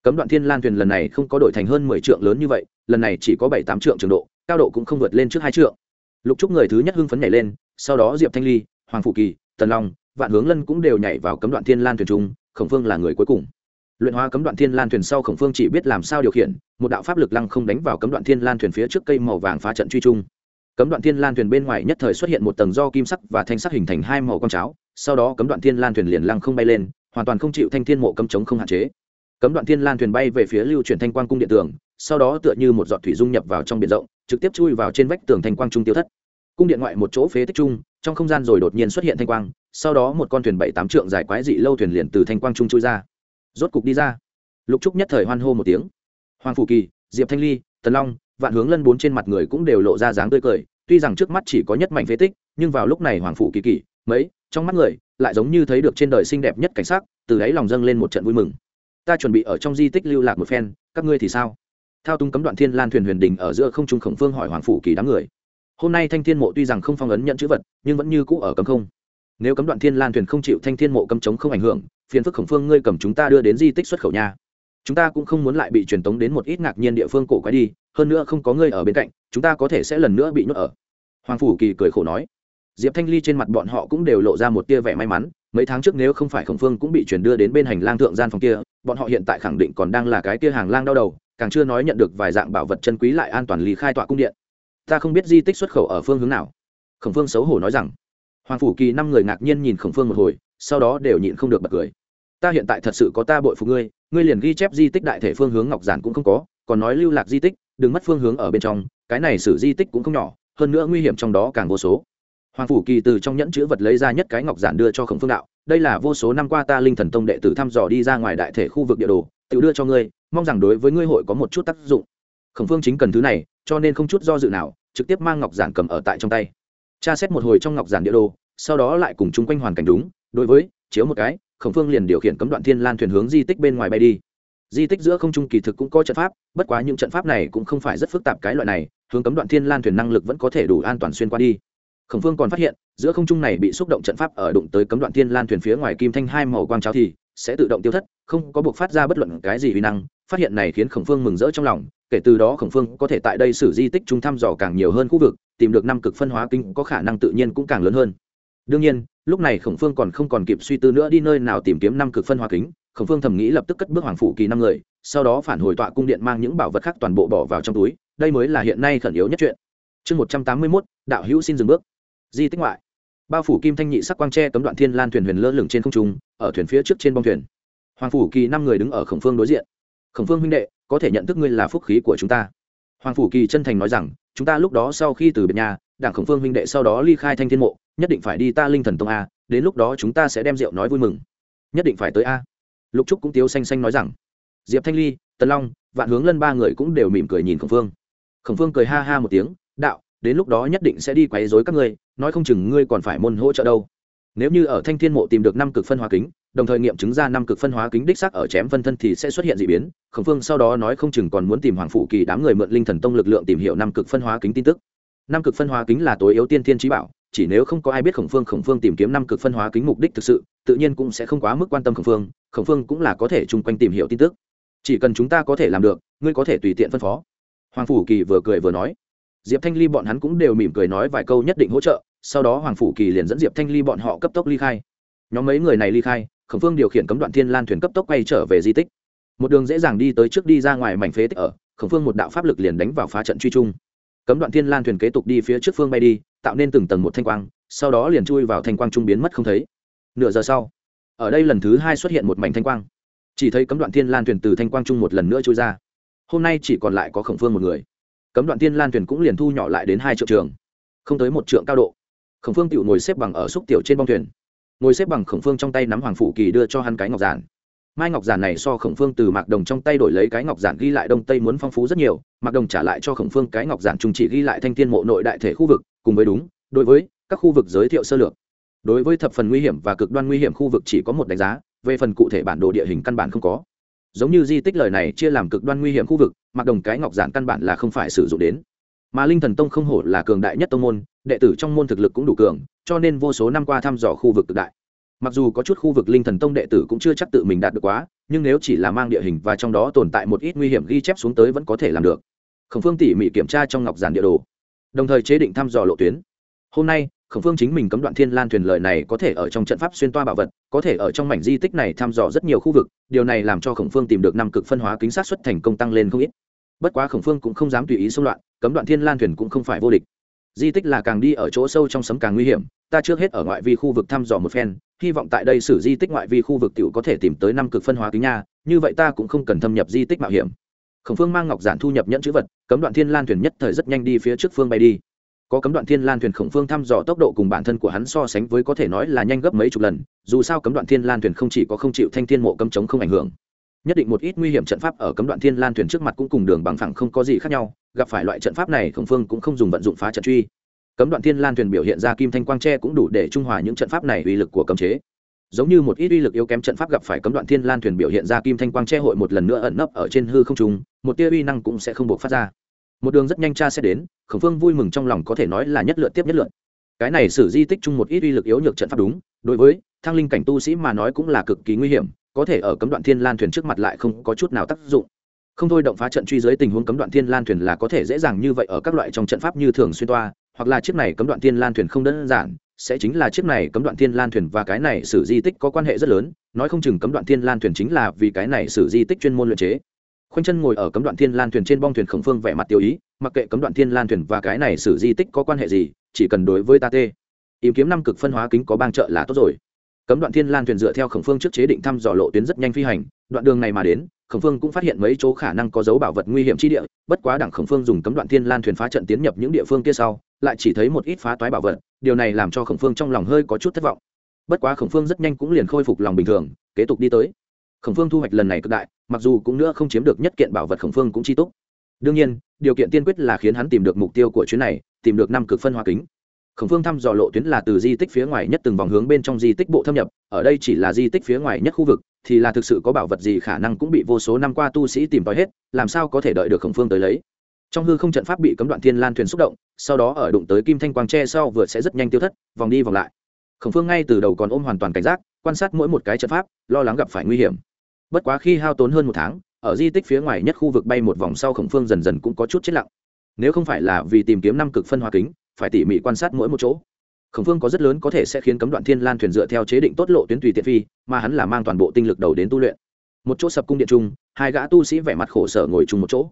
Cấm đoạn thiên lan thuyền lần này không có đổi thành hơn mười trượng lớn như vậy, lần này chỉ có bảy tám trượng trường độ, cao độ cũng không vượt lên trước hai trượng. Lục trúc người thứ nhất hưng phấn nhảy lên, sau đó diệp thanh ly, hoàng phụ kỳ, tần long, vạn hướng lân cũng đều nhảy vào cấm đoạn thiên lan thuyền trung khổng phương là người cuối cùng luyện hóa cấm đoạn thiên lan thuyền sau khổng phương chỉ biết làm sao điều khiển, một đạo pháp lực lăng không đánh vào cấm đoạn thiên lan thuyền phía trước cây màu vàng phá trận truy trung. Cấm đoạn thiên lan thuyền bên ngoài nhất thời xuất hiện một tầng do kim sắc và thanh sắc hình thành hai màu con cháo, sau đó cấm đoạn thiên lan thuyền liền lăng không bay lên, hoàn toàn không chịu thanh thiên mộ cấm chống không hạn chế. Cấm đoạn thiên lan thuyền bay về phía lưu chuyển thanh quang cung điện tường, sau đó tựa như một giọt thủy dung nhập vào trong biển rộng, trực tiếp chui vào trên vách tường thanh quang trung tiêu thất. Cung điện ngoại một chỗ phế tích trung trong không gian rồi đột nhiên xuất hiện thanh quang, sau đó một con thuyền bảy tám trượng dài quái dị lâu thuyền liền từ thanh quang trung chui ra rốt cục đi ra. Lục trúc nhất thời hoan hô một tiếng. Hoàng phủ kỳ, diệp thanh ly, tần long, vạn hướng lân bốn trên mặt người cũng đều lộ ra dáng tươi cười. Tuy rằng trước mắt chỉ có nhất mảnh phế tích, nhưng vào lúc này hoàng phủ kỳ kỳ, mấy, trong mắt người, lại giống như thấy được trên đời xinh đẹp nhất cảnh sắc, từ đáy lòng dâng lên một trận vui mừng. Ta chuẩn bị ở trong di tích lưu lạc một phen, các ngươi thì sao? Thao túng cấm đoạn thiên lan thuyền huyền đình ở giữa không trung khổng phương hỏi hoàng phủ kỳ đám người. Hôm nay thanh thiên mộ tuy rằng không phong ấn nhận chữ vật, nhưng vẫn như cũ ở cấm không. Nếu cấm đoạn thiên lan thuyền không chịu thanh thiên mộ cấm chống không ảnh hưởng phiền phức khổng phương ngươi cầm chúng ta đưa đến di tích xuất khẩu nha. Chúng ta cũng không muốn lại bị truyền tống đến một ít ngạc nhiên địa phương cổ quái đi, hơn nữa không có ngươi ở bên cạnh, chúng ta có thể sẽ lần nữa bị nhốt ở. Hoàng phủ kỳ cười khổ nói. Diệp thanh ly trên mặt bọn họ cũng đều lộ ra một tia vẻ may mắn, mấy tháng trước nếu không phải khổng phương cũng bị chuyển đưa đến bên hành lang thượng gian phòng kia, bọn họ hiện tại khẳng định còn đang là cái tia hàng lang đau đầu, càng chưa nói nhận được vài dạng bảo vật chân quý lại an toàn lý khai tọa cung điện. Ta không biết di tích xuất khẩu ở phương hướng nào. Khổng phương xấu hổ nói rằng. Hoàng phủ kỳ năm người ngạc nhiên nhìn khổng phương một hồi, sau đó đều nhịn không được bật cười ta hiện tại thật sự có ta bội phục ngươi ngươi liền ghi chép di tích đại thể phương hướng ngọc giản cũng không có, còn nói lưu lạc di tích, đừng mất phương hướng ở bên trong, cái này xử di tích cũng không nhỏ, hơn nữa nguy hiểm trong đó càng vô số. Hoàng phủ kỳ từ trong nhẫn chữ vật lấy ra nhất cái ngọc giản đưa cho khổng phương đạo, đây là vô số năm qua ta linh thần tông đệ tử thăm dò đi ra ngoài đại thể khu vực địa đồ, tự đưa cho ngươi, mong rằng đối với ngươi hội có một chút tác dụng. Khổng phương chính cần thứ này, cho nên không chút do dự nào, trực tiếp mang ngọc giản cầm ở tại trong tay. Tra xét một hồi trong ngọc giản địa đồ, sau đó lại cùng chung quanh hoàn cảnh đúng, đối với, chiếu một cái khổng phương liền điều khiển cấm đoạn thiên lan thuyền hướng di tích bên ngoài bay đi. Di tích giữa không trung kỳ thực cũng có trận pháp, bất quá những trận pháp này cũng không phải rất phức tạp cái loại này, hướng cấm đoạn thiên lan thuyền năng lực vẫn có thể đủ an toàn xuyên qua đi. Khổng phương còn phát hiện, giữa không trung này bị xúc động trận pháp ở đụng tới cấm đoạn thiên lan thuyền phía ngoài kim thanh hai màu quang cháo thì sẽ tự động tiêu thất, không có buộc phát ra bất luận cái gì uy năng, phát hiện này khiến khổng phương mừng rỡ trong lòng, kể từ đó khổng phương có thể tại đây xử di tích trung thăm dò càng nhiều hơn khu vực, tìm được năm cực phân hóa kinh có khả năng tự nhiên cũng càng lớn hơn đương nhiên, lúc này khổng phương còn không còn kịp suy tư nữa đi nơi nào tìm kiếm năm cực phân hóa kính, khổng phương thầm nghĩ lập tức cất bước hoàng phủ kỳ năm người, sau đó phản hồi tọa cung điện mang những bảo vật khác toàn bộ bỏ vào trong túi, đây mới là hiện nay khẩn yếu nhất chuyện. Chương một trăm tám mươi mốt, đạo hữu xin dừng bước. Di tích ngoại. Bao phủ kim thanh nhị sắc quang tre cấm đoạn thiên lan thuyền huyền lơ lửng trên không trung, ở thuyền phía trước trên bông thuyền. Hoàng phủ kỳ năm người đứng ở khổng phương đối diện. Khổng phương huynh đệ, có thể nhận thức ngươi là phúc khí của chúng ta. Hoàng phủ kỳ chân thành nói rằng, chúng ta lúc đó sau khi từ biệt nhà đảng khổng phương huynh đệ sau đó ly khai thanh thiên mộ, nhất định phải đi ta linh thần tông a, đến lúc đó chúng ta sẽ đem rượu nói vui mừng. Nhất định phải tới a. Lục trúc cũng tiếu xanh xanh nói rằng. Diệp thanh ly, tần long, vạn hướng lân ba người cũng đều mỉm cười nhìn khổng phương. Khổng phương cười ha ha một tiếng, đạo, đến lúc đó nhất định sẽ đi quấy rối các ngươi, nói không chừng ngươi còn phải môn hỗ trợ đâu. Nếu như ở thanh thiên mộ tìm được năm cực phân hóa kính, đồng thời nghiệm chứng ra năm cực phân hóa kính đích sắc ở chém phân thân thì sẽ xuất hiện d ị biến. Khổng phương sau đó nói không chừng còn muốn tìm hoàng phụ kỳ đám người mượn linh thần tông lực lượng tìm hiểu năm cực phân hóa kính tin tức năm cực phân hóa kính là tối yếu tiên thiên trí bảo, chỉ nếu không có ai biết khổng phương khổng phương tìm kiếm năm cực phân hóa kính mục đích thực sự, tự nhiên cũng sẽ không quá mức quan tâm khổng phương khổng phương cũng là có thể chung quanh tìm hiểu tin tức. Chỉ cần chúng ta có thể làm được, ngươi có thể tùy tiện phân phó. Hoàng phủ kỳ vừa cười vừa nói. Diệp thanh ly bọn hắn cũng đều mỉm cười nói vài câu nhất định hỗ trợ, sau đó hoàng phủ kỳ liền dẫn diệp thanh ly bọn họ cấp tốc ly khai. Nhóm mấy người này ly khai, khổng phương điều khiển cấm đoạn thiên lan thuyền cấp tốc quay trở về di tích. Một đường dễ dàng đi tới trước đi ra ngoài mảnh phế tích ở, khổng phương một đạo pháp lực liền đánh vào phá trận truy trung cấm đoạn thiên lan thuyền kế tục đi phía trước phương bay đi, tạo nên từng tầng một thanh quang, sau đó liền chui vào thanh quang trung biến mất không thấy. Nửa giờ sau, ở đây lần thứ hai xuất hiện một mảnh thanh quang. Chỉ thấy cấm đoạn thiên lan thuyền từ thanh quang trung một lần nữa trôi ra. Hôm nay chỉ còn lại có khổng phương một người. Cấm đoạn thiên lan thuyền cũng liền thu nhỏ lại đến hai triệu trường, không tới một trượng cao độ. Khổng phương tự ngồi xếp bằng ở xúc tiểu trên bong thuyền. Ngồi xếp bằng khổng phương trong tay nắm hoàng phủ kỳ đưa cho hắn cái ngọc giản mai ngọc giản này so khổng phương từ mạc đồng trong tay đổi lấy cái ngọc giản ghi lại đông tây muốn phong phú rất nhiều, mạc đồng trả lại cho khổng phương cái ngọc giản trung chỉ ghi lại thanh thiên mộ nội đại thể khu vực, cùng với đúng, đối với các khu vực giới thiệu sơ lược. Đối với thập phần nguy hiểm và cực đoan nguy hiểm khu vực chỉ có một đánh giá, về phần cụ thể bản đồ địa hình căn bản không có. Giống như di tích lời này chia làm cực đoan nguy hiểm khu vực mặc đồng cái ngọc giản căn bản là không phải sử dụng đến. Mà linh thần tông không hổ là cường đại nhất tông môn, đệ tử trong môn thực lực cũng đủ cường, cho nên vô số năm qua thăm dò khu vực cực đại mặc dù có chút khu vực linh thần tông đệ tử cũng chưa chắc tự mình đạt được quá, nhưng nếu chỉ là mang địa hình và trong đó tồn tại một ít nguy hiểm ghi chép xuống tới vẫn có thể làm được. Khổng phương tỉ mỉ kiểm tra trong ngọc giản địa đồ, đồng thời chế định thăm dò lộ tuyến. Hôm nay, khổng phương chính mình cấm đoạn thiên lan thuyền lợi này có thể ở trong trận pháp xuyên toa bảo vật, có thể ở trong mảnh di tích này thăm dò rất nhiều khu vực, điều này làm cho khổng phương tìm được năm cực phân hóa kính sát xuất thành công tăng lên không ít. Bất quá khổng phương cũng không dám tùy ý xung loạn, cấm đoạn thiên lan thuyền cũng không phải vô địch. Di tích là càng đi ở chỗ sâu trong sấm càng nguy hiểm, ta trước hết ở ngoại vi khu vực thăm dò một phen hy vọng tại đây sử di tích ngoại vi khu vực tiểu có thể tìm tới năm cực phân hóa kính nha, như vậy ta cũng không cần thâm nhập di tích mạo hiểm. Khổng phương mang ngọc giản thu nhập nhẫn chữ vật, cấm đoạn thiên lan thuyền nhất thời rất nhanh đi phía trước phương bay đi. Có cấm đoạn thiên lan thuyền khổng phương thăm dò tốc độ cùng bản thân của hắn so sánh với có thể nói là nhanh gấp mấy chục lần, dù sao cấm đoạn thiên lan thuyền không chỉ có không chịu thanh thiên mộ cấm chống không ảnh hưởng. Nhất định một ít nguy hiểm trận pháp ở cấm đoạn thiên lan thuyền trước mặt cũng cùng đường bằng phẳng không có gì khác nhau, gặp phải loại trận pháp này khổng phương cũng không dùng vận dụng phá trận truy cấm đoạn thiên lan thuyền biểu hiện ra kim thanh quang tre cũng đủ để trung hòa những trận pháp này uy lực của cấm chế. Giống như một ít uy lực yếu kém trận pháp gặp phải cấm đoạn thiên lan thuyền biểu hiện ra kim thanh quang tre hội một lần nữa ẩn nấp ở trên hư không trung, một tia uy năng cũng sẽ không buộc phát ra. Một đường rất nhanh cha sẽ đến, khổng phương vui mừng trong lòng có thể nói là nhất lượt tiếp nhất lượt. Cái này xử di tích chung một ít uy lực yếu nhược trận pháp đúng, đối với thăng linh cảnh tu sĩ mà nói cũng là cực kỳ nguy hiểm, có thể ở cấm đoạn thiên lan thuyền trước mặt lại không có chút nào tác dụng. Không thôi động phá trận truy dưới tình huống cấm đoạn thiên lan thuyền là có thể dễ dàng như vậy ở các loại trong trận pháp như thường xuyên toa hoặc là chiếc này cấm đoạn thiên lan thuyền không đơn giản, sẽ chính là chiếc này cấm đoạn thiên lan thuyền và cái này sử di tích có quan hệ rất lớn, nói không chừng cấm đoạn thiên lan thuyền chính là vì cái này sử di tích chuyên môn luyện chế. Khoanh chân ngồi ở cấm đoạn thiên lan thuyền trên bong thuyền khổng phương vẻ mặt tiêu ý, mặc kệ cấm đoạn thiên lan thuyền và cái này sử di tích có quan hệ gì, chỉ cần đối với ta tê. Ý kiếm năm cực phân hóa kính có bang trợ là tốt rồi. Cấm đoạn thiên lan thuyền dựa theo khổng phương trước chế định thăm dò lộ tuyến rất nhanh phi hành, đoạn đường này mà đến, khổng phương cũng phát hiện mấy chỗ khả năng có dấu bảo vật nguy hiểm chi địa, bất quá đảng khổng phương dùng cấm đoạn thiên lan thuyền phá trận tiến nhập những địa phương kia sau lại chỉ thấy một ít phá toái bảo vật, điều này làm cho khổng phương trong lòng hơi có chút thất vọng. Bất quá khổng phương rất nhanh cũng liền khôi phục lòng bình thường, kế tục đi tới. Khổng phương thu hoạch lần này cực đại, mặc dù cũng nữa không chiếm được nhất kiện bảo vật khổng phương cũng chi túc. Đương nhiên, điều kiện tiên quyết là khiến hắn tìm được mục tiêu của chuyến này, tìm được năm cực phân hóa kính. Khổng phương thăm dò lộ tuyến là từ di tích phía ngoài nhất từng vòng hướng bên trong di tích bộ thâm nhập, ở đây chỉ là di tích phía ngoài nhất khu vực, thì là thực sự có bảo vật gì khả năng cũng bị vô số năm qua tu sĩ tìm tòi hết, làm sao có thể đợi được khổng phương tới lấy. Trong hư không trận pháp bị cấm đoạn thiên lan thuyền xúc động sau đó ở đụng tới kim thanh quang tre sau vừa sẽ rất nhanh tiêu thất, vòng đi vòng lại. Khổng phương ngay từ đầu còn ôm hoàn toàn cảnh giác, quan sát mỗi một cái trận pháp, lo lắng gặp phải nguy hiểm. Bất quá khi hao tốn hơn một tháng, ở di tích phía ngoài nhất khu vực bay một vòng sau khổng phương dần dần cũng có chút chết lặng. Nếu không phải là vì tìm kiếm năm cực phân hóa kính, phải tỉ mỉ quan sát mỗi một chỗ. Khổng phương có rất lớn có thể sẽ khiến cấm đoạn thiên lan thuyền dựa theo chế định tốt lộ tuyến tùy tiện phi, mà hắn là mang toàn bộ tinh lực đầu đến tu luyện. Một chỗ sập cung điện chung, hai gã tu sĩ vẻ mặt khổ sở ngồi chung một chỗ.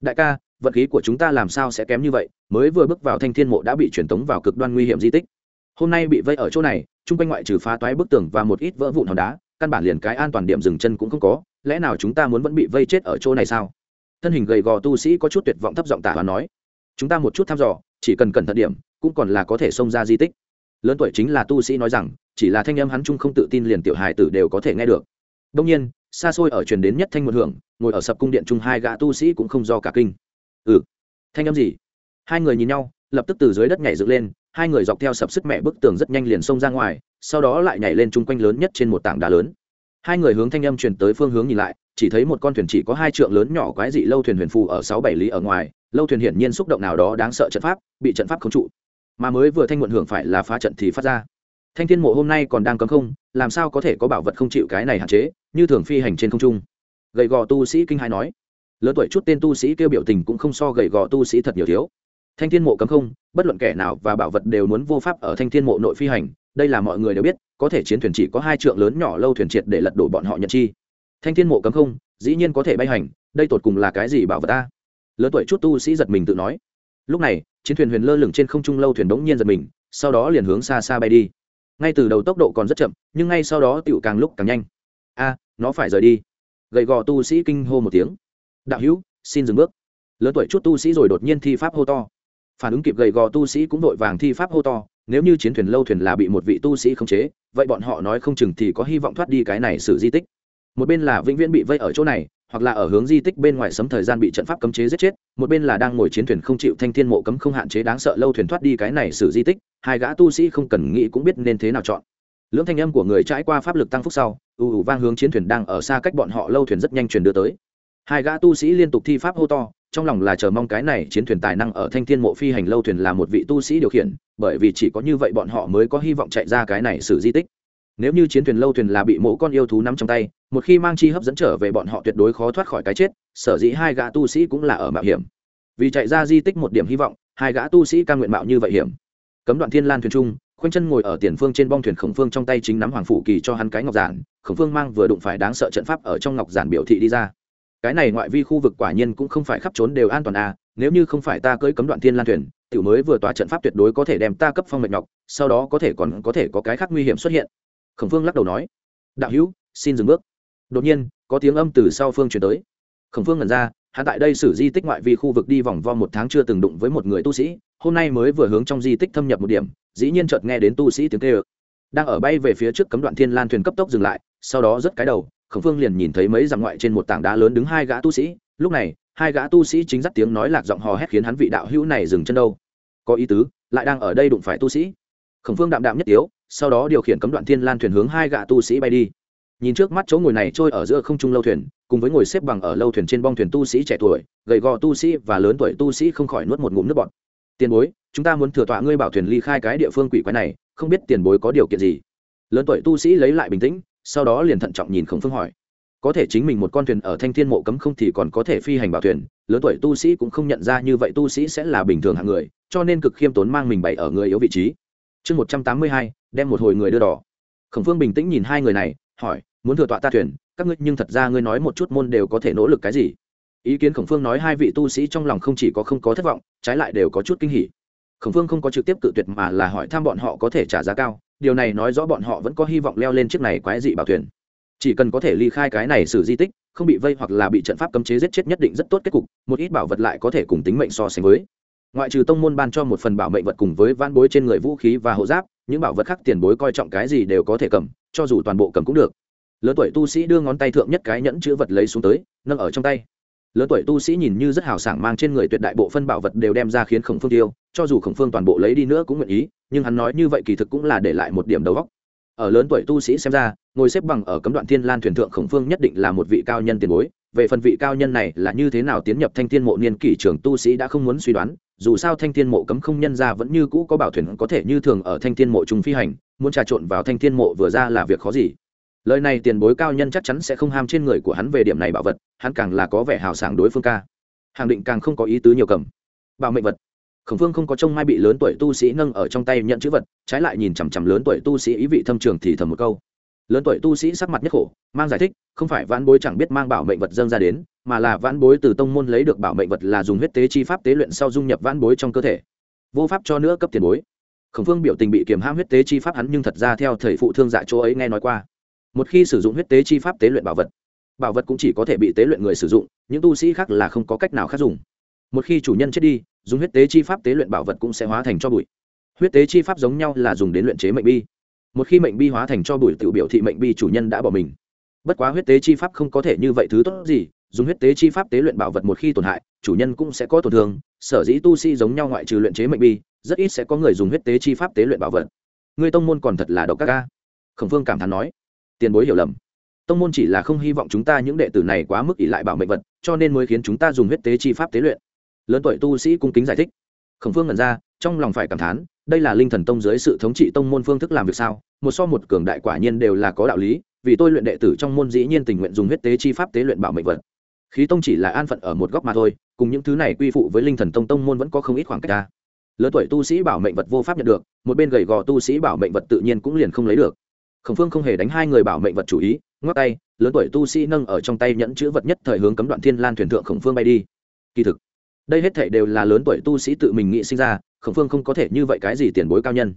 Đại ca vận khí của chúng ta làm sao sẽ kém như vậy, mới vừa bước vào thanh thiên mộ đã bị truyền tống vào cực đoan nguy hiểm di tích. Hôm nay bị vây ở chỗ này, chung quanh ngoại trừ phá toái bức tường và một ít vỡ vụn hòn đá, căn bản liền cái an toàn điểm dừng chân cũng không có, lẽ nào chúng ta muốn vẫn bị vây chết ở chỗ này sao? Thân hình gầy gò tu sĩ có chút tuyệt vọng thấp giọng tả và nói. Chúng ta một chút thăm dò, chỉ cần cẩn thận điểm, cũng còn là có thể xông ra di tích. Lớn tuổi chính là tu sĩ nói rằng, chỉ là thanh âm hắn chung không tự tin liền tiểu hài tử đều có thể nghe được. Đông nhiên, xa xôi ở truyền đến nhất thanh một hưởng, ngồi ở sập cung điện chung hai gã tu sĩ cũng không do cả kinh ừ. Thanh âm gì? Hai người nhìn nhau, lập tức từ dưới đất nhảy dựng lên, hai người dọc theo sập sức mẹ bức tường rất nhanh liền xông ra ngoài, sau đó lại nhảy lên chung quanh lớn nhất trên một tảng đá lớn. Hai người hướng thanh âm truyền tới phương hướng nhìn lại, chỉ thấy một con thuyền chỉ có hai trượng lớn nhỏ quái dị lâu thuyền huyền phù ở sáu bảy lý ở ngoài, lâu thuyền hiển nhiên xúc động nào đó đáng sợ trận pháp, bị trận pháp không trụ. Mà mới vừa thanh muộn hưởng phải là phá trận thì phát ra. Thanh thiên mộ hôm nay còn đang cấm không, làm sao có thể có bảo vật không chịu cái này hạn chế, như thường phi hành trên không trung. Gầy gò tu sĩ kinh hai nói lớn tuổi chút tên tu sĩ kêu biểu tình cũng không so gầy gò tu sĩ thật nhiều thiếu. Thanh thiên mộ cấm không, bất luận kẻ nào và bảo vật đều muốn vô pháp ở thanh thiên mộ nội phi hành, đây là mọi người đều biết, có thể chiến thuyền chỉ có hai trượng lớn nhỏ lâu thuyền triệt để lật đổ bọn họ nhận chi. Thanh thiên mộ cấm không, dĩ nhiên có thể bay hành, đây tột cùng là cái gì bảo vật ta? Lớn tuổi chút tu sĩ giật mình tự nói. Lúc này, chiến thuyền huyền lơ lửng trên không trung lâu thuyền đống nhiên giật mình, sau đó liền hướng xa xa bay đi. Ngay từ đầu tốc độ còn rất chậm, nhưng ngay sau đó tựu càng lúc càng nhanh. A, nó phải rời đi. Gầy gò tu sĩ kinh hô một tiếng đạo hữu, xin dừng bước. Lớn tuổi chút tu sĩ rồi đột nhiên thi pháp hô to. Phản ứng kịp gầy gò tu sĩ cũng vội vàng thi pháp hô to, nếu như chiến thuyền lâu thuyền là bị một vị tu sĩ khống chế, vậy bọn họ nói không chừng thì có hy vọng thoát đi cái này xử di tích. Một bên là vĩnh viễn bị vây ở chỗ này, hoặc là ở hướng di tích bên ngoài sấm thời gian bị trận pháp cấm chế giết chết, một bên là đang ngồi chiến thuyền không chịu thanh thiên mộ cấm không hạn chế đáng sợ lâu thuyền thoát đi cái này xử di tích, hai gã tu sĩ không cần nghĩ cũng biết nên thế nào chọn. Lưỡng thanh âm của người trải qua pháp lực tăng phúc sau, ù ù vang hướng chiến thuyền đang ở xa cách bọn họ lâu thuyền rất nhanh truyền đưa tới hai gã tu sĩ liên tục thi pháp hô to, trong lòng là chờ mong cái này chiến thuyền tài năng ở thanh thiên mộ phi hành lâu thuyền là một vị tu sĩ điều khiển, bởi vì chỉ có như vậy bọn họ mới có hy vọng chạy ra cái này xử di tích. Nếu như chiến thuyền lâu thuyền là bị mẫu con yêu thú nắm trong tay, một khi mang chi hấp dẫn trở về bọn họ tuyệt đối khó thoát khỏi cái chết, sở dĩ hai gã tu sĩ cũng là ở mạo hiểm. Vì chạy ra di tích một điểm hy vọng, hai gã tu sĩ ca nguyện mạo như vậy hiểm. Cấm đoạn thiên lan thuyền trung, khoanh chân ngồi ở tiền phương trên bong thuyền khổng phương trong tay chính nắm hoàng phủ kỳ cho hắn cái ngọc giản, khổng phương mang vừa đụng phải đáng sợ trận pháp ở trong ngọc giản biểu thị đi ra cái này ngoại vi khu vực quả nhiên cũng không phải khắp trốn đều an toàn à nếu như không phải ta cưỡi cấm đoạn thiên lan thuyền, tiểu mới vừa tòa trận pháp tuyệt đối có thể đem ta cấp phong mệnh ngọc sau đó có thể còn có thể có cái khác nguy hiểm xuất hiện. Khổng phương lắc đầu nói. Đạo hữu, xin dừng bước. Đột nhiên, có tiếng âm từ sau phương chuyển tới. Khổng phương ngẩn ra, hắn tại đây xử di tích ngoại vi khu vực đi vòng vo một tháng chưa từng đụng với một người tu sĩ, hôm nay mới vừa hướng trong di tích thâm nhập một điểm, dĩ nhiên chợt nghe đến tu sĩ tiếng kêu. Đang ở bay về phía trước cấm đoạn thiên lan thuyền cấp tốc dừng lại, sau đó rất cái đầu khổng phương liền nhìn thấy mấy dặm ngoại trên một tảng đá lớn đứng hai gã tu sĩ. Lúc này hai gã tu sĩ chính dắt tiếng nói lạc giọng hò hét khiến hắn vị đạo hữu này dừng chân đâu. Có ý tứ lại đang ở đây đụng phải tu sĩ. Khổng phương đạm đạm nhất yếu, sau đó điều khiển cấm đoạn thiên lan thuyền hướng hai gã tu sĩ bay đi. Nhìn trước mắt chỗ ngồi này trôi ở giữa không trung lâu thuyền cùng với ngồi xếp bằng ở lâu thuyền trên bong thuyền tu sĩ trẻ tuổi gầy gò tu sĩ và lớn tuổi tu sĩ không khỏi nuốt một ngụm nước bọt. Tiền bối chúng ta muốn thừa tọa ngươi bảo thuyền ly khai cái địa phương quỷ quái này không biết tiền bối có điều kiện gì? Lớn tuổi tu sĩ lấy lại bình tĩnh sau đó liền thận trọng nhìn khổng phương hỏi. Có thể chính mình một con thuyền ở thanh thiên mộ cấm không thì còn có thể phi hành bảo thuyền, lớn tuổi tu sĩ cũng không nhận ra như vậy tu sĩ sẽ là bình thường hạng người, cho nên cực khiêm tốn mang mình bày ở người yếu vị trí. Chương một trăm tám mươi hai, đem một hồi người đưa đỏ. Khổng phương bình tĩnh nhìn hai người này, hỏi, muốn thừa tọa ta thuyền, các ngươi nhưng thật ra ngươi nói một chút môn đều có thể nỗ lực cái gì? Ý kiến khổng phương nói hai vị tu sĩ trong lòng không chỉ có không có thất vọng, trái lại đều có chút kinh hỉ khổng phương không có trực tiếp cự tuyệt mà là hỏi thăm bọn họ có thể trả giá cao. Điều này nói rõ bọn họ vẫn có hy vọng leo lên chiếc này quái dị bảo thuyền. Chỉ cần có thể ly khai cái này xử di tích, không bị vây hoặc là bị trận pháp cấm chế giết chết nhất định rất tốt kết cục, một ít bảo vật lại có thể cùng tính mệnh so sánh với. Ngoại trừ tông môn ban cho một phần bảo mệnh vật cùng với van bối trên người vũ khí và hộ giáp, những bảo vật khác tiền bối coi trọng cái gì đều có thể cầm, cho dù toàn bộ cầm cũng được. Lớn tuổi tu sĩ đưa ngón tay thượng nhất cái nhẫn chữ vật lấy xuống tới, nâng ở trong tay. Lớn tuổi tu sĩ nhìn như rất hào sảng mang trên người tuyệt đại bộ phân bảo vật đều đem ra khiến khổng phương tiêu cho dù khổng phương toàn bộ lấy đi nữa cũng nguyện ý, nhưng hắn nói như vậy kỳ thực cũng là để lại một điểm đầu góc ở lớn tuổi tu sĩ xem ra, ngồi xếp bằng ở cấm đoạn thiên lan thuyền thượng khổng phương nhất định là một vị cao nhân tiền bối. Về phần vị cao nhân này là như thế nào tiến nhập thanh thiên mộ niên kỷ trường tu sĩ đã không muốn suy đoán. Dù sao thanh thiên mộ cấm không nhân ra vẫn như cũ có bảo thuyền có thể như thường ở thanh thiên mộ trung phi hành, muốn trà trộn vào thanh thiên mộ vừa ra là việc khó gì. Lời này tiền bối cao nhân chắc chắn sẽ không ham trên người của hắn về điểm này bảo vật, hắn càng là có vẻ hào sảng đối phương ca. Hàng định càng không có ý tứ nhiều cầm. Bảo mệnh vật khổng phương không có trông mai bị lớn tuổi tu sĩ nâng ở trong tay nhận chữ vật, trái lại nhìn chằm chằm lớn tuổi tu sĩ ý vị thâm trường thì thầm một câu. Lớn tuổi tu sĩ sắc mặt nhất khổ, mang giải thích, không phải vãn bối chẳng biết mang bảo mệnh vật dâng ra đến, mà là vãn bối từ tông môn lấy được bảo mệnh vật là dùng huyết tế chi pháp tế luyện sau dung nhập vãn bối trong cơ thể. Vô pháp cho nữa cấp tiền bối. Khổng phương biểu tình bị kiềm hãm huyết tế chi pháp hắn nhưng thật ra theo thầy phụ thương dạ chỗ ấy nghe nói qua. Một khi sử dụng huyết tế chi pháp tế luyện bảo vật bảo vật cũng chỉ có thể bị tế luyện người sử dụng, những tu sĩ khác là không có cách nào khác dùng một khi chủ nhân chết đi, dùng huyết tế chi pháp tế luyện bảo vật cũng sẽ hóa thành cho bụi. Huyết tế chi pháp giống nhau là dùng đến luyện chế mệnh bi. Một khi mệnh bi hóa thành cho bụi tự biểu thị mệnh bi chủ nhân đã bỏ mình. Bất quá huyết tế chi pháp không có thể như vậy thứ tốt gì, dùng huyết tế chi pháp tế luyện bảo vật một khi tổn hại, chủ nhân cũng sẽ có tổn thương. Sở dĩ tu sĩ giống nhau ngoại trừ luyện chế mệnh bi, rất ít sẽ có người dùng huyết tế chi pháp tế luyện bảo vật. Người tông môn còn thật là độc các ca khổng phương cảm thán nói, tiền bối hiểu lầm. Tông môn chỉ là không hy vọng chúng ta những đệ tử này quá mức ỷ lại bảo mệnh vật, cho nên mới khiến chúng ta dùng huyết tế chi pháp tế luyện lớn tuổi tu sĩ cung kính giải thích. Khổng phương ngẩn ra, trong lòng phải cảm thán, đây là linh thần tông dưới sự thống trị tông môn phương thức làm việc sao? Một so một cường đại quả nhiên đều là có đạo lý, vì tôi luyện đệ tử trong môn dĩ nhiên tình nguyện dùng huyết tế chi pháp tế luyện bảo mệnh vật. Khí tông chỉ là an phận ở một góc mà thôi, cùng những thứ này quy phụ với linh thần tông tông môn vẫn có không ít khoảng cách ra. Lớn tuổi tu sĩ bảo mệnh vật vô pháp nhận được, một bên gầy gò tu sĩ bảo mệnh vật tự nhiên cũng liền không lấy được. Khổng phương không hề đánh hai người bảo mệnh vật chủ ý, ngoắc tay, lớn tuổi tu sĩ nâng ở trong tay nhẫn chữ vật nhất thời hướng cấm đoạn thiên lan thuyền thượng khổng phương bay đi. Kỳ thực đây hết thể đều là lớn tuổi tu sĩ tự mình nghĩ sinh ra, khổng phương không có thể như vậy cái gì tiền bối cao nhân.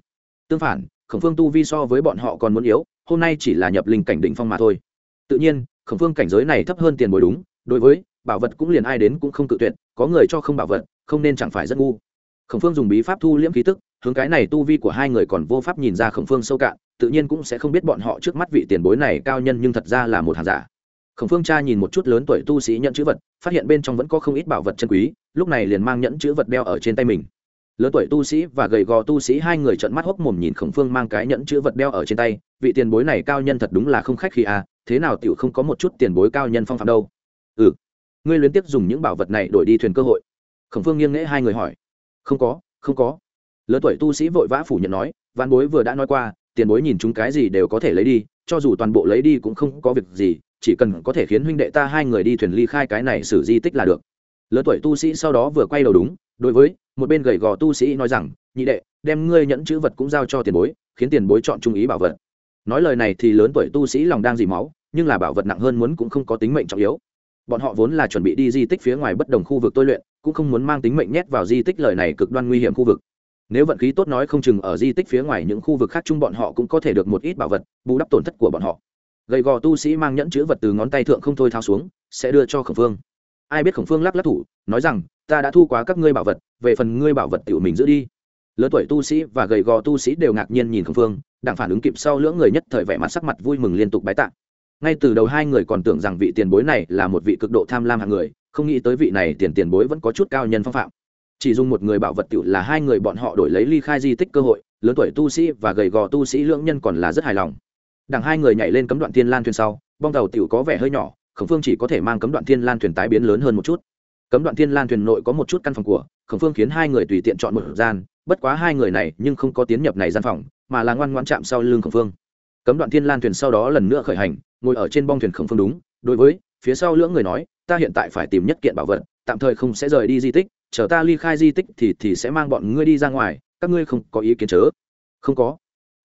Tương phản, khổng phương tu vi so với bọn họ còn muốn yếu, hôm nay chỉ là nhập linh cảnh định phong mà thôi. Tự nhiên, khổng phương cảnh giới này thấp hơn tiền bối đúng, đối với bảo vật cũng liền ai đến cũng không cự tuyệt, có người cho không bảo vật, không nên chẳng phải rất ngu. Khổng phương dùng bí pháp thu liễm khí tức, hướng cái này tu vi của hai người còn vô pháp nhìn ra khổng phương sâu cạn, tự nhiên cũng sẽ không biết bọn họ trước mắt vị tiền bối này cao nhân nhưng thật ra là một hàng giả khổng phương cha nhìn một chút lớn tuổi tu sĩ nhận chữ vật, phát hiện bên trong vẫn có không ít bảo vật chân quý, lúc này liền mang nhẫn chữ vật đeo ở trên tay mình. Lớn tuổi tu sĩ và gầy gò tu sĩ hai người trợn mắt hốc mồm nhìn khổng phương mang cái nhẫn chữ vật đeo ở trên tay, vị tiền bối này cao nhân thật đúng là không khách khi à thế nào tiểu không có một chút tiền bối cao nhân phong phạm đâu. Ừ ngươi liên tiếp dùng những bảo vật này đổi đi thuyền cơ hội. Khổng phương nghiêng nghễ hai người hỏi. Không có không có. Lớn tuổi tu sĩ vội vã phủ nhận nói văn bối vừa đã nói qua, tiền bối nhìn chúng cái gì đều có thể lấy đi, cho dù toàn bộ lấy đi cũng không có việc gì chỉ cần có thể khiến huynh đệ ta hai người đi thuyền ly khai cái này xử di tích là được. Lớn tuổi tu sĩ sau đó vừa quay đầu đúng, đối với một bên gầy gò tu sĩ nói rằng, nhị đệ, đem ngươi nhẫn chữ vật cũng giao cho tiền bối, khiến tiền bối chọn trung ý bảo vật. Nói lời này thì lớn tuổi tu sĩ lòng đang dì máu, nhưng là bảo vật nặng hơn muốn cũng không có tính mệnh trọng yếu. Bọn họ vốn là chuẩn bị đi di tích phía ngoài bất đồng khu vực tôi luyện, cũng không muốn mang tính mệnh nhét vào di tích lời này cực đoan nguy hiểm khu vực. Nếu vận khí tốt nói không chừng ở di tích phía ngoài những khu vực khác chung bọn họ cũng có thể được một ít bảo vật, bù đắp tổn thất của bọn họ gầy gò tu sĩ mang nhẫn chữ vật từ ngón tay thượng không thôi thao xuống, sẽ đưa cho khổng phương. Ai biết khổng phương lắc lắc thủ, nói rằng, ta đã thu quá các ngươi bảo vật, về phần ngươi bảo vật tự mình giữ đi. Lớn tuổi tu sĩ và gầy gò tu sĩ đều ngạc nhiên nhìn khổng phương, đặng phản ứng kịp sau lưỡng người nhất thời vẻ mặt sắc mặt vui mừng liên tục bái tạ. Ngay từ đầu hai người còn tưởng rằng vị tiền bối này là một vị cực độ tham lam hạng người, không nghĩ tới vị này tiền tiền bối vẫn có chút cao nhân phong phạm. Chỉ dùng một người bảo vật tự là hai người bọn họ đổi lấy ly khai di tích cơ hội, lớn tuổi tu sĩ và gầy gò tu sĩ lưỡng nhân còn là rất hài lòng đằng hai người nhảy lên cấm đoạn thiên lan thuyền sau, bong tàu tiểu có vẻ hơi nhỏ, khổng phương chỉ có thể mang cấm đoạn thiên lan thuyền tái biến lớn hơn một chút. Cấm đoạn thiên lan thuyền nội có một chút căn phòng của, khổng phương khiến hai người tùy tiện chọn một gian, bất quá hai người này nhưng không có tiến nhập này gian phòng, mà là ngoan ngoan chạm sau lưng khổng phương. Cấm đoạn thiên lan thuyền sau đó lần nữa khởi hành, ngồi ở trên bong thuyền khổng phương đúng, đối với, phía sau lưỡng người nói, ta hiện tại phải tìm nhất kiện bảo vật, tạm thời không sẽ rời đi di tích, chờ ta ly khai di tích thì thì sẽ mang bọn ngươi đi ra ngoài, các ngươi không có ý kiến chớ? Không có.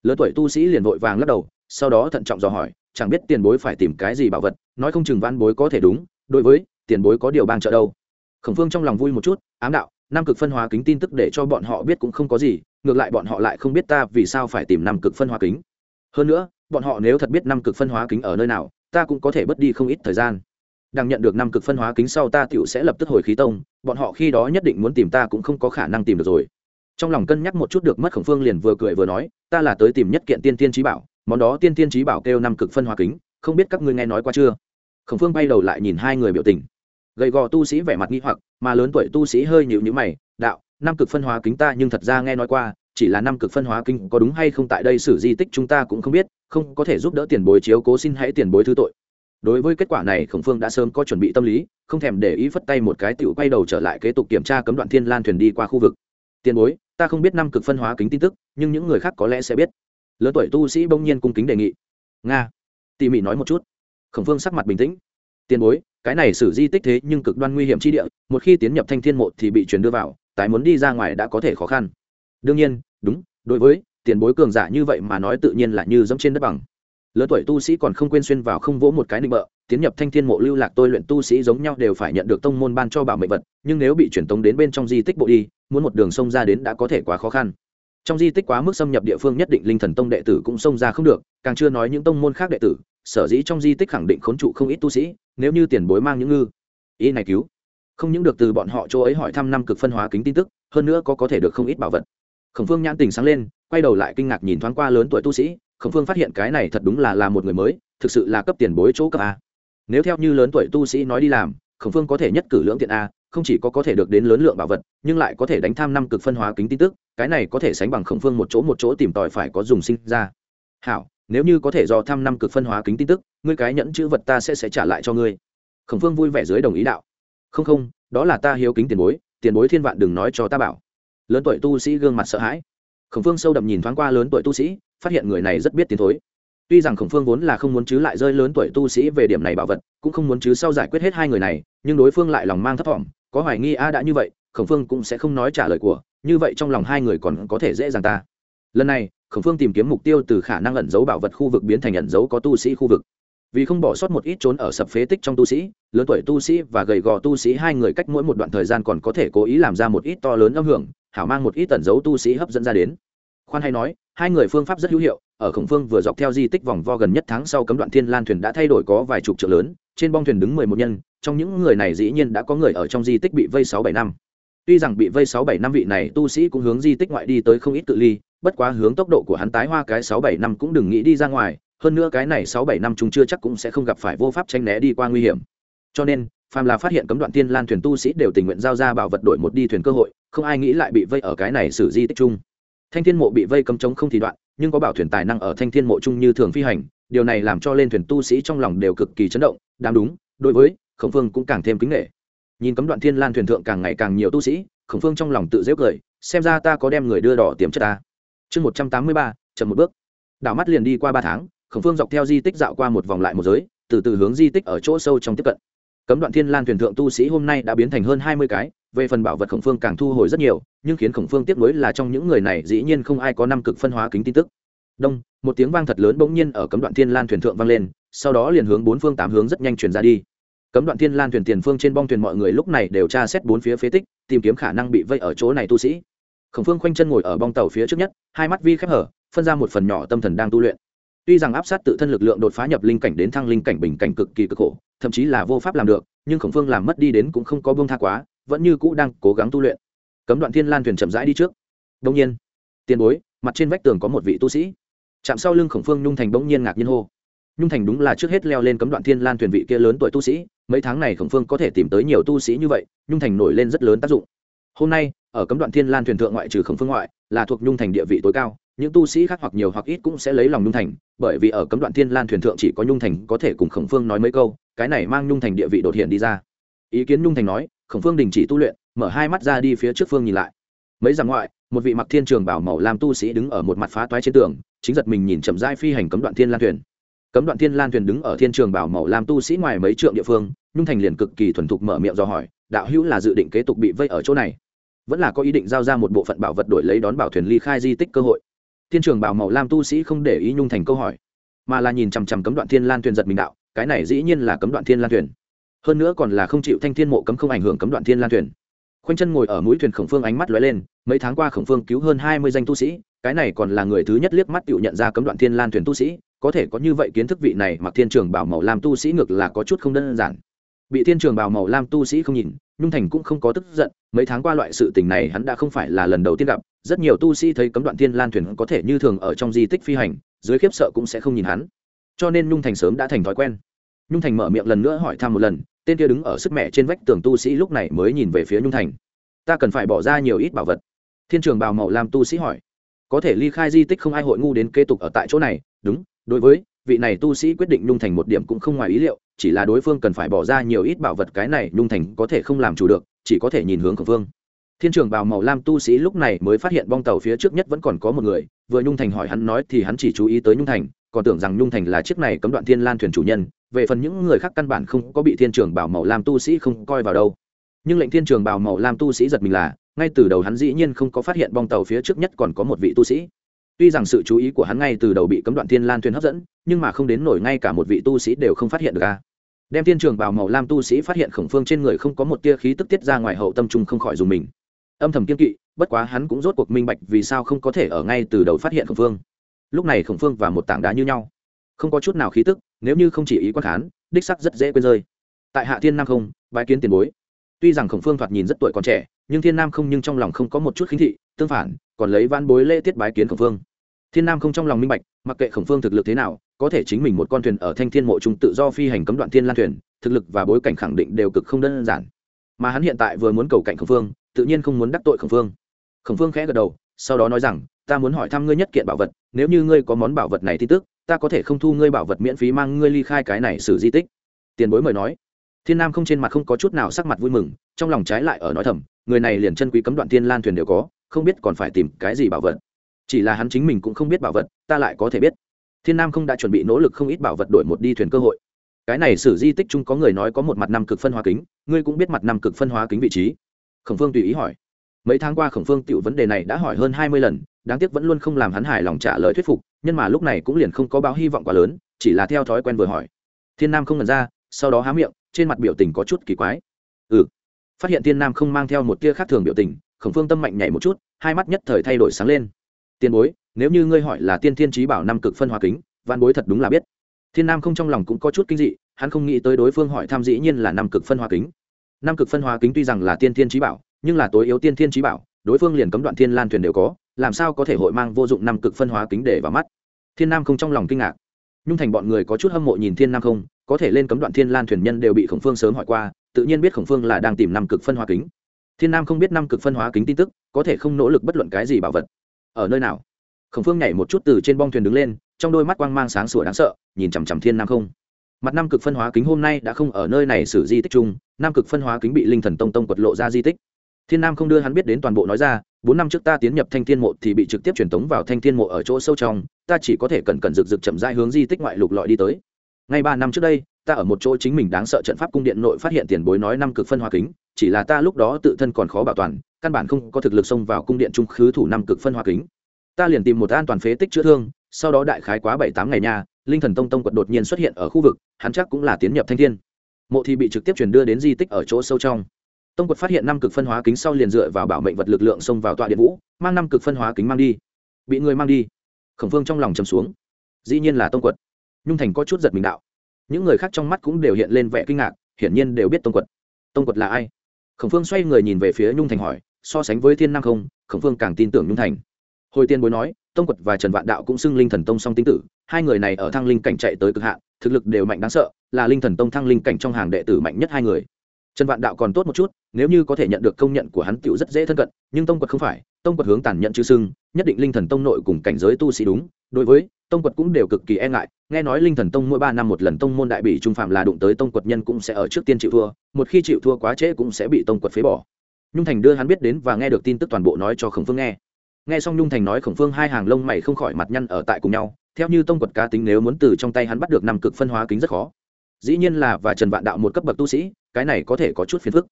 Lớn tuổi tu sĩ liền vội vàng lắc đầu sau đó thận trọng dò hỏi, chẳng biết tiền bối phải tìm cái gì bảo vật, nói không chừng văn bối có thể đúng, đối với, tiền bối có điều bang trợ đâu. Khổng phương trong lòng vui một chút, ám đạo, năm cực phân hóa kính tin tức để cho bọn họ biết cũng không có gì, ngược lại bọn họ lại không biết ta vì sao phải tìm năm cực phân hóa kính. Hơn nữa, bọn họ nếu thật biết năm cực phân hóa kính ở nơi nào, ta cũng có thể bớt đi không ít thời gian. Đang nhận được năm cực phân hóa kính sau ta tựu sẽ lập tức hồi khí tông, bọn họ khi đó nhất định muốn tìm ta cũng không có khả năng tìm được rồi. Trong lòng cân nhắc một chút được mất khổng phương liền vừa cười vừa nói, ta là tới tìm nhất kiện tiên tiên trí bảo món đó tiên tiên trí bảo kêu năm cực phân hóa kính, không biết các ngươi nghe nói qua chưa? Khổng phương bay đầu lại nhìn hai người biểu tình. Gầy gò tu sĩ vẻ mặt nghi hoặc, mà lớn tuổi tu sĩ hơi nhịu nhữ mày, đạo, năm cực phân hóa kính ta nhưng thật ra nghe nói qua, chỉ là năm cực phân hóa kính có đúng hay không tại đây sử di tích chúng ta cũng không biết, không có thể giúp đỡ tiền bối chiếu cố xin hãy tiền bối thứ tội. Đối với kết quả này, khổng phương đã sớm có chuẩn bị tâm lý, không thèm để ý phất tay một cái tựu quay đầu trở lại kế tục kiểm tra cấm đoạn thiên lan thuyền đi qua khu vực. Tiền bối, ta không biết năm cực phân hóa kính tin tức, nhưng những người khác có lẽ sẽ biết lớn tuổi tu sĩ bỗng nhiên cung kính đề nghị. Nga. Tỉ mỉ nói một chút. Khổng phương sắc mặt bình tĩnh. Tiền bối, cái này xử di tích thế nhưng cực đoan nguy hiểm chi địa, một khi tiến nhập thanh thiên mộ thì bị truyền đưa vào, tái muốn đi ra ngoài đã có thể khó khăn. Đương nhiên, đúng, đối với tiền bối cường giả như vậy mà nói tự nhiên là như dẫm trên đất bằng. Lớn tuổi tu sĩ còn không quên xuyên vào không vỗ một cái nịnh bợ, tiến nhập thanh thiên mộ lưu lạc tôi luyện tu sĩ giống nhau đều phải nhận được tông môn ban cho bảo mệnh vật, nhưng nếu bị truyền tống đến bên trong di tích bộ đi, muốn một đường sông ra đến đã có thể quá khó khăn trong di tích quá mức xâm nhập địa phương nhất định linh thần tông đệ tử cũng xông ra không được, càng chưa nói những tông môn khác đệ tử, sở dĩ trong di tích khẳng định khốn trụ không ít tu sĩ, nếu như tiền bối mang những ngư, ý này cứu. Không những được từ bọn họ chỗ ấy hỏi thăm năm cực phân hóa kính tin tức, hơn nữa có có thể được không ít bảo vật. Khổng phương nhãn tình sáng lên, quay đầu lại kinh ngạc nhìn thoáng qua lớn tuổi tu sĩ, khổng phương phát hiện cái này thật đúng là là một người mới, thực sự là cấp tiền bối chỗ cấp a. Nếu theo như lớn tuổi tu sĩ nói đi làm, khổng phương có thể nhất cử lưỡng tiện a, không chỉ có có thể được đến lớn lượng bảo vật, nhưng lại có thể đánh tham năm cực phân hóa kính tin tức cái này có thể sánh bằng khổng phương một chỗ một chỗ tìm tòi phải có dùng sinh ra. Hảo, nếu như có thể do thăm năm cực phân hóa kính tin tức, ngươi cái nhẫn chữ vật ta sẽ sẽ trả lại cho ngươi. Khổng phương vui vẻ dưới đồng ý đạo. Không không, đó là ta hiếu kính tiền bối tiền bối thiên vạn đừng nói cho ta bảo. Lớn tuổi tu sĩ gương mặt sợ hãi. Khổng phương sâu đậm nhìn thoáng qua lớn tuổi tu sĩ, phát hiện người này rất biết tiến thối. Tuy rằng khổng phương vốn là không muốn chứ lại rơi lớn tuổi tu sĩ về điểm này bảo vật, cũng không muốn chứ sau giải quyết hết hai người này, nhưng đối phương lại lòng mang thấp thỏm, có hoài nghi a đã như vậy, khổng phương cũng sẽ không nói trả lời của như vậy trong lòng hai người còn có thể dễ dàng ta. Lần này, khổng phương tìm kiếm mục tiêu từ khả năng ẩn giấu bảo vật khu vực biến thành ẩn giấu có tu sĩ khu vực. Vì không bỏ sót một ít trốn ở sập phế tích trong tu sĩ, lớn tuổi tu sĩ và gầy gò tu sĩ hai người cách mỗi một đoạn thời gian còn có thể cố ý làm ra một ít to lớn âm hưởng, hảo mang một ít tẩn giấu tu sĩ hấp dẫn ra đến. Khoan hay nói, hai người phương pháp rất hữu hiệu, ở khổng phương vừa dọc theo di tích vòng vo gần nhất tháng sau cấm đoạn thiên lan thuyền đã thay đổi có vài chục trượng lớn, trên bong thuyền đứng mười một nhân, trong những người này dĩ nhiên đã có người ở trong di tích bị vây sáu bảy năm tuy rằng bị vây sáu bảy năm vị này tu sĩ cũng hướng di tích ngoại đi tới không ít cự ly, bất quá hướng tốc độ của hắn tái hoa cái sáu bảy năm cũng đừng nghĩ đi ra ngoài, hơn nữa cái này sáu bảy năm chúng chưa chắc cũng sẽ không gặp phải vô pháp tranh né đi qua nguy hiểm. Cho nên, phàm là phát hiện cấm đoạn thiên lan thuyền tu sĩ đều tình nguyện giao ra bảo vật đổi một đi thuyền cơ hội, không ai nghĩ lại bị vây ở cái này xử di tích chung. Thanh thiên mộ bị vây cấm chống không thì đoạn, nhưng có bảo thuyền tài năng ở thanh thiên mộ chung như thường phi hành, điều này làm cho lên thuyền tu sĩ trong lòng đều cực kỳ chấn động đáng đúng, đối với khổng phương cũng càng thêm kính nghệ nhìn cấm đoạn thiên lan thuyền thượng càng ngày càng nhiều tu sĩ, khổng phương trong lòng tự dễ cười, xem ra ta có đem người đưa đỏ tiềm chất ta. Chương một trăm tám mươi ba, chậm một bước. Đảo mắt liền đi qua ba tháng, khổng phương dọc theo di tích dạo qua một vòng lại một giới, từ từ hướng di tích ở chỗ sâu trong tiếp cận. Cấm đoạn thiên lan thuyền thượng tu sĩ hôm nay đã biến thành hơn hai mươi cái, về phần bảo vật khổng phương càng thu hồi rất nhiều, nhưng khiến khổng phương tiếc nuối là trong những người này dĩ nhiên không ai có năm cực phân hóa kính tin tức. Đông, một tiếng vang thật lớn bỗng nhiên ở cấm đoạn thiên lan thuyền thượng vang lên, sau đó liền hướng bốn phương tám hướng rất nhanh chuyển ra đi cấm đoạn thiên lan thuyền tiền phương trên bong thuyền mọi người lúc này đều tra xét bốn phía phế tích, tìm kiếm khả năng bị vây ở chỗ này tu sĩ. Khổng phương khoanh chân ngồi ở bong tàu phía trước nhất, hai mắt vi khép hở, phân ra một phần nhỏ tâm thần đang tu luyện. Tuy rằng áp sát tự thân lực lượng đột phá nhập linh cảnh đến thăng linh cảnh bình cảnh cực kỳ cực khổ, thậm chí là vô pháp làm được, nhưng khổng phương làm mất đi đến cũng không có bông tha quá, vẫn như cũ đang cố gắng tu luyện. Cấm đoạn thiên lan thuyền chậm rãi đi trước. Đông nhiên, tiền bối, mặt trên vách tường có một vị tu sĩ. Chạm sau lưng khổng phương nhung thành bỗng nhiên ngạc nhiên hô nhung thành đúng là trước hết leo lên cấm đoạn thiên lan thuyền vị kia lớn tuổi tu sĩ, mấy tháng này khổng phương có thể tìm tới nhiều tu sĩ như vậy, nhung thành nổi lên rất lớn tác dụng. Hôm nay, ở cấm đoạn thiên lan thuyền thượng ngoại trừ khổng phương ngoại, là thuộc nhung thành địa vị tối cao, những tu sĩ khác hoặc nhiều hoặc ít cũng sẽ lấy lòng nhung thành, bởi vì ở cấm đoạn thiên lan thuyền thượng chỉ có nhung thành có thể cùng khổng phương nói mấy câu, cái này mang nhung thành địa vị đột hiện đi ra. Ý kiến nhung thành nói, khổng phương đình chỉ tu luyện, mở hai mắt ra đi phía trước phương nhìn lại. Mấy dặm ngoại, một vị mặc thiên trường bảo màu làm tu sĩ đứng ở một mặt phá toái trên tường, chính giật mình nhìn chậm rãi phi hành cấm đoạn thiên lan thuyền cấm đoạn thiên lan thuyền đứng ở thiên trường bảo màu làm tu sĩ ngoài mấy trượng địa phương, nhung thành liền cực kỳ thuần thục mở miệng do hỏi, đạo hữu là dự định kế tục bị vây ở chỗ này. Vẫn là có ý định giao ra một bộ phận bảo vật đổi lấy đón bảo thuyền ly khai di tích cơ hội. Thiên trường bảo màu lam tu sĩ không để ý nhung thành câu hỏi, mà là nhìn chằm chằm cấm đoạn thiên lan thuyền giật mình đạo, cái này dĩ nhiên là cấm đoạn thiên lan thuyền. Hơn nữa còn là không chịu thanh thiên mộ cấm không ảnh hưởng cấm đoạn thiên lan thuyền. Khoanh chân ngồi ở mũi thuyền khổng phương ánh mắt lóe lên, mấy tháng qua khổng phương cứu hơn hai mươi danh tu sĩ, cái này còn là người thứ nhất liếc mắt tự nhận ra cấm đoạn thiên lan thuyền tu sĩ có thể có như vậy kiến thức vị này mặc thiên trường bảo màu lam tu sĩ ngược là có chút không đơn giản. Bị thiên trường bảo màu lam tu sĩ không nhìn, nhung thành cũng không có tức giận, mấy tháng qua loại sự tình này hắn đã không phải là lần đầu tiên gặp, rất nhiều tu sĩ thấy cấm đoạn thiên lan thuyền có thể như thường ở trong di tích phi hành, dưới khiếp sợ cũng sẽ không nhìn hắn. Cho nên nhung thành sớm đã thành thói quen. Nhung thành mở miệng lần nữa hỏi thăm một lần, tên kia đứng ở sức mẹ trên vách tường tu sĩ lúc này mới nhìn về phía nhung thành. Ta cần phải bỏ ra nhiều ít bảo vật. Thiên trường bào màu làm tu sĩ hỏi. Có thể ly khai di tích không ai hội ngu đến kế tục ở tại chỗ này, đúng đối với, vị này tu sĩ quyết định nhung thành một điểm cũng không ngoài ý liệu, chỉ là đối phương cần phải bỏ ra nhiều ít bảo vật cái này nhung thành có thể không làm chủ được, chỉ có thể nhìn hướng khổng phương thiên trường bào màu lam tu sĩ lúc này mới phát hiện bong tàu phía trước nhất vẫn còn có một người, vừa nhung thành hỏi hắn nói thì hắn chỉ chú ý tới nhung thành, còn tưởng rằng nhung thành là chiếc này cấm đoạn thiên lan thuyền chủ nhân, về phần những người khác căn bản không có bị thiên trường bảo màu lam tu sĩ không coi vào đâu. Nhưng lệnh thiên trường bảo màu lam tu sĩ giật mình là, ngay từ đầu hắn dĩ nhiên không có phát hiện bong tàu phía trước nhất còn có một vị tu sĩ tuy rằng sự chú ý của hắn ngay từ đầu bị cấm đoạn thiên lan thuyền hấp dẫn, nhưng mà không đến nổi ngay cả một vị tu sĩ đều không phát hiện được a. Đem thiên trường bảo màu lam tu sĩ phát hiện khổng phương trên người không có một tia khí tức tiết ra ngoài hậu tâm trung không khỏi dùng mình. Âm thầm kiên kỵ, bất quá hắn cũng rốt cuộc minh bạch vì sao không có thể ở ngay từ đầu phát hiện khổng phương. Lúc này khổng phương và một tảng đá như nhau. Không có chút nào khí tức, nếu như không chỉ ý quan khán, đích sắc rất dễ quên rơi. Tại hạ thiên nam không, bái kiến tiền bối. Tuy rằng khổng phương thoạt nhìn rất tuổi còn trẻ, nhưng thiên nam không nhưng trong lòng không có một chút khinh thị, tương phản, còn lấy van bối lễ tiết bái kiến khổng phương thiên nam không trong lòng minh bạch, mặc kệ khổng phương thực lực thế nào, có thể chính mình một con thuyền ở thanh thiên mộ trung tự do phi hành cấm đoạn thiên lan thuyền, thực lực và bối cảnh khẳng định đều cực không đơn giản. Mà hắn hiện tại vừa muốn cầu cạnh khổng phương, tự nhiên không muốn đắc tội khổng phương. Khổng phương khẽ gật đầu, sau đó nói rằng, ta muốn hỏi thăm ngươi nhất kiện bảo vật, nếu như ngươi có món bảo vật này tin tức, ta có thể không thu ngươi bảo vật miễn phí mang ngươi ly khai cái này xử di tích. Tiền bối mời nói. Thiên nam không trên mặt không có chút nào sắc mặt vui mừng, trong lòng trái lại ở nói thầm, người này liền chân quý cấm đoạn thiên lan thuyền đều có, không biết còn phải tìm cái gì bảo vật chỉ là hắn chính mình cũng không biết bảo vật, ta lại có thể biết. Thiên nam không đã chuẩn bị nỗ lực không ít bảo vật đổi một đi thuyền cơ hội. Cái này sử di tích chung có người nói có một mặt năm cực phân hóa kính, ngươi cũng biết mặt năm cực phân hóa kính vị trí. Khổng phương tùy ý hỏi. Mấy tháng qua khổng phương tiểu vấn đề này đã hỏi hơn hai mươi lần, đáng tiếc vẫn luôn không làm hắn hài lòng trả lời thuyết phục nhưng mà lúc này cũng liền không có báo hy vọng quá lớn, chỉ là theo thói quen vừa hỏi. Thiên nam không ngần ra, sau đó há miệng, trên mặt biểu tình có chút kỳ quái. Ừ. Phát hiện thiên nam không mang theo một tia khác thường biểu tình, khổng phương tâm mạnh nhảy một chút, hai mắt nhất thời thay đổi sáng lên tiền bối, nếu như ngươi hỏi là tiên thiên trí bảo năm cực phân hóa kính văn bối thật đúng là biết. Thiên nam không trong lòng cũng có chút kinh dị, hắn không nghĩ tới đối phương hỏi tham dĩ nhiên là năm cực phân hóa kính. Năm cực phân hóa kính tuy rằng là tiên thiên trí bảo, nhưng là tối yếu tiên thiên trí bảo, đối phương liền cấm đoạn thiên lan thuyền đều có, làm sao có thể hội mang vô dụng năm cực phân hóa kính để vào mắt? Thiên nam không trong lòng kinh ngạc. Nhung thành bọn người có chút hâm mộ nhìn thiên nam không, có thể lên cấm đoạn thiên lan thuyền nhân đều bị khổng phương sớm hỏi qua, tự nhiên biết khổng phương là đang tìm năm cực phân hóa kính. Thiên nam không biết năm cực phân hóa kính tin tức, có thể không nỗ lực bất luận cái gì bảo vật ở nơi nào? Khổng phương nhảy một chút từ trên bong thuyền đứng lên, trong đôi mắt quang mang sáng sủa đáng sợ, nhìn chằm chằm thiên nam không. Mặt Nam cực phân hóa kính hôm nay đã không ở nơi này xử di tích chung, nam cực phân hóa kính bị linh thần tông tông quật lộ ra di tích. Thiên nam không đưa hắn biết đến toàn bộ nói ra, bốn năm trước ta tiến nhập thanh thiên mộ thì bị trực tiếp truyền tống vào thanh thiên mộ ở chỗ sâu trong, ta chỉ có thể cẩn cẩn rực rực chậm rãi hướng di tích ngoại lục lọi đi tới. Ngay ba năm trước đây, ta ở một chỗ chính mình đáng sợ trận pháp cung điện nội phát hiện tiền bối nói năm cực phân hóa kính chỉ là ta lúc đó tự thân còn khó bảo toàn, căn bản không có thực lực xông vào cung điện trung khứ thủ năm cực phân hóa kính. Ta liền tìm một an toàn phế tích chữa thương, sau đó đại khái quá bảy tám ngày nha, linh thần tông tông quật đột nhiên xuất hiện ở khu vực, hắn chắc cũng là tiến nhập thanh thiên. Mộ thì bị trực tiếp chuyển đưa đến di tích ở chỗ sâu trong. Tông quật phát hiện năm cực phân hóa kính sau liền dựa vào bảo mệnh vật lực lượng xông vào tọa điện vũ, mang năm cực phân hóa kính mang đi. Bị người mang đi. Khổng phương trong lòng chầm xuống. Dĩ nhiên là tông quật nhung thành có chút giật mình đạo. Những người khác trong mắt cũng đều hiện lên vẻ kinh ngạc, hiển nhiên đều biết tông quật tông quật là ai? Khổng phương xoay người nhìn về phía nhung thành hỏi, so sánh với thiên nam không, khổng phương càng tin tưởng nhung thành. Hồi tiên bối nói, tông quật và trần vạn đạo cũng xưng linh thần tông song tinh tử, hai người này ở thăng linh cảnh chạy tới cực hạn, thực lực đều mạnh đáng sợ, là linh thần tông thăng linh cảnh trong hàng đệ tử mạnh nhất hai người. Trần vạn đạo còn tốt một chút, nếu như có thể nhận được công nhận của hắn tựu rất dễ thân cận, nhưng tông quật không phải, tông quật hướng tàn nhận chữ xưng, nhất định linh thần tông nội cùng cảnh giới tu sĩ đúng, đối với tông quật cũng đều cực kỳ e ngại, nghe nói linh thần tông mỗi ba năm một lần tông môn đại bị trung phạm là đụng tới tông quật nhân cũng sẽ ở trước tiên chịu thua, một khi chịu thua quá trễ cũng sẽ bị tông quật phế bỏ. Nhung thành đưa hắn biết đến và nghe được tin tức toàn bộ nói cho khổng phương nghe. Nghe xong nhung thành nói khổng phương hai hàng lông mày không khỏi mặt nhăn ở tại cùng nhau, theo như tông quật cá tính nếu muốn từ trong tay hắn bắt được năm cực phân hóa kính rất khó. Dĩ nhiên là và trần vạn đạo một cấp bậc tu sĩ, cái này có thể có chút phiền phức.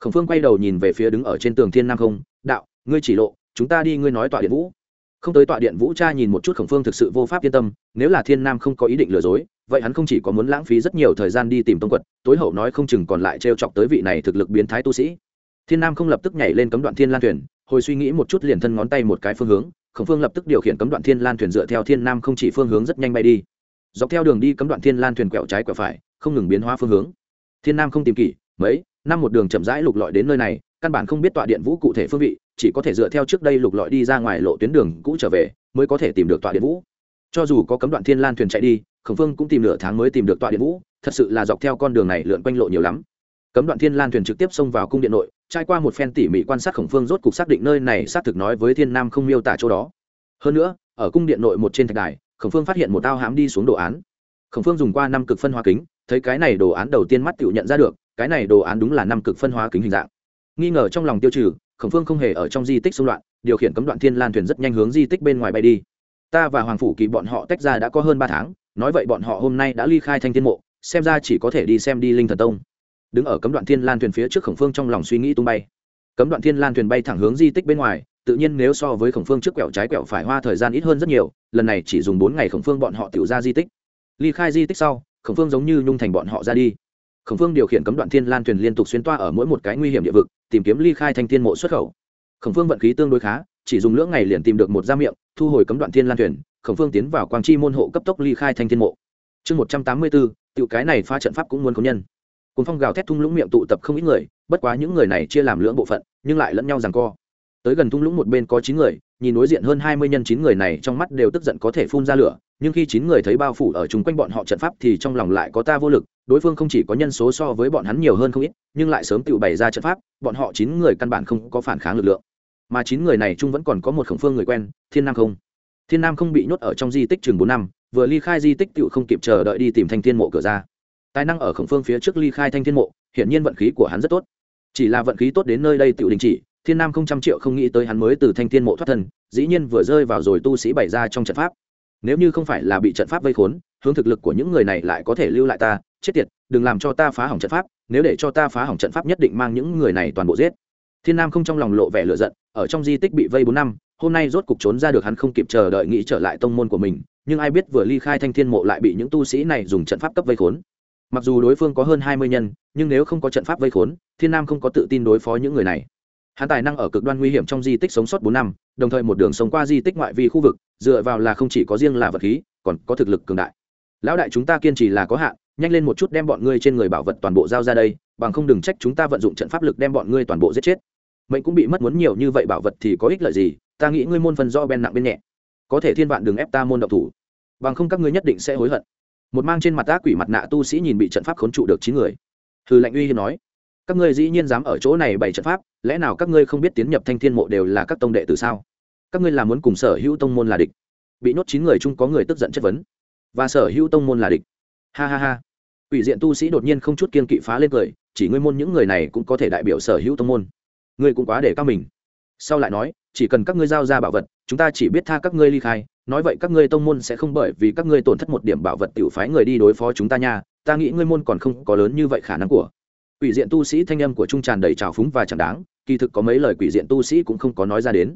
Khổng phương quay đầu nhìn về phía đứng ở trên tường thiên nam không, đạo, ngươi chỉ lộ, chúng ta đi ngươi nói tọa điện vũ không tới tọa điện vũ cha nhìn một chút khổng phương thực sự vô pháp yên tâm, nếu là thiên nam không có ý định lừa dối, vậy hắn không chỉ có muốn lãng phí rất nhiều thời gian đi tìm tông quật, tối hậu nói không chừng còn lại t r e o chọc tới vị này thực lực biến thái tu sĩ. Thiên nam không lập tức nhảy lên cấm đoạn thiên lan thuyền, hồi suy nghĩ một chút liền thân ngón tay một cái phương hướng, khổng phương lập tức điều khiển cấm đoạn thiên lan thuyền dựa theo thiên nam không chỉ phương hướng rất nhanh bay đi. Dọc theo đường đi cấm đoạn thiên lan thuyền quẹo trái quẹo phải, không ngừng biến hóa phương hướng. Thiên nam không tìm kỹ mấy, năm một đường chậm rãi lục lọi đến nơi này, căn bản không biết tọa điện vũ cụ thể phương vị chỉ có thể dựa theo trước đây lục lọi đi ra ngoài lộ tuyến đường cũ trở về, mới có thể tìm được tọa điện vũ. Cho dù có cấm đoạn thiên lan thuyền chạy đi, khổng phương cũng tìm nửa tháng mới tìm được tọa điện vũ, thật sự là dọc theo con đường này lượn quanh lộ nhiều lắm. Cấm đoạn thiên lan thuyền trực tiếp xông vào cung điện nội, trải qua một phen tỉ mỉ quan sát khổng phương rốt cục xác định nơi này xác thực nói với thiên nam không miêu tả chỗ đó. Hơn nữa, ở cung điện nội một trên thạch đài, khổng phương phát hiện một ao hám đi xuống đồ án. Khổng phương dùng qua năm cực phân hóa kính, thấy cái này đồ án đầu tiên mắt tự nhận ra được, cái này đồ án đúng là năm cực phân hóa kính hình dạng. Nghi ngờ trong lòng tiêu trừ khổng phương không hề ở trong di tích xung loạn, điều khiển cấm đoạn thiên lan thuyền rất nhanh hướng di tích bên ngoài bay đi. Ta và hoàng phủ kỳ bọn họ tách ra đã có hơn ba tháng, nói vậy bọn họ hôm nay đã ly khai thanh thiên mộ, xem ra chỉ có thể đi xem đi linh thần tông. Đứng ở cấm đoạn thiên lan thuyền phía trước khổng phương trong lòng suy nghĩ tung bay. Cấm đoạn thiên lan thuyền bay thẳng hướng di tích bên ngoài, tự nhiên nếu so với khổng phương trước quẹo trái quẹo phải hoa thời gian ít hơn rất nhiều, lần này chỉ dùng bốn ngày khổng phương bọn họ tự ra di tích. Ly khai di tích sau, khổng phương giống như nhung thành bọn họ ra đi khổng phương điều khiển cấm đoạn thiên lan thuyền liên tục xuyên toa ở mỗi một cái nguy hiểm địa vực, tìm kiếm ly khai thanh thiên mộ xuất khẩu. Khổng phương vận khí tương đối khá, chỉ dùng lưỡng ngày liền tìm được một da miệng, thu hồi cấm đoạn thiên lan thuyền, khổng phương tiến vào quang chi môn hộ cấp tốc ly khai thanh thiên mộ. Chương một trăm tám mươi bốn, tiểu cái này pha trận pháp cũng muốn công nhân. Cùng phong gào thét thung lũng miệng tụ tập không ít người, bất quá những người này chia làm lưỡng bộ phận, nhưng lại lẫn nhau rằng co. Tới gần thung lũng một bên có chín người, nhìn đối diện hơn hai mươi nhân chín người này trong mắt đều tức giận có thể phun ra lửa, nhưng khi chín người thấy bao phủ ở chung quanh bọn họ trận pháp thì trong lòng lại có ta vô lực đối phương không chỉ có nhân số so với bọn hắn nhiều hơn không ít, nhưng lại sớm tự bày ra trận pháp, bọn họ chín người căn bản không có phản kháng lực lượng. Mà chín người này chung vẫn còn có một khổng phương người quen, thiên nam không. Thiên nam không bị nhốt ở trong di tích chừng bốn năm, vừa ly khai di tích tự không kịp chờ đợi đi tìm thanh thiên mộ cửa ra. Tài năng ở khổng phương phía trước ly khai thanh thiên mộ, hiển nhiên vận khí của hắn rất tốt. Chỉ là vận khí tốt đến nơi đây tự đình chỉ, thiên nam không trăm triệu không nghĩ tới hắn mới từ thanh thiên mộ thoát thân, dĩ nhiên vừa rơi vào rồi tu sĩ bày ra trong trận pháp nếu như không phải là bị trận pháp vây khốn, hướng thực lực của những người này lại có thể lưu lại ta, chết tiệt, đừng làm cho ta phá hỏng trận pháp, nếu để cho ta phá hỏng trận pháp nhất định mang những người này toàn bộ giết. Thiên nam không trong lòng lộ vẻ lựa giận, ở trong di tích bị vây bốn năm, hôm nay rốt cục trốn ra được hắn không kịp chờ đợi nghĩ trở lại tông môn của mình, nhưng ai biết vừa ly khai thanh thiên mộ lại bị những tu sĩ này dùng trận pháp cấp vây khốn. Mặc dù đối phương có hơn hai mươi nhân, nhưng nếu không có trận pháp vây khốn, thiên nam không có tự tin đối phó những người này hắn tài năng ở cực đoan nguy hiểm trong di tích sống sót bốn năm, đồng thời một đường sống qua di tích ngoại vi khu vực, dựa vào là không chỉ có riêng là vật khí, còn có thực lực cường đại. Lão đại chúng ta kiên trì là có hạn, nhanh lên một chút đem bọn ngươi trên người bảo vật toàn bộ giao ra đây, bằng không đừng trách chúng ta vận dụng trận pháp lực đem bọn ngươi toàn bộ giết chết. Mệnh cũng bị mất muốn nhiều như vậy bảo vật thì có ích lợi gì, ta nghĩ ngươi môn phần do bên nặng bên nhẹ. Có thể thiên vạn đừng ép ta môn động thủ. Bằng không các ngươi nhất định sẽ hối hận. Một mang trên mặt ác quỷ mặt nạ tu sĩ nhìn bị trận pháp khốn trụ được chín người. Hư lệnh uy hiên nói các ngươi dĩ nhiên dám ở chỗ này bày trận pháp, lẽ nào các ngươi không biết tiến nhập thanh thiên mộ đều là các tông đệ từ sao? Các ngươi là muốn cùng sở hữu tông môn là địch. Bị nhốt chín người chung có người tức giận chất vấn. Và sở hữu tông môn là địch. Ha ha ha. Ủy diện tu sĩ đột nhiên không chút kiên kỵ phá lên cười, chỉ ngươi môn những người này cũng có thể đại biểu sở hữu tông môn. Ngươi cũng quá để cao mình. Sau lại nói, chỉ cần các ngươi giao ra bảo vật, chúng ta chỉ biết tha các ngươi ly khai, nói vậy các ngươi tông môn sẽ không bởi vì các ngươi tổn thất một điểm bảo vật tiểu phái người đi đối phó chúng ta nha. Ta nghĩ ngươi môn còn không có lớn như vậy khả năng của quỷ diện tu sĩ thanh âm của trung tràn đầy trào phúng và chẳng đáng, kỳ thực có mấy lời quỷ diện tu sĩ cũng không có nói ra đến.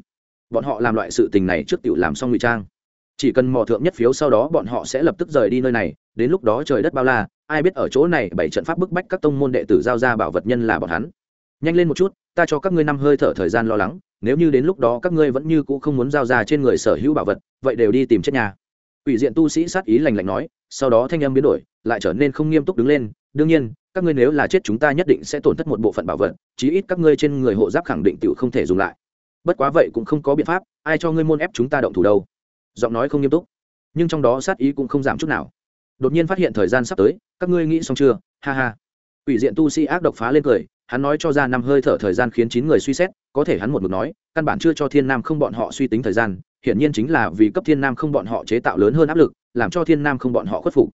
Bọn họ làm loại sự tình này trước tiểu làm xong ngụy trang. Chỉ cần mò thượng nhất phiếu sau đó bọn họ sẽ lập tức rời đi nơi này, đến lúc đó trời đất bao la, ai biết ở chỗ này bảy trận pháp bức bách các tông môn đệ tử giao ra bảo vật nhân là bọn hắn. Nhanh lên một chút, ta cho các ngươi năm hơi thở thời gian lo lắng, nếu như đến lúc đó các ngươi vẫn như cũ không muốn giao ra trên người sở hữu bảo vật, vậy đều đi tìm chết nhà. Ủy diện tu sĩ sát ý lành lạnh nói, sau đó thanh âm biến đổi, lại trở nên không nghiêm túc đứng lên, đương nhiên các ngươi nếu là chết chúng ta nhất định sẽ tổn thất một bộ phận bảo vật, chí ít các ngươi trên người hộ giáp khẳng định tự không thể dùng lại. Bất quá vậy cũng không có biện pháp, ai cho ngươi môn ép chúng ta động thủ đâu? Giọng nói không nghiêm túc. Nhưng trong đó sát ý cũng không giảm chút nào. Đột nhiên phát hiện thời gian sắp tới, các ngươi nghĩ xong chưa? Ha ha. Ủy diện tu sĩ ác độc phá lên cười, hắn nói cho ra năm hơi thở thời gian khiến chín người suy xét, có thể hắn một mực nói, căn bản chưa cho thiên nam không bọn họ suy tính thời gian, hiển nhiên chính là vì cấp thiên nam không bọn họ chế tạo lớn hơn áp lực, làm cho thiên nam không bọn họ khuất phục.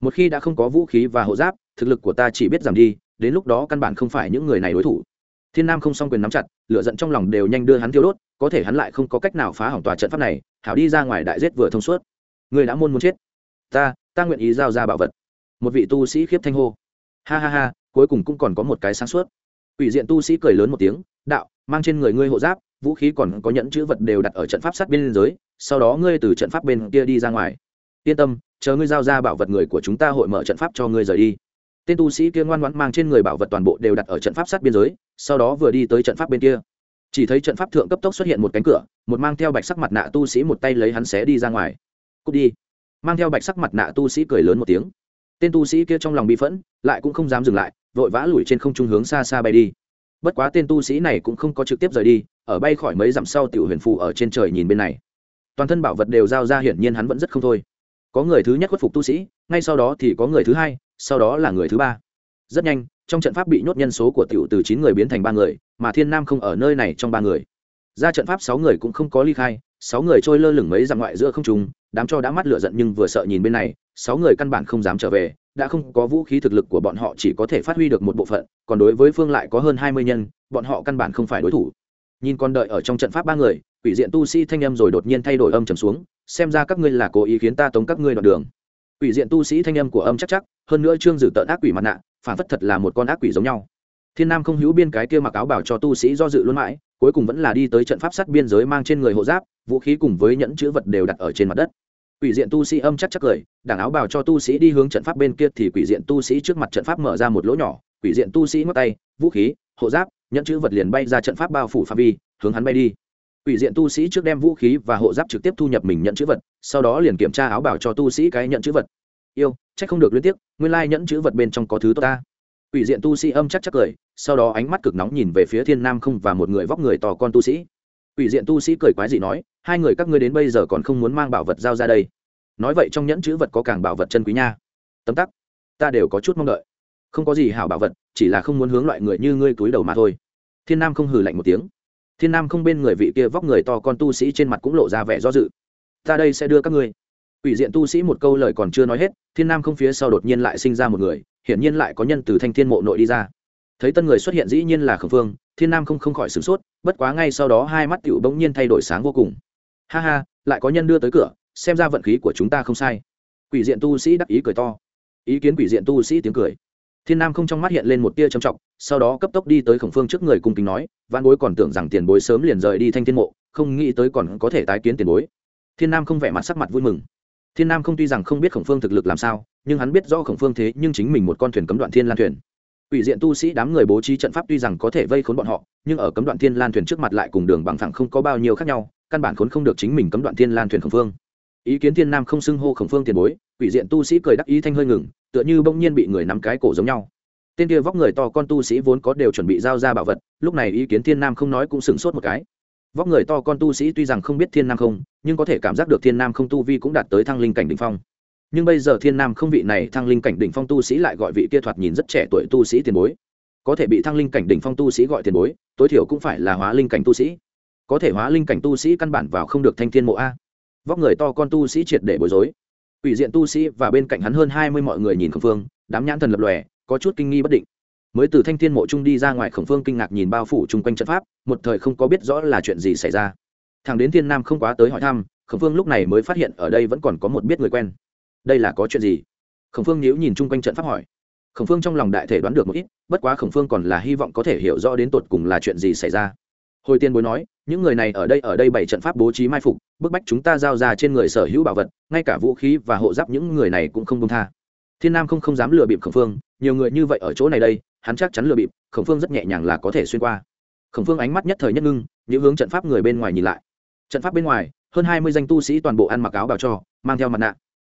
Một khi đã không có vũ khí và hộ giáp thực lực của ta chỉ biết giảm đi, đến lúc đó căn bản không phải những người này đối thủ. Thiên nam không s o n g quyền nắm chặt lựa giận trong lòng đều nhanh đưa hắn thiêu đốt, có thể hắn lại không có cách nào phá hỏng tòa trận pháp này, hảo đi ra ngoài đại giết vừa thông suốt. Người đã môn muốn chết. Ta ta nguyện ý giao ra bảo vật. Một vị tu sĩ khiếp thanh hô. Ha ha ha, cuối cùng cũng còn có một cái sáng suốt. Ủy diện tu sĩ cười lớn một tiếng, đạo, mang trên người ngươi hộ giáp, vũ khí còn có nhẫn chữ vật đều đặt ở trận pháp sát bên giới sau đó ngươi từ trận pháp bên kia đi ra ngoài. Yên tâm, chờ ngươi giao ra bảo vật người của chúng ta hội mở trận pháp cho ngươi rời đi tên tu sĩ kia ngoan ngoãn mang trên người bảo vật toàn bộ đều đặt ở trận pháp sát biên giới, sau đó vừa đi tới trận pháp bên kia. Chỉ thấy trận pháp thượng cấp tốc xuất hiện một cánh cửa, một mang theo bạch sắc mặt nạ tu sĩ một tay lấy hắn xé đi ra ngoài. Cút đi. Mang theo bạch sắc mặt nạ tu sĩ cười lớn một tiếng. Tên tu sĩ kia trong lòng bị phẫn, lại cũng không dám dừng lại, vội vã lùi trên không trung hướng xa xa bay đi. Bất quá tên tu sĩ này cũng không có trực tiếp rời đi, ở bay khỏi mấy dặm sau tiểu huyền phù ở trên trời nhìn bên này. Toàn thân bảo vật đều giao ra hiển nhiên hắn vẫn rất không thôi. Có người thứ nhất khuất phục tu sĩ, ngay sau đó thì có người thứ hai sau đó là người thứ ba. Rất nhanh, trong trận pháp bị nhốt nhân số của tiểu từ chín người biến thành ba người, mà thiên nam không ở nơi này trong ba người. Ra trận pháp sáu người cũng không có ly khai, sáu người trôi lơ lửng mấy dặm ngoại giữa không trùng đám cho đã mắt lửa giận nhưng vừa sợ nhìn bên này, sáu người căn bản không dám trở về, đã không có vũ khí thực lực của bọn họ chỉ có thể phát huy được một bộ phận, còn đối với phương lại có hơn hai mươi nhân, bọn họ căn bản không phải đối thủ. Nhìn con đợi ở trong trận pháp ba người, quỷ diện tu sĩ thanh âm rồi đột nhiên thay đổi âm trầm xuống, xem ra các ngươi là cố ý khiến ta tống các ngươi đoạn đường quỷ diện tu sĩ thanh âm của âm chắc chắc, hơn nữa trương dự tợn ác quỷ mặt nạ, phản phất thật là một con ác quỷ giống nhau. Thiên nam không hữu biên cái kia mặc áo bảo cho tu sĩ do dự luôn mãi, cuối cùng vẫn là đi tới trận pháp sát biên giới mang trên người hộ giáp, vũ khí cùng với nhẫn chữ vật đều đặt ở trên mặt đất. Quỷ diện tu sĩ âm chắc chắc cười, đảng áo bảo cho tu sĩ đi hướng trận pháp bên kia thì quỷ diện tu sĩ trước mặt trận pháp mở ra một lỗ nhỏ, quỷ diện tu sĩ ngót tay, vũ khí, hộ giáp, nhẫn chữ vật liền bay ra trận pháp bao phủ phạm vi, hướng hắn bay đi quỷ diện tu sĩ trước đem vũ khí và hộ giáp trực tiếp thu nhập mình nhận chữ vật, sau đó liền kiểm tra áo bảo cho tu sĩ cái nhận chữ vật. Yêu chắc không được liên tiếp, nguyên lai nhẫn chữ vật bên trong có thứ tốt ta. Quỷ diện tu sĩ âm chắc chắc cười, sau đó ánh mắt cực nóng nhìn về phía thiên nam không và một người vóc người to con tu sĩ. Quỷ diện tu sĩ cười quái dị nói, hai người các ngươi đến bây giờ còn không muốn mang bảo vật giao ra đây. Nói vậy trong nhẫn chữ vật có càng bảo vật chân quý nha. Tấm tắc, ta đều có chút mong đợi. Không có gì hảo bảo vật, chỉ là không muốn hướng loại người như ngươi túi đầu mà thôi. Thiên nam không hừ lạnh một tiếng thiên nam không bên người vị kia vóc người to con tu sĩ trên mặt cũng lộ ra vẻ do dự. Ta đây sẽ đưa các ngươi. Ủy diện tu sĩ một câu lời còn chưa nói hết, thiên nam không phía sau đột nhiên lại sinh ra một người, hiển nhiên lại có nhân từ thanh thiên mộ nội đi ra. Thấy tân người xuất hiện dĩ nhiên là khẩn phương, thiên nam không không khỏi sửng sốt, bất quá ngay sau đó hai mắt tựu bỗng nhiên thay đổi sáng vô cùng. Ha ha, lại có nhân đưa tới cửa, xem ra vận khí của chúng ta không sai. Quỷ diện tu sĩ đắc ý cười to. Ý kiến quỷ diện tu sĩ tiếng cười. Thiên nam không trong mắt hiện lên một tia trầm trọng sau đó cấp tốc đi tới khổng phương trước người cung kính nói văn bối còn tưởng rằng tiền bối sớm liền rời đi thanh thiên mộ, không nghĩ tới còn có thể tái kiến tiền bối. Thiên nam không vẻ mặt sắc mặt vui mừng. Thiên nam không tuy rằng không biết khổng phương thực lực làm sao, nhưng hắn biết rõ khổng phương thế nhưng chính mình một con thuyền cấm đoạn thiên lan thuyền. Ủy diện tu sĩ đám người bố trí trận pháp tuy rằng có thể vây khốn bọn họ, nhưng ở cấm đoạn thiên lan thuyền trước mặt lại cùng đường bằng thẳng không có bao nhiêu khác nhau, căn bản khốn không được chính mình cấm đoạn thiên lan thuyền khổng phương. Ý kiến thiên nam không xưng hô khổng phương tiền bối ủy diện tu sĩ cười đắc ý thanh hơi ngừng, tựa như bỗng nhiên bị người nắm cái cổ giống nhau tên kia vóc người to con tu sĩ vốn có đều chuẩn bị giao ra bảo vật, lúc này ý kiến thiên nam không nói cũng sửng sốt một cái. Vóc người to con tu sĩ tuy rằng không biết thiên nam không, nhưng có thể cảm giác được thiên nam không tu vi cũng đạt tới thăng linh cảnh đ ỉ n h phong. Nhưng bây giờ thiên nam không vị này thăng linh cảnh đ ỉ n h phong tu sĩ lại gọi vị kia thoạt nhìn rất trẻ tuổi tu sĩ tiền bối. Có thể bị thăng linh cảnh đ ỉ n h phong tu sĩ gọi tiền bối, tối thiểu cũng phải là hóa linh cảnh tu sĩ. Có thể hóa linh cảnh tu sĩ căn bản vào không được thanh thiên mộ a. Vóc người to con tu sĩ triệt để bối rối. Ủy diện tu sĩ và bên cạnh hắn hơn hai mươi mọi người nhìn khẩn phương, đám nhãn thần lập lòe có chút kinh nghi bất định. Mới từ thanh thiên mộ trung đi ra ngoài, khổng phương kinh ngạc nhìn bao phủ chung quanh trận pháp, một thời không có biết rõ là chuyện gì xảy ra. Thằng đến thiên nam không quá tới hỏi thăm, khổng phương lúc này mới phát hiện ở đây vẫn còn có một biết người quen. Đây là có chuyện gì? Khổng phương nhíu nhìn chung quanh trận pháp hỏi. Khổng phương trong lòng đại thể đoán được một ít, bất quá khổng phương còn là hy vọng có thể hiểu rõ đến tột cùng là chuyện gì xảy ra. Hồi tiên bối nói, những người này ở đây ở đây bảy trận pháp bố trí mai phục, bức bách chúng ta giao ra trên người sở hữu bảo vật, ngay cả vũ khí và hộ giáp những người này cũng không công tha. Thiên nam không không dám lừa bịp khổng phương nhiều người như vậy ở chỗ này đây, hắn chắc chắn lừa bịp, khổng phương rất nhẹ nhàng là có thể xuyên qua. Khổng phương ánh mắt nhất thời nhất ngưng, những hướng trận pháp người bên ngoài nhìn lại. Trận pháp bên ngoài, hơn hai mươi danh tu sĩ toàn bộ ăn mặc áo bảo cho, mang theo mặt nạ.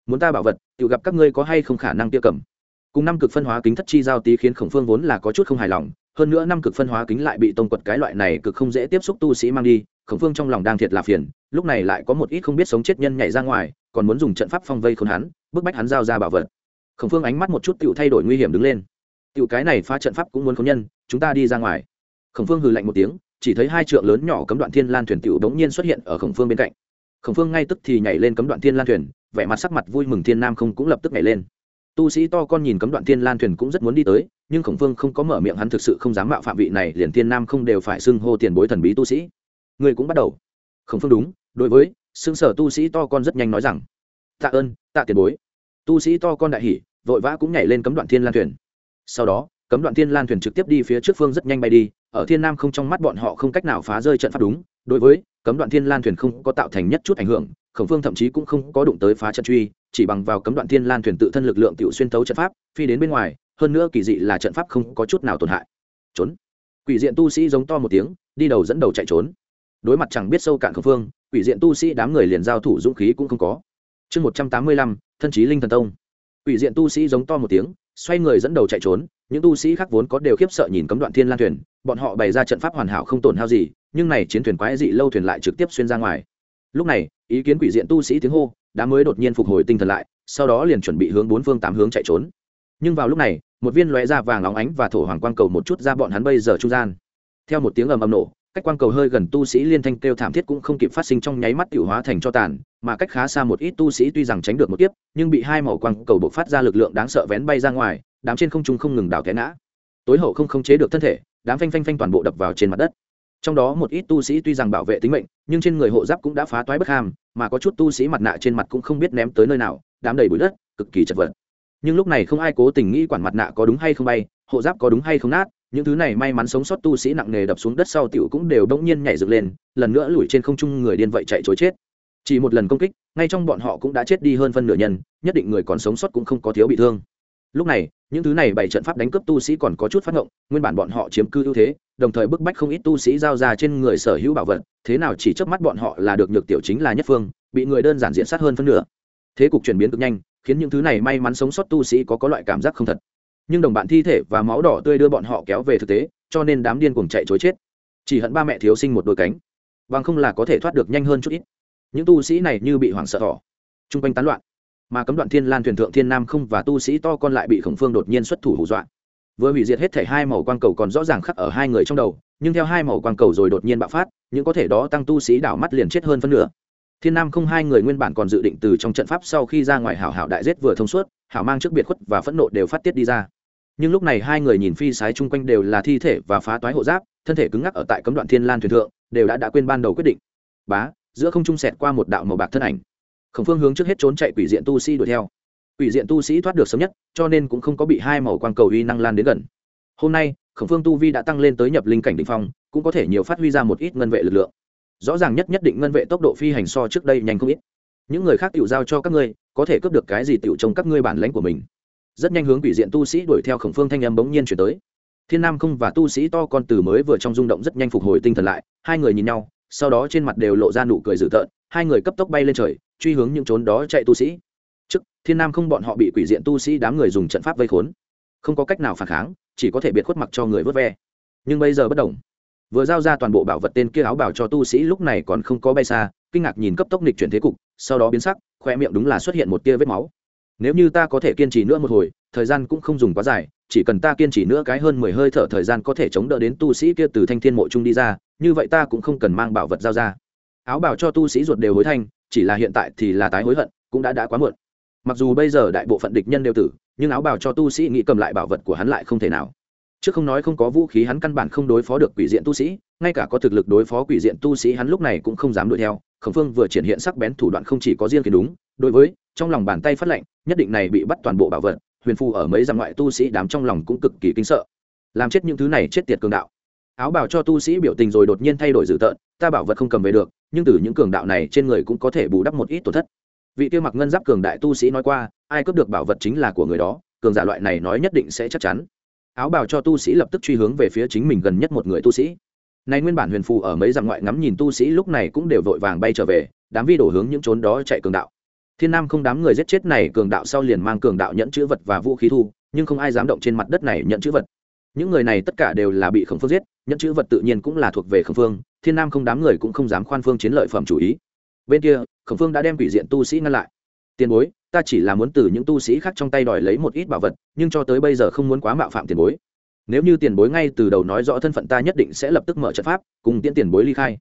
Muốn ta bảo vật tự gặp các ngươi có hay không khả năng tiêu cầm? Cùng năm cực phân hóa kính thất chi giao tí khiến khổng phương vốn là có chút không hài lòng, hơn nữa năm cực phân hóa kính lại bị tông quật cái loại này cực không dễ tiếp xúc tu sĩ mang đi, khổng phương trong lòng đang thiệt là phiền, lúc này lại có một ít không biết sống chết nhân nhảy ra ngoài, còn muốn dùng trận pháp phong vây khốn hắn, bức bách hắn giao ra bảo vật khổng phương ánh mắt một chút tựu thay đổi nguy hiểm đứng lên. Tựu cái này phá trận pháp cũng muốn khống nhân, chúng ta đi ra ngoài. Khổng phương hừ lạnh một tiếng, chỉ thấy hai trượng lớn nhỏ cấm đoạn thiên lan thuyền tựu đống nhiên xuất hiện ở khổng phương bên cạnh. Khổng phương ngay tức thì nhảy lên cấm đoạn thiên lan thuyền, vẻ mặt sắc mặt vui mừng thiên nam không cũng lập tức nhảy lên. Tu sĩ to con nhìn cấm đoạn thiên lan thuyền cũng rất muốn đi tới, nhưng khổng phương không có mở miệng, hắn thực sự không dám mạo phạm vị này, liền thiên nam không đều phải xưng hô tiền bối thần bí tu sĩ. Người cũng bắt đầu. Khổng phương đúng, đối với, xưng sở tu sĩ to con rất nhanh nói rằng, tạ ơn, tạ tiền bối. Tu sĩ to con đại hỉ vội vã cũng nhảy lên cấm đoạn thiên lan thuyền. Sau đó, cấm đoạn thiên lan thuyền trực tiếp đi phía trước phương rất nhanh bay đi, ở thiên nam không trong mắt bọn họ không cách nào phá rơi trận pháp đúng, đối với cấm đoạn thiên lan thuyền không có tạo thành nhất chút ảnh hưởng, khổng phương thậm chí cũng không có đụng tới phá trận truy, chỉ bằng vào cấm đoạn thiên lan thuyền tự thân lực lượng tự xuyên tấu trận pháp, phi đến bên ngoài, hơn nữa kỳ dị là trận pháp không có chút nào tổn hại. Trốn. Quỷ diện tu sĩ giống to một tiếng, đi đầu dẫn đầu chạy trốn. Đối mặt chẳng biết sâu cạn khổng phương, quỷ diện tu sĩ đám người liền giao thủ dũng khí cũng không có. Chương một trăm tám mươi lăm, thân chí linh thần tông quỷ diện tu sĩ giống to một tiếng, xoay người dẫn đầu chạy trốn, những tu sĩ khác vốn có đều khiếp sợ nhìn cấm đoạn thiên lan thuyền, bọn họ bày ra trận pháp hoàn hảo không tổn hao gì, nhưng này chiến thuyền quái dị lâu thuyền lại trực tiếp xuyên ra ngoài. Lúc này, ý kiến quỷ diện tu sĩ tiếng hô đã mới đột nhiên phục hồi tinh thần lại, sau đó liền chuẩn bị hướng bốn phương tám hướng chạy trốn. Nhưng vào lúc này, một viên lóe ra vàng óng ánh và thổ hoàng quang cầu một chút ra bọn hắn bây giờ trung gian. Theo một tiếng ầm ầm nổ cách quang cầu hơi gần tu sĩ liên thanh kêu thảm thiết cũng không kịp phát sinh trong nháy mắt tiểu hóa thành cho tàn, mà cách khá xa một ít tu sĩ tuy rằng tránh được một kiếp, nhưng bị hai màu quang cầu bộc phát ra lực lượng đáng sợ vén bay ra ngoài, đám trên không trung không ngừng đảo té ngã. Tối hậu không khống chế được thân thể, đám phanh phanh phanh toàn bộ đập vào trên mặt đất. Trong đó một ít tu sĩ tuy rằng bảo vệ tính mệnh, nhưng trên người hộ giáp cũng đã phá toái bất ham, mà có chút tu sĩ mặt nạ trên mặt cũng không biết ném tới nơi nào, đám đầy bụi đất, cực kỳ chật vật. Nhưng lúc này không ai cố tình nghĩ quản mặt nạ có đúng hay không bay, hộ giáp có đúng hay không nát những thứ này may mắn sống sót tu sĩ nặng nề đập xuống đất sau tiểu cũng đều bỗng nhiên nhảy dựng lên, lần nữa lùi trên không trung người điên vậy chạy chối chết. Chỉ một lần công kích, ngay trong bọn họ cũng đã chết đi hơn phân nửa nhân, nhất định người còn sống sót cũng không có thiếu bị thương. Lúc này, những thứ này bảy trận pháp đánh cướp tu sĩ còn có chút phát ngộng, nguyên bản bọn họ chiếm cư ưu thế, đồng thời bức bách không ít tu sĩ giao ra trên người sở hữu bảo vật, thế nào chỉ chớp mắt bọn họ là được nhược tiểu chính là nhất phương, bị người đơn giản diện sát hơn phân nửa. Thế cục chuyển biến cực nhanh, khiến những thứ này may mắn sống sót tu sĩ có có loại cảm giác không thật nhưng đồng bạn thi thể và máu đỏ tươi đưa bọn họ kéo về thực tế, cho nên đám điên cùng chạy chối chết. Chỉ hận ba mẹ thiếu sinh một đôi cánh, bằng không là có thể thoát được nhanh hơn chút ít. Những tu sĩ này như bị hoảng sợ thỏ, chung quanh tán loạn, mà cấm đoạn thiên lan thuyền thượng thiên nam không và tu sĩ to con lại bị khổng phương đột nhiên xuất thủ hù dọa. Vừa hủy diệt hết thể hai màu quang cầu còn rõ ràng khắc ở hai người trong đầu, nhưng theo hai màu quang cầu rồi đột nhiên bạo phát, những có thể đó tăng tu sĩ đảo mắt liền chết hơn phân nửa. Thiên nam không hai người nguyên bản còn dự định từ trong trận pháp sau khi ra ngoài hảo hảo đại giết vừa thông suốt, hảo mang trước biệt khuất và phẫn nộ đều phát tiết đi ra nhưng lúc này hai người nhìn phi sái chung quanh đều là thi thể và phá toái hộ giáp, thân thể cứng ngắc ở tại cấm đoạn thiên lan thuyền thượng, đều đã đã quên ban đầu quyết định. Bá, giữa không trung sẹt qua một đạo màu bạc thân ảnh. Khổng phương hướng trước hết trốn chạy quỷ diện tu sĩ đuổi theo. Quỷ diện tu sĩ thoát được sớm nhất, cho nên cũng không có bị hai màu quang cầu uy năng lan đến gần. Hôm nay, khổng phương tu vi đã tăng lên tới nhập linh cảnh định phong, cũng có thể nhiều phát huy ra một ít ngân vệ lực lượng. Rõ ràng nhất nhất định ngân vệ tốc độ phi hành so trước đây nhanh không ít. Những người khác tự giao cho các ngươi, có thể cướp được cái gì tự trông các ngươi bản lãnh của mình rất nhanh hướng quỷ diện tu sĩ đuổi theo khổng phương thanh âm bỗng nhiên chuyển tới. Thiên nam không và tu sĩ to con từ mới vừa trong rung động rất nhanh phục hồi tinh thần lại, hai người nhìn nhau, sau đó trên mặt đều lộ ra nụ cười dữ tợn, hai người cấp tốc bay lên trời, truy hướng những trốn đó chạy tu sĩ. Trước, thiên nam không bọn họ bị quỷ diện tu sĩ đám người dùng trận pháp vây khốn. Không có cách nào phản kháng, chỉ có thể biệt khuất mặc cho người vớt ve. Nhưng bây giờ bất đồng. Vừa giao ra toàn bộ bảo vật tên kia áo bảo cho tu sĩ lúc này còn không có bay xa, kinh ngạc nhìn cấp tốc nịch chuyển thế cục, sau đó biến sắc, khoe miệng đúng là xuất hiện một tia vết máu nếu như ta có thể kiên trì nữa một hồi, thời gian cũng không dùng quá dài, chỉ cần ta kiên trì nữa cái hơn mười hơi thở thời gian có thể chống đỡ đến tu sĩ kia từ thanh thiên mộ trung đi ra, như vậy ta cũng không cần mang bảo vật giao ra. Áo bảo cho tu sĩ ruột đều hối thanh, chỉ là hiện tại thì là tái hối hận, cũng đã đã quá muộn. Mặc dù bây giờ đại bộ phận địch nhân đều tử, nhưng áo bảo cho tu sĩ nghĩ cầm lại bảo vật của hắn lại không thể nào. Trước không nói không có vũ khí hắn căn bản không đối phó được quỷ diện tu sĩ, ngay cả có thực lực đối phó quỷ diện tu sĩ hắn lúc này cũng không dám đuổi theo, khổng phương vừa triển hiện sắc bén thủ đoạn không chỉ có riêng thì đúng, đối với trong lòng bàn tay phát lệnh nhất định này bị bắt toàn bộ bảo vật, huyền phu ở mấy dặm ngoại tu sĩ đám trong lòng cũng cực kỳ kinh sợ. Làm chết những thứ này chết tiệt cường đạo. Áo bảo cho tu sĩ biểu tình rồi đột nhiên thay đổi dữ tợn, ta bảo vật không cầm về được, nhưng từ những cường đạo này trên người cũng có thể bù đắp một ít tổn thất. Vị tiêu mặc ngân giáp cường đại tu sĩ nói qua, ai cướp được bảo vật chính là của người đó, cường giả loại này nói nhất định sẽ chắc chắn. Áo bào cho tu sĩ lập tức truy hướng về phía chính mình gần nhất một người tu sĩ. Này nguyên bản huyền phù ở mấy dặm ngoại ngắm nhìn tu sĩ lúc này cũng đều vội vàng bay trở về, đám vi đổ hướng những trốn đó chạy cường đạo thiên nam không đám người giết chết này cường đạo sau liền mang cường đạo nhận chữ vật và vũ khí thu, nhưng không ai dám động trên mặt đất này nhận chữ vật. Những người này tất cả đều là bị khổng phương giết nhận chữ vật tự nhiên cũng là thuộc về khổng phương, thiên nam không đám người cũng không dám khoan phương chiến lợi phẩm chủ ý. Bên kia, khổng phương đã đem quỷ diện tu sĩ ngăn lại. Tiền bối, ta chỉ là muốn từ những tu sĩ khác trong tay đòi lấy một ít bảo vật, nhưng cho tới bây giờ không muốn quá mạo phạm tiền bối. Nếu như tiền bối ngay từ đầu nói rõ thân phận ta nhất định sẽ lập tức mở trận pháp, cùng tiễn tiền bối ly khai.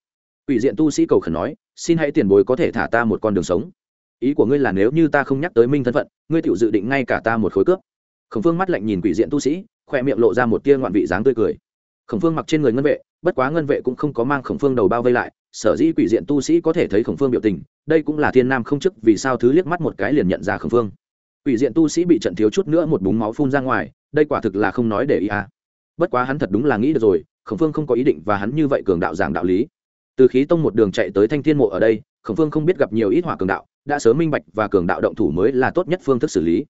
Quỷ diện tu sĩ cầu khẩn nói, xin hãy tiền bối có thể thả ta một con đường sống ý của ngươi là nếu như ta không nhắc tới minh thân phận, ngươi tự dự định ngay cả ta một khối cướp. Khổng phương mắt lạnh nhìn quỷ diện tu sĩ, khoe miệng lộ ra một tia ngoạn vị dáng tươi cười. Khổng phương mặc trên người ngân vệ, bất quá ngân vệ cũng không có mang khổng phương đầu bao vây lại, sở dĩ quỷ diện tu sĩ có thể thấy khổng phương biểu tình, đây cũng là thiên nam không chức, vì sao thứ liếc mắt một cái liền nhận ra khổng phương. Quỷ diện tu sĩ bị trận thiếu chút nữa một búng máu phun ra ngoài, đây quả thực là không nói để ý à. bất quá hắn thật đúng là nghĩ được rồi, khổng phương không có ý định và hắn như vậy cường đạo giảng đạo lý. Từ khí tông một đường chạy tới thanh thiên mộ ở đây, khổng phương không biết gặp nhiều ít hỏa cường đạo đã sớm minh bạch và cường đạo động thủ mới là tốt nhất phương thức xử lý.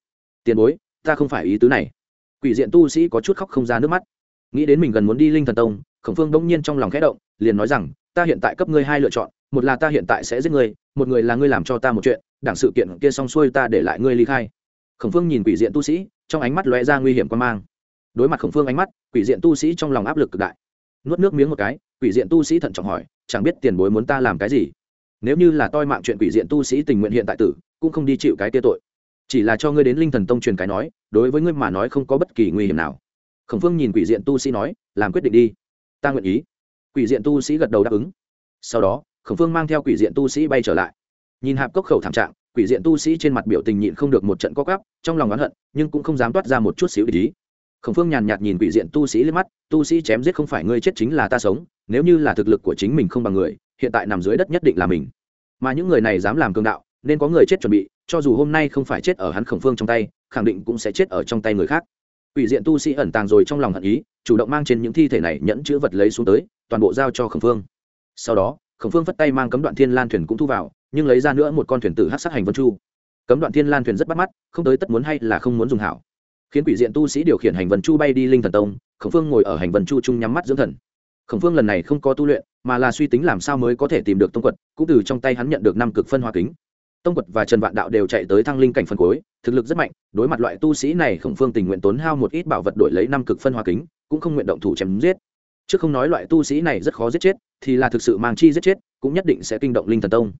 Tiền bối, ta không phải ý tứ này. Quỷ diện tu sĩ có chút khóc không ra nước mắt. Nghĩ đến mình gần muốn đi linh thần tông, khổng phương đông nhiên trong lòng khẽ động, liền nói rằng, ta hiện tại cấp ngươi hai lựa chọn, một là ta hiện tại sẽ giết ngươi, một người là ngươi làm cho ta một chuyện, đảng sự kiện kia xong xuôi ta để lại ngươi ly khai. Khổng phương nhìn quỷ diện tu sĩ, trong ánh mắt lóe ra nguy hiểm quan mang. Đối mặt khổng phương ánh mắt, quỷ diện tu sĩ trong lòng áp lực cực đại. Nuốt nước miếng một cái, quỷ diện tu sĩ thận trọng hỏi, chẳng biết tiền bối muốn ta làm cái gì? Nếu như là toi mạng chuyện quỷ diện tu sĩ tình nguyện hiện tại tử, cũng không đi chịu cái tia tội. Chỉ là cho ngươi đến linh thần tông truyền cái nói, đối với ngươi mà nói không có bất kỳ nguy hiểm nào. Khổng phương nhìn quỷ diện tu sĩ nói, làm quyết định đi. Ta nguyện ý. Quỷ diện tu sĩ gật đầu đáp ứng. Sau đó, khổng phương mang theo quỷ diện tu sĩ bay trở lại. Nhìn hạp cốc khẩu thảm trạng, quỷ diện tu sĩ trên mặt biểu tình nhịn không được một trận co cắp trong lòng oán hận, nhưng cũng không dám toát ra một chút xíu ý. Khổng phương nhàn nhạt nhìn quỷ diện tu sĩ lên mắt, tu sĩ chém giết không phải ngươi chết chính là ta sống, nếu như là thực lực của chính mình không bằng người hiện tại nằm dưới đất nhất định là mình. Mà những người này dám làm cường đạo, nên có người chết chuẩn bị, cho dù hôm nay không phải chết ở hắn khổng phương trong tay, khẳng định cũng sẽ chết ở trong tay người khác. Quỷ diện tu sĩ ẩn tàng rồi trong lòng hận ý, chủ động mang trên những thi thể này nhẫn chữ vật lấy xuống tới, toàn bộ giao cho khổng phương. Sau đó, khổng phương vất tay mang cấm đoạn thiên lan thuyền cũng thu vào, nhưng lấy ra nữa một con thuyền tử hát sát hành vân chu. Cấm đoạn thiên lan thuyền rất bắt mắt, không tới tất muốn hay là không muốn dùng hảo. Khiến quỷ diện tu sĩ điều khiển hành vân chu bay đi linh thần tông, khổng phương ngồi ở hành vân chu chung nhắm mắt dưỡng thần khổng phương lần này không có tu luyện mà là suy tính làm sao mới có thể tìm được tông quật cũng từ trong tay hắn nhận được năm cực phân hoa kính. Tông quật và trần vạn đạo đều chạy tới thăng linh cảnh phân cối, thực lực rất mạnh đối mặt loại tu sĩ này khổng phương tình nguyện tốn hao một ít bảo vật đổi lấy năm cực phân hoa kính cũng không nguyện động thủ chém giết. Chứ không nói loại tu sĩ này rất khó giết chết thì là thực sự mang chi giết chết cũng nhất định sẽ kinh động linh thần tông.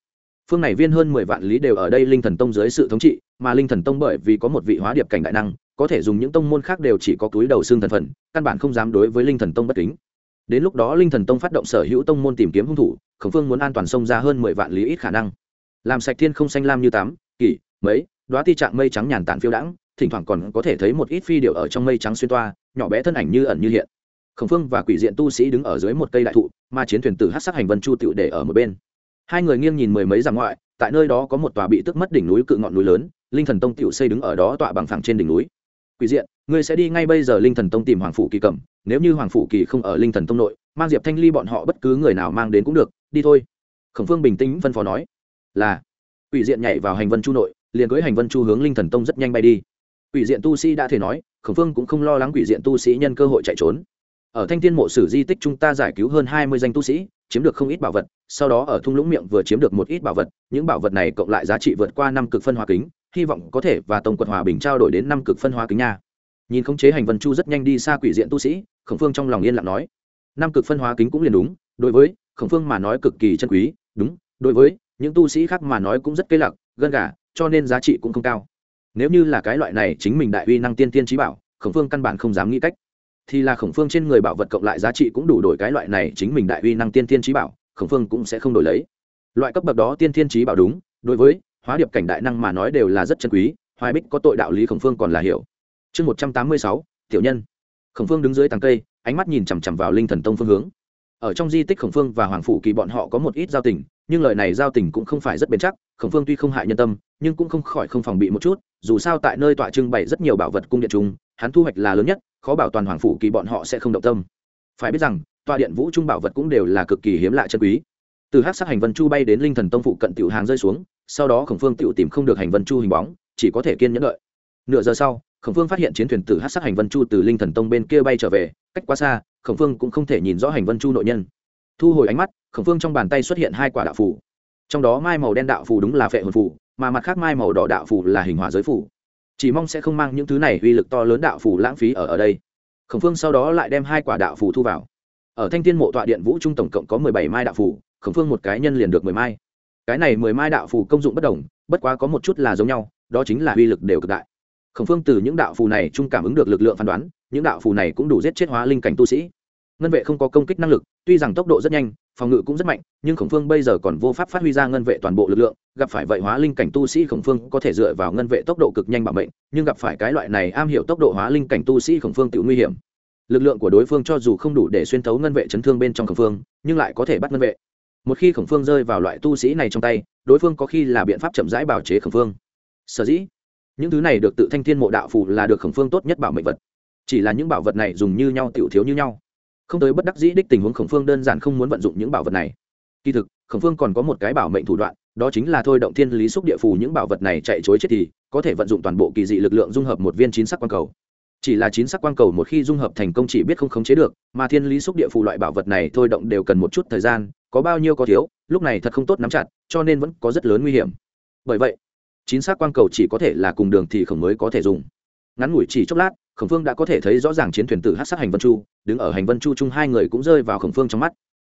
Phương này viên hơn mười vạn lý đều ở đây linh thần tông dưới sự thống trị mà linh thần tông bởi vì có một vị hóa điệp cảnh đại năng có thể dùng những tông môn khác đều chỉ có túi đầu xương thần phần căn bản không dám đối với linh thần tông bất kính đến lúc đó linh thần tông phát động sở hữu tông môn tìm kiếm hung thủ, khổng phương muốn an toàn xông ra hơn mười vạn lý ít khả năng. Làm sạch thiên không xanh lam như tám kỷ mấy đoá ti trạng mây trắng nhàn tản phiêu đãng, thỉnh thoảng còn có thể thấy một ít phi điệu ở trong mây trắng xuyên toa, nhỏ bé thân ảnh như ẩn như hiện. Khổng phương và quỷ diện tu sĩ đứng ở dưới một cây đại thụ, mà chiến thuyền tử hát sắc hành vân chu tựu để ở một bên. Hai người nghiêng nhìn mười mấy dặm ngoại, tại nơi đó có một tòa bị tức mất đỉnh núi cự ngọn núi lớn, linh thần tông tựu xây đứng ở đó tọa bằng phẳng trên đỉnh núi quỷ diện, ngươi sẽ đi ngay bây giờ linh thần tông tìm hoàng phủ kỳ cẩm, nếu như hoàng phủ kỳ không ở linh thần tông nội, mang diệp thanh ly bọn họ bất cứ người nào mang đến cũng được, đi thôi. Khổng phương bình tĩnh phân phó nói. Là. Quỷ diện nhảy vào hành vân chu nội, liền cưới hành vân chu hướng linh thần tông rất nhanh bay đi. Quỷ diện tu sĩ đã thể nói, khổng phương cũng không lo lắng quỷ diện tu sĩ nhân cơ hội chạy trốn. Ở thanh thiên mộ sử di tích chúng ta giải cứu hơn hai mươi danh tu sĩ, chiếm được không ít bảo vật, sau đó ở thung lũng miệng vừa chiếm được một ít bảo vật, những bảo vật này cộng lại giá trị vượt qua năm cực phân hóa kính hy vọng có thể và tổng quật hòa bình trao đổi đến năm cực phân hóa kính nha. Nhìn khống chế hành vân chu rất nhanh đi xa quỷ diện tu sĩ, khổng phương trong lòng yên lặng nói. Năm cực phân hóa kính cũng liền đúng, đối với khổng phương mà nói cực kỳ chân quý, đúng, đối với những tu sĩ khác mà nói cũng rất cây lặc gân gà, cho nên giá trị cũng không cao. Nếu như là cái loại này chính mình đại uy năng tiên tiên trí bảo, khổng phương căn bản không dám nghĩ cách. Thì là khổng phương trên người bảo vật cộng lại giá trị cũng đủ đổi cái loại này chính mình đại uy năng tiên tiên trí bảo, khổng phương cũng sẽ không đổi lấy. Loại cấp bậc đó tiên tiên trí bảo đúng, đối với hóa điệp cảnh đại năng mà nói đều là rất chân quý, hoài bích có tội đạo lý khổng phương còn là hiểu. Chương một trăm tám mươi sáu, tiểu nhân. Khổng phương đứng dưới tàng cây, ánh mắt nhìn chằm chằm vào linh thần tông phương hướng. Ở trong di tích khổng phương và hoàng phủ kỳ bọn họ có một ít giao tình, nhưng lời này giao tình cũng không phải rất bền chắc, khổng phương tuy không hại nhân tâm, nhưng cũng không khỏi không phòng bị một chút, dù sao tại nơi tọa trưng bày rất nhiều bảo vật cung điện chúng hắn thu hoạch là lớn nhất, khó bảo toàn hoàng phủ kỳ bọn họ sẽ không động tâm. Phải biết rằng, tọa điện vũ trung bảo vật cũng đều là cực kỳ hiếm lạ chân quý từ hát sắc hành vân chu bay đến linh thần tông phụ cận tiểu hàng rơi xuống, sau đó khổng phương tiểu tìm không được hành vân chu hình bóng, chỉ có thể kiên nhẫn đợi. Nửa giờ sau, khổng phương phát hiện chiến thuyền từ hát sắc hành vân chu từ linh thần tông bên kia bay trở về, cách quá xa, khổng phương cũng không thể nhìn rõ hành vân chu nội nhân. Thu hồi ánh mắt, khổng phương trong bàn tay xuất hiện hai quả đạo phù. Trong đó mai màu đen đạo phù đúng là phệ hồn phù, mà mặt khác mai màu đỏ đạo phù là hình hỏa giới phù. Chỉ mong sẽ không mang những thứ này uy lực to lớn đạo phù lãng phí ở ở đây. Khổng phương sau đó lại đem hai quả đạo phù thu vào. Ở thanh thiên mộ tọa điện vũ trung tổng cộng có mười bảy mai đạo phù khổng phương một cái nhân liền được mười mai. Cái này mười mai đạo phù công dụng bất đồng, bất quá có một chút là giống nhau, đó chính là uy lực đều cực đại. Khổng phương từ những đạo phù này trung cảm ứng được lực lượng phán đoán, những đạo phù này cũng đủ giết chết hóa linh cảnh tu sĩ. Ngân vệ không có công kích năng lực, tuy rằng tốc độ rất nhanh, phòng ngự cũng rất mạnh, nhưng khổng phương bây giờ còn vô pháp phát huy ra ngân vệ toàn bộ lực lượng, gặp phải vậy hóa linh cảnh tu sĩ khổng phương có thể dựa vào ngân vệ tốc độ cực nhanh bảo mệnh, nhưng gặp phải cái loại này am hiểu tốc độ hóa linh cảnh tu sĩ khổng phương tự nguy hiểm. Lực lượng của đối phương cho dù không đủ để xuyên thấu ngân vệ chấn thương bên trong khổng phương, nhưng lại có thể bắt ngân vệ một khi khổng phương rơi vào loại tu sĩ này trong tay, đối phương có khi là biện pháp chậm rãi bảo chế khổng phương. Sở dĩ, những thứ này được tự thanh thiên mộ đạo phù là được khổng phương tốt nhất bảo mệnh vật. Chỉ là những bảo vật này dùng như nhau tiểu thiếu như nhau. Không tới bất đắc dĩ đích tình huống khổng phương đơn giản không muốn vận dụng những bảo vật này. Kỳ thực, khổng phương còn có một cái bảo mệnh thủ đoạn, đó chính là thôi động thiên lý xúc địa phù những bảo vật này chạy chối chết thì, có thể vận dụng toàn bộ kỳ dị lực lượng dung hợp một viên chín sắc quang cầu chỉ là chín sắc quang cầu một khi dung hợp thành công chỉ biết không khống chế được mà thiên lý xúc địa phù loại bảo vật này thôi động đều cần một chút thời gian có bao nhiêu có thiếu lúc này thật không tốt nắm chặt cho nên vẫn có rất lớn nguy hiểm. Bởi vậy chín sắc quang cầu chỉ có thể là cùng đường thì khổng mới có thể dùng. Ngắn ngủi chỉ chốc lát khổng phương đã có thể thấy rõ ràng chiến thuyền tử hát sát hành vân chu đứng ở hành vân chu chung hai người cũng rơi vào khổng phương trong mắt.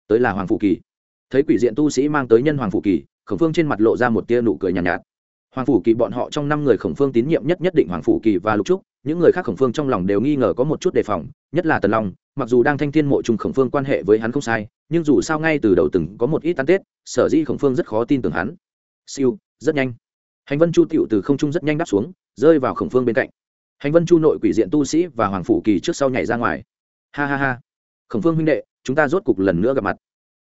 Tới là hoàng phụ kỳ. Thấy quỷ diện tu sĩ mang tới nhân hoàng phụ kỳ khổng phương trên mặt lộ ra một tia nụ cười nhàn nhạt, nhạt. Hoàng phủ kỳ bọn họ trong năm người khổng phương tín nhiệm nhất nhất định hoàng phủ kỳ và lục trúc những người khác khổng phương trong lòng đều nghi ngờ có một chút đề phòng, nhất là tần long, mặc dù đang thanh thiên mộ trùng khổng phương quan hệ với hắn không sai, nhưng dù sao ngay từ đầu từng có một ít tan tết, sở dĩ khổng phương rất khó tin tưởng hắn. Siêu, rất nhanh. Hành vân chu tựu từ không trung rất nhanh đáp xuống, rơi vào khổng phương bên cạnh. Hành vân chu nội quỷ diện tu sĩ và hoàng phủ kỳ trước sau nhảy ra ngoài. Ha ha ha. Khổng phương huynh đệ, chúng ta rốt cục lần nữa gặp mặt.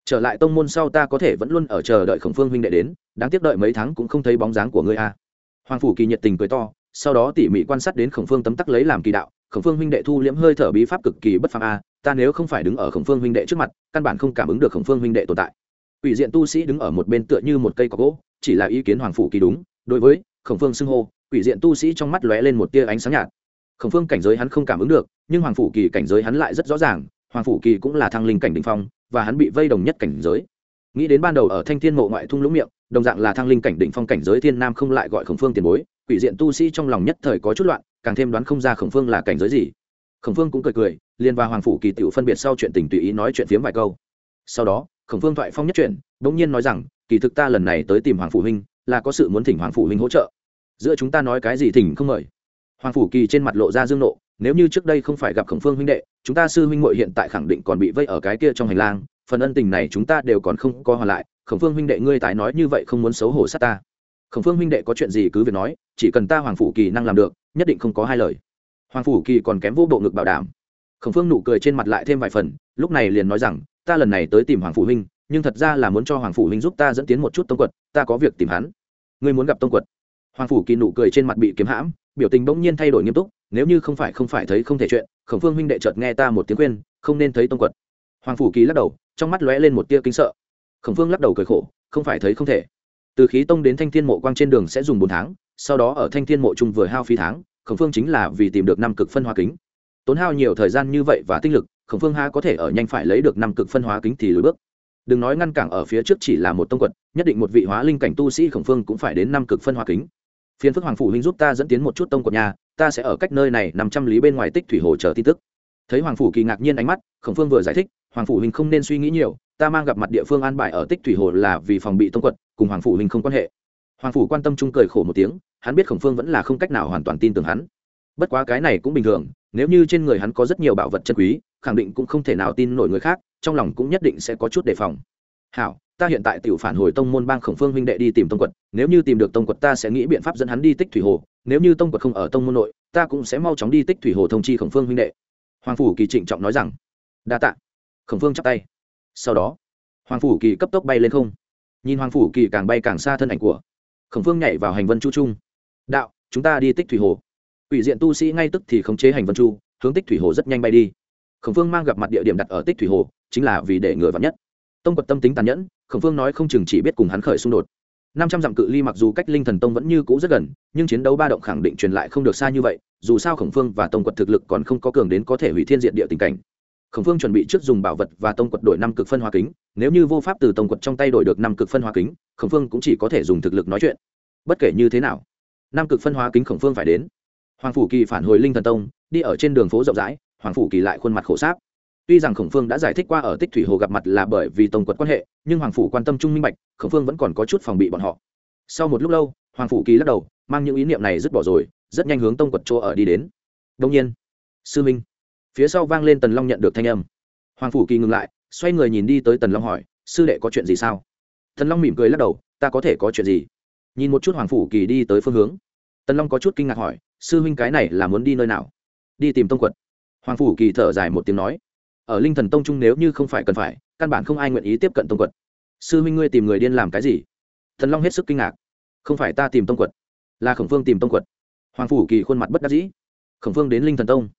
Trở lại tông môn sau ta có thể vẫn luôn ở chờ đợi khổng phương huynh đệ đến, đáng tiếc đợi mấy tháng cũng không thấy bóng dáng của ngươi a hoàng phủ kỳ nhiệt tình cười to sau đó tỉ mỉ quan sát đến khổng phương tấm tắc lấy làm kỳ đạo, khổng phương huynh đệ thu liễm hơi thở bí pháp cực kỳ bất phàm a, ta nếu không phải đứng ở khổng phương huynh đệ trước mặt, căn bản không cảm ứng được khổng phương huynh đệ tồn tại. Ủy diện tu sĩ đứng ở một bên tựa như một cây có gỗ, chỉ là ý kiến hoàng phủ kỳ đúng, đối với khổng phương xưng hô ủy diện tu sĩ trong mắt lóe lên một tia ánh sáng nhạt. Khổng phương cảnh giới hắn không cảm ứng được, nhưng hoàng phủ kỳ cảnh giới hắn lại rất rõ ràng, hoàng phủ kỳ cũng là thăng linh cảnh đình phong, và hắn bị vây đồng nhất cảnh giới. Nghĩ đến ban đầu ở thanh thiên mộ ngoại thung lũng miệng đồng dạng là thăng linh cảnh đỉnh phong cảnh giới thiên nam không lại gọi khổng phương tiền bối, quỷ diện tu sĩ trong lòng nhất thời có chút loạn, càng thêm đoán không ra khổng phương là cảnh giới gì. Khổng phương cũng cười cười, liền và hoàng phủ kỳ tiểu phân biệt sau chuyện tình tùy ý nói chuyện phiếm vài câu. Sau đó, khổng phương thoại phong nhất chuyện, bỗng nhiên nói rằng, kỳ thực ta lần này tới tìm hoàng phủ huynh, là có sự muốn thỉnh hoàng phủ huynh hỗ trợ. Giữa chúng ta nói cái gì thỉnh không mời. Hoàng phủ kỳ trên mặt lộ ra dương nộ, nếu như trước đây không phải gặp khổng phương huynh đệ, chúng ta sư huynh muội hiện tại khẳng định còn bị vây ở cái kia trong hành lang, phần ân tình này chúng ta đều còn không có hoàn lại khổng phương huynh đệ ngươi tái nói như vậy không muốn xấu hổ sát ta. Khổng phương huynh đệ có chuyện gì cứ việc nói, chỉ cần ta hoàng phủ kỳ năng làm được, nhất định không có hai lời. Hoàng phủ kỳ còn kém vô bộ ngực bảo đảm. Khổng phương nụ cười trên mặt lại thêm vài phần, lúc này liền nói rằng, ta lần này tới tìm hoàng phủ huynh, nhưng thật ra là muốn cho hoàng phủ huynh giúp ta dẫn tiến một chút tông quật, ta có việc tìm hắn. Ngươi muốn gặp tông quật? Hoàng phủ kỳ nụ cười trên mặt bị kiếm hãm, biểu tình bỗng nhiên thay đổi nghiêm túc, nếu như không phải không phải thấy không thể chuyện, khổng phương huynh đệ chợt nghe ta một tiếng khuyên, không nên thấy tông quật. Hoàng phủ kỳ lắc đầu, trong mắt lóe lên một tia kinh sợ khổng phương lắc đầu cười khổ, không phải thấy không thể. Từ khí tông đến thanh thiên mộ quang trên đường sẽ dùng bốn tháng, sau đó ở thanh thiên mộ trung vừa hao phí tháng, khổng phương chính là vì tìm được năm cực phân hóa kính. Tốn hao nhiều thời gian như vậy và tinh lực, khổng phương ha có thể ở nhanh phải lấy được năm cực phân hóa kính thì lùi bước. Đừng nói ngăn cản ở phía trước chỉ là một tông quật, nhất định một vị hóa linh cảnh tu sĩ khổng phương cũng phải đến năm cực phân hóa kính. Phiên phức hoàng phủ huynh giúp ta dẫn tiến một chút tông quật nhà ta sẽ ở cách nơi này nằm trăm lý bên ngoài tích thủy hồ chờ tin tức. Thấy hoàng phủ kỳ ngạc nhiên ánh mắt, khổng phương vừa giải thích, hoàng phủ huynh không nên suy nghĩ nhiều ta mang gặp mặt địa phương an bài ở tích thủy hồ là vì phòng bị tông quật, cùng hoàng phủ huynh không quan hệ. Hoàng phủ quan tâm chung cười khổ một tiếng, hắn biết khổng phương vẫn là không cách nào hoàn toàn tin tưởng hắn. Bất quá cái này cũng bình thường, nếu như trên người hắn có rất nhiều bảo vật chân quý, khẳng định cũng không thể nào tin nổi người khác, trong lòng cũng nhất định sẽ có chút đề phòng. Hảo, ta hiện tại tiểu phản hồi tông môn bang khổng phương huynh đệ đi tìm tông quật, nếu như tìm được tông quật ta sẽ nghĩ biện pháp dẫn hắn đi tích thủy hồ, nếu như tông quật không ở tông môn nội, ta cũng sẽ mau chóng đi tích thủy hồ thông chi khổng phương huynh đệ. Hoàng phủ kỳ trịnh trọng nói rằng. Đa tạ. Khổng phương chắp tay sau đó, hoàng phủ kỳ cấp tốc bay lên không. Nhìn hoàng phủ kỳ càng bay càng xa thân ảnh của khổng phương nhảy vào hành vân chu trung. Đạo, chúng ta đi tích thủy hồ. Ủy diện tu sĩ ngay tức thì khống chế hành vân chu, hướng tích thủy hồ rất nhanh bay đi. Khổng phương mang gặp mặt địa điểm đặt ở tích thủy hồ, chính là vì để người vắn nhất. Tông quật tâm tính tàn nhẫn, khổng phương nói không chừng chỉ biết cùng hắn khởi xung đột. Năm trăm dặm cự ly mặc dù cách linh thần tông vẫn như cũ rất gần, nhưng chiến đấu ba động khẳng định truyền lại không được xa như vậy, dù sao khổng phương và tông quật thực lực còn không có cường đến có thể hủy thiên diện địa tình cảnh khổng phương chuẩn bị trước dùng bảo vật và tông quật đổi năm cực phân hóa kính. Nếu như vô pháp từ tông quật trong tay đổi được năm cực phân hóa kính, khổng phương cũng chỉ có thể dùng thực lực nói chuyện. Bất kể như thế nào, năm cực phân hóa kính khổng phương phải đến. Hoàng phủ kỳ phản hồi linh thần tông, đi ở trên đường phố rộng rãi, hoàng phủ kỳ lại khuôn mặt khổ sáp. Tuy rằng khổng phương đã giải thích qua ở tích thủy hồ gặp mặt là bởi vì tông quật quan hệ, nhưng hoàng phủ quan tâm trung minh bạch, khổng phương vẫn còn có chút phòng bị bọn họ. Sau một lúc lâu, hoàng phủ kỳ lắc đầu, mang những ý niệm này dứt bỏ rồi, rất nhanh hướng tông quật chỗ ở đi đến. Đông nhiên, sư minh phía sau vang lên tần long nhận được thanh âm. Hoàng phủ kỳ ngừng lại, xoay người nhìn đi tới tần long hỏi, sư đệ có chuyện gì sao? Tần long mỉm cười lắc đầu, ta có thể có chuyện gì? Nhìn một chút hoàng phủ kỳ đi tới phương hướng. Tần long có chút kinh ngạc hỏi, sư huynh cái này là muốn đi nơi nào? Đi tìm tông quật hoàng phủ kỳ thở dài một tiếng nói, ở linh thần tông trung nếu như không phải cần phải, căn bản không ai nguyện ý tiếp cận tông quật sư huynh ngươi tìm người điên làm cái gì? Thần long hết sức kinh ngạc. Không phải ta tìm tông quật là khổng phương tìm tông quật hoàng phủ kỳ khuôn mặt bất đắc dĩ. Khổng phương đến linh thần tông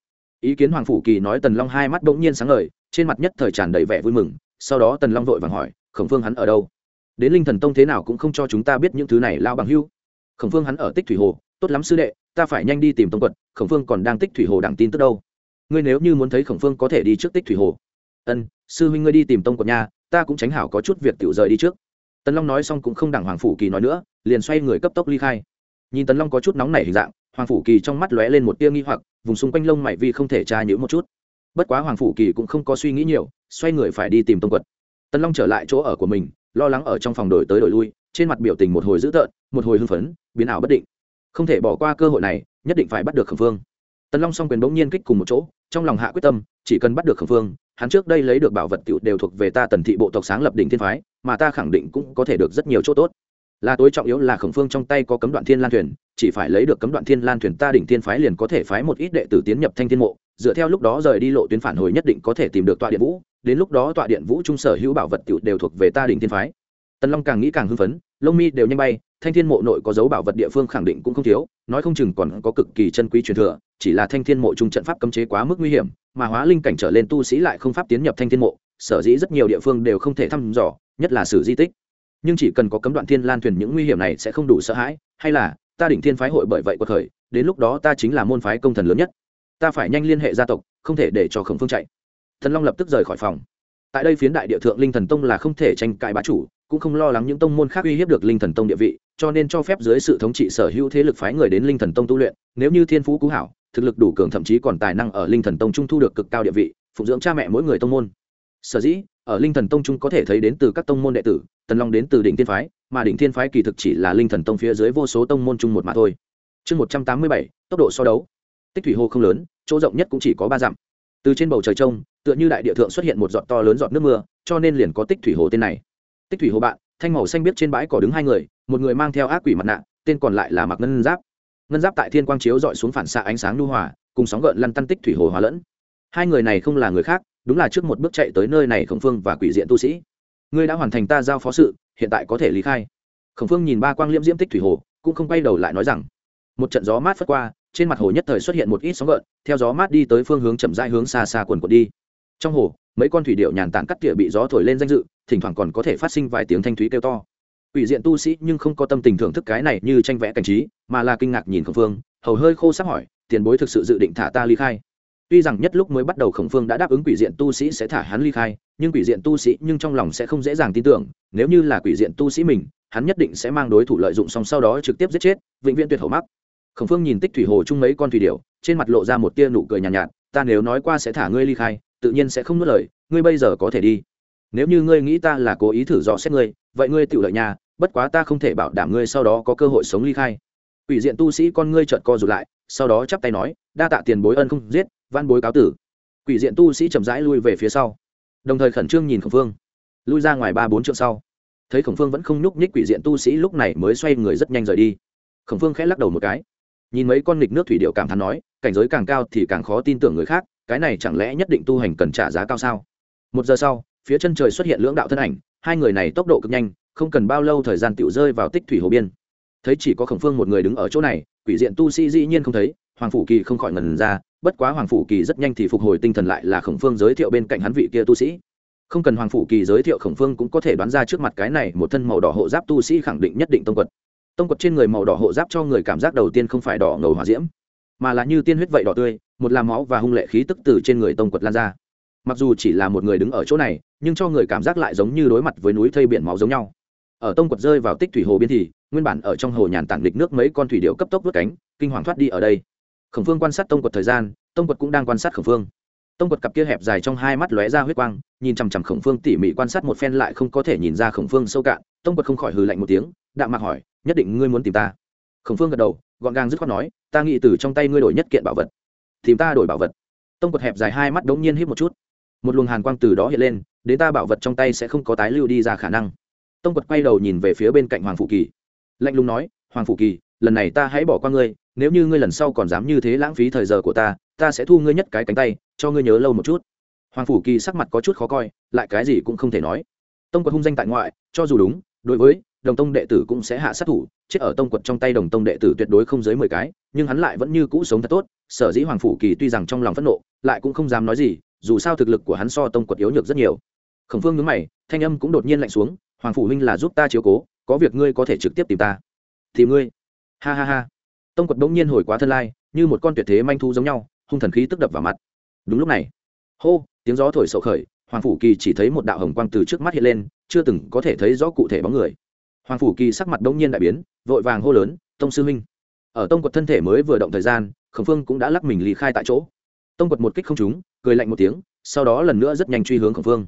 ý kiến hoàng phủ kỳ nói tần long hai mắt bỗng nhiên sáng ngời, trên mặt nhất thời tràn đầy vẻ vui mừng, sau đó tần long vội vàng hỏi, khổng phương hắn ở đâu? Đến linh thần tông thế nào cũng không cho chúng ta biết những thứ này lao bằng hưu khổng phương hắn ở tích thủy hồ, tốt lắm sư đệ, ta phải nhanh đi tìm tông quật khổng phương còn đang tích thủy hồ đặng tin tức đâu. Ngươi nếu như muốn thấy khổng phương có thể đi trước tích thủy hồ. Ân, sư huynh ngươi đi tìm tông quật nha, ta cũng tránh hảo có chút việc tiểu rời đi trước. Tần long nói xong cũng không đặng hoàng phủ kỳ nói nữa, liền xoay người cấp tốc ly khai. Nhìn tần long có chút nóng nảy hình dạng hoàng phủ kỳ trong mắt lóe lên một tia nghi hoặc, vùng xung quanh lông mày vi không thể tra nhữ một chút. Bất quá hoàng phủ kỳ cũng không có suy nghĩ nhiều, xoay người phải đi tìm tông quật. Tần long trở lại chỗ ở của mình, lo lắng ở trong phòng đổi tới đổi lui, trên mặt biểu tình một hồi dữ tợn, một hồi hưng phấn, biến ảo bất định. Không thể bỏ qua cơ hội này, nhất định phải bắt được khẩn phương tần long song quyền bỗng nhiên kích cùng một chỗ, trong lòng hạ quyết tâm, chỉ cần bắt được khẩn phương hắn trước đây lấy được bảo vật cựu đều thuộc về ta tần thị bộ tộc sáng lập đỉnh thiên phái, mà ta khẳng định cũng có thể được rất nhiều chỗ tốt là tối trọng yếu là khổng phương trong tay có cấm đoạn thiên lan thuyền, chỉ phải lấy được cấm đoạn thiên lan thuyền ta đỉnh thiên phái liền có thể phái một ít đệ tử tiến nhập thanh thiên mộ, dựa theo lúc đó rời đi lộ tuyến phản hồi nhất định có thể tìm được tọa điện vũ, đến lúc đó tọa điện vũ trung sở hữu bảo vật tiểu đều thuộc về ta đỉnh thiên phái. Tần long càng nghĩ càng hưng phấn, lông mi đều nhanh bay, thanh thiên mộ nội có dấu bảo vật địa phương khẳng định cũng không thiếu, nói không chừng còn có cực kỳ chân quý truyền thừa, chỉ là thanh thiên mộ trung trận pháp cấm chế quá mức nguy hiểm, mà hóa linh cảnh trở lên tu sĩ lại không pháp tiến nhập thanh thiên mộ, sở dĩ rất nhiều địa phương đều không thể thăm dò, nhất là sử di tích nhưng chỉ cần có cấm đoạn thiên lan thuyền những nguy hiểm này sẽ không đủ sợ hãi, hay là, ta định thiên phái hội bởi vậy quật khởi, đến lúc đó ta chính là môn phái công thần lớn nhất. Ta phải nhanh liên hệ gia tộc, không thể để cho khổng phương chạy. Thần long lập tức rời khỏi phòng. Tại đây phiến đại địa thượng, linh thần tông là không thể tranh cãi bá chủ, cũng không lo lắng những tông môn khác uy hiếp được linh thần tông địa vị, cho nên cho phép dưới sự thống trị sở hữu thế lực phái người đến linh thần tông tu luyện, nếu như thiên phú cú hảo, thực lực đủ cường thậm chí còn tài năng ở linh thần tông trung thu được cực cao địa vị, phụng dưỡng cha mẹ mỗi người tông môn. Sở dĩ ở linh thần tông trung có thể thấy đến từ các tông môn đệ tử, tần long đến từ đỉnh thiên phái, mà đỉnh thiên phái kỳ thực chỉ là linh thần tông phía dưới vô số tông môn chung một mà thôi. Chương một trăm tám mươi bảy, tốc độ so đấu. Tích thủy hồ không lớn, chỗ rộng nhất cũng chỉ có ba dặm. Từ trên bầu trời trông, tựa như đại địa thượng xuất hiện một giọt to lớn giọt nước mưa, cho nên liền có tích thủy hồ tên này. Tích thủy hồ bạn, thanh màu xanh biết trên bãi cỏ đứng hai người, một người mang theo ác quỷ mặt nạ, tên còn lại là mặc ngân giáp. Ngân giáp tại thiên quang chiếu dọi xuống phản xạ ánh sáng lưu hòa, cùng sóng gợn lăn tăn tích thủy hồ hòa lẫn. Hai người này không là người khác đúng là trước một bước chạy tới nơi này khổng phương và quỷ diện tu sĩ. Ngươi đã hoàn thành ta giao phó sự, hiện tại có thể lý khai. Khổng phương nhìn ba quang liễm diễm tích thủy hồ, cũng không quay đầu lại nói rằng, một trận gió mát phất qua, trên mặt hồ nhất thời xuất hiện một ít sóng gợn, theo gió mát đi tới phương hướng chậm rãi hướng xa xa quần quần đi. Trong hồ, mấy con thủy điệu nhàn tản cắt tỉa bị gió thổi lên danh dự, thỉnh thoảng còn có thể phát sinh vài tiếng thanh thúy kêu to. Quỷ diện tu sĩ nhưng không có tâm tình thưởng thức cái này như tranh vẽ cảnh trí, mà là kinh ngạc nhìn khổng phương, hầu hơi khô sắc hỏi, tiền bối thực sự dự định thả ta ly khai? Tuy rằng nhất lúc mới bắt đầu khổng phương đã đáp ứng quỷ diện tu sĩ sẽ thả hắn ly khai nhưng quỷ diện tu sĩ nhưng trong lòng sẽ không dễ dàng tin tưởng nếu như là quỷ diện tu sĩ mình hắn nhất định sẽ mang đối thủ lợi dụng xong sau đó trực tiếp giết chết vĩnh viễn tuyệt hậu mắc. Khổng phương nhìn tích thủy hồ chung mấy con thủy điệu trên mặt lộ ra một tia nụ cười nhàn nhạt, nhạt ta nếu nói qua sẽ thả ngươi ly khai tự nhiên sẽ không nuốt lời ngươi bây giờ có thể đi. Nếu như ngươi nghĩ ta là cố ý thử dò xét ngươi vậy ngươi tự lợi nhà bất quá ta không thể bảo đảm ngươi sau đó có cơ hội sống ly khai. Quỷ diện tu sĩ con ngươi trợn co rụt lại sau đó chắp tay nói đa tạ tiền bối ân không giết văn bối cáo tử. Quỷ diện tu sĩ chậm rãi lui về phía sau. Đồng thời khẩn trương nhìn khổng phương. Lui ra ngoài ba bốn trượng sau, thấy khổng phương vẫn không nhúc nhích quỷ diện tu sĩ lúc này mới xoay người rất nhanh rời đi. Khổng phương khẽ lắc đầu một cái. Nhìn mấy con nghịch nước thủy điệu cảm thán nói, cảnh giới càng cao thì càng khó tin tưởng người khác, cái này chẳng lẽ nhất định tu hành cần trả giá cao sao? Một giờ sau, phía chân trời xuất hiện lưỡng đạo thân ảnh, hai người này tốc độ cực nhanh, không cần bao lâu thời gian tựu rơi vào tích thủy hồ biên. Thấy chỉ có khổng phương một người đứng ở chỗ này, quỷ diện tu sĩ dĩ nhiên không thấy, hoàng phủ kỳ không khỏi ngần ra bất quá hoàng phủ kỳ rất nhanh thì phục hồi tinh thần lại là khổng phương giới thiệu bên cạnh hắn vị kia tu sĩ. Không cần hoàng phủ kỳ giới thiệu, khổng phương cũng có thể đoán ra trước mặt cái này một thân màu đỏ hộ giáp tu sĩ khẳng định nhất định tông quật. Tông quật trên người màu đỏ hộ giáp cho người cảm giác đầu tiên không phải đỏ ngầu hỏa diễm, mà là như tiên huyết vậy đỏ tươi, một làm máu và hung lệ khí tức từ trên người tông quật lan ra. Mặc dù chỉ là một người đứng ở chỗ này, nhưng cho người cảm giác lại giống như đối mặt với núi thây biển máu giống nhau. Ở tông quật rơi vào tích thủy hồ biên thì, nguyên bản ở trong hồ nhàn tản lịch nước mấy con thủy điệu cấp tốc vớt cánh, kinh hoàng thoát đi ở đây khổng phương quan sát tông quật thời gian, tông quật cũng đang quan sát khổng phương. Tông quật cặp kia hẹp dài trong hai mắt lóe ra huyết quang, nhìn chằm chằm khổng phương tỉ mỉ quan sát một phen lại không có thể nhìn ra khổng phương sâu cạn. Tông quật không khỏi hừ lạnh một tiếng, đạm mạc hỏi, nhất định ngươi muốn tìm ta? Khổng phương gật đầu, gọn gàng dứt khoát nói, ta nghĩ từ trong tay ngươi đổi nhất kiện bảo vật. Tìm ta đổi bảo vật? Tông quật hẹp dài hai mắt đống nhiên hít một chút. Một luồng hàn quang từ đó hiện lên, đến ta bảo vật trong tay sẽ không có tái lưu đi ra khả năng. Tông quật quay đầu nhìn về phía bên cạnh hoàng phủ kỳ. Lạnh lùng nói, hoàng phủ kỳ, lần này ta hãy bỏ qua ngươi nếu như ngươi lần sau còn dám như thế lãng phí thời giờ của ta ta sẽ thu ngươi nhất cái cánh tay, cho ngươi nhớ lâu một chút. Hoàng phủ kỳ sắc mặt có chút khó coi, lại cái gì cũng không thể nói. Tông quật hung danh tại ngoại, cho dù đúng, đối với đồng tông đệ tử cũng sẽ hạ sát thủ, chết ở tông quật trong tay đồng tông đệ tử tuyệt đối không dưới mười cái, nhưng hắn lại vẫn như cũ sống thật tốt, sở dĩ hoàng phủ kỳ tuy rằng trong lòng phẫn nộ, lại cũng không dám nói gì, dù sao thực lực của hắn so tông quật yếu nhược rất nhiều. Khổng phương nhớ mày, thanh âm cũng đột nhiên lạnh xuống, hoàng phủ huynh là giúp ta chiếu cố, có việc ngươi có thể trực tiếp tìm ta. Thì ngươi? Ha ha ha tông quật bỗng nhiên hồi quá thân lai, như một con tuyệt thế manh thu giống nhau, hung thần khí tức đập vào mặt. Đúng lúc này, hô, tiếng gió thổi sậu khởi, hoàng phủ kỳ chỉ thấy một đạo hồng quang từ trước mắt hiện lên, chưa từng có thể thấy rõ cụ thể bóng người. Hoàng phủ kỳ sắc mặt đông nhiên đại biến, vội vàng hô lớn, tông sư minh ở tông quật thân thể mới vừa động thời gian, khổng phương cũng đã lắc mình lý khai tại chỗ. Tông quật một kích không trúng, cười lạnh một tiếng, sau đó lần nữa rất nhanh truy hướng khổng phương.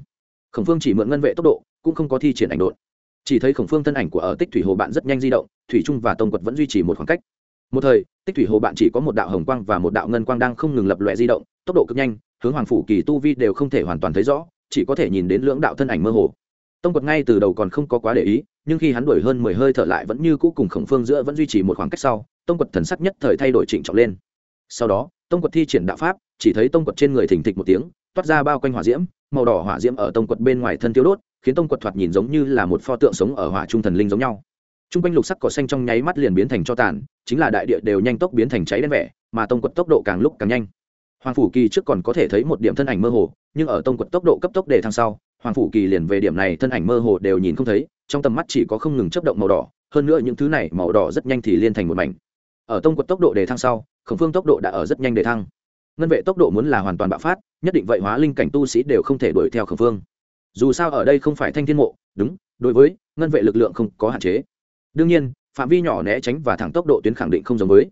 Khổng phương chỉ mượn ngân vệ tốc độ, cũng không có thi triển ảnh đột. Chỉ thấy khổng phương thân ảnh của ở tích thủy hồ bạn rất nhanh di động, thủy trung và tông quật vẫn duy trì một khoảng cách một thời, tích thủy hồ bạn chỉ có một đạo hồng quang và một đạo ngân quang đang không ngừng lập lòe di động, tốc độ cực nhanh, hướng hoàng phủ kỳ tu vi đều không thể hoàn toàn thấy rõ, chỉ có thể nhìn đến lưỡng đạo thân ảnh mơ hồ. Tông quật ngay từ đầu còn không có quá để ý, nhưng khi hắn đuổi hơn mười hơi thở lại vẫn như cũ cùng khổng phương giữa vẫn duy trì một khoảng cách sau, tông quật thần sắc nhất thời thay đổi trịnh trọng lên. Sau đó, tông quật thi triển đạo pháp, chỉ thấy tông quật trên người thình thịch một tiếng, toát ra bao quanh hỏa diễm, màu đỏ hỏa diễm ở tông quật bên ngoài thân tiêu đốt, khiến tông quật thoạt nhìn giống như là một pho tượng sống ở hỏa trung thần linh giống nhau. Trung quanh lục sắc cỏ xanh trong nháy mắt liền biến thành cho tàn, chính là đại địa đều nhanh tốc biến thành cháy đen vẻ, mà tông quật tốc độ càng lúc càng nhanh. Hoàng phủ kỳ trước còn có thể thấy một điểm thân ảnh mơ hồ, nhưng ở tông quật tốc độ cấp tốc để thăng sau, hoàng phủ kỳ liền về điểm này thân ảnh mơ hồ đều nhìn không thấy, trong tầm mắt chỉ có không ngừng chớp động màu đỏ, hơn nữa những thứ này màu đỏ rất nhanh thì liên thành một mảnh. Ở tông quật tốc độ để thăng sau, khổng phương tốc độ đã ở rất nhanh để thăng. Ngân vệ tốc độ muốn là hoàn toàn bạo phát, nhất định vậy hóa linh cảnh tu sĩ đều không thể đuổi theo khổng phương. Dù sao ở đây không phải thanh thiên mộ, đúng, đối với ngân vệ lực lượng không có hạn chế đương nhiên, phạm vi nhỏ né tránh và thẳng tốc độ tuyến khẳng định không giống với.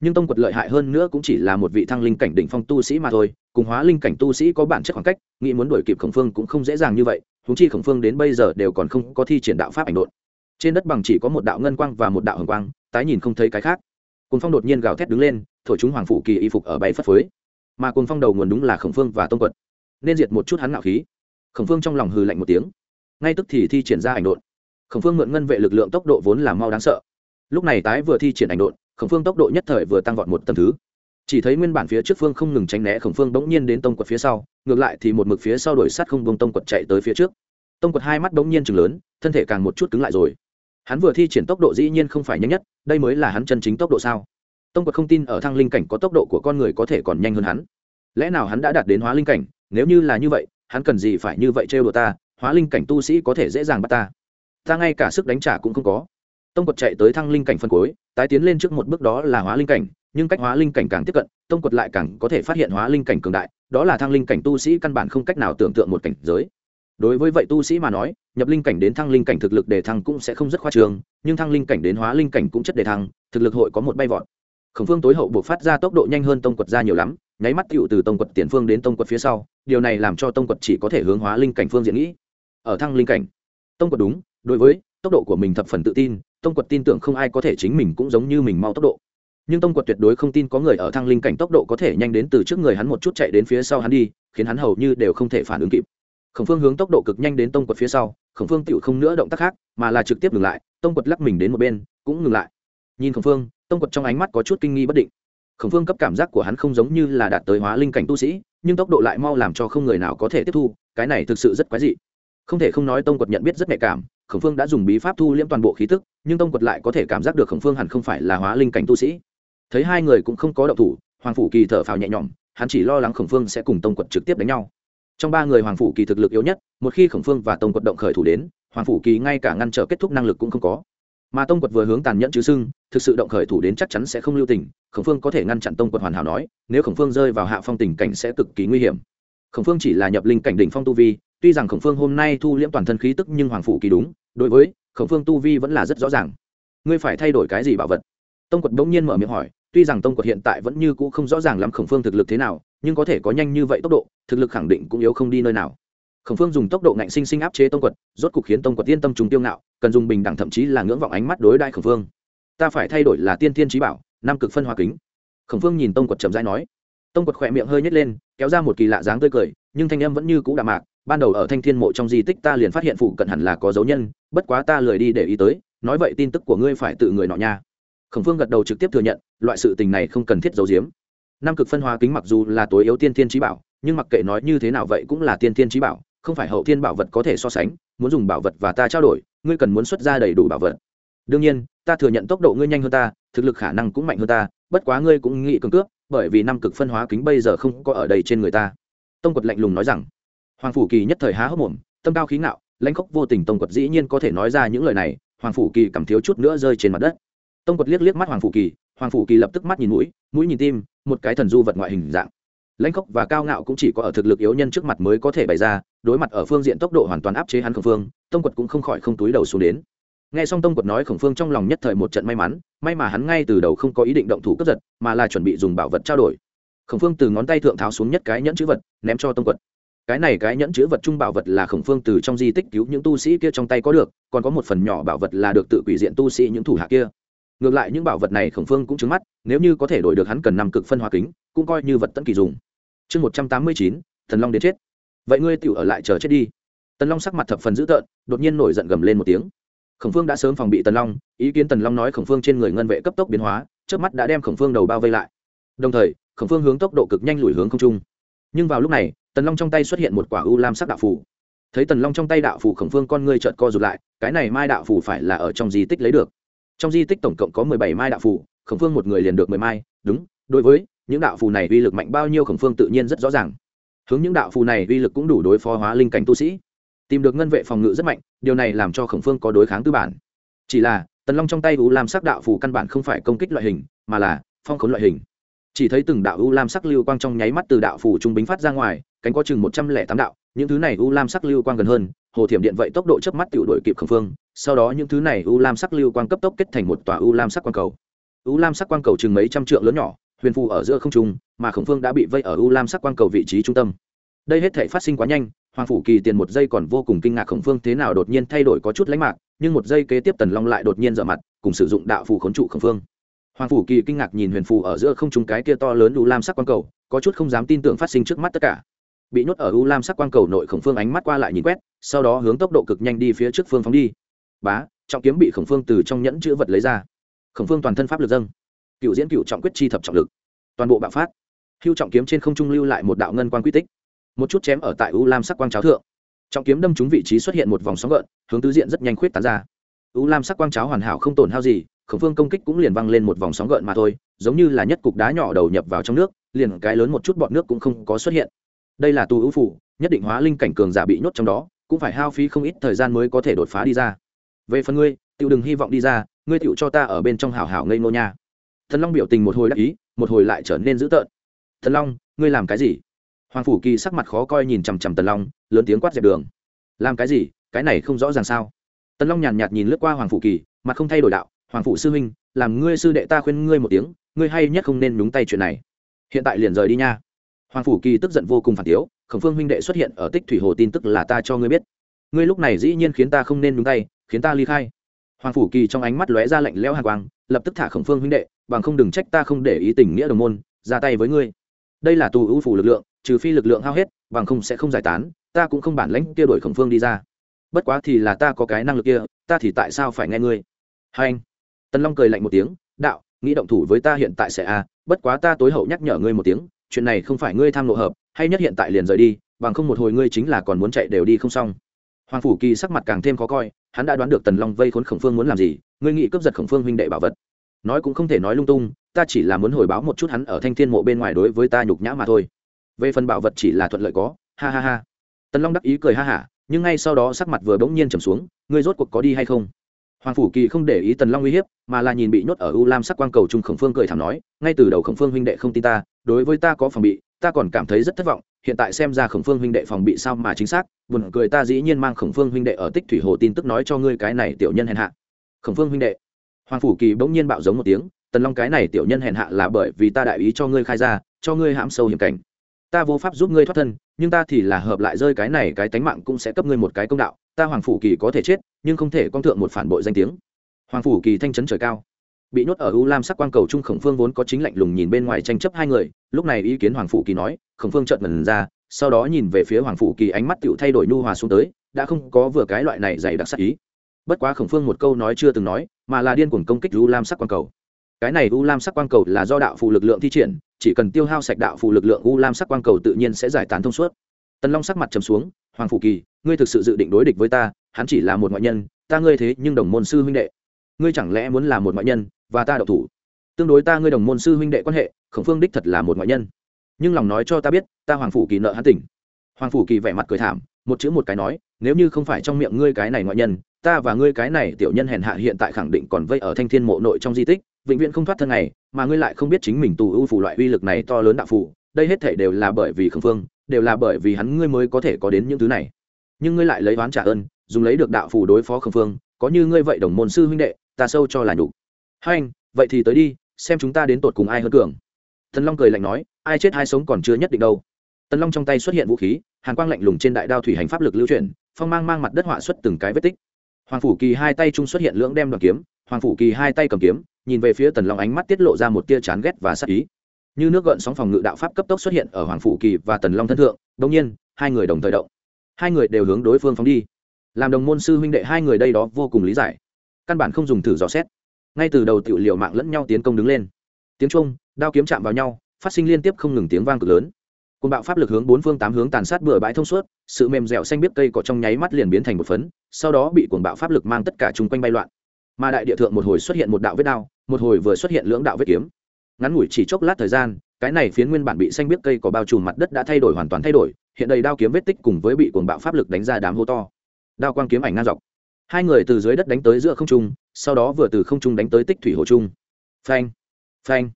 Nhưng tông quật lợi hại hơn nữa cũng chỉ là một vị thăng linh cảnh đỉnh phong tu sĩ mà thôi, cùng hóa linh cảnh tu sĩ có bản chất khoảng cách, nghĩ muốn đuổi kịp khổng phương cũng không dễ dàng như vậy húng chi khổng phương đến bây giờ đều còn không có thi triển đạo pháp ảnh đột trên đất bằng chỉ có một đạo ngân quang và một đạo hồng quang, tái nhìn không thấy cái khác. Cùng phong đột nhiên gào thét đứng lên, thổi chúng hoàng phủ kỳ y phục ở bay phất phới. Mà cùng phong đầu nguồn đúng là khổng phương và tông quật. Nên diệt một chút hắn ngạo khí. Khổng phương trong lòng hừ lạnh một tiếng. Ngay tức thì thi triển ra ảnh đột khổng phương mượn ngân vệ lực lượng tốc độ vốn là mau đáng sợ. Lúc này tái vừa thi triển ảnh độn, khổng phương tốc độ nhất thời vừa tăng vọt một tầm thứ. Chỉ thấy nguyên bản phía trước phương không ngừng tránh né khổng phương bỗng nhiên đến tông quật phía sau ngược lại thì một mực phía sau đổi sát không bông tông quật chạy tới phía trước. Tông quật hai mắt bỗng nhiên chừng lớn thân thể càng một chút cứng lại rồi. Hắn vừa thi triển tốc độ dĩ nhiên không phải nhanh nhất đây mới là hắn chân chính tốc độ sao? Tông quật không tin ở thăng linh cảnh có tốc độ của con người có thể còn nhanh hơn hắn. Lẽ nào hắn đã đạt đến hóa linh cảnh? Nếu như là như vậy hắn cần gì phải như vậy trêu đùa ta? Hóa linh cảnh tu sĩ có thể dễ dàng bắt ta ta ngay cả sức đánh trả cũng không có. Tông quật chạy tới thăng linh cảnh phân cuối, tái tiến lên trước một bước đó là hóa linh cảnh, nhưng cách hóa linh cảnh càng tiếp cận, tông quật lại càng có thể phát hiện hóa linh cảnh cường đại, đó là thăng linh cảnh tu sĩ căn bản không cách nào tưởng tượng một cảnh giới. Đối với vậy tu sĩ mà nói, nhập linh cảnh đến thăng linh cảnh thực lực đề thăng cũng sẽ không rất khoa trường nhưng thăng linh cảnh đến hóa linh cảnh cũng chất đề thăng, thực lực hội có một bay vọt. Khổng phương tối hậu buộc phát ra tốc độ nhanh hơn tông quật ra nhiều lắm, nháy mắt tựu từ tông quật tiền phương đến tông quật phía sau, điều này làm cho tông quật chỉ có thể hướng hóa linh cảnh phương diện nghĩ. Ở thăng linh cảnh tông quật đúng, đối với tốc độ của mình thập phần tự tin, tông quật tin tưởng không ai có thể chính mình cũng giống như mình mau tốc độ. Nhưng tông quật tuyệt đối không tin có người ở thăng linh cảnh tốc độ có thể nhanh đến từ trước người hắn một chút chạy đến phía sau hắn đi, khiến hắn hầu như đều không thể phản ứng kịp. Khổng phương hướng tốc độ cực nhanh đến tông quật phía sau, khổng phương tựu không nữa động tác khác, mà là trực tiếp ngừng lại, tông quật lắc mình đến một bên, cũng ngừng lại. Nhìn khổng phương, tông quật trong ánh mắt có chút kinh nghi bất định. Khổng phương cấp cảm giác của hắn không giống như là đạt tới hóa linh cảnh tu sĩ, nhưng tốc độ lại mau làm cho không người nào có thể tiếp thu, cái này thực sự rất quái dị không thể không nói tông quật nhận biết rất nhạy cảm, khổng phương đã dùng bí pháp thu liễm toàn bộ khí tức, nhưng tông quật lại có thể cảm giác được khổng phương hẳn không phải là hóa linh cảnh tu sĩ. Thấy hai người cũng không có động thủ, hoàng phủ kỳ thở phào nhẹ nhõm, hắn chỉ lo lắng khổng phương sẽ cùng tông quật trực tiếp đánh nhau. Trong ba người hoàng phủ kỳ thực lực yếu nhất, một khi khổng phương và tông quật động khởi thủ đến, hoàng phủ kỳ ngay cả ngăn trở kết thúc năng lực cũng không có. Mà tông quật vừa hướng tàn nhẫn chứ sưng, thực sự động khởi thủ đến chắc chắn sẽ không lưu tình, khổng phương có thể ngăn chặn tông quật hoàn hảo nói, nếu khổng phương rơi vào hạ phong tình cảnh sẽ cực kỳ nguy hiểm. Khổng phương chỉ là nhập linh cảnh đỉnh phong tu vi tuy rằng khổng phương hôm nay thu liễm toàn thân khí tức nhưng hoàng phủ kỳ đúng, đối với khổng phương tu vi vẫn là rất rõ ràng. Ngươi phải thay đổi cái gì bảo vật? Tông quật bỗng nhiên mở miệng hỏi, tuy rằng tông quật hiện tại vẫn như cũ không rõ ràng lắm khổng phương thực lực thế nào, nhưng có thể có nhanh như vậy tốc độ, thực lực khẳng định cũng yếu không đi nơi nào. Khổng phương dùng tốc độ ngạnh sinh sinh áp chế tông quật, rốt cục khiến tông quật yên tâm trùng tiêu ngạo, cần dùng bình đẳng thậm chí là ngưỡng vọng ánh mắt đối đại khổng phương. Ta phải thay đổi là tiên thiên trí bảo nam cực phân hoa kính. Khổng phương nhìn tông quật chậm rãi nói. Tông quật khỏe miệng hơi nhét lên, kéo ra một kỳ lạ dáng tươi cười, nhưng thanh âm vẫn như cũ đà mạc ban đầu ở thanh thiên mộ trong di tích ta liền phát hiện phụ cận hẳn là có dấu nhân, bất quá ta lười đi để ý tới, nói vậy tin tức của ngươi phải tự người nọ nha. Khổng phương gật đầu trực tiếp thừa nhận, loại sự tình này không cần thiết giấu giếm. Nam cực phân hóa kính mặc dù là tối yếu tiên thiên trí bảo, nhưng mặc kệ nói như thế nào vậy cũng là tiên thiên trí bảo, không phải hậu thiên bảo vật có thể so sánh, muốn dùng bảo vật và ta trao đổi, ngươi cần muốn xuất ra đầy đủ bảo vật. Đương nhiên, ta thừa nhận tốc độ ngươi nhanh hơn ta, thực lực khả năng cũng mạnh hơn ta, bất quá ngươi cũng nghĩ cường cướp bởi vì năm cực phân hóa kính bây giờ không có ở đây trên người ta. Tông quật lạnh lùng nói rằng hoàng phủ kỳ nhất thời há hốc mồm, tâm cao khí ngạo, lãnh khốc vô tình tông quật dĩ nhiên có thể nói ra những lời này, hoàng phủ kỳ cảm thiếu chút nữa rơi trên mặt đất. Tông quật liếc liếc mắt hoàng phủ kỳ, hoàng phủ kỳ lập tức mắt nhìn mũi mũi nhìn tim, một cái thần du vật ngoại hình dạng. Lãnh khốc và cao ngạo cũng chỉ có ở thực lực yếu nhân trước mặt mới có thể bày ra, đối mặt ở phương diện tốc độ hoàn toàn áp chế hắn khổng phương, tông quật cũng không khỏi không túi đầu xuống đến. Nghe xong tông quật nói khổng phương trong lòng nhất thời một trận may mắn, may mà hắn ngay từ đầu không có ý định động thủ cướp giật, mà là chuẩn bị dùng bảo vật trao đổi. Khổng phương từ ngón tay thượng tháo xuống nhất cái nhẫn chữ vật, ném cho tông quật cái này cái nhẫn chữ vật trung bảo vật là khổng phương từ trong di tích cứu những tu sĩ kia trong tay có được, còn có một phần nhỏ bảo vật là được tự quỷ diện tu sĩ những thủ hạ kia. Ngược lại những bảo vật này khổng phương cũng trứng mắt, nếu như có thể đổi được hắn cần năm cực phân hóa kính, cũng coi như vật tận kỳ dùng. Chương một trăm tám mươi chín, thần long đến chết. Vậy ngươi tự ở lại chờ chết đi. Tần long sắc mặt thập phần dữ tợn, đột nhiên nổi giận gầm lên một tiếng. Khổng phương đã sớm phòng bị tần long, ý kiến tần long nói khổng phương trên người ngân vệ cấp tốc biến hóa trước mắt đã đem khổng phương đầu bao vây lại. Đồng thời, khổng phương hướng tốc độ cực nhanh lùi hướng không trung. Nhưng vào lúc này tần long trong tay xuất hiện một quả u lam sắc đạo phủ thấy tần long trong tay đạo phủ khổng phương con ngươi trợt co rụt lại, cái này mai đạo phủ phải là ở trong di tích lấy được. Trong di tích tổng cộng có mười bảy mai đạo phù, khổng phương một người liền được mười mai, đúng, đối với, những đạo phù này uy lực mạnh bao nhiêu khổng phương tự nhiên rất rõ ràng. Hướng những đạo phù này uy lực cũng đủ đối phó hóa linh cảnh tu sĩ. Tìm được ngân vệ phòng ngự rất mạnh, điều này làm cho khổng phương có đối kháng tư bản. Chỉ là, tần long trong tay u lam sắc đạo phù căn bản không phải công kích loại hình, mà là phong khốn loại hình. Chỉ thấy từng đạo u lam sắc lưu quang trong nháy mắt từ đạo phù trung bính phát ra ngoài cánh có chừng một trăm lẻ tám đạo, những thứ này u lam sắc lưu quang gần hơn, hồ thiểm điện vậy tốc độ chớp mắt tự đổi kịp khẩn phương, sau đó những thứ này u lam sắc lưu quang cấp tốc kết thành một tòa u lam sắc quang cầu. U lam sắc quang cầu chừng mấy trăm trượng lớn nhỏ, huyền phù ở giữa không trung, mà khổng phương đã bị vây ở u lam sắc quang cầu vị trí trung tâm. Đây hết thể phát sinh quá nhanh, hoàng phủ kỳ tiền một giây còn vô cùng kinh ngạc khổng phương thế nào đột nhiên thay đổi có chút lánh mạc, nhưng một giây kế tiếp tần long lại đột nhiên dở mặt, cùng sử dụng đạo phù khốn trụ khổng phương. Hoàng phủ kỳ kinh ngạc nhìn huyền phù ở giữa không trung cái kia to lớn u lam sắc quang cầu, có chút không dám tin tưởng phát sinh trước mắt tất cả bị nhốt ở u lam sắc quang cầu nội khổng phương ánh mắt qua lại nhìn quét, sau đó hướng tốc độ cực nhanh đi phía trước phương phóng đi. Bá, trọng kiếm bị khổng phương từ trong nhẫn chữ vật lấy ra. Khổng phương toàn thân pháp lực dâng. Cựu diễn cựu trọng quyết chi thập trọng lực. Toàn bộ bạo phát. Hưu trọng kiếm trên không trung lưu lại một đạo ngân quan quy tích. Một chút chém ở tại u lam sắc quang cháo thượng. Trọng kiếm đâm trúng vị trí xuất hiện một vòng sóng gợn, hướng tứ diện rất nhanh khuyết tán ra. U lam sắc quang cháo hoàn hảo không tổn hao gì, khổng phương công kích cũng liền văng lên một vòng sóng gợn mà thôi, giống như là nhất cục đá nhỏ đầu nhập vào trong nước, liền cái lớn một chút bọt nước cũng không có xuất hiện đây là tu ưu phủ nhất định hóa linh cảnh cường giả bị nhốt trong đó, cũng phải hao phí không ít thời gian mới có thể đột phá đi ra. Về phần ngươi tự đừng hy vọng đi ra, ngươi tựu cho ta ở bên trong hảo hảo ngây ngô nha. Thần long biểu tình một hồi đắc ý, một hồi lại trở nên dữ tợn. Thần long, ngươi làm cái gì? Hoàng phủ kỳ sắc mặt khó coi nhìn chằm chằm tần long, lớn tiếng quát dẹp đường. Làm cái gì? Cái này không rõ ràng sao? Tần long nhàn nhạt nhìn lướt qua hoàng phủ kỳ, mặt không thay đổi đạo. Hoàng phủ sư huynh, làm ngươi sư đệ ta khuyên ngươi một tiếng, ngươi hay nhất không nên nhúng tay chuyện này. Hiện tại liền rời đi nha hoàng phủ kỳ tức giận vô cùng phản tiếu khổng phương huynh đệ xuất hiện ở tích thủy hồ tin tức là ta cho ngươi biết. Ngươi lúc này dĩ nhiên khiến ta không nên nhúng tay khiến ta ly khai. Hoàng phủ kỳ trong ánh mắt lóe ra lạnh lẽo hàng quang lập tức thả khổng phương huynh đệ bằng không đừng trách ta không để ý tình nghĩa đồng môn ra tay với ngươi. Đây là tù ưu phủ lực lượng trừ phi lực lượng hao hết bằng không sẽ không giải tán ta cũng không bản lãnh kia đổi khổng phương đi ra. Bất quá thì là ta có cái năng lực kia ta thì tại sao phải nghe ngươi? Hai anh tần long cười lạnh một tiếng đạo nghĩ động thủ với ta hiện tại sẽ a à, bất quá ta tối hậu nhắc nhở ngươi một tiếng chuyện này không phải ngươi tham lộ hợp, hay nhất hiện tại liền rời đi, bằng không một hồi ngươi chính là còn muốn chạy đều đi không xong. Hoàng phủ kỳ sắc mặt càng thêm khó coi, hắn đã đoán được tần long vây khốn khổng phương muốn làm gì, ngươi nghĩ cướp giật khổng phương huynh đệ bảo vật. Nói cũng không thể nói lung tung, ta chỉ là muốn hồi báo một chút hắn ở thanh thiên mộ bên ngoài đối với ta nhục nhã mà thôi. Về phần bảo vật chỉ là thuận lợi có, ha ha ha. Tần long đắc ý cười ha hả, nhưng ngay sau đó sắc mặt vừa bỗng nhiên trầm xuống, ngươi rốt cuộc có đi hay không? Hoàng phủ kỳ không để ý tần long uy hiếp, mà là nhìn bị nhốt ở u lam sắc quang cầu trung khổng phương cười thảm nói, ngay từ đầu khổng phương huynh đệ không tin ta, đối với ta có phòng bị, ta còn cảm thấy rất thất vọng, hiện tại xem ra khổng phương huynh đệ phòng bị sao mà chính xác, buồn cười ta dĩ nhiên mang khổng phương huynh đệ ở tích thủy hồ tin tức nói cho ngươi cái này tiểu nhân hèn hạ. Khổng phương huynh đệ? Hoàng phủ kỳ bỗng nhiên bạo giống một tiếng, tần long cái này tiểu nhân hèn hạ là bởi vì ta đại ý cho ngươi khai ra, cho ngươi hãm sâu hiểm cảnh ta vô pháp giúp ngươi thoát thân, nhưng ta thì là hợp lại rơi cái này, cái tánh mạng cũng sẽ cấp ngươi một cái công đạo. Ta hoàng phủ kỳ có thể chết, nhưng không thể con thượng một phản bội danh tiếng. Hoàng phủ kỳ thanh chấn trời cao. Bị nhốt ở u lam sắc quang cầu trung khổng phương vốn có chính lạnh lùng nhìn bên ngoài tranh chấp hai người, lúc này ý kiến hoàng phủ kỳ nói, khổng phương trợn mần ra, sau đó nhìn về phía hoàng phủ kỳ ánh mắt tựu thay đổi nhu hòa xuống tới, đã không có vừa cái loại này dày đặc sắc ý. Bất quá khổng phương một câu nói chưa từng nói, mà là điên cuồng công kích u lam sắc quang cầu. Cái này u lam sắc quang cầu là do đạo phụ lực lượng thi triển chỉ cần tiêu hao sạch đạo phụ lực lượng u lam sắc quang cầu tự nhiên sẽ giải tán thông suốt. Tần long sắc mặt trầm xuống, hoàng phủ kỳ, ngươi thực sự dự định đối địch với ta, hắn chỉ là một ngoại nhân, ta ngươi thế nhưng đồng môn sư huynh đệ. Ngươi chẳng lẽ muốn là một ngoại nhân và ta độc thủ? Tương đối ta ngươi đồng môn sư huynh đệ quan hệ, khổng phương đích thật là một ngoại nhân. Nhưng lòng nói cho ta biết, ta hoàng phủ kỳ nợ hắn tỉnh hoàng phủ kỳ vẻ mặt cười thảm, một chữ một cái nói, nếu như không phải trong miệng ngươi cái này ngoại nhân, ta và ngươi cái này tiểu nhân hèn hạ hiện tại khẳng định còn vây ở thanh thiên mộ nội trong di tích vĩnh viễn không thoát thân này, mà ngươi lại không biết chính mình tù ưu phủ loại uy lực này to lớn đạo phủ đây hết thể đều là bởi vì khẩn phương, đều là bởi vì hắn ngươi mới có thể có đến những thứ này. Nhưng ngươi lại lấy oán trả ơn, dùng lấy được đạo phủ đối phó khẩn phương, có như ngươi vậy đồng môn sư huynh đệ, ta sâu cho là nhục. Hai anh, vậy thì tới đi, xem chúng ta đến tột cùng ai hơn cường. Thần long cười lạnh nói, ai chết ai sống còn chưa nhất định đâu. Tần long trong tay xuất hiện vũ khí, hàn quang lạnh lùng trên đại đao thủy hành pháp lực lưu chuyển, phong mang mang mặt đất họa xuất từng cái vết tích. Hoàng phủ kỳ hai tay chung xuất hiện lưỡng đem đoàn kiếm, hoàng phủ kỳ hai tay cầm kiếm nhìn về phía tần long ánh mắt tiết lộ ra một tia chán ghét và sắc ý. Như nước gợn sóng phòng ngự đạo pháp cấp tốc xuất hiện ở hoàng phủ kỳ và tần long thân thượng đông nhiên, hai người đồng thời động. Hai người đều hướng đối phương phóng đi. Làm đồng môn sư huynh đệ hai người đây đó vô cùng lý giải. Căn bản không dùng thử dò xét. Ngay từ đầu tiểu liều mạng lẫn nhau tiến công đứng lên. Tiếng trung đao kiếm chạm vào nhau, phát sinh liên tiếp không ngừng tiếng vang cực lớn. Côn bạo pháp lực hướng bốn phương tám hướng tàn sát bừa bãi thông suốt, sự mềm dẻo xanh biết cây cỏ trong nháy mắt liền biến thành một phấn, sau đó bị cuồng bạo pháp lực mang tất cả chung quanh bay loạn mà đại địa thượng một hồi xuất hiện một đạo vết đao, một hồi vừa xuất hiện lưỡng đạo vết kiếm. Ngắn ngủi chỉ chốc lát thời gian, cái này phiến nguyên bản bị xanh biết cây có bao trùm mặt đất đã thay đổi hoàn toàn thay đổi, hiện đầy đao kiếm vết tích cùng với bị cuồng bạo pháp lực đánh ra đám hô to. Đao quang kiếm ảnh ngang dọc. Hai người từ dưới đất đánh tới giữa không trung, sau đó vừa từ không trung đánh tới tích thủy hồ trung. Phanh phanh.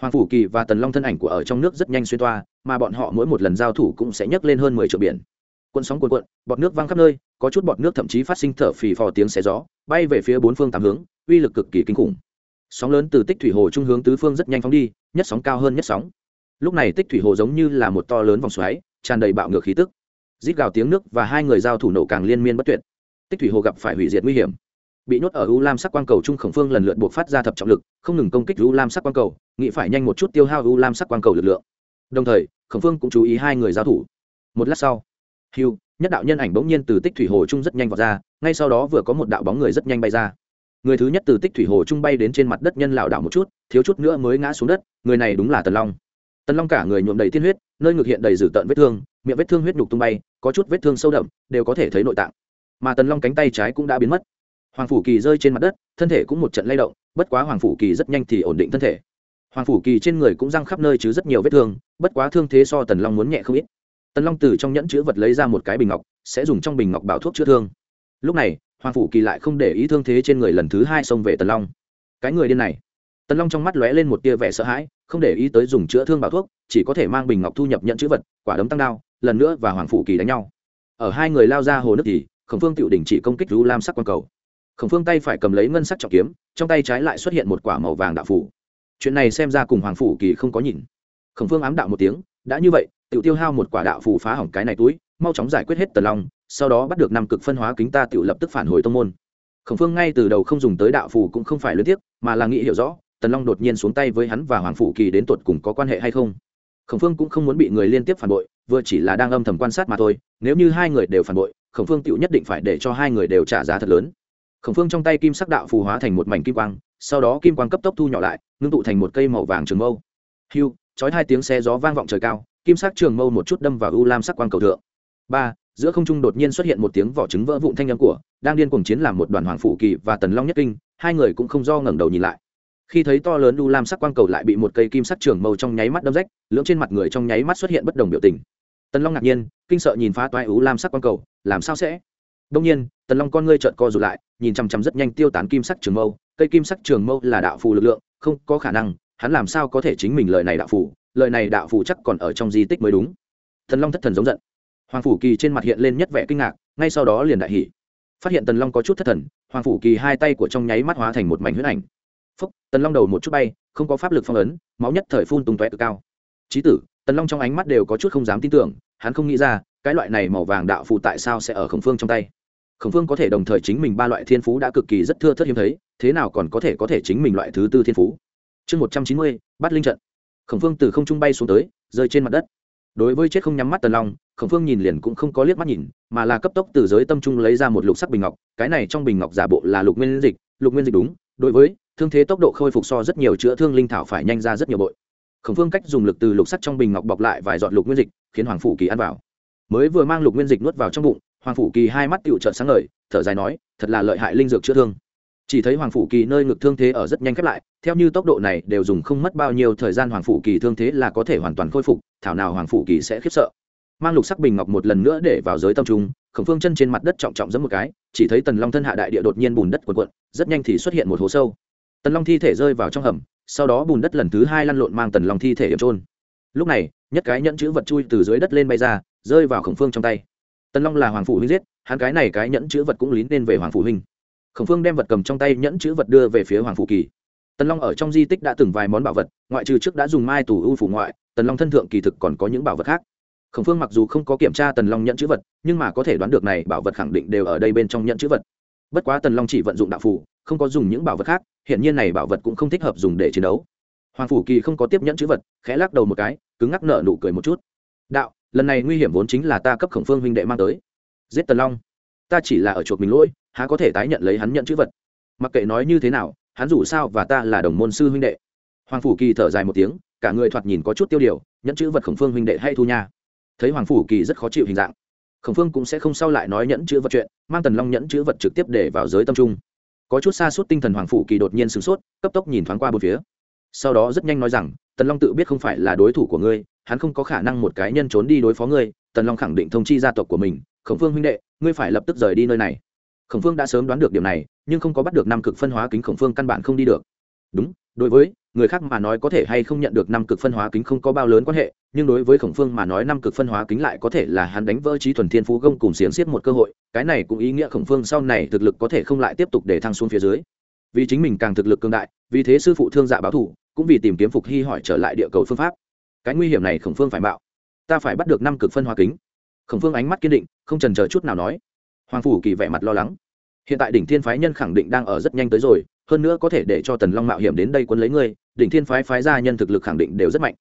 Hoàng phủ kỳ và tần long thân ảnh của ở trong nước rất nhanh xuyên toa, mà bọn họ mỗi một lần giao thủ cũng sẽ nhấc lên hơn mười triệu biển cuộn sóng cuộn cuộn, bọt nước văng khắp nơi, có chút bọt nước thậm chí phát sinh thở phì phò tiếng xé gió, bay về phía bốn phương tám hướng, uy lực cực kỳ kinh khủng. Sóng lớn từ tích thủy hồ trung hướng tứ phương rất nhanh phóng đi, nhất sóng cao hơn nhất sóng. Lúc này tích thủy hồ giống như là một to lớn vòng xoáy, tràn đầy bạo ngược khí tức. Rít gào tiếng nước và hai người giao thủ nổ càng liên miên bất tuyệt. Tích thủy hồ gặp phải hủy diệt nguy hiểm. Bị nhốt ở u lam sắc quang cầu trung khổng phương lần lượt buộc phát ra thập trọng lực, không ngừng công kích u lam sắc quang cầu, nghĩ phải nhanh một chút tiêu hao u lam sắc quang cầu lực lượng. Đồng thời, khổng phương cũng chú ý hai người giao thủ. Một lát sau hiu nhất đạo nhân ảnh bỗng nhiên từ tích thủy hồ trung rất nhanh vào ra, ngay sau đó vừa có một đạo bóng người rất nhanh bay ra. Người thứ nhất từ tích thủy hồ trung bay đến trên mặt đất nhân lảo đảo một chút, thiếu chút nữa mới ngã xuống đất, người này đúng là tần long. Tần long cả người nhuộm đầy tiên huyết, nơi ngực hiện đầy dử tợn vết thương, miệng vết thương huyết nhục tung bay, có chút vết thương sâu đậm, đều có thể thấy nội tạng. Mà tần long cánh tay trái cũng đã biến mất. Hoàng phủ kỳ rơi trên mặt đất, thân thể cũng một trận lay động, bất quá hoàng phủ kỳ rất nhanh thì ổn định thân thể. Hoàng phủ kỳ trên người cũng răng khắp nơi chứ rất nhiều vết thương, bất quá thương thế so tần long muốn nhẹ không ít tần long từ trong nhẫn chữ vật lấy ra một cái bình ngọc, sẽ dùng trong bình ngọc bảo thuốc chữa thương. Lúc này, hoàng phủ kỳ lại không để ý thương thế trên người lần thứ hai xông về tần long. Cái người điên này. Tần long trong mắt lóe lên một tia vẻ sợ hãi, không để ý tới dùng chữa thương bảo thuốc, chỉ có thể mang bình ngọc thu nhập nhận chữ vật, quả đấm tăng đao, lần nữa và hoàng phủ kỳ đánh nhau. Ở hai người lao ra hồ nước thì, khổng phương tựu đình chỉ công kích Lưu lam sắc quang cầu. Khổng phương tay phải cầm lấy ngân sắc trọng kiếm, trong tay trái lại xuất hiện một quả màu vàng đạo phủ. Chuyện này xem ra cùng hoàng phủ kỳ không có nhìn. Khổng phương ám đạo một tiếng, đã như vậy Tiểu tiêu hao một quả đạo phù phá hỏng cái này túi, mau chóng giải quyết hết tần long, sau đó bắt được năm cực phân hóa kính ta tiểu lập tức phản hồi tông môn. Khổng phương ngay từ đầu không dùng tới đạo phù cũng không phải luyến tiếc, mà là nghĩ hiểu rõ, tần long đột nhiên xuống tay với hắn và hoàng phủ kỳ đến tột cùng có quan hệ hay không. Khổng phương cũng không muốn bị người liên tiếp phản bội, vừa chỉ là đang âm thầm quan sát mà thôi, nếu như hai người đều phản bội, khổng phương tựu nhất định phải để cho hai người đều trả giá thật lớn. Khổng phương trong tay kim sắc đạo phù hóa thành một mảnh kim quang, sau đó kim quang cấp tốc thu nhỏ lại, ngưng tụ thành một cây màu vàng trường mâu. Hiu chói hai tiếng xe gió vang vọng trời cao kim sắc trường mâu một chút đâm vào u lam sắc quang cầu thượng. Ba, giữa không trung đột nhiên xuất hiện một tiếng vỏ trứng vỡ vụn thanh âm của, đang điên cuồng chiến làm một đoàn hoàng phủ kỳ và tần long nhất kinh, hai người cũng không do ngẩng đầu nhìn lại. Khi thấy to lớn u lam sắc quang cầu lại bị một cây kim sắc trường mâu trong nháy mắt đâm rách, lưỡng trên mặt người trong nháy mắt xuất hiện bất đồng biểu tình. Tần long ngạc nhiên, kinh sợ nhìn phá toái u lam sắc quang cầu, làm sao sẽ? Đông nhiên, tần long con ngươi trợn co rụt lại, nhìn chằm chằm rất nhanh tiêu tán kim sắc trường mâu, cây kim sắc trường mâu là đạo phù lực lượng, không có khả năng, hắn làm sao có thể chính mình lời này đạo phù? Lời này đạo phủ chắc còn ở trong di tích mới đúng. Thần long thất thần giống giận. Hoàng phủ kỳ trên mặt hiện lên nhất vẻ kinh ngạc, ngay sau đó liền đại hỉ. Phát hiện tần long có chút thất thần, hoàng phủ kỳ hai tay của trong nháy mắt hóa thành một mảnh huyết ảnh. Phúc, tần long đầu một chút bay, không có pháp lực phong ấn, máu nhất thời phun tung tóe cực cao. Trí tử, tần long trong ánh mắt đều có chút không dám tin tưởng, hắn không nghĩ ra, cái loại này màu vàng đạo phù tại sao sẽ ở khổng phương trong tay. Khổng phương có thể đồng thời chính mình ba loại thiên phú đã cực kỳ rất thưa thất hiếm thấy, thế nào còn có thể có thể chính mình loại thứ tư thiên phú? Chương một trăm chín mươi bắt linh trận khổng phương từ không trung bay xuống tới, rơi trên mặt đất. Đối với chết không nhắm mắt tần long, khổng phương nhìn liền cũng không có liếc mắt nhìn, mà là cấp tốc từ giới tâm trung lấy ra một lục sắc bình ngọc, cái này trong bình ngọc giả bộ là lục nguyên dịch, lục nguyên dịch đúng, đối với thương thế tốc độ khôi phục so rất nhiều chữa thương linh thảo phải nhanh ra rất nhiều bội. Khổng phương cách dùng lực từ lục sắc trong bình ngọc bọc lại vài giọt lục nguyên dịch, khiến hoàng phủ kỳ ăn vào. Mới vừa mang lục nguyên dịch nuốt vào trong bụng, hoàng phủ kỳ hai mắt tựu trợn sáng ngời, thở dài nói, thật là lợi hại linh dược chữa thương chỉ thấy hoàng phủ kỳ nơi ngực thương thế ở rất nhanh khép lại, theo như tốc độ này đều dùng không mất bao nhiêu thời gian hoàng phủ kỳ thương thế là có thể hoàn toàn khôi phục, thảo nào hoàng phủ kỳ sẽ khiếp sợ. Mang lục sắc bình ngọc một lần nữa để vào giới tâm trung, khổng phương chân trên mặt đất trọng trọng giẫm một cái, chỉ thấy tần long thân hạ đại địa đột nhiên bùn đất quần quận rất nhanh thì xuất hiện một hố sâu. Tần long thi thể rơi vào trong hầm, sau đó bùn đất lần thứ hai lăn lộn mang tần long thi thể yểm trôn. Lúc này, nhất cái nhẫn chữ vật chui từ dưới đất lên bay ra, rơi vào khổng phương trong tay. Tần long là hoàng phủ huynh giết, hắn cái này cái nhẫn chữ vật cũng lín lên về hoàng phủ huynh khổng phương đem vật cầm trong tay nhẫn chữ vật đưa về phía hoàng phủ kỳ. Tần long ở trong di tích đã từng vài món bảo vật, ngoại trừ trước đã dùng mai tù ưu phủ ngoại, tần long thân thượng kỳ thực còn có những bảo vật khác. Khổng phương mặc dù không có kiểm tra tần long nhẫn chữ vật, nhưng mà có thể đoán được này bảo vật khẳng định đều ở đây bên trong nhẫn chữ vật. Bất quá tần long chỉ vận dụng đạo phủ không có dùng những bảo vật khác hiện nhiên này bảo vật cũng không thích hợp dùng để chiến đấu. Hoàng phủ kỳ không có tiếp nhẫn chữ vật, khẽ lắc đầu một cái, cứng ngắc nợ nụ cười một chút. Đạo, lần này nguy hiểm vốn chính là ta cấp khổng phương huynh đệ mang tới. Giết tần long, ta chỉ là ở chuột mình lỗi há có thể tái nhận lấy hắn nhận chữ vật. Mặc kệ nói như thế nào, hắn dù sao và ta là đồng môn sư huynh đệ. Hoàng phủ kỳ thở dài một tiếng, cả người thoạt nhìn có chút tiêu điều, nhận chữ vật khổng phương huynh đệ hay thu nha. Thấy hoàng phủ kỳ rất khó chịu hình dạng, khổng phương cũng sẽ không sao lại nói nhẫn chữ vật chuyện, mang tần long nhẫn chữ vật trực tiếp để vào giới tâm trung. Có chút xa suốt tinh thần hoàng phủ kỳ đột nhiên sửng sốt, cấp tốc nhìn thoáng qua một phía. Sau đó rất nhanh nói rằng, tần long tự biết không phải là đối thủ của ngươi, hắn không có khả năng một cá nhân trốn đi đối phó ngươi, tần long khẳng định thông chi gia tộc của mình. Khổng phương huynh đệ, ngươi phải lập tức rời đi nơi này khổng phương đã sớm đoán được điểm này nhưng không có bắt được năm cực phân hóa kính khổng phương căn bản không đi được. Đúng đối với người khác mà nói có thể hay không nhận được năm cực phân hóa kính không có bao lớn quan hệ nhưng đối với khổng phương mà nói năm cực phân hóa kính lại có thể là hắn đánh vỡ trí thuần thiên phú gông cùng xiềng xiết một cơ hội cái này cũng ý nghĩa khổng phương sau này thực lực có thể không lại tiếp tục để thăng xuống phía dưới. Vì chính mình càng thực lực cương đại vì thế sư phụ thương dạ báo thủ cũng vì tìm kiếm phục hy hỏi trở lại địa cầu phương pháp. Cái nguy hiểm này khổng phương phải mạo, ta phải bắt được năm cực phân hóa kính. Khổng phương ánh mắt kiên định không trần chờ chút nào nói hoàng phủ kỳ vẻ mặt lo lắng. Hiện tại đỉnh thiên phái nhân khẳng định đang ở rất nhanh tới rồi, hơn nữa có thể để cho tần long mạo hiểm đến đây quân lấy ngươi, đỉnh thiên phái phái gia nhân thực lực khẳng định đều rất mạnh.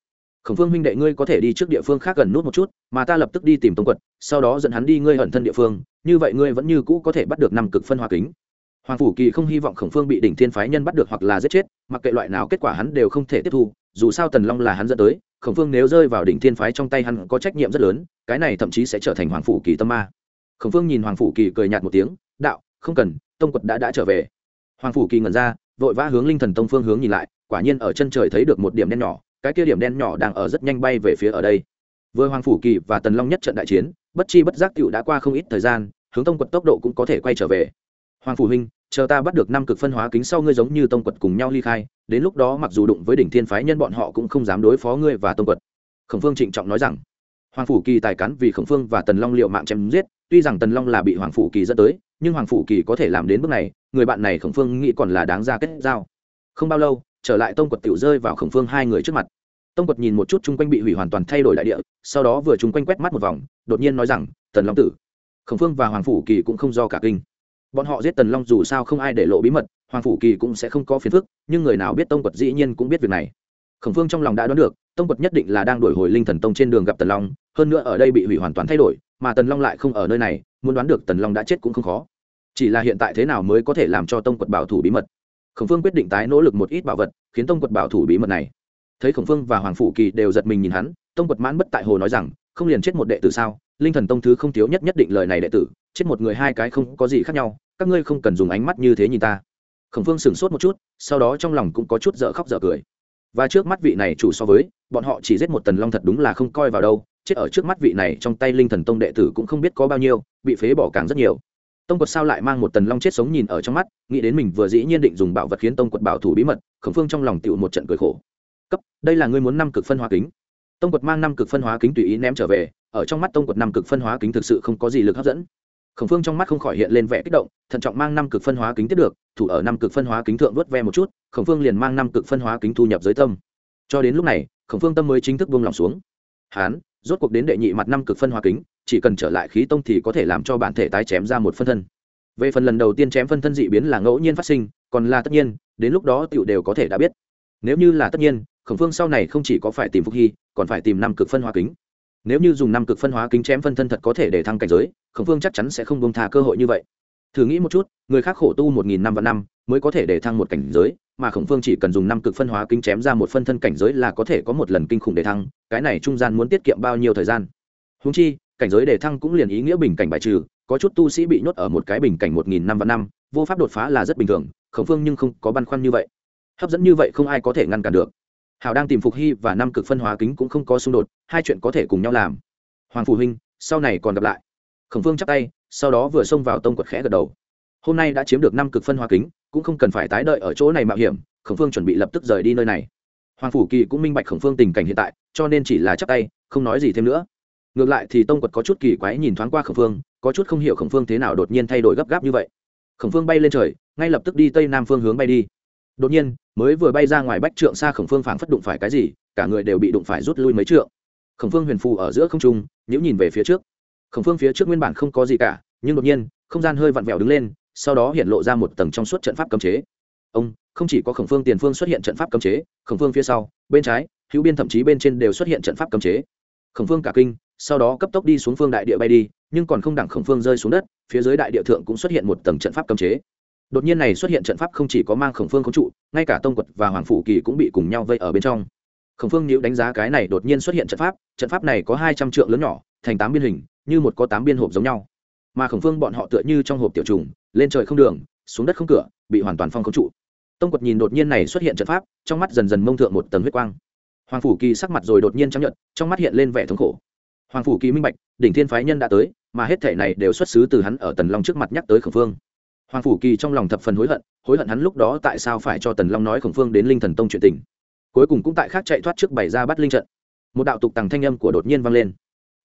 Khổng phương huynh đệ ngươi có thể đi trước địa phương khác gần nút một chút, mà ta lập tức đi tìm tông quật, sau đó dẫn hắn đi ngươi ẩn thân địa phương, như vậy ngươi vẫn như cũ có thể bắt được năm cực phân hóa kính. Hoàng phủ kỳ không hy vọng khổng phương bị đỉnh thiên phái nhân bắt được hoặc là giết chết, mặc kệ loại nào kết quả hắn đều không thể tiếp thu, dù sao tần long là hắn dẫn tới, khổng phương nếu rơi vào đỉnh thiên phái trong tay hắn có trách nhiệm rất lớn, cái này thậm chí sẽ trở thành hoàng phủ kỳ tâm ma khổng phương nhìn hoàng phủ kỳ cười nhạt một tiếng, đạo, không cần, tông quật đã đã trở về. Hoàng phủ kỳ ngẩn ra, vội vã hướng linh thần tông phương hướng nhìn lại, quả nhiên ở chân trời thấy được một điểm đen nhỏ, cái kia điểm đen nhỏ đang ở rất nhanh bay về phía ở đây. Vừa hoàng phủ kỳ và tần long nhất trận đại chiến, bất chi bất giác cựu đã qua không ít thời gian, hướng tông quật tốc độ cũng có thể quay trở về. Hoàng phủ huynh, chờ ta bắt được năm cực phân hóa kính sau ngươi giống như tông quật cùng nhau ly khai, đến lúc đó mặc dù đụng với đỉnh thiên phái nhân bọn họ cũng không dám đối phó ngươi và tông quật. Khổng phương trịnh trọng nói rằng. Hoàng phủ kỳ tài cán vì khổng phương và tần long liệu mạng chém giết tuy rằng tần long là bị hoàng phủ kỳ dẫn tới, nhưng hoàng phủ kỳ có thể làm đến bước này, người bạn này khổng phương nghĩ còn là đáng ra kết giao. Không bao lâu, trở lại tông quật tiểu rơi vào khổng phương hai người trước mặt. Tông quật nhìn một chút chung quanh bị hủy hoàn toàn thay đổi đại địa, sau đó vừa chung quanh quét mắt một vòng, đột nhiên nói rằng, tần long tử. Khổng phương và hoàng phủ kỳ cũng không do cả kinh. Bọn họ giết tần long dù sao không ai để lộ bí mật, hoàng phủ kỳ cũng sẽ không có phiền phức, nhưng người nào biết tông quật dĩ nhiên cũng biết việc này. Khổng phương trong lòng đã đoán được, tông quật nhất định là đang đổi hồi linh thần tông trên đường gặp tần long, hơn nữa ở đây bị hủy hoàn toàn thay đổi mà tần long lại không ở nơi này, muốn đoán được tần long đã chết cũng không khó. Chỉ là hiện tại thế nào mới có thể làm cho tông quật bảo thủ bí mật? Khổng phương quyết định tái nỗ lực một ít bảo vật, khiến tông quật bảo thủ bí mật này. Thấy khổng phương và hoàng phủ kỳ đều giật mình nhìn hắn, tông quật mãn bất tại hồ nói rằng, không liền chết một đệ tử sao? Linh thần tông thứ không thiếu nhất nhất định lời này đệ tử, chết một người hai cái không có gì khác nhau, các ngươi không cần dùng ánh mắt như thế nhìn ta. Khổng phương sửng sốt một chút, sau đó trong lòng cũng có chút dở khóc dở cười. Và trước mắt vị này chủ so với, bọn họ chỉ giết một tần long thật đúng là không coi vào đâu chết ở trước mắt vị này, trong tay linh thần tông đệ tử cũng không biết có bao nhiêu, bị phế bỏ càng rất nhiều. Tông quật sao lại mang một tần long chết sống nhìn ở trong mắt, nghĩ đến mình vừa dĩ nhiên định dùng bảo vật khiến tông quật bảo thủ bí mật, khổng phương trong lòng tựu một trận cười khổ. Cấp, đây là ngươi muốn năm cực phân hóa kính? Tông quật mang năm cực phân hóa kính tùy ý ném trở về, ở trong mắt tông quật năm cực phân hóa kính thực sự không có gì lực hấp dẫn. Khổng phương trong mắt không khỏi hiện lên vẻ kích động, thận trọng mang năm cực phân hóa kính tiếp được, thủ ở năm cực phân hóa kính thượng vớt ve một chút, khổng phương liền mang năm cực phân hóa kính thu nhập dưới tâm. Cho đến lúc này, khổng phương tâm mới chính thức buông lòng xuống. Hán rốt cuộc đến đệ nhị mặt năm cực phân hóa kính, chỉ cần trở lại khí tông thì có thể làm cho bản thể tái chém ra một phân thân. Về phần lần đầu tiên chém phân thân dị biến là ngẫu nhiên phát sinh, còn là tất nhiên, đến lúc đó tựu đều có thể đã biết. Nếu như là tất nhiên, khổng phương sau này không chỉ có phải tìm phúc hy, còn phải tìm năm cực phân hóa kính. Nếu như dùng năm cực phân hóa kính chém phân thân thật có thể để thăng cảnh giới, khổng phương chắc chắn sẽ không bông tha cơ hội như vậy. Thử nghĩ một chút, người khác khổ tu một nghìn năm và năm mới có thể để thăng một cảnh giới mà khổng phương chỉ cần dùng năm cực phân hóa kính chém ra một phân thân cảnh giới là có thể có một lần kinh khủng để thăng, cái này trung gian muốn tiết kiệm bao nhiêu thời gian? Húng chi, cảnh giới để thăng cũng liền ý nghĩa bình cảnh bài trừ, có chút tu sĩ bị nhốt ở một cái bình cảnh một nghìn năm và năm, vô pháp đột phá là rất bình thường, khổng phương nhưng không có băn khoăn như vậy. Hấp dẫn như vậy không ai có thể ngăn cản được. Hào đang tìm phục hy và năm cực phân hóa kính cũng không có xung đột, hai chuyện có thể cùng nhau làm. Hoàng phụ huynh, sau này còn gặp lại. Khổng phương chắp tay, sau đó vừa xông vào tông quật khẽ gật đầu. Hôm nay đã chiếm được năm cực phân hóa kính cũng không cần phải tái đợi ở chỗ này mạo hiểm, khổng phương chuẩn bị lập tức rời đi nơi này. Hoàng phủ kỳ cũng minh bạch khổng phương tình cảnh hiện tại, cho nên chỉ là chắc tay, không nói gì thêm nữa. Ngược lại thì tông quật có chút kỳ quái nhìn thoáng qua khổng phương, có chút không hiểu khổng phương thế nào đột nhiên thay đổi gấp gáp như vậy. Khổng phương bay lên trời, ngay lập tức đi tây nam phương hướng bay đi. Đột nhiên, mới vừa bay ra ngoài bách trượng xa khổng phương phảng phất đụng phải cái gì, cả người đều bị đụng phải rút lui mấy trượng. Khổng phương huyền phù ở giữa không trung nhữ nhìn về phía trước. Khổng phương phía trước nguyên bản không có gì cả, nhưng đột nhiên, không gian hơi vặn vẹo đứng lên sau đó hiện lộ ra một tầng trong suốt trận pháp cấm chế. Ông, không chỉ có khổng phương tiền phương xuất hiện trận pháp cấm chế, khổng phương phía sau, bên trái, hữu biên thậm chí bên trên đều xuất hiện trận pháp cấm chế. Khổng phương cả kinh, sau đó cấp tốc đi xuống phương đại địa bay đi, nhưng còn không đẳng khổng phương rơi xuống đất, phía dưới đại địa thượng cũng xuất hiện một tầng trận pháp cấm chế. Đột nhiên này xuất hiện trận pháp không chỉ có mang khổng phương khống trụ, ngay cả tông quật và hoàng phủ kỳ cũng bị cùng nhau vây ở bên trong. Khổng phương nếu đánh giá cái này đột nhiên xuất hiện trận pháp trận pháp này có hai trăm trượng lớn nhỏ, thành tám biên hình, như một có tám biên hộp giống nhau mà khổng phương bọn họ tựa như trong hộp tiểu trùng, lên trời không đường, xuống đất không cửa, bị hoàn toàn phong không trụ. Tông quật nhìn đột nhiên này xuất hiện trận pháp, trong mắt dần dần mông thượng một tầng huyết quang. Hoàng phủ kỳ sắc mặt rồi đột nhiên chấp nhận trong mắt hiện lên vẻ thống khổ. Hoàng phủ kỳ minh bạch, đỉnh thiên phái nhân đã tới, mà hết thể này đều xuất xứ từ hắn ở tần long trước mặt nhắc tới khổng phương. Hoàng phủ kỳ trong lòng thập phần hối hận hối hận hắn lúc đó tại sao phải cho tần long nói khổng phương đến linh thần tông chuyện tình. Cuối cùng cũng tại khác chạy thoát trước bày ra bắt linh trận. Một đạo tục tằng thanh âm của đột nhiên vang lên.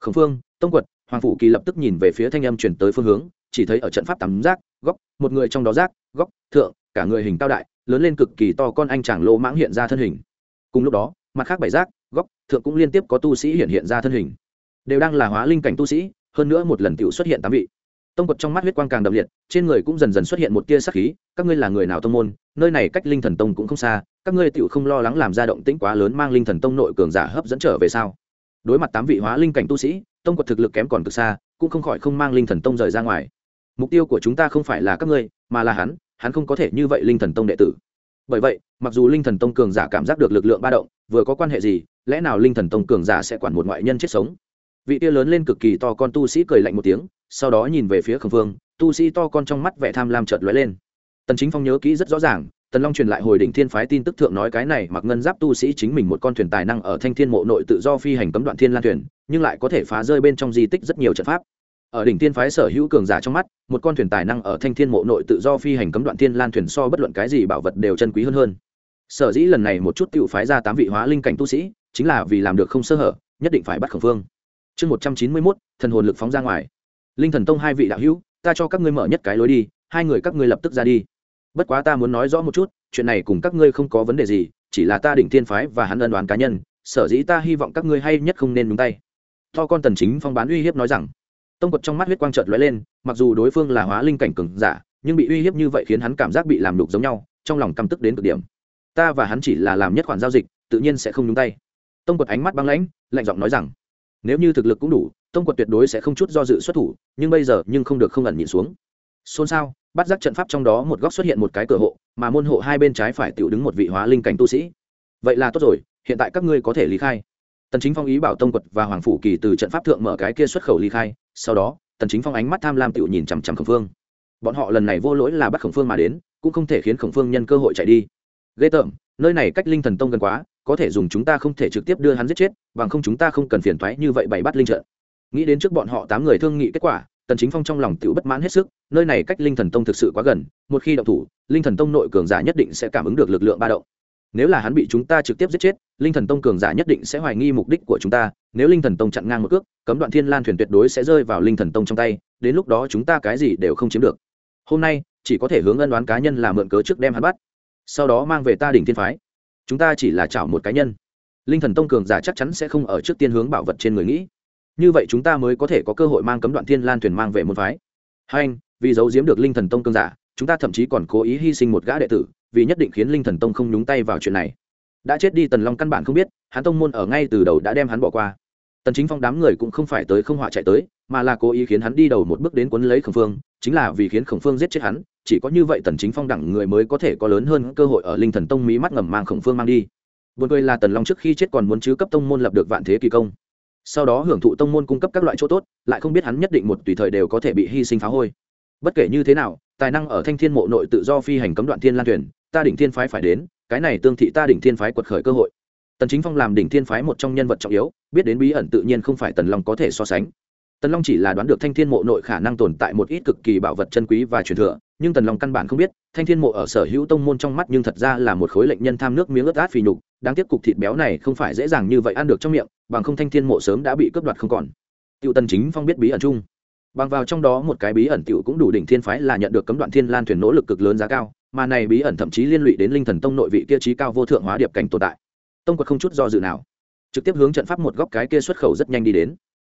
Khổng phương, tông quật hoàng phủ kỳ lập tức nhìn về phía thanh âm chuyển tới phương hướng, chỉ thấy ở trận pháp tắm giác góc, một người trong đó giác góc, thượng, cả người hình cao đại, lớn lên cực kỳ to con anh chàng lô mãng hiện ra thân hình. Cùng lúc đó, mặt khác bảy giác góc, thượng cũng liên tiếp có tu sĩ hiện hiện ra thân hình. Đều đang là hóa linh cảnh tu sĩ, hơn nữa một lần tựu xuất hiện tám vị. Tông quật trong mắt huyết quang càng đậm liệt, trên người cũng dần dần xuất hiện một tia sắc khí, các ngươi là người nào tông môn, nơi này cách linh thần tông cũng không xa, các ngươi tựu không lo lắng làm ra động tĩnh quá lớn mang linh thần tông nội cường giả hấp dẫn trở về sau đối mặt tám vị hóa linh cảnh tu sĩ tông quật thực lực kém còn từ xa, cũng không khỏi không mang linh thần tông rời ra ngoài. Mục tiêu của chúng ta không phải là các ngươi, mà là hắn hắn không có thể như vậy linh thần tông đệ tử. Bởi vậy, mặc dù linh thần tông cường giả cảm giác được lực lượng ba động, vừa có quan hệ gì, lẽ nào linh thần tông cường giả sẽ quản một ngoại nhân chết sống? Vị tia lớn lên cực kỳ to con tu sĩ cười lạnh một tiếng, sau đó nhìn về phía khổng phương tu sĩ to con trong mắt vẻ tham lam chợt lóe lên. Tần chính phong nhớ kỹ rất rõ ràng, tần long truyền lại hồi đỉnh thiên phái tin tức thượng nói cái này mặc ngân giáp tu sĩ chính mình một con thuyền tài năng ở thanh thiên mộ nội tự do phi hành cấm đoạn thiên lan thuyền nhưng lại có thể phá rơi bên trong di tích rất nhiều trận pháp. Ở đỉnh tiên phái sở hữu cường giả trong mắt, một con thuyền tài năng ở thanh thiên mộ nội tự do phi hành cấm đoạn thiên lan thuyền so bất luận cái gì bảo vật đều chân quý hơn hơn. Sở dĩ lần này một chút tiểu phái ra tám vị hóa linh cảnh tu sĩ, chính là vì làm được không sơ hở, nhất định phải bắt khẩn phương chương một trăm chín mươi mốt, thần hồn lực phóng ra ngoài. Linh thần tông hai vị đạo hữu, ta cho các ngươi mở nhất cái lối đi, hai người các ngươi lập tức ra đi. Bất quá ta muốn nói rõ một chút, chuyện này cùng các ngươi không có vấn đề gì, chỉ là ta đỉnh thiên phái và hắn ân đoán cá nhân, sở dĩ ta hy vọng các ngươi hay nhất không nên nhúng tay to con tần chính phong bán uy hiếp nói rằng, tông quật trong mắt huyết quang chợt lóe lên, mặc dù đối phương là hóa linh cảnh cường giả, nhưng bị uy hiếp như vậy khiến hắn cảm giác bị làm đục giống nhau, trong lòng căm tức đến cực điểm. Ta và hắn chỉ là làm nhất khoản giao dịch, tự nhiên sẽ không nhúng tay. Tông quật ánh mắt băng lãnh, lạnh giọng nói rằng, nếu như thực lực cũng đủ, tông quật tuyệt đối sẽ không chút do dự xuất thủ, nhưng bây giờ nhưng không được không ẩn nhịn xuống. Xôn xao, bắt giác trận pháp trong đó một góc xuất hiện một cái cửa hộ, mà môn hộ hai bên trái phải tiểu đứng một vị hóa linh cảnh tu sĩ. Vậy là tốt rồi, hiện tại các ngươi có thể lý khai tần chính phong ý bảo tông quật và hoàng phủ kỳ từ trận pháp thượng mở cái kia xuất khẩu ly khai, sau đó, tần chính phong ánh mắt tham lam tiểu nhìn chằm chằm khổng phương. Bọn họ lần này vô lỗi là bắt khổng phương mà đến, cũng không thể khiến khổng phương nhân cơ hội chạy đi. Ghê tởm, nơi này cách linh thần tông gần quá, có thể dùng chúng ta không thể trực tiếp đưa hắn giết chết, bằng không chúng ta không cần phiền toái như vậy bày bắt linh trận. Nghĩ đến trước bọn họ tám người thương nghị kết quả, tần chính phong trong lòng tiểu bất mãn hết sức, nơi này cách linh thần tông thực sự quá gần, một khi động thủ, linh thần tông nội cường giả nhất định sẽ cảm ứng được lực lượng ba động nếu là hắn bị chúng ta trực tiếp giết chết, linh thần tông cường giả nhất định sẽ hoài nghi mục đích của chúng ta. Nếu linh thần tông chặn ngang một cước, cấm đoạn thiên lan thuyền tuyệt đối sẽ rơi vào linh thần tông trong tay, đến lúc đó chúng ta cái gì đều không chiếm được. Hôm nay, chỉ có thể hướng ân đoán cá nhân là mượn cớ trước đem hắn bắt. Sau đó mang về ta đỉnh thiên phái. Chúng ta chỉ là chảo một cá nhân. Linh thần tông cường giả chắc chắn sẽ không ở trước tiên hướng bảo vật trên người nghĩ. Như vậy chúng ta mới có thể có cơ hội mang cấm đoạn thiên lan thuyền mang về môn phái. Hai anh, vì giấu giếm được linh thần tông cường giả chúng ta thậm chí còn cố ý hy sinh một gã đệ tử, vì nhất định khiến linh thần tông không nhúng tay vào chuyện này. Đã chết đi tần long căn bản không biết, hắn tông môn ở ngay từ đầu đã đem hắn bỏ qua. Tần chính phong đám người cũng không phải tới không họa chạy tới, mà là cố ý khiến hắn đi đầu một bước đến cuốn lấy khổng phương, chính là vì khiến khổng phương giết chết hắn, chỉ có như vậy tần chính phong đẳng người mới có thể có lớn hơn cơ hội ở linh thần tông mỹ mắt ngầm mang khổng phương mang đi. Buồn cười là tần long trước khi chết còn muốn chứ cấp tông môn lập được vạn thế kỳ công. Sau đó hưởng thụ tông môn cung cấp các loại chỗ tốt, lại không biết hắn nhất định một tùy thời đều có thể bị hy sinh phá hôi bất kể như thế nào, tài năng ở thanh thiên mộ nội tự do phi hành cấm đoạn thiên lan thuyền, ta đỉnh thiên phái phải đến, cái này tương thị ta đỉnh thiên phái quật khởi cơ hội. Tần chính phong làm đỉnh thiên phái một trong nhân vật trọng yếu, biết đến bí ẩn tự nhiên không phải tần long có thể so sánh. Tần long chỉ là đoán được thanh thiên mộ nội khả năng tồn tại một ít cực kỳ bảo vật chân quý và truyền thừa, nhưng tần long căn bản không biết, thanh thiên mộ ở sở hữu tông môn trong mắt nhưng thật ra là một khối lệnh nhân tham nước miếng ướt át phì nhục, đáng tiếc cục thịt béo này không phải dễ dàng như vậy ăn được trong miệng, bằng không thanh thiên mộ sớm đã bị cướp đoạt không còn. Tiêu tần chính phong biết bí ẩn chung bằng vào trong đó một cái bí ẩn tiểu cũng đủ đỉnh thiên phái là nhận được cấm đoạn thiên lan thuyền nỗ lực cực lớn giá cao, mà này bí ẩn thậm chí liên lụy đến linh thần tông nội vị kia trí cao vô thượng hóa điệp cảnh tồn tại. Tông quật không chút do dự nào, trực tiếp hướng trận pháp một góc cái kia xuất khẩu rất nhanh đi đến.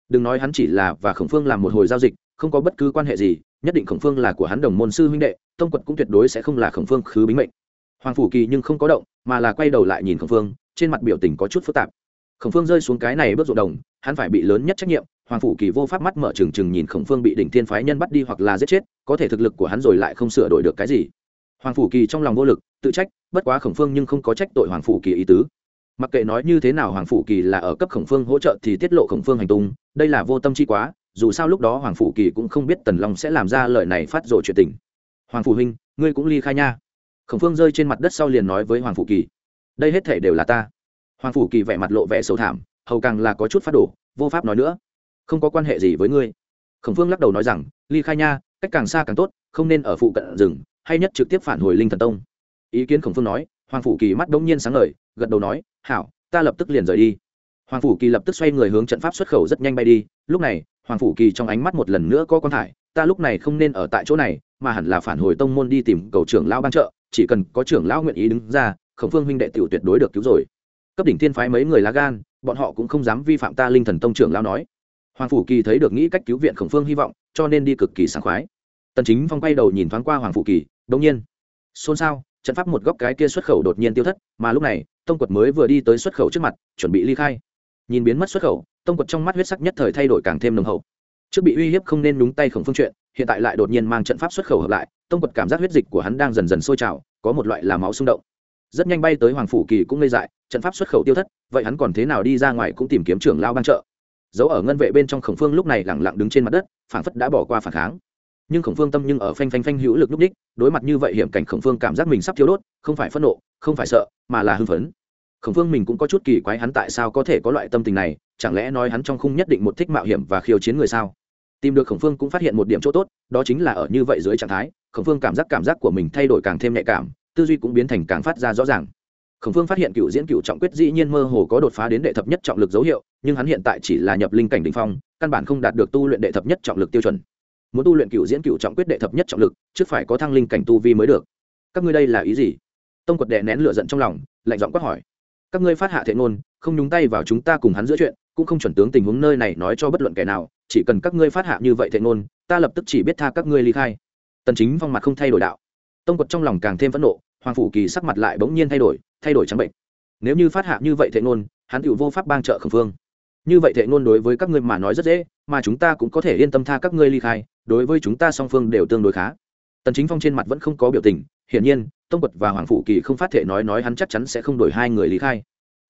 Đừng nói hắn chỉ là và khổng phương làm một hồi giao dịch, không có bất cứ quan hệ gì, nhất định khổng phương là của hắn đồng môn sư huynh đệ, tông quật cũng tuyệt đối sẽ không là khổng phương khứ bính mệnh. Hoàng phủ kỳ nhưng không có động, mà là quay đầu lại nhìn khổng phương, trên mặt biểu tình có chút phức tạp khổng phương rơi xuống cái này bước ruộng đồng, hắn phải bị lớn nhất trách nhiệm, hoàng phủ kỳ vô pháp mắt mở trừng trừng nhìn khổng phương bị đỉnh thiên phái nhân bắt đi hoặc là giết chết, có thể thực lực của hắn rồi lại không sửa đổi được cái gì. Hoàng phủ kỳ trong lòng vô lực, tự trách, bất quá khổng phương nhưng không có trách tội hoàng phủ kỳ ý tứ. Mặc kệ nói như thế nào hoàng phủ kỳ là ở cấp khổng phương hỗ trợ thì tiết lộ khổng phương hành tung, đây là vô tâm chi quá, dù sao lúc đó hoàng phủ kỳ cũng không biết tần long sẽ làm ra lời này phát rộ chuyện tình. Hoàng phủ huynh, ngươi cũng ly khai nha. Khổng phương rơi trên mặt đất sau liền nói với hoàng phủ kỳ, đây hết thể đều là ta hoàng phủ kỳ vẻ mặt lộ vẻ xấu thảm, hầu càng là có chút phát đổ, vô pháp nói nữa. Không có quan hệ gì với ngươi. Khổng phương lắc đầu nói rằng, ly khai nha, cách càng xa càng tốt, không nên ở phụ cận rừng, hay nhất trực tiếp phản hồi linh thần tông. Ý kiến khổng phương nói, hoàng phủ kỳ mắt đ ỗ n g nhiên sáng ngời, gật đầu nói, hảo, ta lập tức liền rời đi. Hoàng phủ kỳ lập tức xoay người hướng trận pháp xuất khẩu rất nhanh bay đi. Lúc này, hoàng phủ kỳ trong ánh mắt một lần nữa có con thải, ta lúc này không nên ở tại chỗ này, mà hẳn là phản hồi tông môn đi tìm cầu trưởng lao ban trợ, chỉ cần có trưởng lão nguyện ý đứng ra, khổng phương huynh đệ t tuyệt đối được cứu rồi cấp đỉnh thiên phái mấy người lá gan, bọn họ cũng không dám vi phạm ta linh thần tông trưởng lao nói. Hoàng phủ kỳ thấy được nghĩ cách cứu viện khổng phương hy vọng, cho nên đi cực kỳ sảng khoái. Tần chính phong quay đầu nhìn thoáng qua hoàng phủ kỳ đông nhiên, xôn xao, trận pháp một góc cái kia xuất khẩu đột nhiên tiêu thất, mà lúc này, tông quật mới vừa đi tới xuất khẩu trước mặt, chuẩn bị ly khai. Nhìn biến mất xuất khẩu, tông quật trong mắt huyết sắc nhất thời thay đổi càng thêm nồng hậu. Trước bị uy hiếp không nên đúng tay khổng phương chuyện, hiện tại lại đột nhiên mang trận pháp xuất khẩu hợp lại, tông quật cảm giác huyết dịch của hắn đang dần dần sôi trào, có một loại là máu xung động. Rất nhanh bay tới hoàng phủ kỳ cũng ngây dại trận pháp xuất khẩu tiêu thất, vậy hắn còn thế nào đi ra ngoài cũng tìm kiếm trưởng lao ban trợ. Giấu ở ngân vệ bên trong khổng phương lúc này lẳng lặng đứng trên mặt đất, phảng phất đã bỏ qua phản kháng. Nhưng khổng phương tâm nhưng ở phanh phanh phanh hữu lực núp đích, đối mặt như vậy hiểm cảnh khổng phương cảm giác mình sắp thiếu đốt, không phải phẫn nộ, không phải sợ, mà là hưng phấn. Khổng phương mình cũng có chút kỳ quái hắn tại sao có thể có loại tâm tình này, chẳng lẽ nói hắn trong khung nhất định một thích mạo hiểm và khiêu chiến người sao? Tìm được khổng phương cũng phát hiện một điểm chỗ tốt, đó chính là ở như vậy dưới trạng thái, khổng phương cảm giác cảm giác của mình thay đổi càng thêm nhạy cảm, tư duy cũng biến thành càng phát ra rõ ràng khổng phương phát hiện cựu diễn cựu trọng quyết dĩ nhiên mơ hồ có đột phá đến đệ thập nhất trọng lực dấu hiệu, nhưng hắn hiện tại chỉ là nhập linh cảnh đ ỉ n h phong, căn bản không đạt được tu luyện đệ thập nhất trọng lực tiêu chuẩn. Muốn tu luyện cựu diễn cựu trọng quyết đệ thập nhất trọng lực, trước phải có thăng linh cảnh tu vi mới được. Các ngươi đây là ý gì? Tông quật đệ nén lửa giận trong lòng, lạnh giọng quát hỏi. Các ngươi phát hạ thệ ngôn, không nhúng tay vào chúng ta cùng hắn giữa chuyện, cũng không chuẩn tướng tình huống nơi này nói cho bất luận kẻ nào, chỉ cần các ngươi phát hạ như vậy thệ ngôn, ta lập tức chỉ biết tha các ngươi ly khai. Tần chính phong mặt không thay đổi đạo. Tông quật trong lòng càng thêm phẫn nộ hoàng phủ kỳ sắc mặt lại bỗng nhiên thay đổi thay đổi trắng bệnh. Nếu như phát hạ như vậy thệ ngôn, hắn tự vô pháp bang trợ khẩn phương như vậy thệ ngôn đối với các ngươi mà nói rất dễ, mà chúng ta cũng có thể yên tâm tha các ngươi ly khai, đối với chúng ta song phương đều tương đối khá. Tần chính phong trên mặt vẫn không có biểu tình, hiển nhiên, tông quật và hoàng phủ kỳ không phát thể nói nói hắn chắc chắn sẽ không đổi hai người ly khai.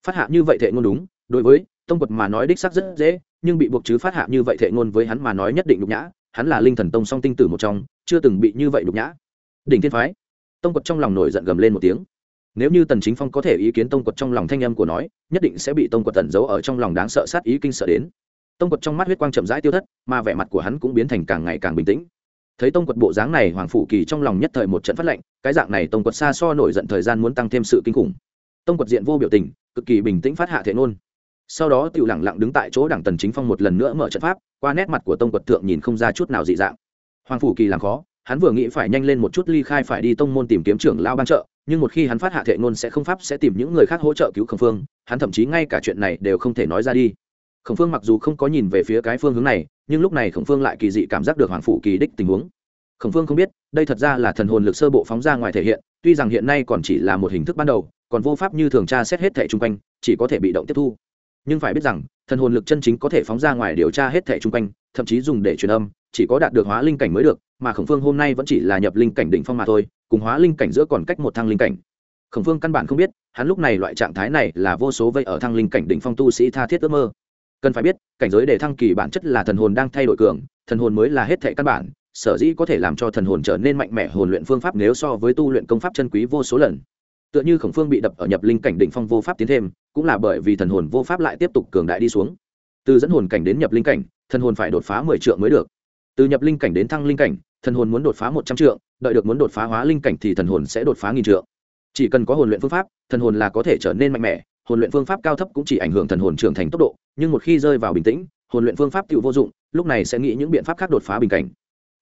Phát hạ như vậy thệ ngôn đúng, đối với tông quật mà nói đích xác rất dễ, nhưng bị buộc chứ phát hạ như vậy thệ ngôn với hắn mà nói nhất định nhục nhã, hắn là linh thần tông song tinh tử một trong, chưa từng bị như vậy nhục nhã. Đỉnh thiên phái tông quật trong lòng nổi giận gầm lên một tiếng. Nếu như tần chính phong có thể ý kiến tông quật trong lòng thanh âm của nói, nhất định sẽ bị tông quật tẩn giấu ở trong lòng đáng sợ sát ý kinh sợ đến. Tông quật trong mắt huyết quang chậm rãi tiêu thất, mà vẻ mặt của hắn cũng biến thành càng ngày càng bình tĩnh. Thấy tông quật bộ dáng này, hoàng phủ kỳ trong lòng nhất thời một trận phát lệnh, cái dạng này tông quật xa so nổi giận thời gian muốn tăng thêm sự kinh khủng. Tông quật diện vô biểu tình, cực kỳ bình tĩnh phát hạ thể nôn sau đó tiểu lặng lặng đứng tại chỗ đảng tần chính phong một lần nữa mở trận pháp, qua nét mặt của tông quật thượng nhìn không ra chút nào dị dạng. Hoàng phủ kỳ làm khó hắn vừa nghĩ phải nhanh lên một chút ly khai phải đi tông môn tìm kiếm trưởng lao ban trợ nhưng một khi hắn phát hạ thệ ngôn sẽ không pháp sẽ tìm những người khác hỗ trợ cứu khổng phương, hắn thậm chí ngay cả chuyện này đều không thể nói ra đi. Khổng phương mặc dù không có nhìn về phía cái phương hướng này, nhưng lúc này khổng phương lại kỳ dị cảm giác được hoàng phủ kỳ đích tình huống. Khổng phương không biết, đây thật ra là thần hồn lực sơ bộ phóng ra ngoài thể hiện, tuy rằng hiện nay còn chỉ là một hình thức ban đầu, còn vô pháp như thường tra xét hết thẻ chung quanh, chỉ có thể bị động tiếp thu nhưng phải biết rằng, thần hồn lực chân chính có thể phóng ra ngoài điều tra hết thẻ chung quanh, thậm chí dùng để truyền âm, chỉ có đạt được hóa linh cảnh mới được, mà khổng phương hôm nay vẫn chỉ là nhập linh cảnh đỉnh phong mà thôi, cùng hóa linh cảnh giữa còn cách một thăng linh cảnh. Khổng phương căn bản không biết, hắn lúc này loại trạng thái này là vô số vây ở thăng linh cảnh đỉnh phong tu sĩ tha thiết ước mơ. Cần phải biết, cảnh giới để thăng kỳ bản chất là thần hồn đang thay đổi cường, thần hồn mới là hết thẻ căn bản, sở dĩ có thể làm cho thần hồn trở nên mạnh mẽ hồn luyện phương pháp nếu so với tu luyện công pháp chân quý vô số lần tựa như khổng phương bị đập ở nhập linh cảnh đỉnh phong vô pháp tiến thêm, cũng là bởi vì thần hồn vô pháp lại tiếp tục cường đại đi xuống. Từ dẫn hồn cảnh đến nhập linh cảnh, thần hồn phải đột phá mười triệu mới được. Từ nhập linh cảnh đến thăng linh cảnh, thần hồn muốn đột phá một trăm trượng, đợi được muốn đột phá hóa linh cảnh thì thần hồn sẽ đột phá nghìn trượng. Chỉ cần có hồn luyện phương pháp, thần hồn là có thể trở nên mạnh mẽ, hồn luyện phương pháp cao thấp cũng chỉ ảnh hưởng thần hồn trưởng thành tốc độ, nhưng một khi rơi vào bình tĩnh, hồn luyện phương pháp tự vô dụng, lúc này sẽ nghĩ những biện pháp khác đột phá bình cảnh.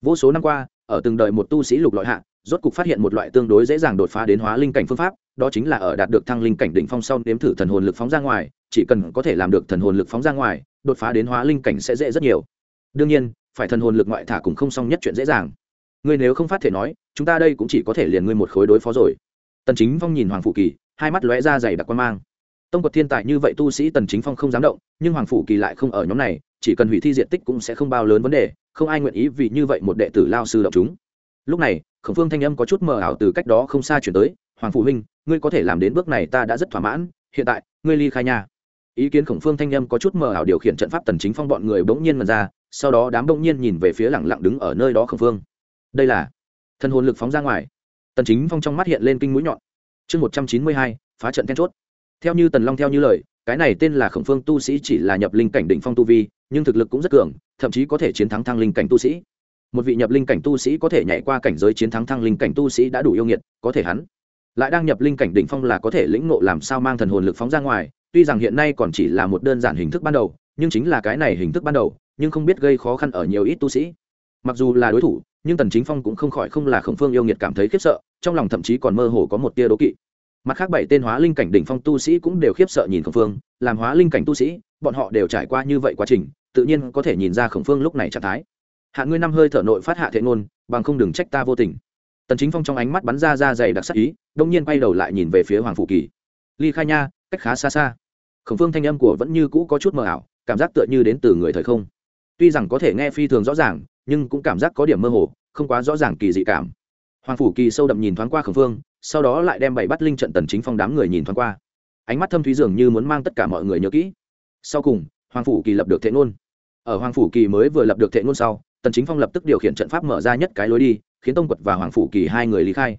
Vô số năm qua, ở từng đời một tu sĩ lục lọi hạ rốt cục phát hiện một loại tương đối dễ dàng đột phá đến hóa linh cảnh phương pháp, đó chính là ở đạt được thăng linh cảnh đỉnh phong sau nếm thử thần hồn lực phóng ra ngoài, chỉ cần có thể làm được thần hồn lực phóng ra ngoài, đột phá đến hóa linh cảnh sẽ dễ rất nhiều. Đương nhiên, phải thần hồn lực ngoại thả cũng không xong nhất chuyện dễ dàng. Ngươi nếu không phát thể nói, chúng ta đây cũng chỉ có thể liền ngươi một khối đối phó rồi. Tần chính phong nhìn hoàng phụ kỳ, hai mắt lóe ra dày đặc quan mang. Tông quật thiên tài như vậy tu sĩ tần chính phong không dám động, nhưng hoàng phụ kỳ lại không ở nhóm này, chỉ cần hủy thi diện tích cũng sẽ không bao lớn vấn đề, không ai nguyện ý vì như vậy một đệ tử lao sư động chúng lúc này, khổng phương thanh âm có chút mờ ảo từ cách đó không xa chuyển tới, hoàng phụ huynh, ngươi có thể làm đến bước này ta đã rất thỏa mãn, hiện tại, ngươi ly khai nhà ý kiến khổng phương thanh âm có chút mờ ảo điều khiển trận pháp tần chính phong bọn người bỗng nhiên mần ra, sau đó đám bỗng nhiên nhìn về phía lẳng lặng đứng ở nơi đó khổng phương. Đây là thân hồn lực phóng ra ngoài. Tần chính phong trong mắt hiện lên kinh mũi nhọn. Chương một trăm chín mươi hai, phá trận then chốt. Theo như tần long theo như lời, cái này tên là khổng phương tu sĩ chỉ là nhập linh cảnh đỉnh phong tu vi, nhưng thực lực cũng rất cường, thậm chí có thể chiến thắng thăng linh cảnh tu sĩ một vị nhập linh cảnh tu sĩ có thể nhảy qua cảnh giới chiến thắng thăng linh cảnh tu sĩ đã đủ yêu nghiệt, có thể hắn lại đang nhập linh cảnh đỉnh phong là có thể lĩnh ngộ làm sao mang thần hồn lực phóng ra ngoài, tuy rằng hiện nay còn chỉ là một đơn giản hình thức ban đầu, nhưng chính là cái này hình thức ban đầu, nhưng không biết gây khó khăn ở nhiều ít tu sĩ. Mặc dù là đối thủ, nhưng tần chính phong cũng không khỏi không là khổng phương yêu nghiệt cảm thấy khiếp sợ, trong lòng thậm chí còn mơ hồ có một tia đố kỵ. Mặt khác bảy tên hóa linh cảnh đỉnh phong tu sĩ cũng đều khiếp sợ nhìn khổng phương, làm hóa linh cảnh tu sĩ, bọn họ đều trải qua như vậy quá trình, tự nhiên có thể nhìn ra khổng phương lúc này trạng thái hạ ngươi năm hơi thở nội phát hạ thệ ngôn, bằng không đừng trách ta vô tình. Tần chính phong trong ánh mắt bắn ra ra dày đặc sắc ý, đông nhiên quay đầu lại nhìn về phía hoàng phủ kỳ. Ly khai nha, cách khá xa xa. Khổng phương thanh âm của vẫn như cũ có chút mờ ảo, cảm giác tựa như đến từ người thời không. Tuy rằng có thể nghe phi thường rõ ràng, nhưng cũng cảm giác có điểm mơ hồ, không quá rõ ràng kỳ dị cảm. Hoàng phủ kỳ sâu đậm nhìn thoáng qua khổng phương, sau đó lại đem bảy bắt linh trận tần chính phong đám người nhìn thoáng qua. Ánh mắt thâm thúy dường như muốn mang tất cả mọi người nhớ kỹ. Sau cùng, hoàng phủ kỳ lập được thệ ngôn. Ở hoàng phủ kỳ mới vừa lập được thệ ngôn sau tần chính phong lập tức điều khiển trận pháp mở ra nhất cái lối đi, khiến tông quật và hoàng phủ kỳ hai người lý khai.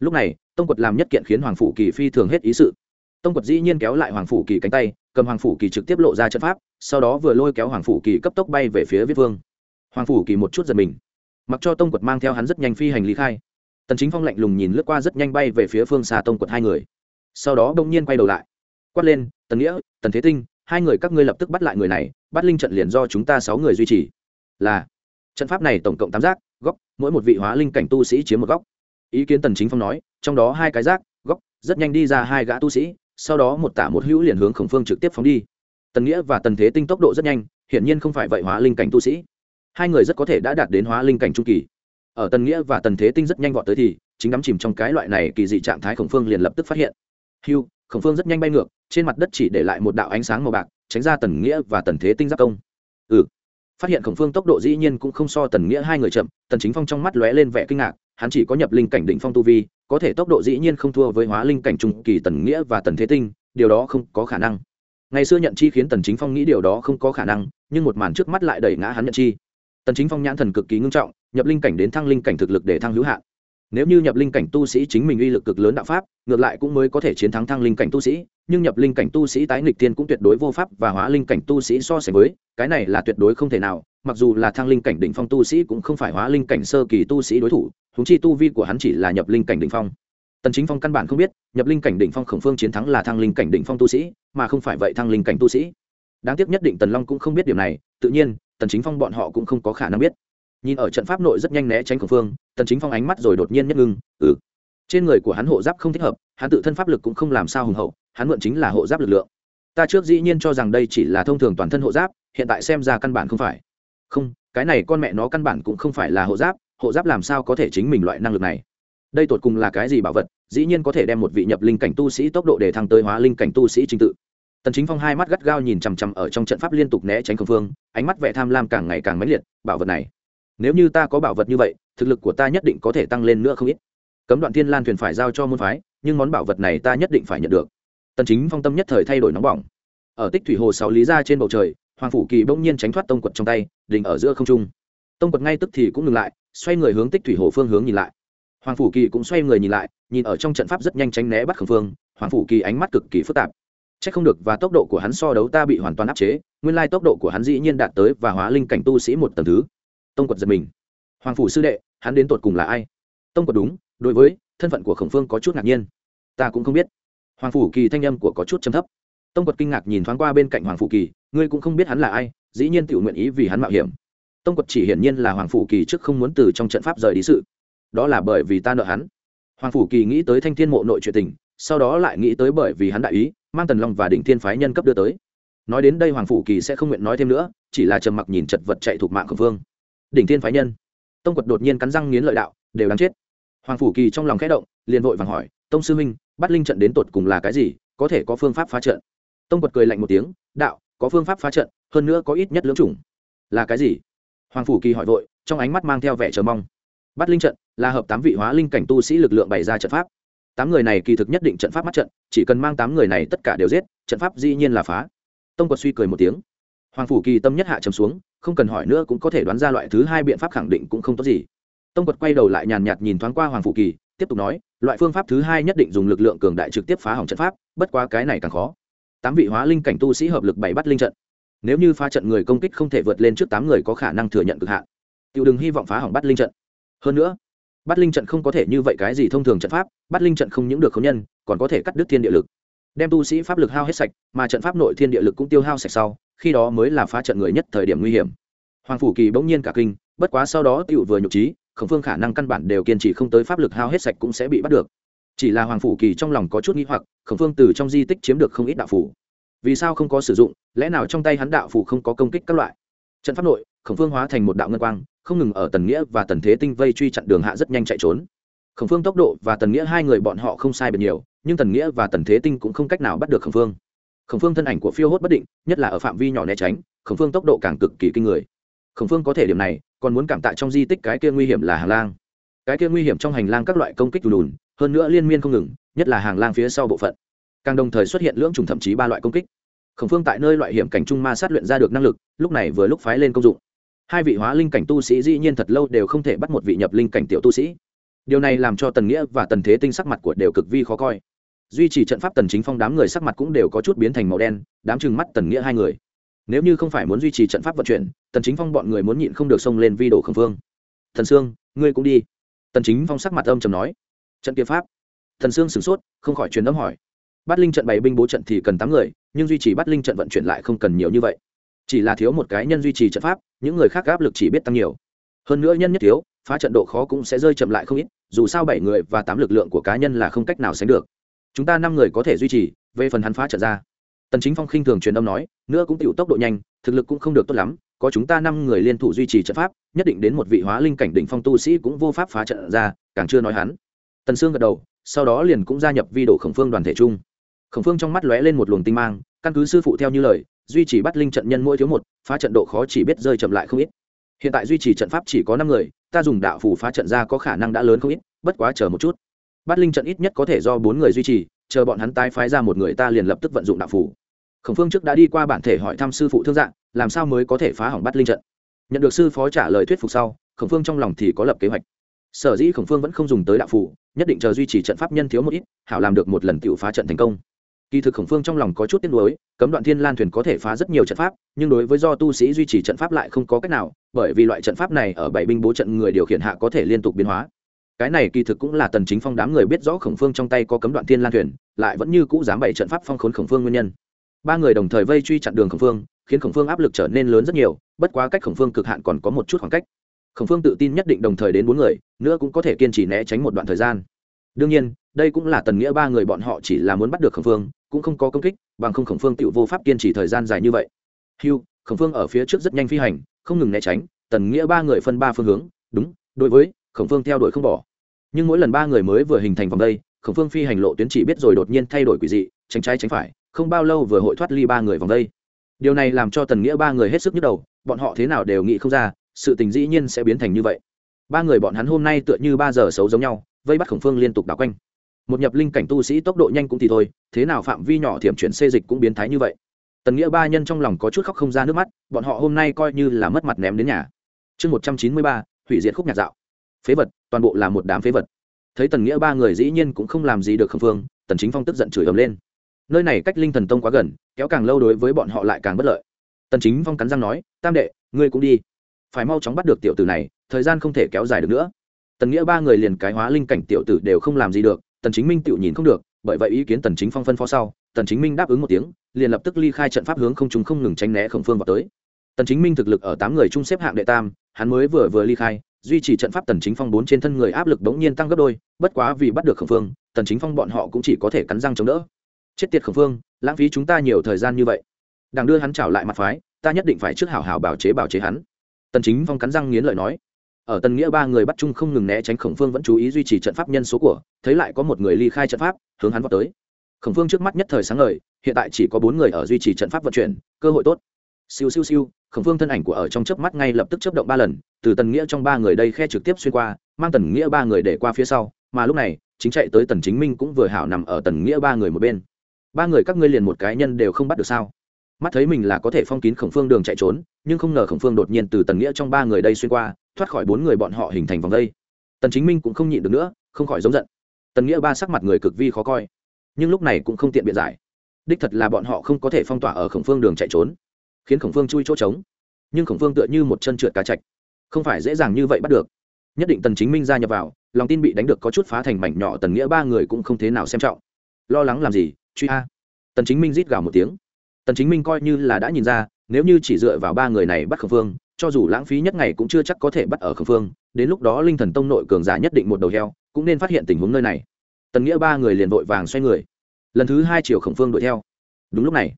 Lúc này, tông quật làm nhất kiện khiến hoàng phủ kỳ phi thường hết ý sự. Tông quật dĩ nhiên kéo lại hoàng phủ kỳ cánh tay, cầm hoàng phủ kỳ trực tiếp lộ ra trận pháp, sau đó vừa lôi kéo hoàng phủ kỳ cấp tốc bay về phía viết vương. Hoàng phủ kỳ một chút giật mình. Mặc cho tông quật mang theo hắn rất nhanh phi hành lý khai. Tần chính phong lạnh lùng nhìn lướt qua rất nhanh bay về phía phương xa tông quật hai người. Sau đó đông nhiên quay đầu lại. Quát lên, tần nghĩa, tần thế tinh, hai người các ngươi lập tức bắt lại người này, bắt linh trận liền do chúng ta sáu người duy trì. Là trận pháp này tổng cộng tám giác, góc, mỗi một vị hóa linh cảnh tu sĩ chiếm một góc. Ý kiến tần chính phong nói, trong đó hai cái giác, góc, rất nhanh đi ra hai gã tu sĩ, sau đó một tả một hữu liền hướng khổng phương trực tiếp phóng đi. Tần nghĩa và tần thế tinh tốc độ rất nhanh, hiển nhiên không phải vậy hóa linh cảnh tu sĩ. Hai người rất có thể đã đạt đến hóa linh cảnh trung kỳ. Ở tần nghĩa và tần thế tinh rất nhanh vọt tới thì, chính đắm chìm trong cái loại này kỳ dị trạng thái khổng phương liền lập tức phát hiện. Hưu, khổng phương rất nhanh bay ngược, trên mặt đất chỉ để lại một đạo ánh sáng màu bạc, tránh ra tần nghĩa và tần thế tinh giáp công. Ừ phát hiện khổng phương tốc độ dĩ nhiên cũng không so tần nghĩa hai người chậm, tần chính phong trong mắt lóe lên vẻ kinh ngạc, hắn chỉ có nhập linh cảnh đỉnh phong tu vi, có thể tốc độ dĩ nhiên không thua với hóa linh cảnh trung kỳ tần nghĩa và tần thế tinh, điều đó không có khả năng. Ngày xưa nhận chi khiến tần chính phong nghĩ điều đó không có khả năng, nhưng một màn trước mắt lại đẩy ngã hắn nhận chi. Tần chính phong nhãn thần cực kỳ ngưng trọng, nhập linh cảnh đến thăng linh cảnh thực lực để thăng hữu hạn nếu như nhập linh cảnh tu sĩ chính mình uy lực cực lớn đạo pháp ngược lại cũng mới có thể chiến thắng thăng linh cảnh tu sĩ nhưng nhập linh cảnh tu sĩ tái nghịch tiên cũng tuyệt đối vô pháp và hóa linh cảnh tu sĩ so sánh với cái này là tuyệt đối không thể nào mặc dù là thăng linh cảnh đỉnh phong tu sĩ cũng không phải hóa linh cảnh sơ kỳ tu sĩ đối thủ húng chi tu vi của hắn chỉ là nhập linh cảnh đỉnh phong tần chính phong căn bản không biết nhập linh cảnh đỉnh phong khổng phương chiến thắng là thăng linh cảnh đỉnh phong tu sĩ mà không phải vậy thăng linh cảnh tu sĩ đáng tiếc nhất định tần long cũng không biết điều này tự nhiên tần chính phong bọn họ cũng không có khả năng biết nhìn ở trận pháp nội rất nhanh né tránh khổng phương, tần chính phong ánh mắt rồi đột nhiên nhất ngưng ừ. Trên người của hắn hộ giáp không thích hợp, hắn tự thân pháp lực cũng không làm sao hùng hậu, hắn mượn chính là hộ giáp lực lượng. Ta trước dĩ nhiên cho rằng đây chỉ là thông thường toàn thân hộ giáp, hiện tại xem ra căn bản không phải. Không, cái này con mẹ nó căn bản cũng không phải là hộ giáp hộ giáp làm sao có thể chính mình loại năng lực này? Đây tột cùng là cái gì bảo vật, dĩ nhiên có thể đem một vị nhập linh cảnh tu sĩ tốc độ để thăng tới hóa linh cảnh tu sĩ trình tự. Tần chính phong hai mắt gắt gao nhìn chằm chằm ở trong trận pháp liên tục né tránh khổng phương, ánh mắt vẻ tham lam càng ngày càng mãnh liệt, bảo vật này nếu như ta có bảo vật như vậy thực lực của ta nhất định có thể tăng lên nữa không ít. Cấm đoạn thiên lan thuyền phải giao cho môn phái nhưng món bảo vật này ta nhất định phải nhận được. Tần chính phong tâm nhất thời thay đổi nóng bỏng. Ở tích thủy hồ sáu lý ra trên bầu trời hoàng phủ kỳ bỗng nhiên tránh thoát tông quật trong tay đình ở giữa không trung. Tông quật ngay tức thì cũng ngừng lại xoay người hướng tích thủy hồ phương hướng nhìn lại. Hoàng phủ kỳ cũng xoay người nhìn lại nhìn ở trong trận pháp rất nhanh tránh né bắt khẩn phương hoàng phủ kỳ ánh mắt cực kỳ phức tạp. Chắc không được và tốc độ của hắn so đấu ta bị hoàn toàn áp chế, nguyên lai tốc độ của hắn dĩ nhiên đạt tới và hóa linh cảnh tu sĩ một tầng thứ. Tông quật giật mình. Hoàng phủ sư đệ, hắn đến tột cùng là ai? Tông quật đúng, đối với thân phận của Khổng Phương có chút ngạc nhiên. Ta cũng không biết. Hoàng phủ Kỳ thanh âm của có chút trầm thấp. Tông quật kinh ngạc nhìn thoáng qua bên cạnh Hoàng phủ Kỳ, ngươi cũng không biết hắn là ai, dĩ nhiên tiểu nguyện ý vì hắn mạo hiểm. Tông quật chỉ hiển nhiên là Hoàng phủ Kỳ trước không muốn từ trong trận pháp rời đi sự. Đó là bởi vì ta nợ hắn. Hoàng phủ Kỳ nghĩ tới Thanh Thiên mộ nội chuyện tình, sau đó lại nghĩ tới bởi vì hắn đại ý, mang tần long và đỉnh thiên phái nhân cấp đưa tới nói đến đây hoàng phủ kỳ sẽ không nguyện nói thêm nữa chỉ là trầm mặc nhìn chật vật chạy thuộc mạng Khổng phương đỉnh thiên phái nhân. Tông quật đột nhiên cắn răng nghiến lợi đạo, đều đáng chết. Hoàng phủ kỳ trong lòng khẽ động, liền vội vàng hỏi, tông sư minh bắt linh trận đến tột cùng là cái gì? Có thể có phương pháp phá trận? Tông quật cười lạnh một tiếng, đạo, có phương pháp phá trận, hơn nữa có ít nhất lưỡng chủng. Là cái gì? Hoàng phủ kỳ hỏi vội, trong ánh mắt mang theo vẻ chờ mong. Bắt linh trận là hợp tám vị hóa linh cảnh tu sĩ lực lượng bày ra trận pháp. Tám người này kỳ thực nhất định trận pháp mắt trận, chỉ cần mang tám người này tất cả đều giết, trận pháp dĩ nhiên là phá. Tông quật suy cười một tiếng. Hoàng phủ kỳ tâm nhất hạ trầm xuống không cần hỏi nữa cũng có thể đoán ra loại thứ hai biện pháp khẳng định cũng không tốt gì. Tông quật quay đầu lại nhàn nhạt nhìn thoáng qua hoàng phủ kỳ, tiếp tục nói, loại phương pháp thứ hai nhất định dùng lực lượng cường đại trực tiếp phá hỏng trận pháp, bất quá cái này càng khó. Tám vị hóa linh cảnh tu sĩ hợp lực bảy bắt linh trận. Nếu như phá trận người công kích không thể vượt lên trước tám người có khả năng thừa nhận cực hạn. Tiêu đừng hy vọng phá hỏng bắt linh trận. Hơn nữa, bắt linh trận không có thể như vậy cái gì thông thường trận pháp, bắt linh trận không những được khống nhân, còn có thể cắt đứt thiên địa lực đem tu sĩ pháp lực hao hết sạch, mà trận pháp nội thiên địa lực cũng tiêu hao sạch sau, khi đó mới là phá trận người nhất thời điểm nguy hiểm. Hoàng phủ kỳ bỗng nhiên cả kinh, bất quá sau đó tựu vừa nhục trí, khổng phương khả năng căn bản đều kiên trì không tới pháp lực hao hết sạch cũng sẽ bị bắt được. Chỉ là hoàng phủ kỳ trong lòng có chút nghĩ hoặc, khổng phương từ trong di tích chiếm được không ít đạo phủ. Vì sao không có sử dụng, lẽ nào trong tay hắn đạo phủ không có công kích các loại? Trận pháp nội, khổng phương hóa thành một đạo ngân quang, không ngừng ở tần nghĩa và tần thế tinh vây truy chặn đường hạ rất nhanh chạy trốn khổng phương tốc độ và tần nghĩa hai người bọn họ không sai biệt nhiều, nhưng tần nghĩa và tần thế tinh cũng không cách nào bắt được khổng phương. Khổng phương thân ảnh của phiêu hốt bất định, nhất là ở phạm vi nhỏ né tránh, khổng phương tốc độ càng cực kỳ kinh người. Khổng phương có thể điểm này, còn muốn cảm tạ trong di tích cái kia nguy hiểm là hàng lang. Cái kia nguy hiểm trong hành lang các loại công kích lùn hơn nữa liên miên không ngừng, nhất là hàng lang phía sau bộ phận. Càng đồng thời xuất hiện lưỡng trùng thậm chí ba loại công kích. Khổng phương tại nơi loại hiểm cảnh trung ma sát luyện ra được năng lực, lúc này vừa lúc phái lên công dụng. Hai vị hóa linh cảnh tu sĩ dĩ nhiên thật lâu đều không thể bắt một vị nhập linh cảnh tiểu tu sĩ điều này làm cho tần nghĩa và tần thế tinh sắc mặt của đều cực vi khó coi. Duy trì trận pháp tần chính phong đám người sắc mặt cũng đều có chút biến thành màu đen, đám chừng mắt tần nghĩa hai người. Nếu như không phải muốn duy trì trận pháp vận chuyển, tần chính phong bọn người muốn nhịn không được xông lên vi đồ khẩn phương thần sương, ngươi cũng đi. Tần chính phong sắc mặt âm trầm nói. Trận kia pháp. Thần sương sửng sốt, không khỏi truyền âm hỏi. Bắt linh trận bày binh bố trận thì cần tám người, nhưng duy trì bắt linh trận vận chuyển lại không cần nhiều như vậy. Chỉ là thiếu một cái nhân duy trì trận pháp, những người khác áp lực chỉ biết tăng nhiều. Hơn nữa nhân nhất thiếu phá trận độ khó cũng sẽ rơi chậm lại không ít, dù sao bảy người và tám lực lượng của cá nhân là không cách nào sánh được. Chúng ta năm người có thể duy trì, về phần hắn phá trận ra. Tần chính phong khinh thường truyền âm nói, nữa cũng tiểu tốc độ nhanh, thực lực cũng không được tốt lắm, có chúng ta năm người liên thủ duy trì trận pháp, nhất định đến một vị hóa linh cảnh đỉnh phong tu sĩ cũng vô pháp phá trận ra, càng chưa nói hắn. Tần sương gật đầu, sau đó liền cũng gia nhập vi Đổ khổng phương đoàn thể chung. Khổng phương trong mắt lóe lên một luồng tinh mang, căn cứ sư phụ theo như lời, duy trì bắt linh trận nhân mỗi thiếu một, phá trận độ khó chỉ biết rơi chậm lại không ít hiện tại duy trì trận pháp chỉ có năm người, ta dùng đạo phù phá trận ra có khả năng đã lớn không ít, bất quá chờ một chút. Bát linh trận ít nhất có thể do bốn người duy trì, chờ bọn hắn tái phái ra một người ta liền lập tức vận dụng đạo phù. Khổng phương trước đã đi qua bản thể hỏi thăm sư phụ thương dạng làm sao mới có thể phá hỏng bát linh trận? Nhận được sư phó trả lời thuyết phục sau, khổng phương trong lòng thì có lập kế hoạch. Sở dĩ khổng phương vẫn không dùng tới đạo phù, nhất định chờ duy trì trận pháp nhân thiếu một ít, hảo làm được một lần tự phá trận thành công kỳ thực khổng phương trong lòng có chút tiếc nuối, cấm đoạn thiên lan thuyền có thể phá rất nhiều trận pháp, nhưng đối với do tu sĩ duy trì trận pháp lại không có cách nào, bởi vì loại trận pháp này ở bảy binh bố trận người điều khiển hạ có thể liên tục biến hóa. Cái này kỳ thực cũng là tần chính phong đám người biết rõ khổng phương trong tay có cấm đoạn thiên lan thuyền, lại vẫn như cũ dám bày trận pháp phong khốn khổng phương nguyên nhân. Ba người đồng thời vây truy chặn đường khổng phương, khiến khổng phương áp lực trở nên lớn rất nhiều, bất quá cách khổng phương cực hạn còn có một chút khoảng cách. Khổng phương tự tin nhất định đồng thời đến bốn người, nữa cũng có thể kiên trì né tránh một đoạn thời gian. Đương nhiên đây cũng là tần nghĩa ba người bọn họ chỉ là muốn bắt được khổng phương, cũng không có công kích, bằng không khổng phương tự vô pháp kiên trì thời gian dài như vậy. Hưu, khổng phương ở phía trước rất nhanh phi hành, không ngừng né tránh, tần nghĩa ba người phân ba phương hướng, đúng, đối với, khổng phương theo đuổi không bỏ. Nhưng mỗi lần ba người mới vừa hình thành vòng đây, khổng phương phi hành lộ tuyến chỉ biết rồi đột nhiên thay đổi quỷ dị, tránh trái tránh phải, không bao lâu vừa hội thoát ly ba người vòng đây. Điều này làm cho tần nghĩa ba người hết sức nhức đầu, bọn họ thế nào đều nghĩ không ra, sự tình dĩ nhiên sẽ biến thành như vậy. Ba người bọn hắn hôm nay tựa như ba giờ xấu giống nhau, vây bắt khổng phương liên tục đảo quanh một nhập linh cảnh tu sĩ tốc độ nhanh cũng thì thôi, thế nào phạm vi nhỏ thiểm chuyển xê dịch cũng biến thái như vậy. Tần nghĩa ba nhân trong lòng có chút khóc không ra nước mắt, bọn họ hôm nay coi như là mất mặt ném đến nhà. Chương một trăm chín mươi ba, hủy diệt khúc nhạc dạo. Phế vật, toàn bộ là một đám phế vật. Thấy tần nghĩa ba người dĩ nhiên cũng không làm gì được khâm phương, tần chính phong tức giận chửi ầm lên. Nơi này cách linh thần tông quá gần, kéo càng lâu đối với bọn họ lại càng bất lợi. Tần chính phong cắn răng nói, tam đệ, ngươi cũng đi. Phải mau chóng bắt được tiểu tử này, thời gian không thể kéo dài được nữa. Tần nghĩa ba người liền cái hóa linh cảnh tiểu tử đều không làm gì được tần chính minh tự nhìn không được, bởi vậy ý kiến tần chính phong phân phó sau, tần chính minh đáp ứng một tiếng, liền lập tức ly khai trận pháp hướng không trung không ngừng tránh né khổng phương vào tới. Tần chính minh thực lực ở tám người trung xếp hạng đệ tam, hắn mới vừa vừa ly khai, duy trì trận pháp tần chính phong bốn trên thân người áp lực đống nhiên tăng gấp đôi, bất quá vì bắt được khổng phương, tần chính phong bọn họ cũng chỉ có thể cắn răng chống đỡ. Chết tiệt khổng phương, lãng phí chúng ta nhiều thời gian như vậy. Đang đưa hắn trảo lại mặt phái, ta nhất định phải trước hảo hảo bảo chế bảo chế hắn. Tần chính phong cắn răng nghiến lợi nói ở tần nghĩa ba người bắt chung không ngừng né tránh khổng phương vẫn chú ý duy trì trận pháp nhân số của, thấy lại có một người ly khai trận pháp, hướng hắn vào tới. Khổng phương trước mắt nhất thời sáng ngời, hiện tại chỉ có bốn người ở duy trì trận pháp vận chuyển, cơ hội tốt. Siêu siêu siêu, khổng phương thân ảnh của ở trong chớp mắt ngay lập tức chớp động ba lần, từ tần nghĩa trong ba người đây khe trực tiếp xuyên qua, mang tần nghĩa ba người để qua phía sau, mà lúc này, chính chạy tới tần chính minh cũng vừa hảo nằm ở tần nghĩa ba người một bên. Ba người các ngươi liền một cái nhân đều không bắt được sao? Mắt thấy mình là có thể phong kín khổng phương đường chạy trốn, nhưng không ngờ khổng phương đột nhiên từ tần nghĩa trong ba người đây xuyên qua thoát khỏi bốn người bọn họ hình thành vòng đây. Tần chính minh cũng không nhịn được nữa, không khỏi giống giận. Tần nghĩa ba sắc mặt người cực vi khó coi, nhưng lúc này cũng không tiện biện giải. Đích thật là bọn họ không có thể phong tỏa ở khổng phương đường chạy trốn, khiến khổng phương chui chỗ trống. Nhưng khổng phương tựa như một chân trượt cá chạch, không phải dễ dàng như vậy bắt được. Nhất định tần chính minh ra nhập vào, lòng tin bị đánh được có chút phá thành mảnh nhỏ, tần nghĩa ba người cũng không thế nào xem trọng. Lo lắng làm gì, truy a. Tần chính minh rít gào một tiếng. Tần chính minh coi như là đã nhìn ra, nếu như chỉ dựa vào ba người này bắt khổng phương cho dù lãng phí nhất ngày cũng chưa chắc có thể bắt ở khẩn phương, đến lúc đó linh thần tông nội cường giả nhất định một đầu heo, cũng nên phát hiện tình huống nơi này. Tần nghĩa ba người liền vội vàng xoay người. Lần thứ hai chiều khổng phương đuổi theo. Đúng lúc này,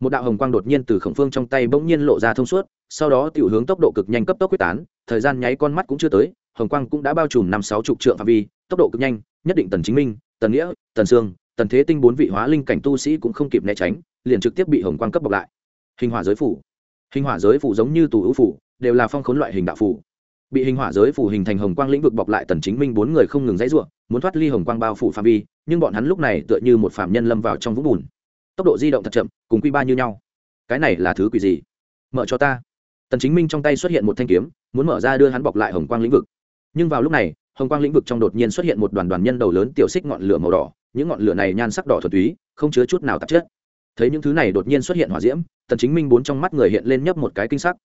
một đạo hồng quang đột nhiên từ khổng phương trong tay bỗng nhiên lộ ra thông suốt, sau đó tiểu hướng tốc độ cực nhanh cấp tốc quyết tán, thời gian nháy con mắt cũng chưa tới, hồng quang cũng đã bao trùm năm sáu chục trượng phạm vi, tốc độ cực nhanh, nhất định tần chính minh, tần nghĩa, tần sương, tần thế tinh bốn vị hóa linh cảnh tu sĩ cũng không kịp né tránh, liền trực tiếp bị hồng quang cấp bọc lại. Hình hỏa giới phủ. Hình hỏa giới phủ giống như tù ưu phủ đều là phong khốn loại hình đạo phủ bị hình hỏa giới phủ hình thành hồng quang lĩnh vực bọc lại tần chính minh bốn người không ngừng dãy ruộng, muốn thoát ly hồng quang bao phủ phạm vi, nhưng bọn hắn lúc này tựa như một phạm nhân lâm vào trong vũng bùn. Tốc độ di động thật chậm, cùng quy ba như nhau. Cái này là thứ quỷ gì? Mở cho ta. Tần chính minh trong tay xuất hiện một thanh kiếm, muốn mở ra đưa hắn bọc lại hồng quang lĩnh vực. Nhưng vào lúc này, hồng quang lĩnh vực trong đột nhiên xuất hiện một đoàn đoàn nhân đầu lớn tiểu xích ngọn lửa màu đỏ, những ngọn lửa này nhan sắc đỏ thuần túy, không chứa chút nào tạp chất. Thấy những thứ này đột nhiên xuất hiện hỏa diễm, tần chính minh bốn trong mắt người hiện lên nhấp một cái kinh sắc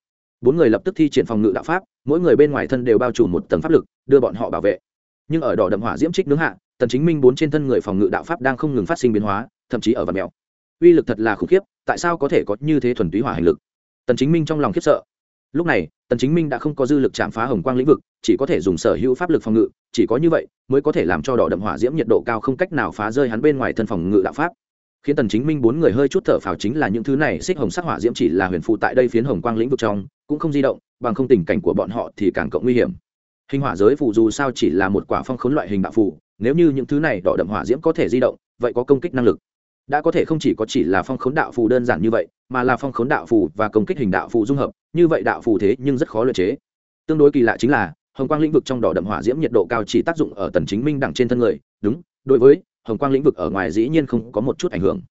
bốn người lập tức thi triển phòng ngự đạo pháp, mỗi người bên ngoài thân đều bao trùm một tầng pháp lực, đưa bọn họ bảo vệ. Nhưng ở đỏ đậm hỏa diễm trích nướng hạ, tần chính minh bốn trên thân người phòng ngự đạo pháp đang không ngừng phát sinh biến hóa, thậm chí ở vật mèo uy lực thật là khủng khiếp, tại sao có thể có như thế thuần túy hỏa hành lực? Tần chính minh trong lòng khiếp sợ. Lúc này, tần chính minh đã không có dư lực chạm phá hồng quang lĩnh vực, chỉ có thể dùng sở hữu pháp lực phòng ngự, chỉ có như vậy mới có thể làm cho đỏ đậm hỏa diễm nhiệt độ cao không cách nào phá rơi hắn bên ngoài thân phòng ngự đạo pháp khiến tần chính minh bốn người hơi chút thở phào chính là những thứ này, xích hồng sắc hỏa diễm chỉ là huyền phụ tại đây phiến hồng quang lĩnh vực trong, cũng không di động, bằng không tình cảnh của bọn họ thì càng cộng nguy hiểm. Hình hỏa giới phù dù sao chỉ là một quả phong khốn loại hình đạo phù, nếu như những thứ này đỏ đậm hỏa diễm có thể di động, vậy có công kích năng lực. Đã có thể không chỉ có chỉ là phong khốn đạo phù đơn giản như vậy, mà là phong khốn đạo phù và công kích hình đạo phù dung hợp, như vậy đạo phù thế nhưng rất khó luyện chế. Tương đối kỳ lạ chính là, hồng quang lĩnh vực trong đỏ đậm hỏa diễm nhiệt độ cao chỉ tác dụng ở tần chính minh đẳng trên thân người, đúng, đối với hồng quang lĩnh vực ở ngoài dĩ nhiên không có một chút ảnh hưởng.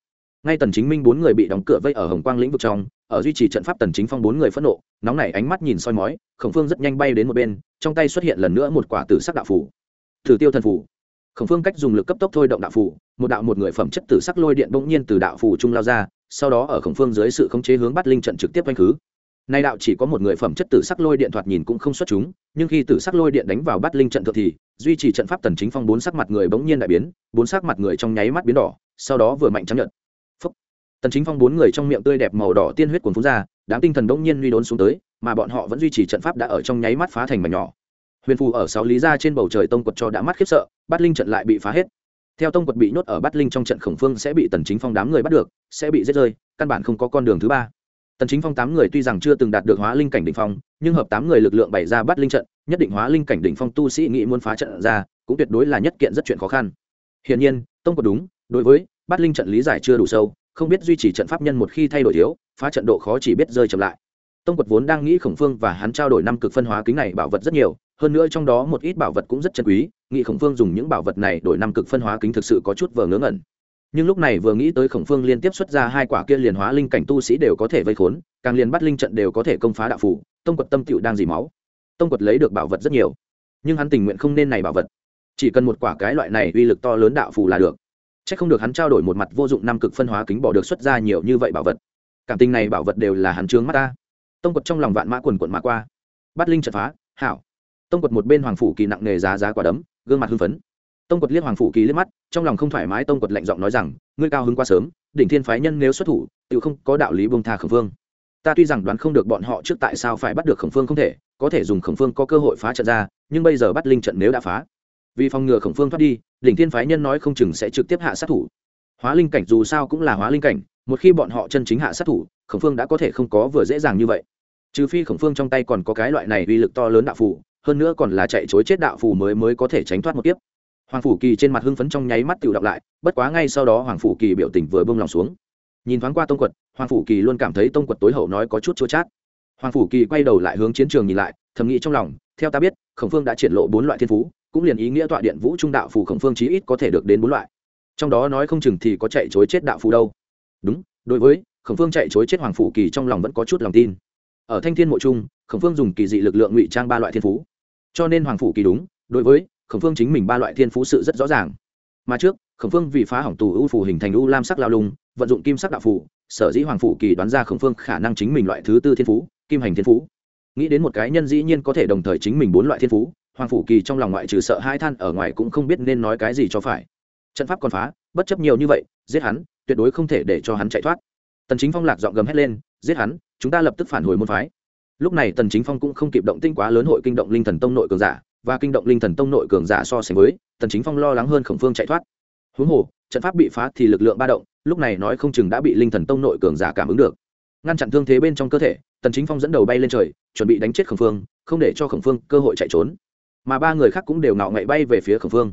Ngay tần chính minh bốn người bị đóng cửa vây ở hồng quang lĩnh vực trong, ở duy trì trận pháp tần chính phong bốn người phẫn nộ, nóng nảy ánh mắt nhìn soi mói, khổng phương rất nhanh bay đến một bên, trong tay xuất hiện lần nữa một quả tử sắc đạo phủ thử tiêu thần phủ khổng phương cách dùng lực cấp tốc thôi động đạo phủ một đạo một người phẩm chất tử sắc lôi điện bỗng nhiên từ đạo phủ trung lao ra, sau đó ở khổng phương dưới sự khống chế hướng bắt linh trận trực tiếp quanh khứ nay đạo chỉ có một người phẩm chất tử sắc lôi điện thoạt nhìn cũng không xuất chúng, nhưng khi tử sắc lôi điện đánh vào bắt linh trận thượng thì, duy trì trận pháp tần chính phong bốn sắc mặt người bỗng nhiên đại biến, bốn sắc mặt người trong nháy mắt biến đỏ, sau đó vừa mạnh trắng nhợt. Phúc. tần chính phong bốn người trong miệng tươi đẹp màu đỏ tiên huyết cuồn phun ra, đám tinh thần bỗng nhiên uy đốn xuống tới, mà bọn họ vẫn duy trì trận pháp đã ở trong nháy mắt phá thành mảnh nhỏ huyền phù ở sáu lý gia trên bầu trời tông quật cho đã mắt khiếp sợ bắt linh trận lại bị phá hết theo tông quật bị nhốt ở bát linh trong trận khổng phương sẽ bị tần chính phong đám người bắt được, sẽ bị giết rơi, căn bản không có con đường thứ ba tần chính phong tám người tuy rằng chưa từng đạt được hóa linh cảnh đỉnh phong, nhưng hợp tám người lực lượng bày ra bắt linh trận, nhất định hóa linh cảnh đỉnh phong tu sĩ nghĩ muốn phá trận ra, cũng tuyệt đối là nhất kiện rất chuyện khó khăn. Hiển nhiên, tông có đúng, đối với bắt linh trận lý giải chưa đủ sâu, không biết duy trì trận pháp nhân một khi thay đổi thiếu phá trận độ khó chỉ biết rơi chậm lại. Tông quật vốn đang nghĩ khổng phương và hắn trao đổi năm cực phân hóa kính này bảo vật rất nhiều, hơn nữa trong đó một ít bảo vật cũng rất chân quý, nghĩ khổng phương dùng những bảo vật này đổi năm cực phân hóa kính thực sự có chút vờ ngớ ngẩn nhưng lúc này vừa nghĩ tới khổng phương liên tiếp xuất ra hai quả kia liền hóa linh cảnh tu sĩ đều có thể vây khốn, càng liền bắt linh trận đều có thể công phá đạo phủ, tông quật tâm tựu đang dì máu. Tông quật lấy được bảo vật rất nhiều, nhưng hắn tình nguyện không nên này bảo vật. Chỉ cần một quả cái loại này uy lực to lớn đạo phù là được. C h ắ c không được hắn trao đổi một mặt vô dụng năm cực phân hóa kính bỏ được xuất ra nhiều như vậy bảo vật. Cảm tình này bảo vật đều là hắn trướng mắt ta. Tông quật trong lòng vạn mã quần quận mã qua. Bắt linh trận phá, hảo. Tông quật một bên hoàng phủ kỳ nặng nề giá giá quả đấm, gương mặt hưng phấn tông quật liếc hoàng phủ kỳ liếc mắt, trong lòng không thoải mái, tông quật lạnh giọng nói rằng, ngươi cao hứng quá sớm, đỉnh thiên phái nhân nếu xuất thủ tự không có đạo lý bông tha khẩn phương ta tuy rằng đoán không được bọn họ trước tại sao phải bắt được khổng phương không thể, có thể dùng khổng phương có cơ hội phá trận ra, nhưng bây giờ bắt linh trận nếu đã phá. Vì phòng ngừa khổng phương thoát đi, đỉnh thiên phái nhân nói không chừng sẽ trực tiếp hạ sát thủ. Hóa linh cảnh dù sao cũng là hóa linh cảnh, một khi bọn họ chân chính hạ sát thủ, khổng phương đã có thể không có vừa dễ dàng như vậy. Trừ phi khổng phương trong tay còn có cái loại này uy lực to lớn đạo phù, hơn nữa còn là chạy chối chết đạo phù mới mới có thể tránh thoát một tiếp hoàng phủ kỳ trên mặt hưng phấn trong nháy mắt tự đọc lại, bất quá ngay sau đó hoàng phủ kỳ biểu tình vừa bông lòng xuống. Nhìn thoáng qua tông quật, hoàng phủ kỳ luôn cảm thấy tông quật tối hậu nói có chút chua chát. Hoàng phủ kỳ quay đầu lại hướng chiến trường nhìn lại, thầm nghĩ trong lòng, theo ta biết, khổng phương đã triển lộ bốn loại thiên phú, cũng liền ý nghĩa tọa điện vũ trung đạo phù khổng phương chí ít có thể được đến bốn loại. Trong đó nói không chừng thì có chạy chối chết đạo phù đâu. Đúng, đối với, khổng phương chạy chối chết hoàng phủ kỳ trong lòng vẫn có chút lòng tin. Ở thanh thiên mộ trung, khổng phương dùng kỳ dị lực lượng ngụy trang ba loại thiên phú. Cho nên hoàng phủ kỳ đúng, đối với khổng phương chính mình ba loại thiên phú sự rất rõ ràng. Mà trước, khổng phương vì phá hỏng tù ưu phủ hình thành u lam sắc lao lung, vận dụng kim sắc đạo phủ sở dĩ hoàng phủ kỳ đoán ra khổng phương khả năng chính mình loại thứ tư thiên phú, kim hành thiên phú. Nghĩ đến một cái nhân dĩ nhiên có thể đồng thời chính mình bốn loại thiên phú, hoàng phủ kỳ trong lòng ngoại trừ sợ hai than ở ngoài cũng không biết nên nói cái gì cho phải. Trận pháp còn phá, bất chấp nhiều như vậy, giết hắn, tuyệt đối không thể để cho hắn chạy thoát. Tần chính phong lạc dọn gầm hét lên, giết hắn, chúng ta lập tức phản hồi môn phái. Lúc này tần chính phong cũng không kịp động tinh quá lớn hội kinh động linh thần tông nội cường giả và kinh động linh thần tông nội cường giả so sánh với, tần chính phong lo lắng hơn khổng phương chạy thoát. Huống hồ, trận pháp bị phá thì lực lượng ba động, lúc này nói không chừng đã bị linh thần tông nội cường giả cảm ứng được. Ngăn chặn thương thế bên trong cơ thể, tần chính phong dẫn đầu bay lên trời, chuẩn bị đánh chết khổng phương, không để cho khổng phương cơ hội chạy trốn. Mà ba người khác cũng đều ngạo ngậy bay về phía khổng phương.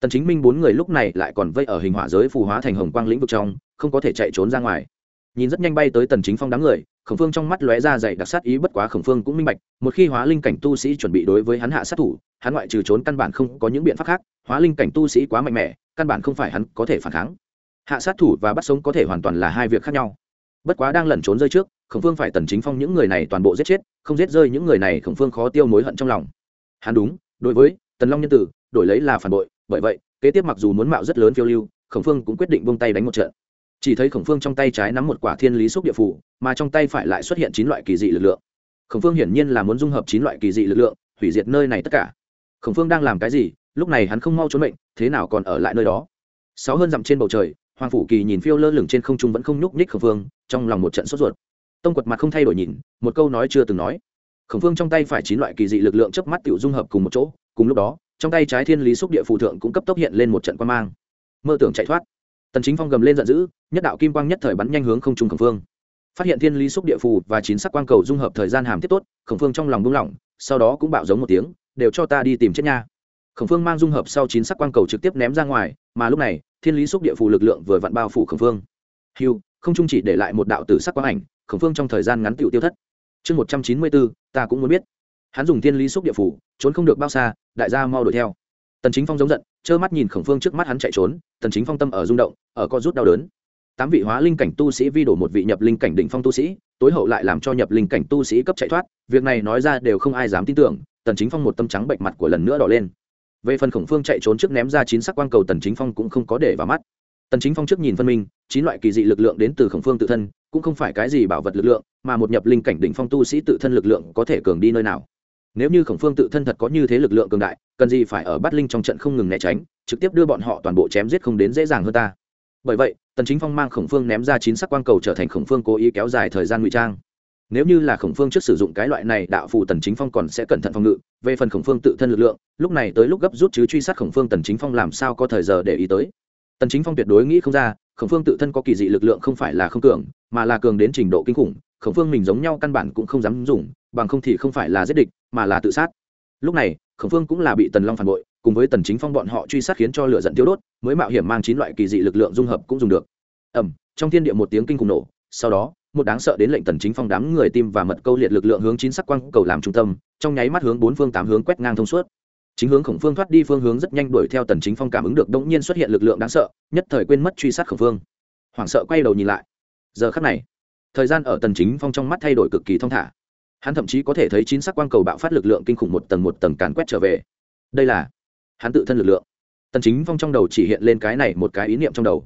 Tần chính minh bốn người lúc này lại còn vây ở hình hỏa giới phù hóa thành hồng quang lĩnh vực trong, không có thể chạy trốn ra ngoài nhìn rất nhanh bay tới tần chính phong đám người, khổng phương trong mắt lóe ra dày đặc sát ý, bất quá khổng phương cũng minh bạch, một khi hóa linh cảnh tu sĩ chuẩn bị đối với hắn hạ sát thủ, hắn ngoại trừ trốn căn bản không có những biện pháp khác, hóa linh cảnh tu sĩ quá mạnh mẽ, căn bản không phải hắn có thể phản kháng. Hạ sát thủ và bắt sống có thể hoàn toàn là hai việc khác nhau. Bất quá đang lẩn trốn rơi trước, khổng phương phải tần chính phong những người này toàn bộ giết chết, không giết rơi những người này khổng phương khó tiêu mối hận trong lòng. Hắn đúng, đối với tần long nhân tử, đổi lấy là phản bội, bởi vậy, kế tiếp mặc dù muốn mạo rất lớn phiêu lưu, khổng phương cũng quyết định buông tay đánh một trận chỉ thấy khổng phương trong tay trái nắm một quả thiên lý xúc địa phủ, mà trong tay phải lại xuất hiện chín loại kỳ dị lực lượng. Khổng phương hiển nhiên là muốn dung hợp chín loại kỳ dị lực lượng, hủy diệt nơi này tất cả. Khổng phương đang làm cái gì? Lúc này hắn không mau trốn mệnh, thế nào còn ở lại nơi đó? Sáu hơn dặm trên bầu trời, hoàng phủ kỳ nhìn phiêu lơ lửng trên không trung vẫn không nhúc nhích khổng phương, trong lòng một trận sốt ruột. Tông quật mặt không thay đổi nhìn, một câu nói chưa từng nói. Khổng phương trong tay phải chín loại kỳ dị lực lượng chớp mắt tiểu dung hợp cùng một chỗ, cùng lúc đó, trong tay trái thiên lý xúc địa phù thượng cũng cấp tốc hiện lên một trận quan mang. Mơ tưởng chạy thoát. Tần chính phong gầm lên giận dữ nhất đạo kim quang nhất thời bắn nhanh hướng không trung khổng phương. Phát hiện thiên lý xúc địa phù và chín sắc quang cầu dung hợp thời gian hàm tiếp tốt, khổng phương trong lòng buông lỏng, sau đó cũng bạo giống một tiếng, đều cho ta đi tìm chết nha. Khổng phương mang dung hợp sau chín sắc quang cầu trực tiếp ném ra ngoài, mà lúc này, thiên lý xúc địa phù lực lượng vừa vặn bao phủ khổng phương. Hiu không trung chỉ để lại một đạo tử sắc quang ảnh, khổng phương trong thời gian ngắn tiểu tiêu thất. Chương một trăm chín mươi bốn, ta cũng muốn biết. Hắn dùng thiên lý xúc địa phủ trốn không được bao xa, đại gia mau đuổi theo. Tần chính phong giống giận, trơ mắt nhìn khổng phương trước mắt hắn chạy trốn, tần chính phong tâm ở rung động, ở co rút đau đớn tám vị hóa linh cảnh tu sĩ vi đổ một vị nhập linh cảnh đỉnh phong tu sĩ, tối hậu lại làm cho nhập linh cảnh tu sĩ cấp chạy thoát, việc này nói ra đều không ai dám tin tưởng, tần chính phong một tâm trắng bệnh mặt của lần nữa đỏ lên. Về phần khổng phương chạy trốn trước ném ra chín sắc quang cầu tần chính phong cũng không có để vào mắt. Tần chính phong trước nhìn phân minh, chín loại kỳ dị lực lượng đến từ khổng phương tự thân, cũng không phải cái gì bảo vật lực lượng, mà một nhập linh cảnh đỉnh phong tu sĩ tự thân lực lượng có thể cường đi nơi nào. Nếu như khổng phương tự thân thật có như thế lực lượng cường đại, cần gì phải ở bắt linh trong trận không ngừng né tránh, trực tiếp đưa bọn họ toàn bộ chém giết không đến dễ dàng hơn ta. Bởi vậy tần chính phong mang khổng phương ném ra chín sắc quang cầu trở thành khổng phương cố ý kéo dài thời gian ngụy trang. Nếu như là khổng phương trước sử dụng cái loại này đạo phù tần chính phong còn sẽ cẩn thận phòng ngự, về phần khổng phương tự thân lực lượng, lúc này tới lúc gấp rút chứ truy sát khổng phương tần chính phong làm sao có thời giờ để ý tới. Tần chính phong tuyệt đối nghĩ không ra, khổng phương tự thân có kỳ dị lực lượng không phải là không cường, mà là cường đến trình độ kinh khủng, khổng phương mình giống nhau căn bản cũng không dám dùng, bằng không thì không phải là giết địch, mà là tự sát. Lúc này, khổng phương cũng là bị tần long phản bội cùng với tần chính phong bọn họ truy sát khiến cho lửa giận tiêu đốt, mới mạo hiểm mang chín loại kỳ dị lực lượng dung hợp cũng dùng được. Ầm, trong thiên địa một tiếng kinh khủng nổ, sau đó, một đáng sợ đến lệnh tần chính phong đám người tim và mật câu liệt lực lượng hướng chín sắc quang cầu làm trung tâm, trong nháy mắt hướng bốn phương tám hướng quét ngang thông suốt. Chính hướng khổng phương thoát đi phương hướng rất nhanh đuổi theo tần chính phong cảm ứng được đống nhiên xuất hiện lực lượng đáng sợ, nhất thời quên mất truy sát khổng phương. Hoảng sợ quay đầu nhìn lại. Giờ khắc này, thời gian ở tần chính phong trong mắt thay đổi cực kỳ thông thả. Hắn thậm chí có thể thấy chín sắc quang cầu bạo phát lực lượng kinh khủng một tầng một tầng càn quét trở về. Đây là hắn tự thân lực lượng. Tần chính phong trong đầu chỉ hiện lên cái này một cái ý niệm trong đầu.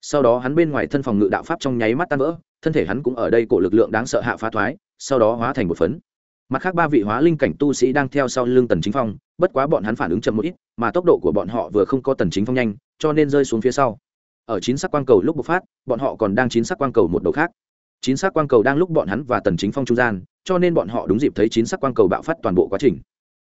Sau đó hắn bên ngoài thân phòng ngự đạo pháp trong nháy mắt tan vỡ, thân thể hắn cũng ở đây cổ lực lượng đáng sợ hạ phá thoái, sau đó hóa thành một phấn. Mặt khác ba vị hóa linh cảnh tu sĩ đang theo sau lưng tần chính phong, bất quá bọn hắn phản ứng chậm một ít, mà tốc độ của bọn họ vừa không có tần chính phong nhanh, cho nên rơi xuống phía sau. Ở chín sắc quang cầu lúc bộc phát, bọn họ còn đang chín sắc quang cầu một đầu khác. Chín sắc quang cầu đang lúc bọn hắn và tần chính phong trung gian, cho nên bọn họ đúng dịp thấy chín sắc quang cầu bạo phát toàn bộ quá trình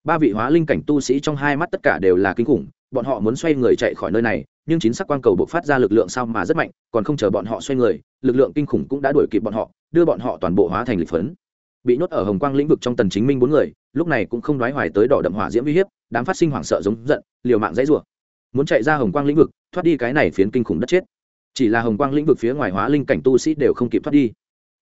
ba vị hóa linh cảnh tu sĩ trong hai mắt tất cả đều là kinh khủng, bọn họ muốn xoay người chạy khỏi nơi này, nhưng chín sắc quang cầu buộc phát ra lực lượng sao mà rất mạnh, còn không chờ bọn họ xoay người, lực lượng kinh khủng cũng đã đuổi kịp bọn họ, đưa bọn họ toàn bộ hóa thành lịch phấn. Bị nhốt ở hồng quang lĩnh vực trong tần chính minh bốn người, lúc này cũng không đoái hoài tới đỏ đậm hỏa diễm uy hiếp, đám phát sinh hoảng sợ giống giận, liều mạng dãy rủa. Muốn chạy ra hồng quang lĩnh vực, thoát đi cái này phiến kinh khủng đất chết. Chỉ là hồng quang lĩnh vực phía ngoài hóa linh cảnh tu sĩ đều không kịp thoát đi.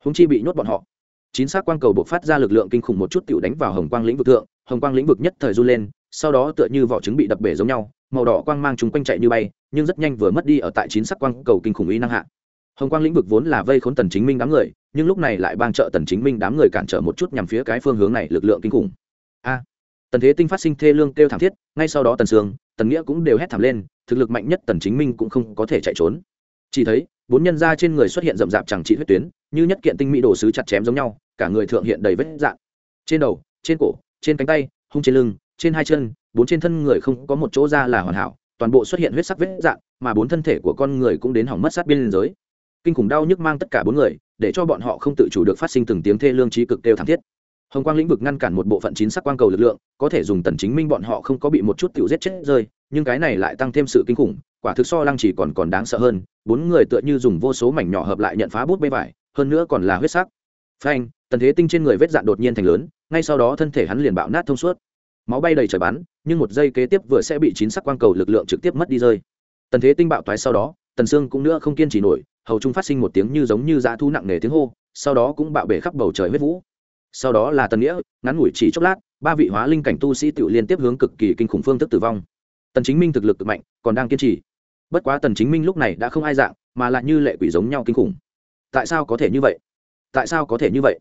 Húng chi bị nhốt bọn họ. Chín xác quang cầu buộc phát ra lực lượng kinh khủng một chút tựu đánh vào hồng quang lĩnh vực thượng hồng quang lĩnh vực nhất thời run lên, sau đó tựa như vỏ trứng bị đập bể giống nhau, màu đỏ quang mang chúng quanh chạy như bay, nhưng rất nhanh vừa mất đi ở tại chín sắc quang cầu kinh khủng ý năng hạ. Hồng quang lĩnh vực vốn là vây khốn tần chính minh đám người, nhưng lúc này lại bang trợ tần chính minh đám người cản trở một chút nhằm phía cái phương hướng này lực lượng kinh khủng. A! Tần thế tinh phát sinh thê lương kêu thảm thiết, ngay sau đó tần sương, tần nghĩa cũng đều hét thảm lên, thực lực mạnh nhất tần chính minh cũng không có thể chạy trốn. Chỉ thấy, bốn nhân gia trên người xuất hiện rậm rạp chẳng trị huyết tuyến, như nhất kiện tinh mỹ đồ sứ chặt chém giống nhau, cả người thượng hiện đầy vết dạng. trên đầu, trên cổ trên cánh tay, hung trên lưng, trên hai chân, bốn trên thân người không có một chỗ da là hoàn hảo, toàn bộ xuất hiện huyết sắc vết dạn mà bốn thân thể của con người cũng đến hỏng mất sát biên giới. Kinh khủng đau nhức mang tất cả bốn người, để cho bọn họ không tự chủ được phát sinh từng tiếng thê lương trí cực kêu thảm thiết. Hồng quang lĩnh vực ngăn cản một bộ phận chín sắc quang cầu lực lượng, có thể dùng tần chính minh bọn họ không có bị một chút tiểu giết chết rơi, nhưng cái này lại tăng thêm sự kinh khủng, quả thực so lăng chỉ còn còn đáng sợ hơn, bốn người tựa như dùng vô số mảnh nhỏ hợp lại nhận phá bút bê vải, hơn nữa còn là huyết sắc. Phanh, tần thế tinh trên người vết dạn đột nhiên thành lớn ngay sau đó thân thể hắn liền bạo nát thông suốt. Máu bay đầy trời bắn, nhưng một giây kế tiếp vừa sẽ bị chín sắc quang cầu lực lượng trực tiếp mất đi rơi. Tần thế tinh bạo toái sau đó, tần sương cũng nữa không kiên trì nổi, hầu trung phát sinh một tiếng như giống như dã thu nặng nề tiếng hô, sau đó cũng bạo bể khắp bầu trời huyết vũ. Sau đó là tần nghĩa, ngắn ngủi chỉ chốc lát, ba vị hóa linh cảnh tu sĩ tự liên tiếp hướng cực kỳ kinh khủng phương thức tử vong. Tần chính minh thực lực cực mạnh, còn đang kiên trì. Bất quá tần chính minh lúc này đã không ai dạng, mà lại như lệ quỷ giống nhau kinh khủng. Tại sao có thể như vậy? Tại sao có thể như vậy?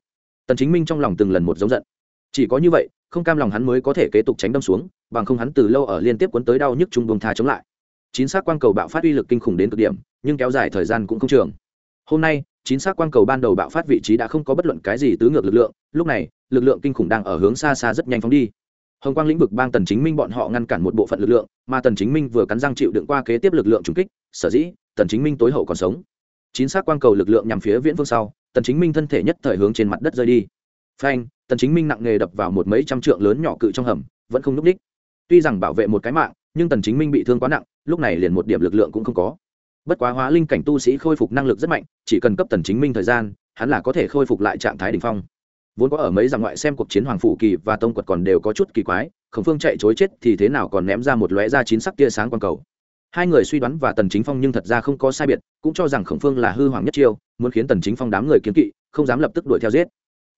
Tần chính minh trong lòng từng lần một giống giận chỉ có như vậy, không cam lòng hắn mới có thể kế tục tránh đâm xuống, bằng không hắn từ lâu ở liên tiếp cuốn tới đau nhức trung bông tha chống lại. Chín xác quang cầu bạo phát uy lực kinh khủng đến cực điểm, nhưng kéo dài thời gian cũng không trường. Hôm nay, chín xác quang cầu ban đầu bạo phát vị trí đã không có bất luận cái gì tứ ngược lực lượng, lúc này, lực lượng kinh khủng đang ở hướng xa xa rất nhanh phóng đi. Hồng quang lĩnh vực bang tần chính minh bọn họ ngăn cản một bộ phận lực lượng, mà tần chính minh vừa cắn răng chịu đựng qua kế tiếp lực lượng trùng kích, sở dĩ, tần chính minh tối hậu còn sống. Chín xác quang cầu lực lượng nhằm phía viễn phương sau, tần chính minh thân thể nhất thời hướng trên mặt đất rơi đi. Phanh tần chính minh nặng nghề đập vào một mấy trăm trượng lớn nhỏ cự trong hầm, vẫn không núc đích tuy rằng bảo vệ một cái mạng, nhưng tần chính minh bị thương quá nặng, lúc này liền một điểm lực lượng cũng không có. Bất quá hóa linh cảnh tu sĩ khôi phục năng lực rất mạnh, chỉ cần cấp tần chính minh thời gian, hắn là có thể khôi phục lại trạng thái đỉnh phong. Vốn có ở mấy dặm ngoại xem cuộc chiến hoàng phủ kỳ và tông quật còn đều có chút kỳ quái, khổng phương chạy chối chết thì thế nào còn ném ra một lóe ra chín sắc tia sáng quang cầu. Hai người suy đoán và tần chính phong nhưng thật ra không có sai biệt, cũng cho rằng khổng phương là hư hoàng nhất chiêu, muốn khiến tần chính phong đám người kiến kỵ, không dám lập tức đuổi theo giết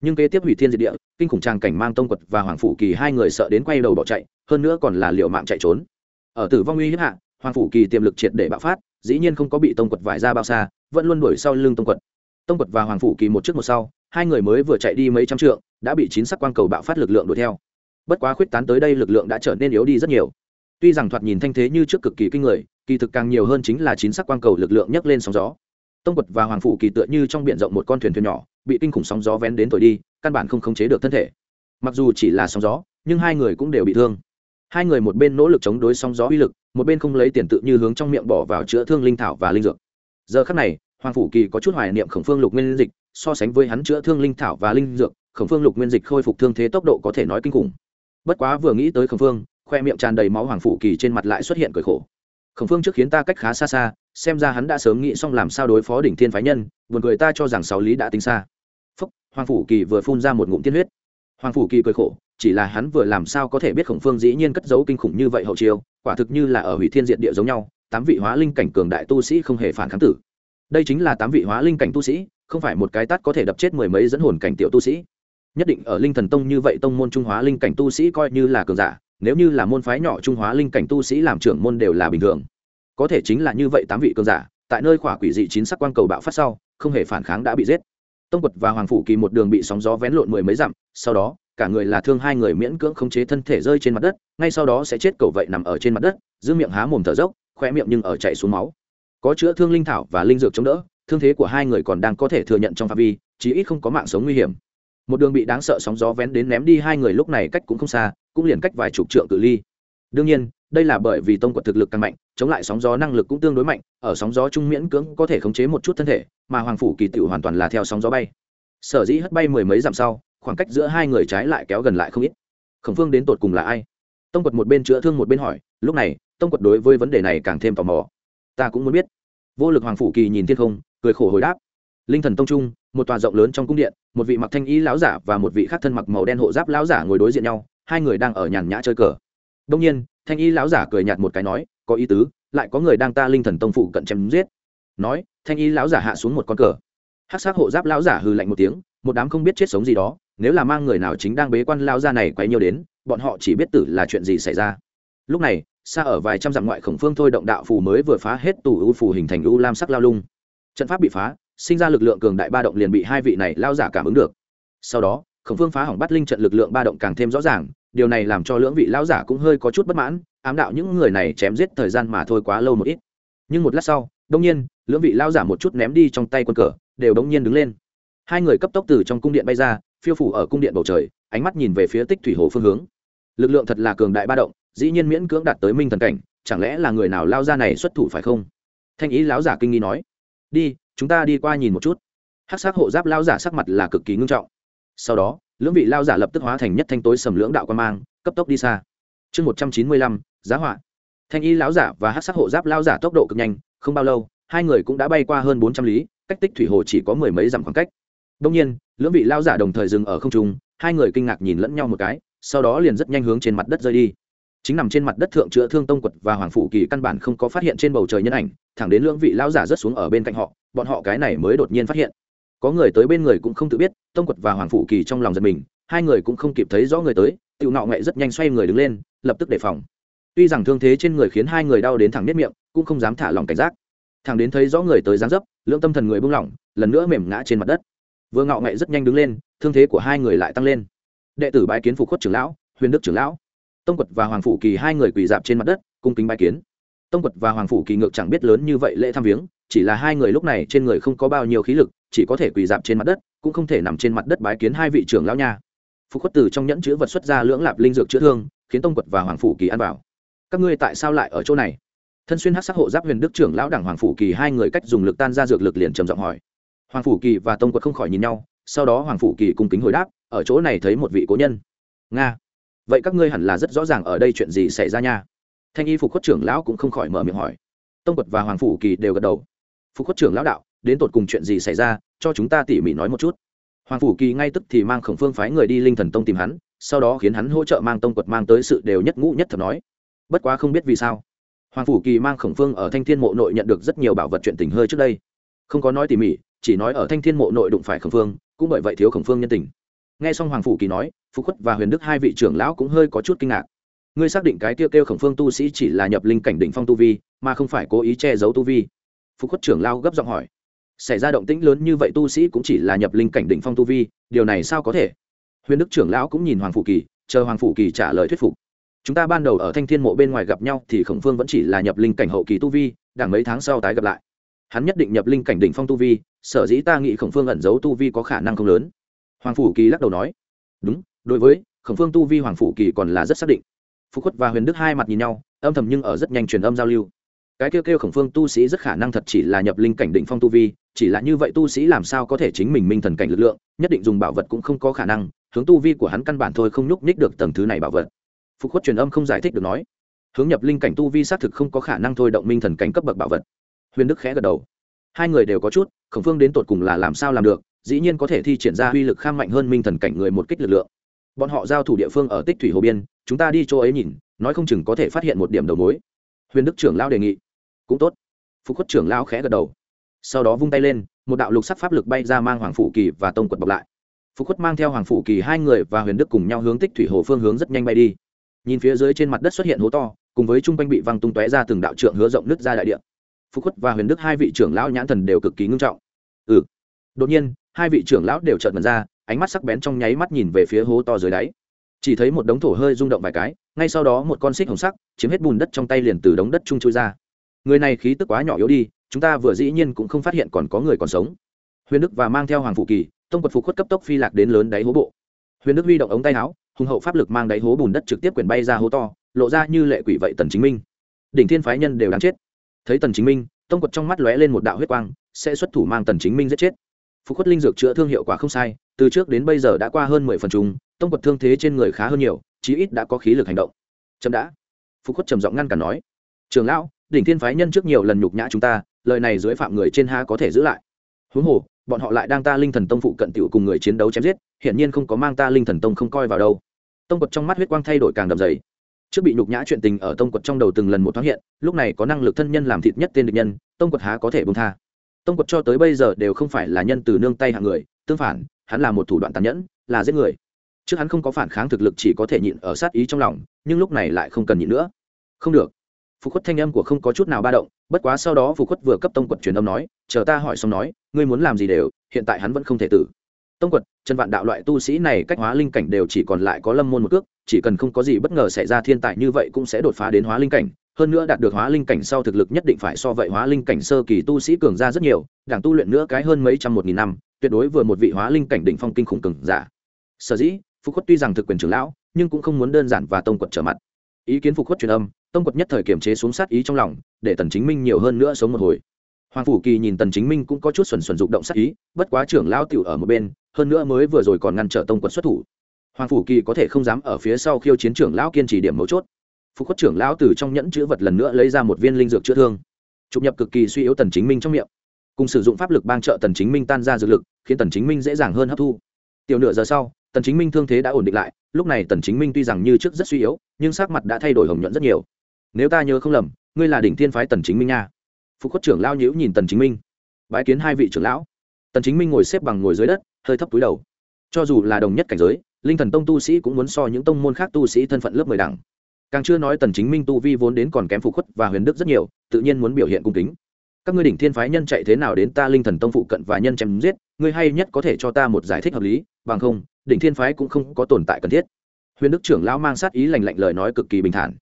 nhưng kế tiếp hủy thiên diệt địa, kinh khủng tràng cảnh mang tông quật và hoàng phủ kỳ hai người sợ đến quay đầu bỏ chạy, hơn nữa còn là liều mạng chạy trốn. Ở tử vong uy hiếp hạ, hoàng phủ kỳ tiềm lực triệt để bạo phát, dĩ nhiên không có bị tông quật vải ra bao xa, vẫn luôn đuổi sau lưng tông quật. Tông quật và hoàng phủ kỳ một trước một sau, hai người mới vừa chạy đi mấy trăm trượng, đã bị chín sắc quang cầu bạo phát lực lượng đuổi theo. Bất quá khuyết tán tới đây lực lượng đã trở nên yếu đi rất nhiều. Tuy rằng thoạt nhìn thanh thế như trước cực kỳ kinh người, kỳ thực càng nhiều hơn chính là chín sắc quang cầu lực lượng nhấc lên sóng gió. Tông quật và hoàng phủ kỳ tựa như trong b i ể n rộng một con thuyền thuyền nhỏ bị kinh khủng sóng gió vén đến thổi đi, căn bản không khống chế được thân thể. Mặc dù chỉ là sóng gió, nhưng hai người cũng đều bị thương. Hai người một bên nỗ lực chống đối sóng gió uy lực, một bên không lấy tiền tự như hướng trong miệng bỏ vào chữa thương linh thảo và linh dược. Giờ khắc này, hoàng phủ kỳ có chút hoài niệm khổng phương lục nguyên dịch, so sánh với hắn chữa thương linh thảo và linh dược, khổng phương lục nguyên dịch khôi phục thương thế tốc độ có thể nói kinh khủng. Bất quá vừa nghĩ tới khổng phương, khoe miệng tràn đầy máu hoàng phủ kỳ trên mặt lại xuất hiện cười khổ. Khổng phương trước khiến ta cách khá xa xa xem ra hắn đã sớm nghĩ xong làm sao đối phó đỉnh thiên phái nhân, buồn cười ta cho rằng sáu lý đã tính xa. Phúc, hoàng phủ kỳ vừa phun ra một ngụm tiên huyết. Hoàng phủ kỳ cười khổ, chỉ là hắn vừa làm sao có thể biết khổng phương dĩ nhiên cất giấu kinh khủng như vậy hậu chiêu, quả thực như là ở hủy thiên diện địa giống nhau, tám vị hóa linh cảnh cường đại tu sĩ không hề phản kháng tử. Đây chính là tám vị hóa linh cảnh tu sĩ, không phải một cái tát có thể đập chết mười mấy dẫn hồn cảnh tiểu tu sĩ. Nhất định ở linh thần tông như vậy tông môn trung hóa linh cảnh tu sĩ coi như là cường giả, nếu như là môn phái nhỏ trung hóa linh cảnh tu sĩ làm trưởng môn đều là bình thường có thể chính là như vậy tám vị cường giả, tại nơi khỏa quỷ dị chín sắc quan cầu bạo phát sau, không hề phản kháng đã bị giết. Tông quật và hoàng phủ kỳ một đường bị sóng gió vén lộn mười mấy dặm, sau đó, cả người là thương hai người miễn cưỡng khống chế thân thể rơi trên mặt đất, ngay sau đó sẽ chết cầu vậy nằm ở trên mặt đất, giữ miệng há mồm thở dốc, khoe miệng nhưng ở chạy xuống máu. Có chữa thương linh thảo và linh dược chống đỡ, thương thế của hai người còn đang có thể thừa nhận trong phạm vi, chí ít không có mạng sống nguy hiểm. Một đường bị đáng sợ sóng gió vén đến ném đi hai người lúc này cách cũng không xa, cũng liền cách vài chục trượng cự ly đương nhiên, đây là bởi vì tông quật thực lực càng mạnh, chống lại sóng gió năng lực cũng tương đối mạnh, ở sóng gió trung miễn cưỡng có thể khống chế một chút thân thể, mà hoàng phủ kỳ tựu hoàn toàn là theo sóng gió bay. Sở dĩ hất bay mười mấy dặm sau, khoảng cách giữa hai người trái lại kéo gần lại không ít. Khổng phương đến tột cùng là ai? Tông quật một bên chữa thương một bên hỏi, lúc này, tông quật đối với vấn đề này càng thêm tò mò. Ta cũng muốn biết. Vô lực hoàng phủ kỳ nhìn thiên không, cười khổ hồi đáp. Linh thần tông trung, một tòa rộng lớn trong cung điện, một vị mặc thanh ý lão giả và một vị khác thân mặc màu đen hộ giáp lão giả ngồi đối diện nhau, hai người đang ở nhàn nhã chơi cờ đông nhiên, thanh y lão giả cười nhạt một cái nói, có ý tứ, lại có người đang ta linh thần tông phụ cận chém giết. Nói, thanh y lão giả hạ xuống một con cờ. Hát sát hộ giáp lão giả hừ lạnh một tiếng, một đám không biết chết sống gì đó, nếu là mang người nào chính đang bế quan lao ra này quấy nhiều đến, bọn họ chỉ biết tử là chuyện gì xảy ra. Lúc này, xa ở vài trăm dặm ngoại khổng phương thôi động đạo phù mới vừa phá hết tủ ưu phù hình thành u lam sắc lao lung. Trận pháp bị phá, sinh ra lực lượng cường đại ba động liền bị hai vị này lao giả cảm ứng được. Sau đó, khổng phương phá hỏng bắt linh trận lực lượng ba động càng thêm rõ ràng điều này làm cho lưỡng vị lão giả cũng hơi có chút bất mãn, ám đạo những người này chém giết thời gian mà thôi quá lâu một ít. Nhưng một lát sau, đông nhiên, lưỡng vị lão giả một chút ném đi trong tay quân cờ, đều đông nhiên đứng lên. Hai người cấp tốc từ trong cung điện bay ra, phiêu phủ ở cung điện bầu trời, ánh mắt nhìn về phía tích thủy hồ phương hướng. Lực lượng thật là cường đại ba động, dĩ nhiên miễn cưỡng đạt tới minh thần cảnh, chẳng lẽ là người nào lao ra này xuất thủ phải không? Thanh ý lão giả kinh nghi nói. Đi, chúng ta đi qua nhìn một chút. Hắc sắc hộ giáp lao giả sắc mặt là cực kỳ ngưng trọng. Sau đó lưỡng vị lao giả lập tức hóa thành nhất thanh tối sầm lưỡng đạo quan mang, cấp tốc đi xa. Chương một trăm chín mươi lăm, giá họa. Thanh y lão giả và hắc sắc hộ giáp lao giả tốc độ cực nhanh, không bao lâu, hai người cũng đã bay qua hơn bốn trăm lý, cách tích thủy hồ chỉ có mười mấy dặm khoảng cách. Đông nhiên, lưỡng vị lao giả đồng thời dừng ở không trung, hai người kinh ngạc nhìn lẫn nhau một cái, sau đó liền rất nhanh hướng trên mặt đất rơi đi. Chính nằm trên mặt đất thượng chữa thương tông quật và hoàng phủ kỳ căn bản không có phát hiện trên bầu trời nhân ảnh, thẳng đến lưỡng vị lao giả rớt xuống ở bên cạnh họ, bọn họ cái này mới đột nhiên phát hiện có người tới bên người cũng không tự biết, tông quật và hoàng phủ kỳ trong lòng giật mình, hai người cũng không kịp thấy rõ người tới tự nọ nghệ rất nhanh xoay người đứng lên, lập tức đề phòng. Tuy rằng thương thế trên người khiến hai người đau đến thẳng nếp miệng, cũng không dám thả lòng cảnh giác. Thẳng đến thấy rõ người tới dáng dấp lưỡng tâm thần người buông lỏng, lần nữa mềm ngã trên mặt đất. Vừa ngọ nghệ rất nhanh đứng lên, thương thế của hai người lại tăng lên. Đệ tử bái kiến phục khuất trưởng lão, huyền đức trưởng lão. Tông quật và hoàng phủ kỳ hai người quỳ dạp trên mặt đất, cung kính bái kiến. Tông quật và hoàng phủ kỳ ngược chẳng biết lớn như vậy lễ thăm viếng, chỉ là hai người lúc này trên người không có bao nhiêu khí lực chỉ có thể quỳ dạp trên mặt đất, cũng không thể nằm trên mặt đất bái kiến hai vị trưởng lão nha. Phục khuất từ trong nhẫn chữ vật xuất ra lưỡng lạp linh dược chữa thương, khiến tông quật và hoàng phủ kỳ ăn vào. Các ngươi tại sao lại ở chỗ này? Thân xuyên hát sắc hộ giáp huyền đức trưởng lão đảng hoàng phủ kỳ hai người cách dùng lực tan ra dược lực liền trầm giọng hỏi. Hoàng phủ kỳ và tông quật không khỏi nhìn nhau, sau đó hoàng phủ kỳ cung kính hồi đáp, ở chỗ này thấy một vị cố nhân. Nga, vậy các ngươi hẳn là rất rõ ràng ở đây chuyện gì xảy ra nha. Thanh y phục khuất trưởng lão cũng không khỏi mở miệng hỏi. Tông quật và hoàng phủ kỳ đều gật đầu phục khuất trưởng lão đạo, đến tột cùng chuyện gì xảy ra, cho chúng ta tỉ mỉ nói một chút. Hoàng phủ kỳ ngay tức thì mang khổng phương phái người đi linh thần tông tìm hắn, sau đó khiến hắn hỗ trợ mang tông quật mang tới sự đều nhất ngũ nhất thật nói. Bất quá không biết vì sao, hoàng phủ kỳ mang khổng phương ở thanh thiên mộ nội nhận được rất nhiều bảo vật chuyện tình hơi trước đây. Không có nói tỉ mỉ, chỉ nói ở thanh thiên mộ nội đụng phải khổng phương, cũng bởi vậy thiếu khổng phương nhân tình. Nghe xong hoàng phủ kỳ nói phú khuất và huyền đức hai vị trưởng lão cũng hơi có chút kinh ngạc. Ngươi xác định cái tiêu kêu khổng phương tu sĩ chỉ là nhập linh cảnh đỉnh phong tu vi, mà không phải cố ý che giấu tu vi phục khuất trưởng lao gấp giọng hỏi. Xảy ra động tĩnh lớn như vậy tu sĩ cũng chỉ là nhập linh cảnh đỉnh phong tu vi, điều này sao có thể? Huyền đức trưởng lão cũng nhìn hoàng phủ kỳ, chờ hoàng phủ kỳ trả lời thuyết phục. Chúng ta ban đầu ở thanh thiên mộ bên ngoài gặp nhau thì khổng phương vẫn chỉ là nhập linh cảnh hậu kỳ tu vi đảng mấy tháng sau tái gặp lại. Hắn nhất định nhập linh cảnh đỉnh phong tu vi, sở dĩ ta nghĩ khổng phương ẩn giấu tu vi có khả năng không lớn. Hoàng phủ kỳ lắc đầu nói. Đúng, đối với khổng phương tu vi hoàng phủ kỳ còn là rất xác định. Phú khuất và huyền đức hai mặt nhìn nhau, âm thầm nhưng ở rất nhanh truyền âm giao lưu cái kêu kêu khổng phương tu sĩ rất khả năng thật chỉ là nhập linh cảnh định phong tu vi, chỉ là như vậy tu sĩ làm sao có thể chính mình minh thần cảnh lực lượng, nhất định dùng bảo vật cũng không có khả năng, hướng tu vi của hắn căn bản thôi không nhúc nhích được tầng thứ này bảo vật. Phục khuất truyền âm không giải thích được nói, hướng nhập linh cảnh tu vi xác thực không có khả năng thôi động minh thần cảnh cấp bậc bảo vật. Huyền đức khẽ gật đầu. Hai người đều có chút, khổng phương đến tột cùng là làm sao làm được, dĩ nhiên có thể thi triển ra uy lực kham mạnh hơn minh thần cảnh người một kích lực lượng. Bọn họ giao thủ địa phương ở tích thủy hồ biên, chúng ta đi chỗ ấy nhìn, nói không chừng có thể phát hiện một điểm đầu mối huyền đức trưởng lao đề nghị. Cũng tốt. Phúc khuất trưởng lao khẽ gật đầu. Sau đó vung tay lên, một đạo lục sắc pháp lực bay ra mang hoàng phủ kỳ và tông quật bọc lại. Phúc khuất mang theo hoàng phủ kỳ hai người và huyền đức cùng nhau hướng tích thủy hồ phương hướng rất nhanh bay đi. Nhìn phía dưới trên mặt đất xuất hiện hố to, cùng với chung quanh bị văng tung tóe ra từng đạo trượng hứa rộng nứt ra đại địa. Phúc khuất và huyền đức hai vị trưởng lão nhãn thần đều cực kỳ ngưng trọng. Ừ. Đột nhiên, hai vị trưởng lão đều trợn mật ra, ánh mắt sắc bén trong nháy mắt nhìn về phía hố to dưới đáy chỉ thấy một đống thổ hơi rung động vài cái, ngay sau đó một con xích hồng sắc chiếm hết bùn đất trong tay liền từ đống đất trung chui ra. Người này khí tức quá nhỏ yếu đi, chúng ta vừa dĩ nhiên cũng không phát hiện còn có người còn sống. Huyền đức và mang theo hoàng phụ kỳ, tông quật phục khuất cấp tốc phi lạc đến lớn đáy hố bộ. Huyền đức huy động ống tay áo, hùng hậu pháp lực mang đáy hố bùn đất trực tiếp quyển bay ra hố to, lộ ra như lệ quỷ vậy tần chính minh. Đỉnh thiên phái nhân đều đáng chết. Thấy tần chính minh, tông quật trong mắt lóe lên một đạo huyết quang, sẽ xuất thủ mang tần chính minh giết chết. Phục khuất linh dược chữa thương hiệu quả không sai, từ trước đến bây giờ đã qua hơn mười phần trùng tông quật thương thế trên người khá hơn nhiều, chí ít đã có khí lực hành động. Chậm đã. Phú khuất trầm giọng ngăn cản nói. Trường lão, đỉnh thiên phái nhân trước nhiều lần nhục nhã chúng ta, lời này dưới phạm người trên ha có thể giữ lại. Huống hồ, bọn họ lại đang ta linh thần tông phụ cận tiểu cùng người chiến đấu chém giết, hiển nhiên không có mang ta linh thần tông không coi vào đâu. Tông quật trong mắt huyết quang thay đổi càng đậm dày. Trước bị nhục nhã chuyện tình ở tông quật trong đầu từng lần một thoáng hiện, lúc này có năng lực thân nhân làm thịt nhất tên địch nhân, tông quật há có thể bông tha. Tông quật cho tới bây giờ đều không phải là nhân từ nương tay hạng người, tương phản, hắn là một thủ đoạn tàn nhẫn, là giết người trước hắn không có phản kháng thực lực chỉ có thể nhịn ở sát ý trong lòng, nhưng lúc này lại không cần nhịn nữa. Không được. Phục khuất thanh âm của không có chút nào ba động, bất quá sau đó phục khuất vừa cấp tông quật truyền âm nói, chờ ta hỏi xong nói, ngươi muốn làm gì đều, hiện tại hắn vẫn không thể tử. Tông quật chân vạn đạo loại tu sĩ này cách hóa linh cảnh đều chỉ còn lại có lâm môn một cước, chỉ cần không có gì bất ngờ xảy ra thiên tài như vậy cũng sẽ đột phá đến hóa linh cảnh, hơn nữa đạt được hóa linh cảnh sau thực lực nhất định phải so vậy hóa linh cảnh sơ kỳ tu sĩ cường ra rất nhiều, đảng tu luyện nữa cái hơn mấy trăm một nghìn năm, tuyệt đối vừa một vị hóa linh cảnh đỉnh phong kinh khủng cường giả. Sở dĩ phục khuất tuy rằng thực quyền trưởng lão, nhưng cũng không muốn đơn giản và tông quật trở mặt. Ý kiến phục khuất truyền âm, tông quật nhất thời kiềm chế xuống sát ý trong lòng, để tần chính minh nhiều hơn nữa sống một hồi. Hoàng phủ kỳ nhìn tần chính minh cũng có chút xuẩn xuẩn dục động sát ý, bất quá trưởng lão tiểu ở một bên, hơn nữa mới vừa rồi còn ngăn trở tông quật xuất thủ. Hoàng phủ kỳ có thể không dám ở phía sau khiêu chiến trưởng lão kiên trì điểm mấu chốt. Phục khuất trưởng lão từ trong nhẫn chữ vật lần nữa lấy ra một viên linh dược chữa thương. Chụp nhập cực kỳ suy yếu tần chính minh trong miệng. Cùng sử dụng pháp lực bang trợ tần chính minh tan ra dược lực, khiến tần chính minh dễ dàng hơn hấp thu. Tiểu nửa giờ sau tần chính minh thương thế đã ổn định lại, lúc này tần chính minh tuy rằng như trước rất suy yếu, nhưng sắc mặt đã thay đổi hồng nhuận rất nhiều. Nếu ta nhớ không lầm, ngươi là đỉnh thiên phái tần chính minh nha. Phục khuất trưởng lão nhíu nhìn tần chính minh. Bái kiến hai vị trưởng lão. Tần chính minh ngồi xếp bằng ngồi dưới đất, hơi thấp túi đầu. Cho dù là đồng nhất cảnh giới, linh thần tông tu sĩ cũng muốn so những tông môn khác tu sĩ thân phận lớp mười đẳng. Càng chưa nói tần chính minh tu vi vốn đến còn kém phục khuất và huyền đức rất nhiều, tự nhiên muốn biểu hiện cung kính. Các ngươi đỉnh thiên phái nhân chạy thế nào đến ta linh thần tông phụ cận và nhân chém giết ngươi hay nhất có thể cho ta một giải thích hợp lý, bằng không, đỉnh thiên phái cũng không có tồn tại cần thiết. Huyền đức trưởng lão mang sát ý lành lạnh lời nói cực kỳ bình thản.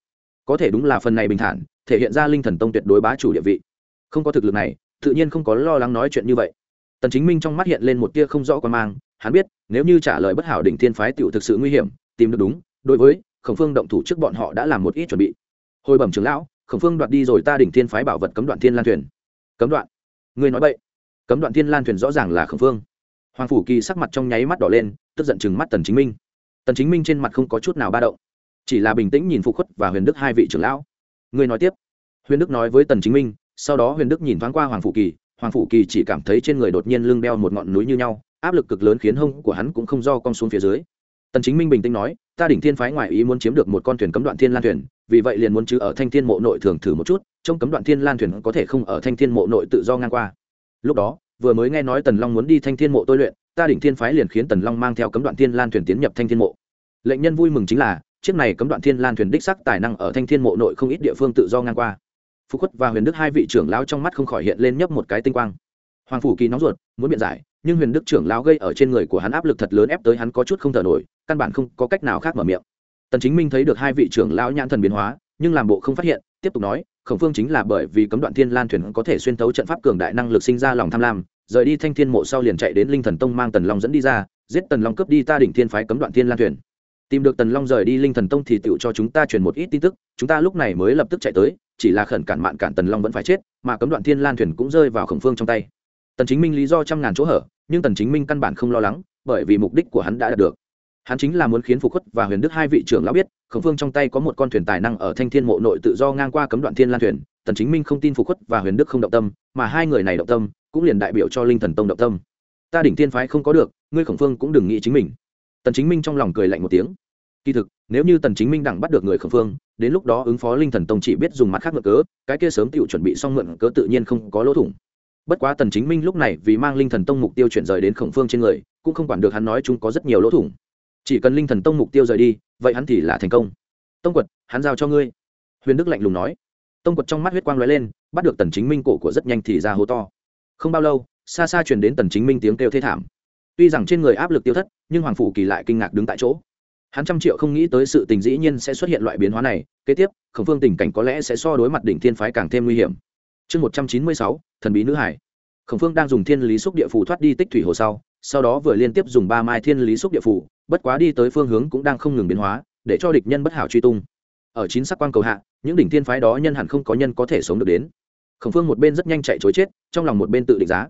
Có thể đúng là phần này bình thản, thể hiện ra linh thần tông tuyệt đối bá chủ địa vị. Không có thực lực này, tự nhiên không có lo lắng nói chuyện như vậy. Tần chính minh trong mắt hiện lên một tia không rõ quan mang, hắn biết, nếu như trả lời bất hảo đỉnh thiên phái tiểu thực sự nguy hiểm, tìm được đúng, đối với, khổng phương động thủ trước bọn họ đã làm một ít chuẩn bị. Hồi bẩm trưởng lão, khổng phương đoạt đi rồi ta đỉnh thiên phái bảo vật cấm đoạn thiên lan thuyền. Cấm đoạn? Ngươi nói vậy cấm đoạn thiên lan thuyền rõ ràng là khẩn phương. Hoàng phủ kỳ sắc mặt trong nháy mắt đỏ lên, tức giận chừng mắt tần chính minh. Tần chính minh trên mặt không có chút nào ba động, chỉ là bình tĩnh nhìn phục khuất và huyền đức hai vị trưởng lão. Ngươi nói tiếp. Huyền đức nói với tần chính minh, sau đó huyền đức nhìn thoáng qua hoàng phủ kỳ, hoàng phủ kỳ chỉ cảm thấy trên người đột nhiên lưng đeo một ngọn núi như nhau, áp lực cực lớn khiến hông của hắn cũng không do cong xuống phía dưới. Tần chính minh bình tĩnh nói, ta đỉnh thiên phái ngoại ý muốn chiếm được một con thuyền cấm đoạn thiên lan thuyền, vì vậy liền muốn chứ ở thanh thiên mộ nội thường thử một chút trong cấm đoạn thiên lan thuyền có thể không ở thanh thiên mộ nội tự do ngang qua lúc đó, vừa mới nghe nói tần long muốn đi thanh thiên mộ tôi luyện, ta đỉnh thiên phái liền khiến tần long mang theo cấm đoạn thiên lan thuyền tiến nhập thanh thiên mộ. Lệnh nhân vui mừng chính là, chiếc này cấm đoạn thiên lan thuyền đích sắc tài năng ở thanh thiên mộ nội không ít địa phương tự do ngang qua. Phú khuất và huyền đức hai vị trưởng lão trong mắt không khỏi hiện lên nhấp một cái tinh quang. Hoàng phủ kỳ nóng ruột, muốn biện giải, nhưng huyền đức trưởng lão gây ở trên người của hắn áp lực thật lớn ép tới hắn có chút không thở nổi, căn bản không có cách nào khác mở miệng. Tần chính minh thấy được hai vị trưởng lão nhãn thần biến hóa, nhưng làm bộ không phát hiện, tiếp tục nói khổng phương chính là bởi vì cấm đoạn thiên lan thuyền có thể xuyên thấu trận pháp cường đại năng lực sinh ra lòng tham lam, rời đi thanh thiên mộ sau liền chạy đến linh thần tông mang tần long dẫn đi ra, giết tần long cướp đi ta đỉnh thiên phái cấm đoạn thiên lan thuyền. Tìm được tần long rời đi linh thần tông thì tựu cho chúng ta truyền một ít tin tức, chúng ta lúc này mới lập tức chạy tới, chỉ là khẩn cản mạn cản tần long vẫn phải chết, mà cấm đoạn thiên lan thuyền cũng rơi vào khổng phương trong tay. Tần chính minh lý do trăm ngàn chỗ hở, nhưng tần chính minh căn bản không lo lắng, bởi vì mục đích của hắn đã đạt được hắn chính là muốn khiến phục khuất và huyền đức hai vị trưởng lão biết, khổng phương trong tay có một con thuyền tài năng ở thanh thiên mộ nội tự do ngang qua cấm đoạn thiên lan thuyền, tần chính minh không tin phục khuất và huyền đức không động tâm, mà hai người này động tâm, cũng liền đại biểu cho linh thần tông động tâm. Ta đỉnh thiên phái không có được, ngươi khổng phương cũng đừng nghĩ chính mình. Tần chính minh trong lòng cười lạnh một tiếng. Kỳ thực, nếu như tần chính minh đẳng bắt được người khổng phương, đến lúc đó ứng phó linh thần tông chỉ biết dùng mặt khác mượn cớ, cái kia sớm tự chuẩn bị xong mượn cớ tự nhiên không có lỗ thủng. Bất quá tần chính minh lúc này vì mang linh thần tông mục tiêu chuyển rời đến khổng phương trên người, cũng không quản được hắn nói chúng có rất nhiều lỗ thủng chỉ cần linh thần tông mục tiêu rời đi, vậy hắn thì là thành công. Tông quật, hắn giao cho ngươi. Huyền đức lạnh lùng nói. Tông quật trong mắt huyết quang lóe lên, bắt được tần chính minh cổ của rất nhanh thì ra hố to. Không bao lâu, xa xa truyền đến tần chính minh tiếng kêu thê thảm. Tuy rằng trên người áp lực tiêu thất, nhưng hoàng phủ kỳ lại kinh ngạc đứng tại chỗ. Hắn trăm triệu không nghĩ tới sự tình dĩ nhiên sẽ xuất hiện loại biến hóa này, kế tiếp, khổng phương tình cảnh có lẽ sẽ so đối mặt đỉnh thiên phái càng thêm nguy hiểm. Chương một trăm chín mươi sáu, thần bí nữ hải. Khổng phương đang dùng thiên lý xúc địa phủ thoát đi tích thủy hồ sau sau đó vừa liên tiếp dùng ba mai thiên lý xúc địa phủ bất quá đi tới phương hướng cũng đang không ngừng biến hóa, để cho địch nhân bất hảo truy tung. Ở chín sắc quan cầu hạ, những đỉnh thiên phái đó nhân hẳn không có nhân có thể sống được đến. Khổng phương một bên rất nhanh chạy chối chết, trong lòng một bên tự định giá.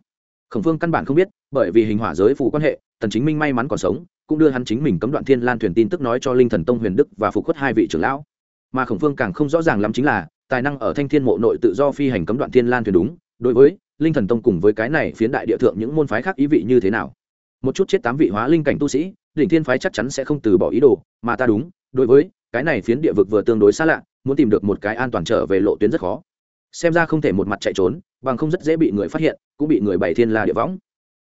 Khổng phương căn bản không biết, bởi vì hình hỏa giới phụ quan hệ, tần chính minh may mắn còn sống, cũng đưa hắn chính mình cấm đoạn thiên lan thuyền tin tức nói cho linh thần tông huyền đức và phục khuất hai vị trưởng lão. Mà khổng phương càng không rõ ràng lắm chính là, tài năng ở thanh thiên mộ nội tự do phi hành cấm đoạn thiên lan thuyền đúng, đối với linh thần tông cùng với cái này phiến đại địa thượng những môn phái khác ý vị như thế nào? Một chút chết tám vị hóa linh cảnh tu sĩ đỉnh thiên phái chắc chắn sẽ không từ bỏ ý đồ, mà ta đúng, đối với, cái này phiến địa vực vừa tương đối xa lạ, muốn tìm được một cái an toàn trở về lộ tuyến rất khó. Xem ra không thể một mặt chạy trốn, bằng không rất dễ bị người phát hiện, cũng bị người bày thiên la địa võng.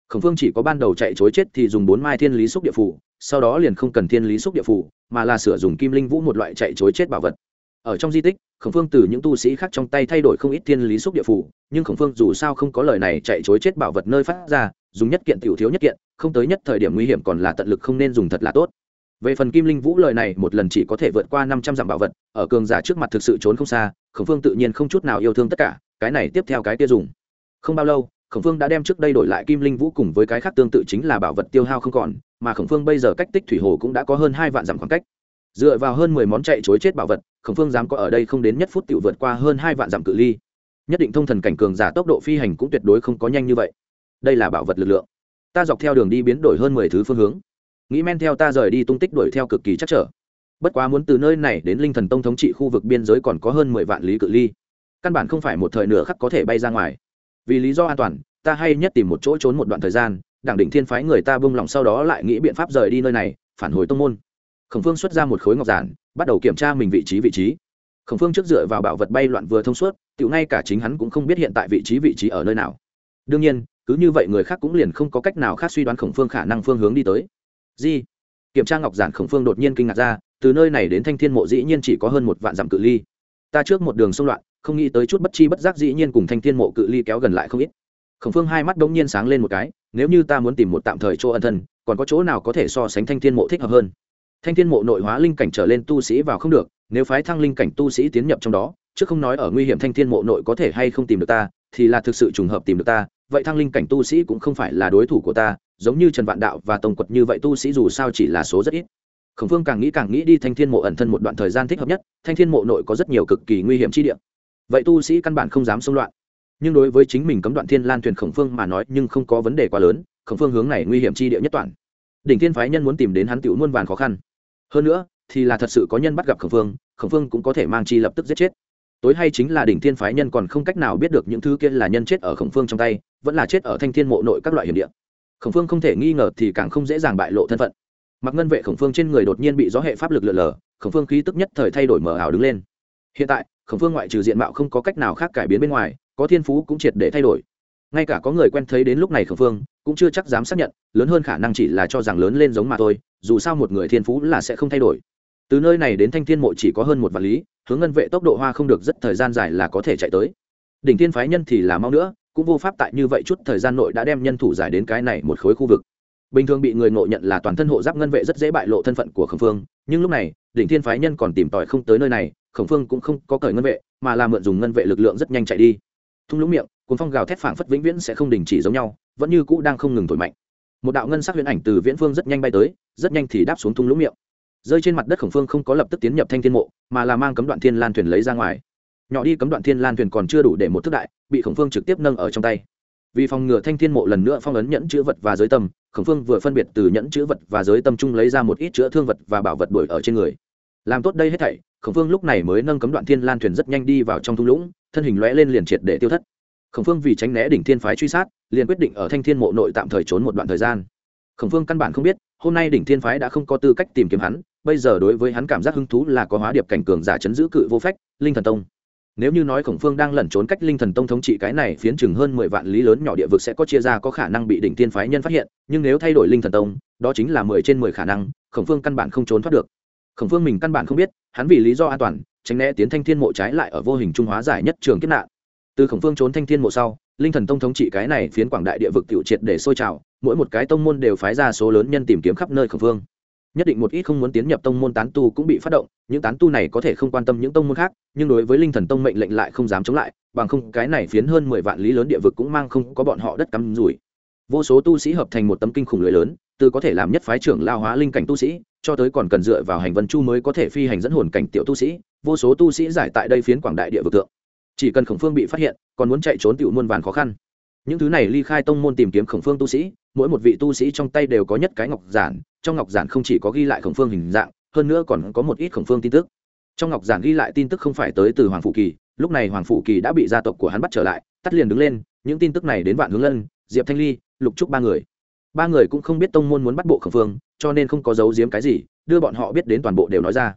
Khổng phương chỉ có ban đầu chạy chối chết thì dùng bốn mai thiên lý xúc địa phủ sau đó liền không cần thiên lý xúc địa phủ mà là sửa dùng kim linh vũ một loại chạy chối chết bảo vật. Ở trong di tích, khổng phương từ những tu sĩ khác trong tay thay đổi không ít thiên lý xúc địa phủ nhưng khổng phương dù sao không có lời này chạy chối chết bảo vật nơi phát ra dùng nhất kiện tiểu thiếu nhất kiện, không tới nhất thời điểm nguy hiểm còn là tận lực không nên dùng thật là tốt. Về phần kim linh vũ lời này, một lần chỉ có thể vượt qua năm trăm dặm bảo vật, ở cường giả trước mặt thực sự trốn không xa, khổng phương tự nhiên không chút nào yêu thương tất cả, cái này tiếp theo cái kia dùng. Không bao lâu, khổng phương đã đem trước đây đổi lại kim linh vũ cùng với cái khác tương tự chính là bảo vật tiêu hao không còn, mà khổng phương bây giờ cách tích thủy hồ cũng đã có hơn hai vạn dặm khoảng cách. Dựa vào hơn mười món chạy chối chết bảo vật, khổng phương dám có ở đây không đến nhất phút tự vượt qua hơn hai vạn dặm cự ly. Nhất định thông thần cảnh cường giả tốc độ phi hành cũng tuyệt đối không có nhanh như vậy đây là bảo vật lực lượng. Ta dọc theo đường đi biến đổi hơn mười thứ phương hướng. Nghĩ men theo ta rời đi tung tích đuổi theo cực kỳ chắc trở. Bất quá muốn từ nơi này đến linh thần tông thống trị khu vực biên giới còn có hơn mười vạn lý cự ly. Căn bản không phải một thời nửa khắc có thể bay ra ngoài. Vì lý do an toàn, ta hay nhất tìm một chỗ trốn một đoạn thời gian, đảng đỉnh thiên phái người ta bông lòng sau đó lại nghĩ biện pháp rời đi nơi này, phản hồi tông môn. Khổng phương xuất ra một khối ngọc giản, bắt đầu kiểm tra mình vị trí vị trí. Khổng phương trước dựa vào bảo vật bay loạn vừa thông suốt tự ngay cả chính hắn cũng không biết hiện tại vị trí vị trí ở nơi nào. Đương nhiên cứ như vậy người khác cũng liền không có cách nào khác suy đoán khổng phương khả năng phương hướng đi tới. Di, kiểm tra ngọc giản khổng phương đột nhiên kinh ngạc ra, từ nơi này đến thanh thiên mộ dĩ nhiên chỉ có hơn một vạn dặm cự ly. Ta trước một đường xung loạn, không nghĩ tới chút bất chi bất giác dĩ nhiên cùng thanh thiên mộ cự ly kéo gần lại không ít. Khổng phương hai mắt đ ỗ n g nhiên sáng lên một cái, nếu như ta muốn tìm một tạm thời chỗ ân thân, còn có chỗ nào có thể so sánh thanh thiên mộ thích hợp hơn? Thanh thiên mộ nội hóa linh cảnh trở lên tu sĩ vào không được, nếu phái thăng linh cảnh tu sĩ tiến nhập trong đó, chứ không nói ở nguy hiểm thanh thiên mộ nội có thể hay không tìm được ta, thì là thực sự trùng hợp tìm được ta vậy thăng linh cảnh tu sĩ cũng không phải là đối thủ của ta, giống như trần vạn đạo và tông quật như vậy tu sĩ dù sao chỉ là số rất ít. Khổng phương càng nghĩ càng nghĩ đi thanh thiên mộ ẩn thân một đoạn thời gian thích hợp nhất, thanh thiên mộ nội có rất nhiều cực kỳ nguy hiểm chi địa. Vậy tu sĩ căn bản không dám xông loạn. Nhưng đối với chính mình cấm đoạn thiên lan thuyền khổng phương mà nói nhưng không có vấn đề quá lớn, khổng phương hướng này nguy hiểm chi địa nhất toàn. Đỉnh thiên phái nhân muốn tìm đến hắn tiểu muôn vàn khó khăn. Hơn nữa, thì là thật sự có nhân bắt gặp khổng phương khổng phương cũng có thể mang chi lập tức giết chết tối hay chính là đỉnh thiên phái nhân còn không cách nào biết được những thứ kia là nhân chết ở khổng phương trong tay, vẫn là chết ở thanh thiên mộ nội các loại hiểm địa. Khổng phương không thể nghi ngờ thì càng không dễ dàng bại lộ thân phận. Mặc ngân vệ khổng phương trên người đột nhiên bị gió hệ pháp lực lượn lờ khổng phương khí tức nhất thời thay đổi mờ ảo đứng lên. Hiện tại, khổng phương ngoại trừ diện mạo không có cách nào khác cải biến bên ngoài, có thiên phú cũng triệt để thay đổi. Ngay cả có người quen thấy đến lúc này khổng phương, cũng chưa chắc dám xác nhận, lớn hơn khả năng chỉ là cho rằng lớn lên giống mà thôi, dù sao một người thiên phú là sẽ không thay đổi từ nơi này đến thanh thiên mộ chỉ có hơn một vạn lý, hướng ngân vệ tốc độ hoa không được rất thời gian dài là có thể chạy tới. Đỉnh thiên phái nhân thì là mau nữa, cũng vô pháp tại như vậy chút thời gian nội đã đem nhân thủ giải đến cái này một khối khu vực. Bình thường bị người ngộ nhận là toàn thân hộ giáp ngân vệ rất dễ bại lộ thân phận của khổng phương, nhưng lúc này, đỉnh thiên phái nhân còn tìm tòi không tới nơi này, khổng phương cũng không có cởi ngân vệ, mà là mượn dùng ngân vệ lực lượng rất nhanh chạy đi. Thung lũng miệng, cuốn phong gào thét phảng phất vĩnh viễn sẽ không đình chỉ giống nhau, vẫn như cũ đang không ngừng thổi mạnh. Một đạo ngân sắc huyền ảnh từ viễn phương rất nhanh bay tới, rất nhanh thì đáp xuống thung lũng miệng rơi trên mặt đất khổng phương không có lập tức tiến nhập thanh thiên mộ, mà là mang cấm đoạn thiên lan thuyền lấy ra ngoài. Nhỏ đi cấm đoạn thiên lan thuyền còn chưa đủ để một thức đại, bị khổng phương trực tiếp nâng ở trong tay. Vì phòng ngừa thanh thiên mộ lần nữa phong ấn nhẫn chữ vật và giới tâm, khổng phương vừa phân biệt từ nhẫn chữ vật và giới tâm chung lấy ra một ít chữa thương vật và bảo vật đuổi ở trên người. Làm tốt đây hết thảy, khổng phương lúc này mới nâng cấm đoạn thiên lan thuyền rất nhanh đi vào trong thung lũng, thân hình lóe lên liền triệt để tiêu thất. Khổng phương vì tránh né đỉnh thiên phái truy sát, liền quyết định ở thanh thiên mộ nội tạm thời trốn một đoạn thời gian. Khổng phương căn bản không biết, hôm nay đỉnh thiên phái đã không có tư cách tìm kiếm hắn bây giờ đối với hắn cảm giác hứng thú là có hóa điệp cảnh cường giả chấn giữ cự vô phách, linh thần tông. Nếu như nói khổng phương đang lẩn trốn cách linh thần tông thống trị cái này phiến chừng hơn mười vạn lý lớn nhỏ địa vực sẽ có chia ra có khả năng bị đỉnh tiên phái nhân phát hiện, nhưng nếu thay đổi linh thần tông, đó chính là mười trên mười khả năng, khổng phương căn bản không trốn thoát được. Khổng phương mình căn bản không biết, hắn vì lý do an toàn, tránh né tiến thanh thiên mộ trái lại ở vô hình trung hóa giải nhất trường kiếp nạn. Từ khổng phương trốn thanh thiên mộ sau, linh thần tông thống trị cái này phiến quảng đại địa vực tiểu triệt để sôi trào, mỗi một cái tông môn đều phái ra số lớn nhân tìm kiếm khắp nơi khổng phương nhất định một ít không muốn tiến nhập tông môn tán tu cũng bị phát động, những tán tu này có thể không quan tâm những tông môn khác, nhưng đối với linh thần tông mệnh lệnh lại không dám chống lại, bằng không cái này phiến hơn mười vạn lý lớn địa vực cũng mang không có bọn họ đất cắm rủi. Vô số tu sĩ hợp thành một tấm kinh khủng lưới lớn, từ có thể làm nhất phái trưởng lao hóa linh cảnh tu sĩ, cho tới còn cần dựa vào hành vân chu mới có thể phi hành dẫn hồn cảnh tiểu tu sĩ, vô số tu sĩ giải tại đây phiến quảng đại địa vực tượng chỉ cần khổng phương bị phát hiện, còn muốn chạy trốn tiểu muôn vàn khó khăn những thứ này ly khai tông môn tìm kiếm khổng phương tu sĩ, mỗi một vị tu sĩ trong tay đều có nhất cái ngọc giản, trong ngọc giản không chỉ có ghi lại khổng phương hình dạng, hơn nữa còn có một ít khổng phương tin tức. Trong ngọc giản ghi lại tin tức không phải tới từ hoàng phụ kỳ, lúc này hoàng phụ kỳ đã bị gia tộc của hắn bắt trở lại, tắt liền đứng lên, những tin tức này đến vạn hướng lân, diệp thanh ly, lục trúc ba người. Ba người cũng không biết tông môn muốn bắt bộ khổng phương, cho nên không có giấu giếm cái gì, đưa bọn họ biết đến toàn bộ đều nói ra.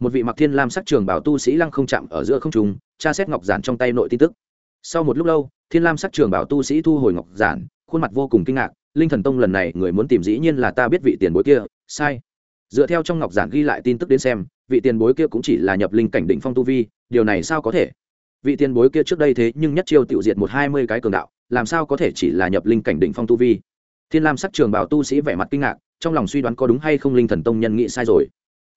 Một vị mặc thiên lam sắc trường bảo tu sĩ lăng không chạm ở giữa không trùng tra xét ngọc giản trong tay nội tin tức. Sau một lúc lâu thiên lam sắc trường bảo tu sĩ thu hồi ngọc giản, khuôn mặt vô cùng kinh ngạc, linh thần tông lần này người muốn tìm dĩ nhiên là ta biết vị tiền bối kia, sai. Dựa theo trong ngọc giản ghi lại tin tức đến xem, vị tiền bối kia cũng chỉ là nhập linh cảnh định phong tu vi, điều này sao có thể? Vị tiền bối kia trước đây thế nhưng nhất chiêu tiểu diệt một hai mươi cái cường đạo, làm sao có thể chỉ là nhập linh cảnh định phong tu vi? Thiên lam sắc trường bảo tu sĩ vẻ mặt kinh ngạc, trong lòng suy đoán có đúng hay không linh thần tông nhân nghĩ sai rồi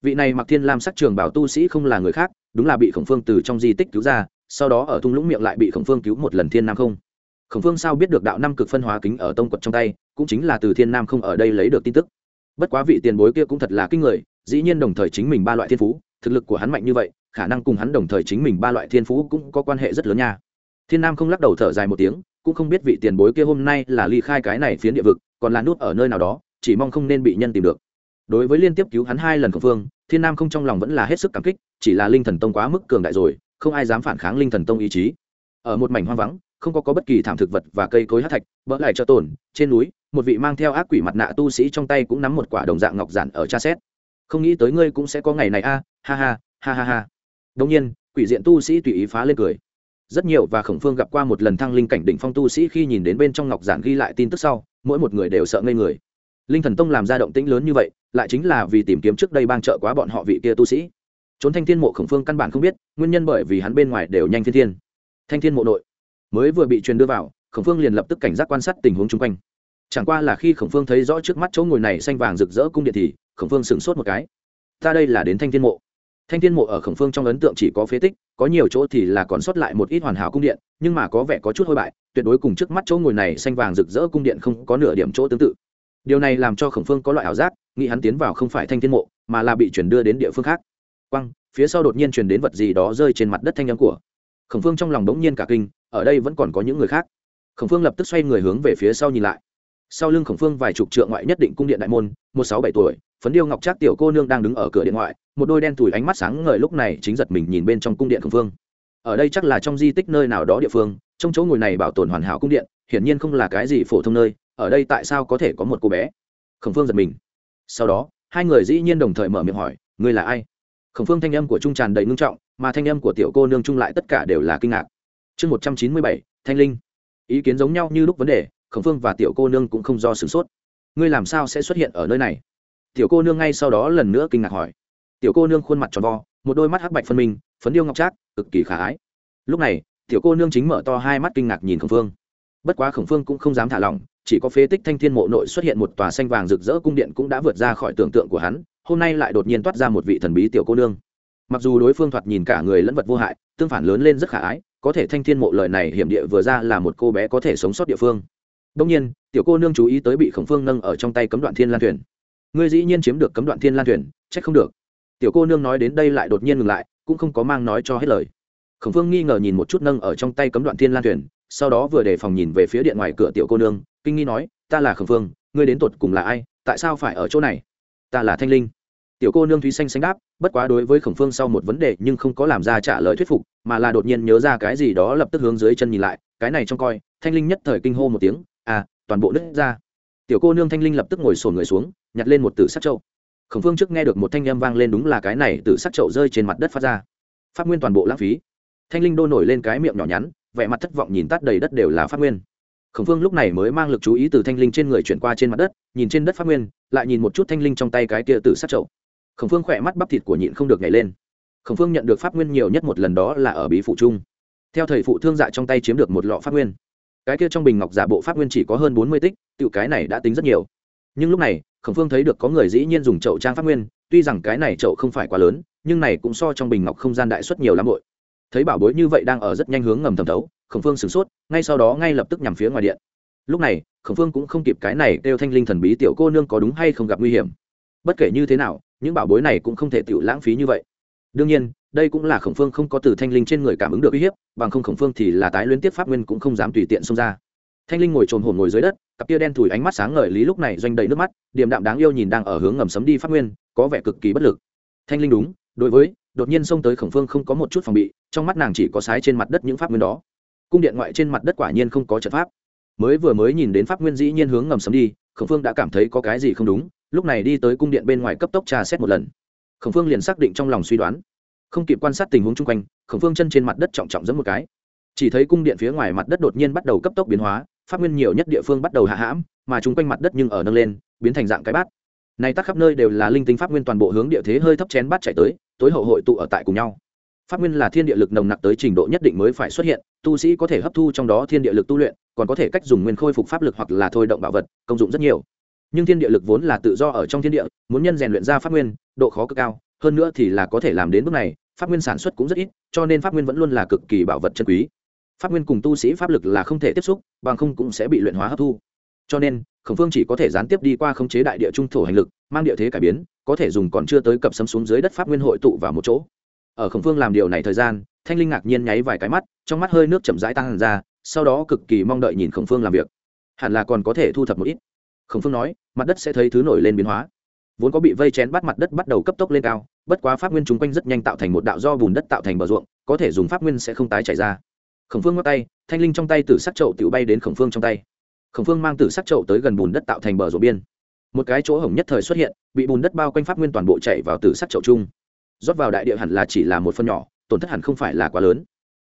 vị này mặc thiên lam sắc trường bảo tu sĩ không là người khác, đúng là bị khổng phương từ trong di tích cứu ra, sau đó ở thung lũng miệng lại bị khổng phương cứu một lần thiên nam không. Khổng phương sao biết được đạo năm cực phân hóa kính ở tông quật trong tay, cũng chính là từ thiên nam không ở đây lấy được tin tức. Bất quá vị tiền bối kia cũng thật là kinh người, dĩ nhiên đồng thời chính mình ba loại thiên phú, thực lực của hắn mạnh như vậy, khả năng cùng hắn đồng thời chính mình ba loại thiên phú cũng có quan hệ rất lớn nha. Thiên nam không lắc đầu thở dài một tiếng, cũng không biết vị tiền bối kia hôm nay là ly khai cái này phiến địa vực, còn là nút ở nơi nào đó, chỉ mong không nên bị nhân tìm được đối với liên tiếp cứu hắn hai lần khổng phương thiên nam không trong lòng vẫn là hết sức cảm kích chỉ là linh thần tông quá mức cường đại rồi không ai dám phản kháng linh thần tông ý chí. Ở một mảnh hoang vắng không có, có bất kỳ thảm thực vật và cây cối hát thạch bỡ lại cho tổn trên núi một vị mang theo ác quỷ mặt nạ tu sĩ trong tay cũng nắm một quả đồng dạng ngọc giản ở tra xét. Không nghĩ tới ngươi cũng sẽ có ngày này a ha ha ha ha ha. Đông nhiên quỷ diện tu sĩ tùy ý phá lên cười. Rất nhiều và khổng phương gặp qua một lần thăng linh cảnh đỉnh phong tu sĩ khi nhìn đến bên trong ngọc giản ghi lại tin tức sau mỗi một người đều sợ ngây người linh thần tông làm ra động tĩnh lớn như vậy, lại chính là vì tìm kiếm trước đây bang trợ quá bọn họ vị kia tu sĩ. Trốn thanh thiên mộ khổng phương căn bản không biết, nguyên nhân bởi vì hắn bên ngoài đều nhanh thiên thiên. Thanh thiên mộ nội mới vừa bị truyền đưa vào, khổng phương liền lập tức cảnh giác quan sát tình huống chung quanh. Chẳng qua là khi khổng phương thấy rõ trước mắt chỗ ngồi này xanh vàng rực rỡ cung điện thì, khổng phương sửng sốt một cái. Ta đây là đến thanh thiên mộ. Thanh thiên mộ ở khổng phương trong ấn tượng chỉ có phế tích, có nhiều chỗ thì là còn sót lại một ít hoàn hảo cung điện, nhưng mà có vẻ có chút hôi bại, tuyệt đối cùng trước mắt chỗ ngồi này xanh vàng rực rỡ cung điện không có nửa điểm chỗ tương tự điều này làm cho khổng phương có loại ảo giác, nghĩ hắn tiến vào không phải thanh thiên mộ, mà là bị chuyển đưa đến địa phương khác. Quăng, phía sau đột nhiên chuyển đến vật gì đó rơi trên mặt đất thanh nhắm của. Khổng phương trong lòng đống nhiên cả kinh, ở đây vẫn còn có những người khác. Khổng phương lập tức xoay người hướng về phía sau nhìn lại. Sau lưng khổng phương vài chục trượng ngoại nhất định cung điện đại môn, một sáu bảy tuổi, phấn điêu ngọc trác tiểu cô nương đang đứng ở cửa điện ngoại, một đôi đen thùi ánh mắt sáng ngời lúc này chính giật mình nhìn bên trong cung điện khổng phương. Ở đây chắc là trong di tích nơi nào đó địa phương, trong chỗ ngồi này bảo tồn hoàn hảo cung điện hiển nhiên không là cái gì phổ thông nơi, ở đây tại sao có thể có một cô bé? Khổng phương giật mình. Sau đó, hai người dĩ nhiên đồng thời mở miệng hỏi, ngươi là ai? Khổng phương thanh âm của trung tràn đầy ngưng trọng, mà thanh âm của tiểu cô nương trung lại tất cả đều là kinh ngạc. Chương một trăm chín mươi bảy, thanh linh. Ý kiến giống nhau như lúc vấn đề, khổng phương và tiểu cô nương cũng không do sửng sốt. Ngươi làm sao sẽ xuất hiện ở nơi này? Tiểu cô nương ngay sau đó lần nữa kinh ngạc hỏi. Tiểu cô nương khuôn mặt tròn vo, một đôi mắt hắc bạch phân minh, phấn điêu ngọc trác, cực kỳ khả ái. Lúc này, tiểu cô nương chính mở to hai mắt kinh ngạc nhìn khổng phương bất quá khổng phương cũng không dám thả lỏng, chỉ có phế tích thanh thiên mộ nội xuất hiện một tòa xanh vàng rực rỡ cung điện cũng đã vượt ra khỏi tưởng tượng của hắn, hôm nay lại đột nhiên toát ra một vị thần bí tiểu cô nương. Mặc dù đối phương thoạt nhìn cả người lẫn vật vô hại, tương phản lớn lên rất khả ái, có thể thanh thiên mộ lời này hiểm địa vừa ra là một cô bé có thể sống sót địa phương. Đông nhiên, tiểu cô nương chú ý tới bị khổng phương nâng ở trong tay cấm đoạn thiên lan thuyền. Ngươi dĩ nhiên chiếm được cấm đoạn thiên lan thuyền trách không được. Tiểu cô nương nói đến đây lại đột nhiên ngừng lại, cũng không có mang nói cho hết lời. Khổng phương nghi ngờ nhìn một chút nâng ở trong tay cấm đoạn thiên lan thuyền sau đó vừa đề phòng nhìn về phía điện ngoài cửa tiểu cô nương, kinh nghi nói, ta là khổng phương, ngươi đến tột cùng là ai? Tại sao phải ở chỗ này? Ta là thanh linh. Tiểu cô nương thúy xanh xanh đáp, bất quá đối với khổng phương sau một vấn đề nhưng không có làm ra trả lời thuyết phục, mà là đột nhiên nhớ ra cái gì đó lập tức hướng dưới chân nhìn lại, cái này trong coi, thanh linh nhất thời kinh hô một tiếng à toàn bộ nứt ra. Tiểu cô nương thanh linh lập tức ngồi sồn người xuống, nhặt lên một tử sắc trậu khổng phương trước nghe được một thanh â m vang lên đúng là cái này, tử sắc trậu rơi trên mặt đất phát ra. Phát nguyên toàn bộ lãng phí. Thanh linh đô nổi lên cái miệng nhỏ nhắn vẻ mặt thất vọng nhìn tắt đầy đất đều là phát nguyên. Khổng phương lúc này mới mang lực chú ý từ thanh linh trên người chuyển qua trên mặt đất, nhìn trên đất phát nguyên, lại nhìn một chút thanh linh trong tay cái kia từ sát trậu khổng phương khỏe mắt bắp thịt của nhịn không được nhảy lên. Khổng phương nhận được pháp nguyên nhiều nhất một lần đó là ở bí phụ trung theo thầy phụ thương dạ trong tay chiếm được một lọ pháp nguyên. Cái kia trong bình ngọc giả bộ pháp nguyên chỉ có hơn bốn mươi tích tự cái này đã tính rất nhiều. Nhưng lúc này, khổng phương thấy được có người dĩ nhiên dùng chậu trang pháp nguyên, tuy rằng cái này chậu không phải quá lớn, nhưng này cũng so trong bình ngọc không gian đại xuất nhiều lắm bội thấy bảo bối như vậy đang ở rất nhanh hướng ngầm thẩm thấu, khổng phương sửng sốt, ngay sau đó ngay lập tức nhằm phía ngoài điện. Lúc này, khổng phương cũng không kịp cái này kêu thanh linh thần bí tiểu cô nương có đúng hay không gặp nguy hiểm. Bất kể như thế nào, những bảo bối này cũng không thể tự lãng phí như vậy. Đương nhiên, đây cũng là khổng phương không có từ thanh linh trên người cảm ứng được uy hiếp, bằng không khổng phương thì là tái luyến tiếp pháp nguyên cũng không dám tùy tiện xông ra. Thanh linh ngồi trồn hồn ngồi dưới đất, cặp kia đen thùi ánh mắt sáng ngời lý lúc này doanh đầy nước mắt, điềm đạm đáng yêu nhìn đang ở hướng ngầm sấm đi pháp nguyên, có vẻ cực kỳ bất lực. Thanh linh đúng, đối với đột nhiên xông tới khổng phương không có một chút phòng bị, trong mắt nàng chỉ có sái trên mặt đất những pháp nguyên đó. Cung điện ngoại trên mặt đất quả nhiên không có trận pháp. Mới vừa mới nhìn đến pháp nguyên dĩ nhiên hướng ngầm sấm đi, khổng phương đã cảm thấy có cái gì không đúng, lúc này đi tới cung điện bên ngoài cấp tốc trà xét một lần. Khổng phương liền xác định trong lòng suy đoán. Không kịp quan sát tình huống chung quanh, khổng phương chân trên mặt đất trọng trọng giống một cái. Chỉ thấy cung điện phía ngoài mặt đất đột nhiên bắt đầu cấp tốc biến hóa phát nguyên nhiều nhất địa phương bắt đầu hạ hãm, mà chung quanh mặt đất nhưng ở nâng lên, biến thành dạng cái bát. Này tắc khắp nơi đều là linh tinh pháp nguyên toàn bộ hướng địa thế hơi thấp chén bát chạy tới tối hậu hội tụ ở tại cùng nhau. Pháp nguyên là thiên địa lực nồng nặc tới trình độ nhất định mới phải xuất hiện, tu sĩ có thể hấp thu trong đó thiên địa lực tu luyện, còn có thể cách dùng nguyên khôi phục pháp lực hoặc là thôi động bảo vật, công dụng rất nhiều. Nhưng thiên địa lực vốn là tự do ở trong thiên địa, muốn nhân rèn luyện ra pháp nguyên, độ khó cực cao, hơn nữa thì là có thể làm đến bước này, pháp nguyên sản xuất cũng rất ít, cho nên pháp nguyên vẫn luôn là cực kỳ bảo vật chân quý. Pháp nguyên cùng tu sĩ pháp lực là không thể tiếp xúc, bằng không cũng sẽ bị luyện hóa hấp thu. Cho nên, khổng phương chỉ có thể gián tiếp đi qua khống chế đại địa trung thổ hành lực, mang địa thế cải biến có thể dùng còn chưa tới cập sấm xuống dưới đất pháp nguyên hội tụ vào một chỗ. Ở khổng phương làm điều này thời gian, thanh linh ngạc nhiên nháy vài cái mắt, trong mắt hơi nước chậm rãi tăng ra, sau đó cực kỳ mong đợi nhìn khổng phương làm việc. Hẳn là còn có thể thu thập một ít. Khổng phương nói, mặt đất sẽ thấy thứ nổi lên biến hóa. Vốn có bị vây chén bắt mặt đất bắt đầu cấp tốc lên cao, bất quá pháp nguyên chung quanh rất nhanh tạo thành một đạo do bùn đất tạo thành bờ ruộng, có thể dùng pháp nguyên sẽ không tái chảy ra. Khổng phương ngắt tay, thanh linh trong tay tử sắc trậu tự bay đến khổng phương trong tay. Khổng phương mang tử sắc trậu tới gần bùn đất tạo thành bờ ruộng biên một cái chỗ hổng nhất thời xuất hiện bị bùn đất bao quanh pháp nguyên toàn bộ chạy vào từ sắt chậu chung. Rót vào đại địa hẳn là chỉ là một phân nhỏ tổn thất hẳn không phải là quá lớn.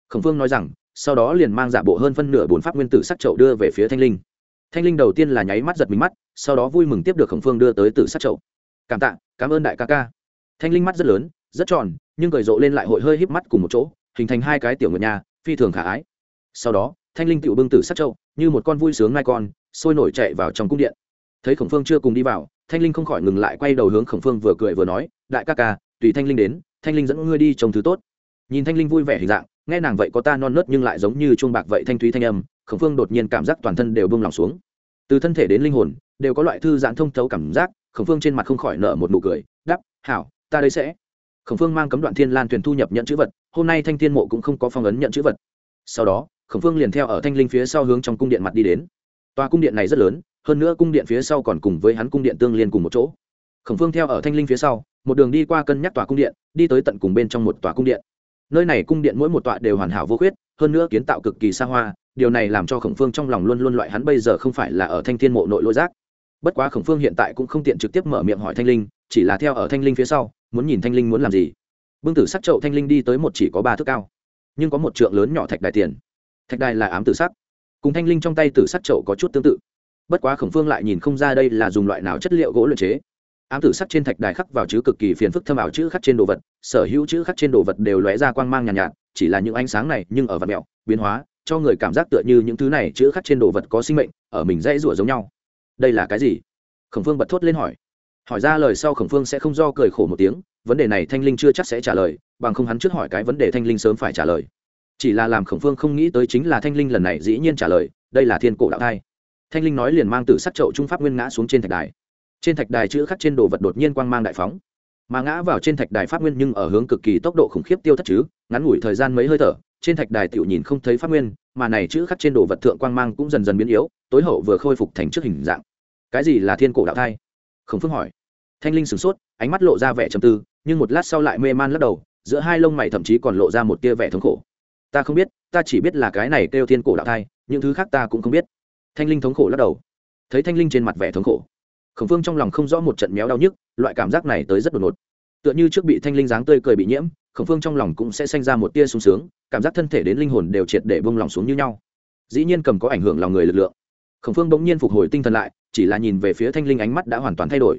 Khổng phương nói rằng sau đó liền mang giả bộ hơn phân nửa bùn pháp nguyên tử sắc chậu đưa về phía thanh linh. Thanh linh đầu tiên là nháy mắt giật mình mắt sau đó vui mừng tiếp được khổng phương đưa tới tử sắc chậu, cảm tạ cảm ơn đại ca ca. Thanh linh mắt rất lớn rất tròn nhưng cười rộ lên lại hội hơi híp mắt cùng một chỗ hình thành hai cái tiểu ngựa nhà phi thường khả ái. Sau đó thanh linh tựu bưng tử sắc chậu như một con vui sướng ngai con sôi nổi chạy vào trong cung điện thấy khổng phương chưa cùng đi vào, thanh linh không khỏi ngừng lại quay đầu hướng khổng phương vừa cười vừa nói, đại ca ca, tùy thanh linh đến, thanh linh dẫn ngươi đi trồng thứ tốt. Nhìn thanh linh vui vẻ hình dạng, nghe nàng vậy có ta non nớt nhưng lại giống như chuông bạc vậy thanh thúy thanh âm, khổng phương đột nhiên cảm giác toàn thân đều bông lòng xuống. Từ thân thể đến linh hồn, đều có loại thư giãn thông thấu cảm giác, khổng phương trên mặt không khỏi nở một nụ cười đắp hảo, ta đây sẽ. Khổng phương mang cấm đoạn thiên lan thuyền thu nhập nhận chữ vật, hôm nay thanh thiên mộ cũng không có phong ấn nhận chữ vật. Sau đó, khổng phương liền theo ở thanh linh phía sau hướng trong cung điện mặt đi đến. Tòa cung điện này rất lớn hơn nữa cung điện phía sau còn cùng với hắn cung điện tương liên cùng một chỗ. Khổng phương theo ở thanh linh phía sau, một đường đi qua cân nhắc tòa cung điện, đi tới tận cùng bên trong một tòa cung điện. Nơi này cung điện mỗi một tọa đều hoàn hảo vô khuyết, hơn nữa kiến tạo cực kỳ xa hoa, điều này làm cho khổng phương trong lòng luôn luôn loại hắn bây giờ không phải là ở thanh thiên mộ nội lỗi giác. Bất quá khổng phương hiện tại cũng không tiện trực tiếp mở miệng hỏi thanh linh, chỉ là theo ở thanh linh phía sau, muốn nhìn thanh linh muốn làm gì. Bưng tử sắc trậu thanh linh đi tới một chỉ có ba thước cao, nhưng có một trượng lớn nhỏ thạch đài tiền. Thạch đài là ám tử sắc, cùng thanh linh trong tay tử sắc trậu có chút tương tự bất quá khổng phương lại nhìn không ra đây là dùng loại nào chất liệu gỗ luyện chế. Ám tử sắc trên thạch đài khắc vào chữ cực kỳ phiền phức thâm ảo chữ khắc trên đồ vật sở hữu chữ khắc trên đồ vật đều lóe ra quang mang nhàn nhạt, nhạt chỉ là những ánh sáng này nhưng ở vật mẹo biến hóa cho người cảm giác tựa như những thứ này chữ khắc trên đồ vật có sinh mệnh ở mình dãy rủa giống nhau. Đây là cái gì? Khổng phương bật thốt lên hỏi. Hỏi ra lời sau khổng phương sẽ không do cười khổ một tiếng vấn đề này thanh linh chưa chắc sẽ trả lời bằng không hắn trước hỏi cái vấn đề thanh linh sớm phải trả lời. Chỉ là làm khổng phương không nghĩ tới chính là thanh linh lần này dĩ nhiên trả lời đây là thiên cổ đạo thai thanh linh nói liền mang từ sắc chậu trung pháp nguyên ngã xuống trên thạch đài. Trên thạch đài chữ khắc trên đồ vật đột nhiên quang mang đại phóng. Mà ngã vào trên thạch đài pháp nguyên nhưng ở hướng cực kỳ tốc độ khủng khiếp tiêu thất chứ, ngắn ngủi thời gian mấy hơi thở, trên thạch đài tiểu nhìn không thấy pháp nguyên, mà này chữ khắc trên đồ vật thượng quang mang cũng dần dần biến yếu, tối hậu vừa khôi phục thành trước hình dạng. Cái gì là thiên cổ đạo thai? Khổng phước hỏi. Thanh linh sửng sốt, ánh mắt lộ ra vẻ trầm tư, nhưng một lát sau lại mê man lắc đầu, giữa hai lông mày thậm chí còn lộ ra một tia vẻ thống khổ. Ta không biết, ta chỉ biết là cái này kêu thiên cổ đạo thai, những thứ khác ta cũng không biết thanh linh thống khổ lắc đầu. Thấy thanh linh trên mặt vẻ thống khổ, khổng phương trong lòng không rõ một trận méo đau nhức, loại cảm giác này tới rất đột ngột. Tựa như trước bị thanh linh dáng tươi cười bị nhiễm, khổng phương trong lòng cũng sẽ sinh ra một tia sung sướng, cảm giác thân thể đến linh hồn đều triệt để bông lòng xuống như nhau. Dĩ nhiên cầm có ảnh hưởng lòng người lực lượng. Khổng phương bỗng nhiên phục hồi tinh thần lại, chỉ là nhìn về phía thanh linh ánh mắt đã hoàn toàn thay đổi.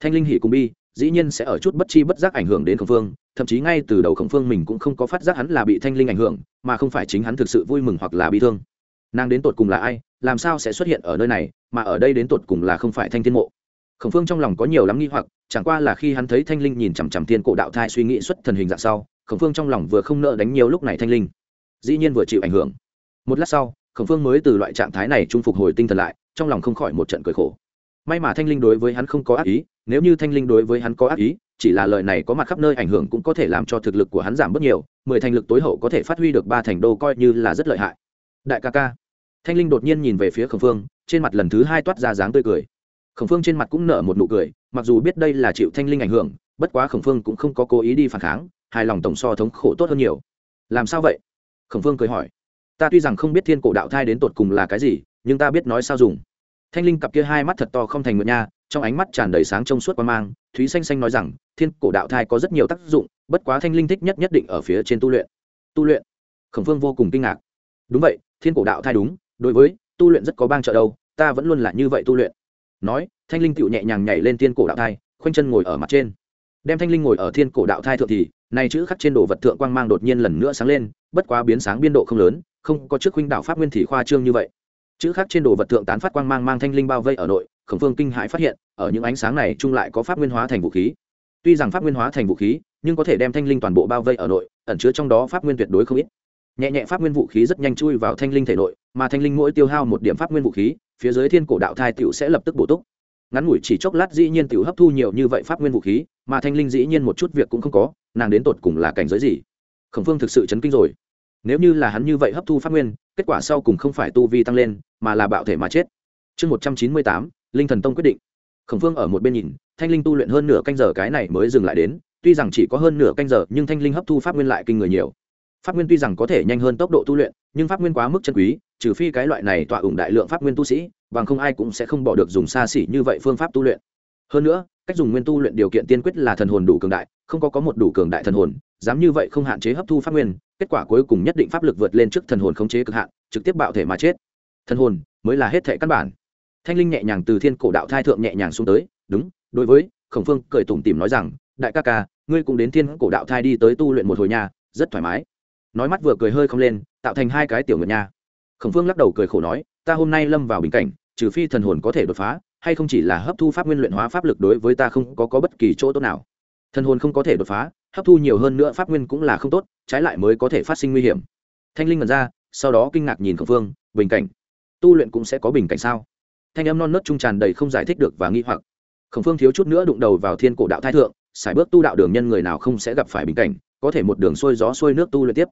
Thanh linh hỉ cùng bi, dĩ nhiên sẽ ở chút bất chi bất giác ảnh hưởng đến khổng phương, thậm chí ngay từ đầu khổng phương mình cũng không có phát giác hắn là bị thanh linh ảnh hưởng, mà không phải chính hắn thực sự vui mừng hoặc là bi thương. Nàng đến tột cùng là ai làm sao sẽ xuất hiện ở nơi này, mà ở đây đến tột cùng là không phải thanh thiên mộ. Khổng phương trong lòng có nhiều lắm nghi hoặc, chẳng qua là khi hắn thấy thanh linh nhìn chằm chằm thiên cổ đạo thai suy nghĩ xuất thần hình dạng sau, khổng phương trong lòng vừa không nợ đánh nhiều lúc này thanh linh. Dĩ nhiên vừa chịu ảnh hưởng. Một lát sau, khổng phương mới từ loại trạng thái này trung phục hồi tinh thần lại, trong lòng không khỏi một trận cười khổ. May mà thanh linh đối với hắn không có ác ý, nếu như thanh linh đối với hắn có ác ý, chỉ là lời này có mặt khắp nơi ảnh hưởng cũng có thể làm cho thực lực của hắn giảm bớt nhiều, mười thành lực tối hậu có thể phát huy được ba thành đô coi như là rất lợi hại. Đại ca ca thanh linh đột nhiên nhìn về phía khổng phương, trên mặt lần thứ hai toát ra dáng tươi cười. Khổng phương trên mặt cũng nở một nụ cười, mặc dù biết đây là chịu thanh linh ảnh hưởng, bất quá khổng phương cũng không có cố ý đi phản kháng, hài lòng tổng so thống khổ tốt hơn nhiều. Làm sao vậy? Khổng phương cười hỏi. Ta tuy rằng không biết thiên cổ đạo thai đến tột cùng là cái gì, nhưng ta biết nói sao dùng. Thanh linh cặp kia hai mắt thật to không thành ngựa nha, trong ánh mắt tràn đầy sáng trong suốt qua mang, thúy xanh xanh nói rằng, thiên cổ đạo thai có rất nhiều tác dụng, bất quá thanh linh thích nhất nhất định ở phía trên tu luyện. Tu luyện? Khổng phương vô cùng kinh ngạc. Đúng vậy, thiên cổ đạo thai đúng đối với, tu luyện rất có bang trợ đâu, ta vẫn luôn là như vậy tu luyện. Nói, thanh linh tựu nhẹ nhàng nhảy lên thiên cổ đạo thai, khoanh chân ngồi ở mặt trên. Đem thanh linh ngồi ở thiên cổ đạo thai thượng thì này chữ khắc trên đồ vật thượng quang mang đột nhiên lần nữa sáng lên, bất quá biến sáng biên độ không lớn, không có trước huynh đạo pháp nguyên thì khoa trương như vậy. Chữ khắc trên đồ vật thượng tán phát quang mang mang thanh linh bao vây ở nội, khổng phương kinh hãi phát hiện, ở những ánh sáng này chung lại có pháp nguyên hóa thành vũ khí. Tuy rằng pháp nguyên hóa thành vũ khí, nhưng có thể đem thanh linh toàn bộ bao vây ở nội, ẩn chứa trong đó pháp nguyên tuyệt đối không ít. Nhẹ nhẹ pháp nguyên vũ khí rất nhanh chui vào thanh linh thể nội mà thanh linh mỗi tiêu hao một điểm pháp nguyên vũ khí, phía dưới thiên cổ đạo thai tiểu sẽ lập tức bổ túc. Ngắn ngủi chỉ chốc lát dĩ nhiên tiểu hấp thu nhiều như vậy pháp nguyên vũ khí, mà thanh linh dĩ nhiên một chút việc cũng không có, nàng đến tột cùng là cảnh giới gì? Khổng phương thực sự chấn kinh rồi. Nếu như là hắn như vậy hấp thu pháp nguyên, kết quả sau cùng không phải tu vi tăng lên, mà là bạo thể mà chết. Chương một trăm chín mươi tám, linh thần tông quyết định. Khổng phương ở một bên nhìn, thanh linh tu luyện hơn nửa canh giờ cái này mới dừng lại đến, tuy rằng chỉ có hơn nửa canh giờ, nhưng thanh linh hấp thu pháp nguyên lại kinh người nhiều. Pháp nguyên tuy rằng có thể nhanh hơn tốc độ tu luyện, nhưng pháp nguyên quá mức chân quý trừ phi cái loại này tọa ủng đại lượng pháp nguyên tu sĩ, bằng không ai cũng sẽ không bỏ được dùng xa xỉ như vậy phương pháp tu luyện. Hơn nữa, cách dùng nguyên tu luyện điều kiện tiên quyết là thần hồn đủ cường đại, không có có một đủ cường đại thần hồn, dám như vậy không hạn chế hấp thu pháp nguyên, kết quả cuối cùng nhất định pháp lực vượt lên trước thần hồn khống chế cực hạn, trực tiếp bạo thể mà chết. Thần hồn mới là hết thể căn bản. Thanh linh nhẹ nhàng từ thiên cổ đạo thai thượng nhẹ nhàng xuống tới, đúng, đối với khổng phương cười tủm tìm nói rằng, đại ca ca, ngươi cũng đến thiên cổ đạo thai đi tới tu luyện một hồi nhà rất thoải mái. Nói mắt vừa cười hơi không lên, tạo thành hai cái tiểu ngựa nha khổng phương lắc đầu cười khổ nói ta hôm nay lâm vào bình cảnh trừ phi thần hồn có thể đột phá hay không chỉ là hấp thu pháp nguyên luyện hóa pháp lực đối với ta không có, có bất kỳ chỗ tốt nào. Thần hồn không có thể đột phá hấp thu nhiều hơn nữa pháp nguyên cũng là không tốt trái lại mới có thể phát sinh nguy hiểm. Thanh linh ngần ra sau đó kinh ngạc nhìn khổng phương bình cảnh? Tu luyện cũng sẽ có bình cảnh sao? Thanh âm non nớt trung tràn đầy không giải thích được và nghi hoặc. Khổng phương thiếu chút nữa đụng đầu vào thiên cổ đạo thái thượng sải bước tu đạo đường nhân người nào không sẽ gặp phải bình cảnh có thể một đường xuôi gió xuôi nước tu luyện tiếp.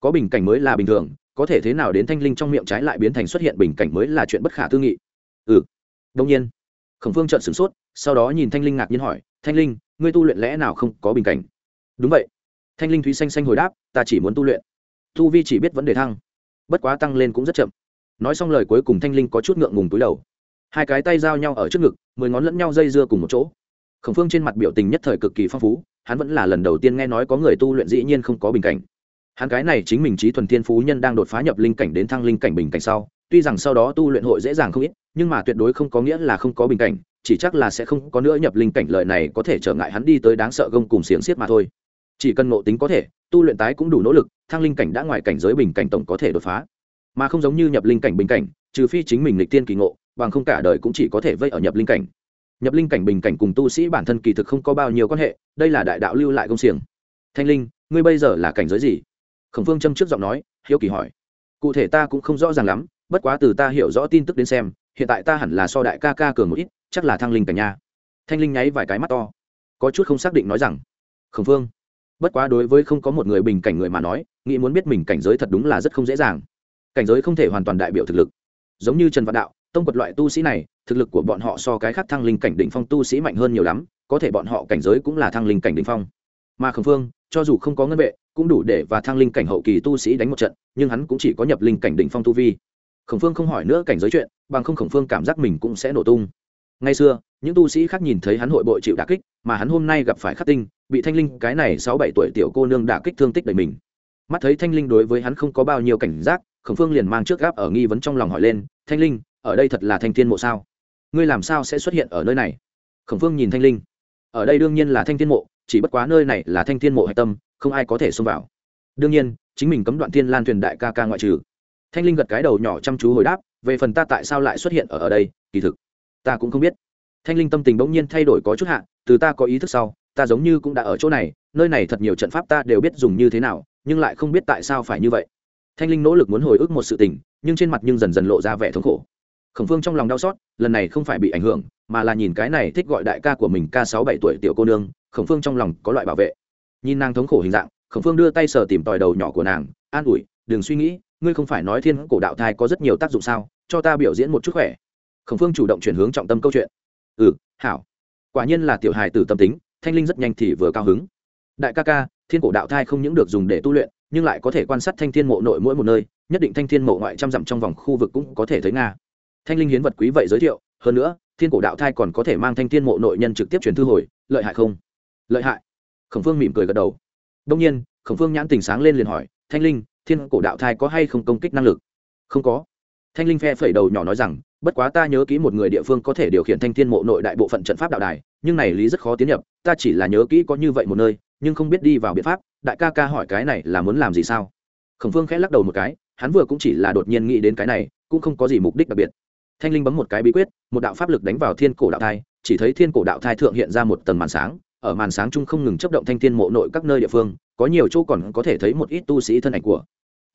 Có bình cảnh mới là bình thường có thể thế nào đến thanh linh trong miệng trái lại biến thành xuất hiện bình cảnh mới là chuyện bất khả tư nghị. Ừ đông nhiên. Khổng phương trợn sửng sốt, sau đó nhìn thanh linh ngạc nhiên hỏi, thanh linh, ngươi tu luyện lẽ nào không có bình cảnh? Đúng vậy. Thanh linh thúy xanh xanh hồi đáp, ta chỉ muốn tu luyện. Tu vi chỉ biết vấn đề thăng, bất quá tăng lên cũng rất chậm. Nói xong lời cuối cùng thanh linh có chút ngượng ngùng túi đầu. Hai cái tay giao nhau ở trước ngực, mười ngón lẫn nhau dây dưa cùng một chỗ. Khổng phương trên mặt biểu tình nhất thời cực kỳ phong phú, hắn vẫn là lần đầu tiên nghe nói có người tu luyện dĩ nhiên không có bình cảnh hắn cái này chính mình trí thuần thiên phú nhân đang đột phá nhập linh cảnh đến thăng linh cảnh bình cảnh sau, tuy rằng sau đó tu luyện hội dễ dàng không ít, nhưng mà tuyệt đối không có nghĩa là không có bình cảnh, chỉ chắc là sẽ không có nữa nhập linh cảnh lợi này có thể trở ngại hắn đi tới đáng sợ gông cùng xiềng xiết mà thôi. Chỉ cần ngộ tính có thể, tu luyện tái cũng đủ nỗ lực, thăng linh cảnh đã ngoài cảnh giới bình cảnh tổng có thể đột phá. Mà không giống như nhập linh cảnh bình cảnh, trừ phi chính mình lịch tiên kỳ ngộ, bằng không cả đời cũng chỉ có thể vây ở nhập linh cảnh. Nhập linh cảnh bình cảnh cùng tu sĩ bản thân kỳ thực không có bao nhiêu quan hệ, đây là đại đạo lưu lại công xiềng. Thanh linh, ngươi bây giờ là cảnh giới gì? Khổng phương châm trước giọng nói, hiếu kỳ hỏi. Cụ thể ta cũng không rõ ràng lắm, bất quá từ ta hiểu rõ tin tức đến xem, hiện tại ta hẳn là so đại ca ca cường một ít, chắc là thăng linh cảnh nha. Thanh linh nháy vài cái mắt to. Có chút không xác định nói rằng, khổng phương bất quá đối với không có một người bình cảnh người mà nói, nghĩ muốn biết mình cảnh giới thật đúng là rất không dễ dàng. Cảnh giới không thể hoàn toàn đại biểu thực lực. Giống như trần văn đạo, tông quật loại tu sĩ này, thực lực của bọn họ so cái khác thăng linh cảnh đỉnh phong tu sĩ mạnh hơn nhiều lắm, có thể bọn họ cảnh giới cũng là thăng linh cảnh đỉnh phong. Mà khổng phương cho dù không có ngân vệ cũng đủ để và thăng linh cảnh hậu kỳ tu sĩ đánh một trận, nhưng hắn cũng chỉ có nhập linh cảnh đỉnh phong tu vi. Khổng phương không hỏi nữa cảnh giới chuyện, bằng không khổng phương cảm giác mình cũng sẽ nổ tung. Ngay xưa, những tu sĩ khác nhìn thấy hắn hội bội chịu đả kích, mà hắn hôm nay gặp phải khắc tinh, bị thanh linh, cái này sáu bảy tuổi tiểu cô nương đả kích thương tích đầy mình. Mắt thấy thanh linh đối với hắn không có bao nhiêu cảnh giác, khổng phương liền mang trước gáp ở nghi vấn trong lòng hỏi lên, thanh linh, ở đây thật là thanh thiên mộ sao? Ngươi làm sao sẽ xuất hiện ở nơi này? Khổng phương nhìn thanh linh. Ở đây đương nhiên là thanh thiên mộ, chỉ bất quá nơi này là thanh thiên mộ hạch tâm không ai có thể xông vào. Đương nhiên, chính mình cấm đoạn thiên lan thuyền đại ca ca ngoại trừ. Thanh linh gật cái đầu nhỏ chăm chú hồi đáp, về phần ta tại sao lại xuất hiện ở ở đây, kỳ thực, ta cũng không biết. Thanh linh tâm tình bỗng nhiên thay đổi có chút hạ, từ ta có ý thức sau, ta giống như cũng đã ở chỗ này, nơi này thật nhiều trận pháp ta đều biết dùng như thế nào, nhưng lại không biết tại sao phải như vậy. Thanh linh nỗ lực muốn hồi ức một sự tình, nhưng trên mặt nhưng dần dần lộ ra vẻ thống khổ. Khổng phương trong lòng đau xót, lần này không phải bị ảnh hưởng, mà là nhìn cái này thích gọi đại ca của mình ca sáu bảy tuổi tiểu cô nương, khổng phương trong lòng có loại bảo vệ nhìn nàng thống khổ hình dạng, khổng phương đưa tay sờ tìm tòi đầu nhỏ của nàng, an ủi, đừng suy nghĩ, ngươi không phải nói thiên cổ đạo thai có rất nhiều tác dụng sao, cho ta biểu diễn một chút khỏe. Khổng phương chủ động chuyển hướng trọng tâm câu chuyện. Ừ hảo. Quả nhiên là tiểu hài tử tâm tính, thanh linh rất nhanh thì vừa cao hứng. Đại ca ca, thiên cổ đạo thai không những được dùng để tu luyện, nhưng lại có thể quan sát thanh thiên mộ nội mỗi một nơi, nhất định thanh thiên mộ ngoại trăm dặm trong vòng khu vực cũng có thể thấy nga. Thanh linh hiến vật quý vậy giới thiệu, hơn nữa, thiên cổ đạo thai còn có thể mang thanh thiên mộ nội nhân trực tiếp truyền thư hồi, lợi hại không? Lợi hại khổng phương mỉm cười gật đầu. Đông nhiên, khổng phương nhãn tình sáng lên liền hỏi, thanh linh, thiên cổ đạo thai có hay không công kích năng lực? Không có. Thanh linh phe phẩy đầu nhỏ nói rằng, bất quá ta nhớ kỹ một người địa phương có thể điều khiển thanh thiên mộ nội đại bộ phận trận pháp đạo đài, nhưng này lý rất khó tiến nhập, ta chỉ là nhớ kỹ có như vậy một nơi, nhưng không biết đi vào biện pháp, đại ca ca hỏi cái này là muốn làm gì sao? Khổng phương khẽ lắc đầu một cái, hắn vừa cũng chỉ là đột nhiên nghĩ đến cái này, cũng không có gì mục đích đặc biệt. Thanh linh bấm một cái bí quyết, một đạo pháp lực đánh vào thiên cổ đạo thai, chỉ thấy thiên cổ đạo thai thượng hiện ra một tầng màn sáng ở màn sáng chung không ngừng chấp động thanh thiên mộ nội các nơi địa phương, có nhiều chỗ còn có thể thấy một ít tu sĩ thân ảnh của.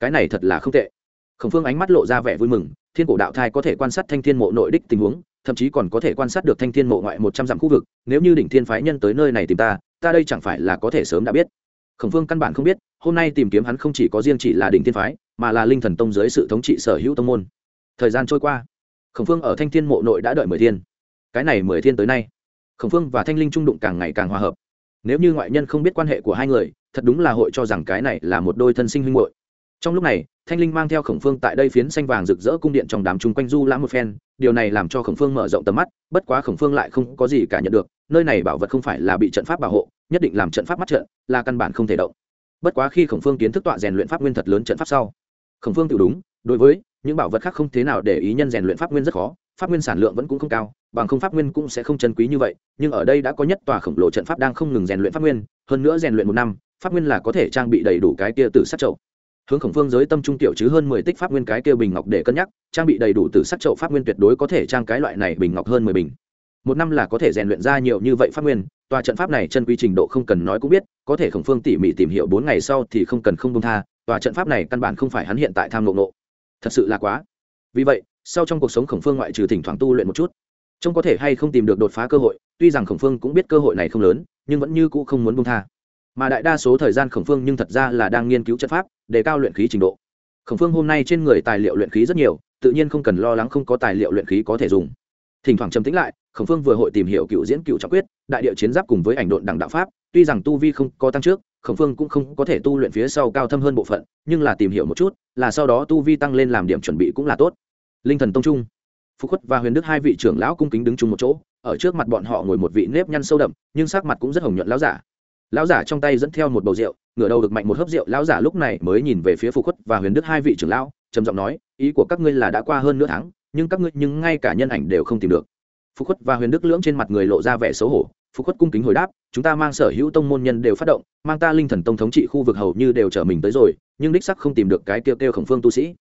Cái này thật là không tệ. Khổng phương ánh mắt lộ ra vẻ vui mừng, thiên cổ đạo thai có thể quan sát thanh thiên mộ nội đích tình huống, thậm chí còn có thể quan sát được thanh thiên mộ ngoại một trăm dặm khu vực, nếu như đỉnh thiên phái nhân tới nơi này tìm ta ta đây chẳng phải là có thể sớm đã biết. Khổng phương căn bản không biết, hôm nay tìm kiếm hắn không chỉ có riêng chỉ là đỉnh thiên phái, mà là linh thần tông dưới sự thống trị sở hữu tông môn. Thời gian trôi qua, khổng phương ở thanh thiên mộ nội đã đợi mười thiên. Cái này mười thiên tới nay khổng phương và thanh linh trung đụng càng ngày càng hòa hợp. Nếu như ngoại nhân không biết quan hệ của hai người, thật đúng là hội cho rằng cái này là một đôi thân sinh huynh hội trong lúc này, thanh linh mang theo khổng phương tại đây phiến xanh vàng rực rỡ cung điện trong đám chung quanh du lãm một phen, điều này làm cho khổng phương mở rộng tầm mắt, bất quá khổng phương lại không có gì cả nhận được, nơi này bảo vật không phải là bị trận pháp bảo hộ, nhất định làm trận pháp mắt trận, là căn bản không thể động. Bất quá khi khổng phương kiến thức tọa rèn luyện pháp nguyên thật lớn trận pháp sau, khổng phương tự đúng, đối với những bảo vật khác không thế nào để ý nhân rèn luyện pháp nguyên rất khó pháp nguyên sản lượng vẫn cũng không cao, bằng không pháp nguyên cũng sẽ không chân quý như vậy, nhưng ở đây đã có nhất tòa khổng lồ trận pháp đang không ngừng rèn luyện pháp nguyên, hơn nữa rèn luyện một năm, pháp nguyên là có thể trang bị đầy đủ cái kia từ sát trậu. hướng khổng phương giới tâm trung tiểu chứ hơn mười tích pháp nguyên cái kia bình ngọc để cân nhắc, trang bị đầy đủ từ sát trậu pháp nguyên tuyệt đối có thể trang cái loại này bình ngọc hơn mười bình. Một năm là có thể rèn luyện ra nhiều như vậy pháp nguyên, tòa trận pháp này chân quy trình độ không cần nói cũng biết, có thể khổng phương tỉ mỉ tìm hiểu bốn ngày sau thì không cần không công tha, tòa trận pháp này căn bản không phải hắn hiện tại tham lộ nộ thật sự là quá. Vì vậy sau trong cuộc sống khổng phương ngoại trừ thỉnh thoảng tu luyện một chút. Trông có thể hay không tìm được đột phá cơ hội, tuy rằng khổng phương cũng biết cơ hội này không lớn, nhưng vẫn như cũ không muốn bông tha. Mà đại đa số thời gian khổng phương nhưng thật ra là đang nghiên cứu chất pháp để cao luyện khí trình độ. Khổng phương hôm nay trên người tài liệu luyện khí rất nhiều, tự nhiên không cần lo lắng không có tài liệu luyện khí có thể dùng. Thỉnh thoảng trầm tĩnh lại, khổng phương vừa hội tìm hiểu cựu diễn cựu trọng quyết, đại địa chiến giáp cùng với ảnh độn đẳng đạo pháp, tuy rằng tu vi không có tăng trước, khổng phương cũng không có thể tu luyện phía sau cao thâm hơn bộ phận, nhưng là tìm hiểu một chút, là sau đó tu vi tăng lên làm điểm chuẩn bị cũng là tốt linh thần tông trung. Phúc khuất và huyền đức hai vị trưởng lão cung kính đứng chung một chỗ, ở trước mặt bọn họ ngồi một vị nếp nhăn sâu đậm, nhưng sắc mặt cũng rất hồng nhuận lão giả. Lão giả trong tay dẫn theo một bầu rượu, ngửa đầu được mạnh một hớp rượu, lão giả lúc này mới nhìn về phía phúc khuất và huyền đức hai vị trưởng lão, trầm giọng nói, ý của các ngươi là đã qua hơn nửa tháng, nhưng các ngươi nhưng ngay cả nhân ảnh đều không tìm được. Phúc khuất và huyền đức lưỡng trên mặt người lộ ra vẻ xấu hổ. Phúc khuất cung kính hồi đáp, chúng ta mang sở hữu tông môn nhân đều phát động, mang ta linh thần tông thống trị khu vực hầu như đều trở mình tới rồi, nhưng đích sắc không tìm được cái tiêu kêu khổng phương tu sĩ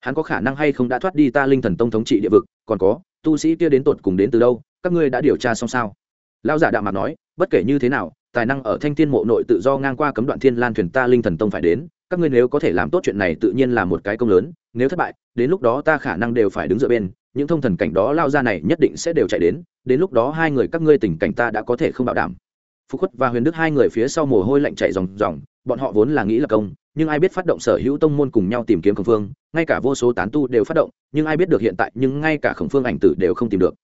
hắn có khả năng hay không đã thoát đi ta linh thần tông thống trị địa vực, còn có, tu sĩ kia đến tột cùng đến từ đâu, các ngươi đã điều tra xong sao? Lão giả đạo mặt nói, bất kể như thế nào, tài năng ở thanh thiên mộ nội tự do ngang qua cấm đoạn thiên lan thuyền ta linh thần tông phải đến, các ngươi nếu có thể làm tốt chuyện này tự nhiên là một cái công lớn, nếu thất bại, đến lúc đó ta khả năng đều phải đứng dựa bên, những thông thần cảnh đó lao ra này nhất định sẽ đều chạy đến đến lúc đó hai người các ngươi tình cảnh ta đã có thể không bảo đảm. Phú khuất và huyền đức hai người phía sau mồ hôi lạnh chạy ròng ròng, bọn họ vốn là nghĩ là công nhưng ai biết phát động sở hữu tông môn cùng nhau tìm kiếm khổng phương, ngay cả vô số tán tu đều phát động, nhưng ai biết được hiện tại, nhưng ngay cả khổng phương ảnh tử đều không tìm được.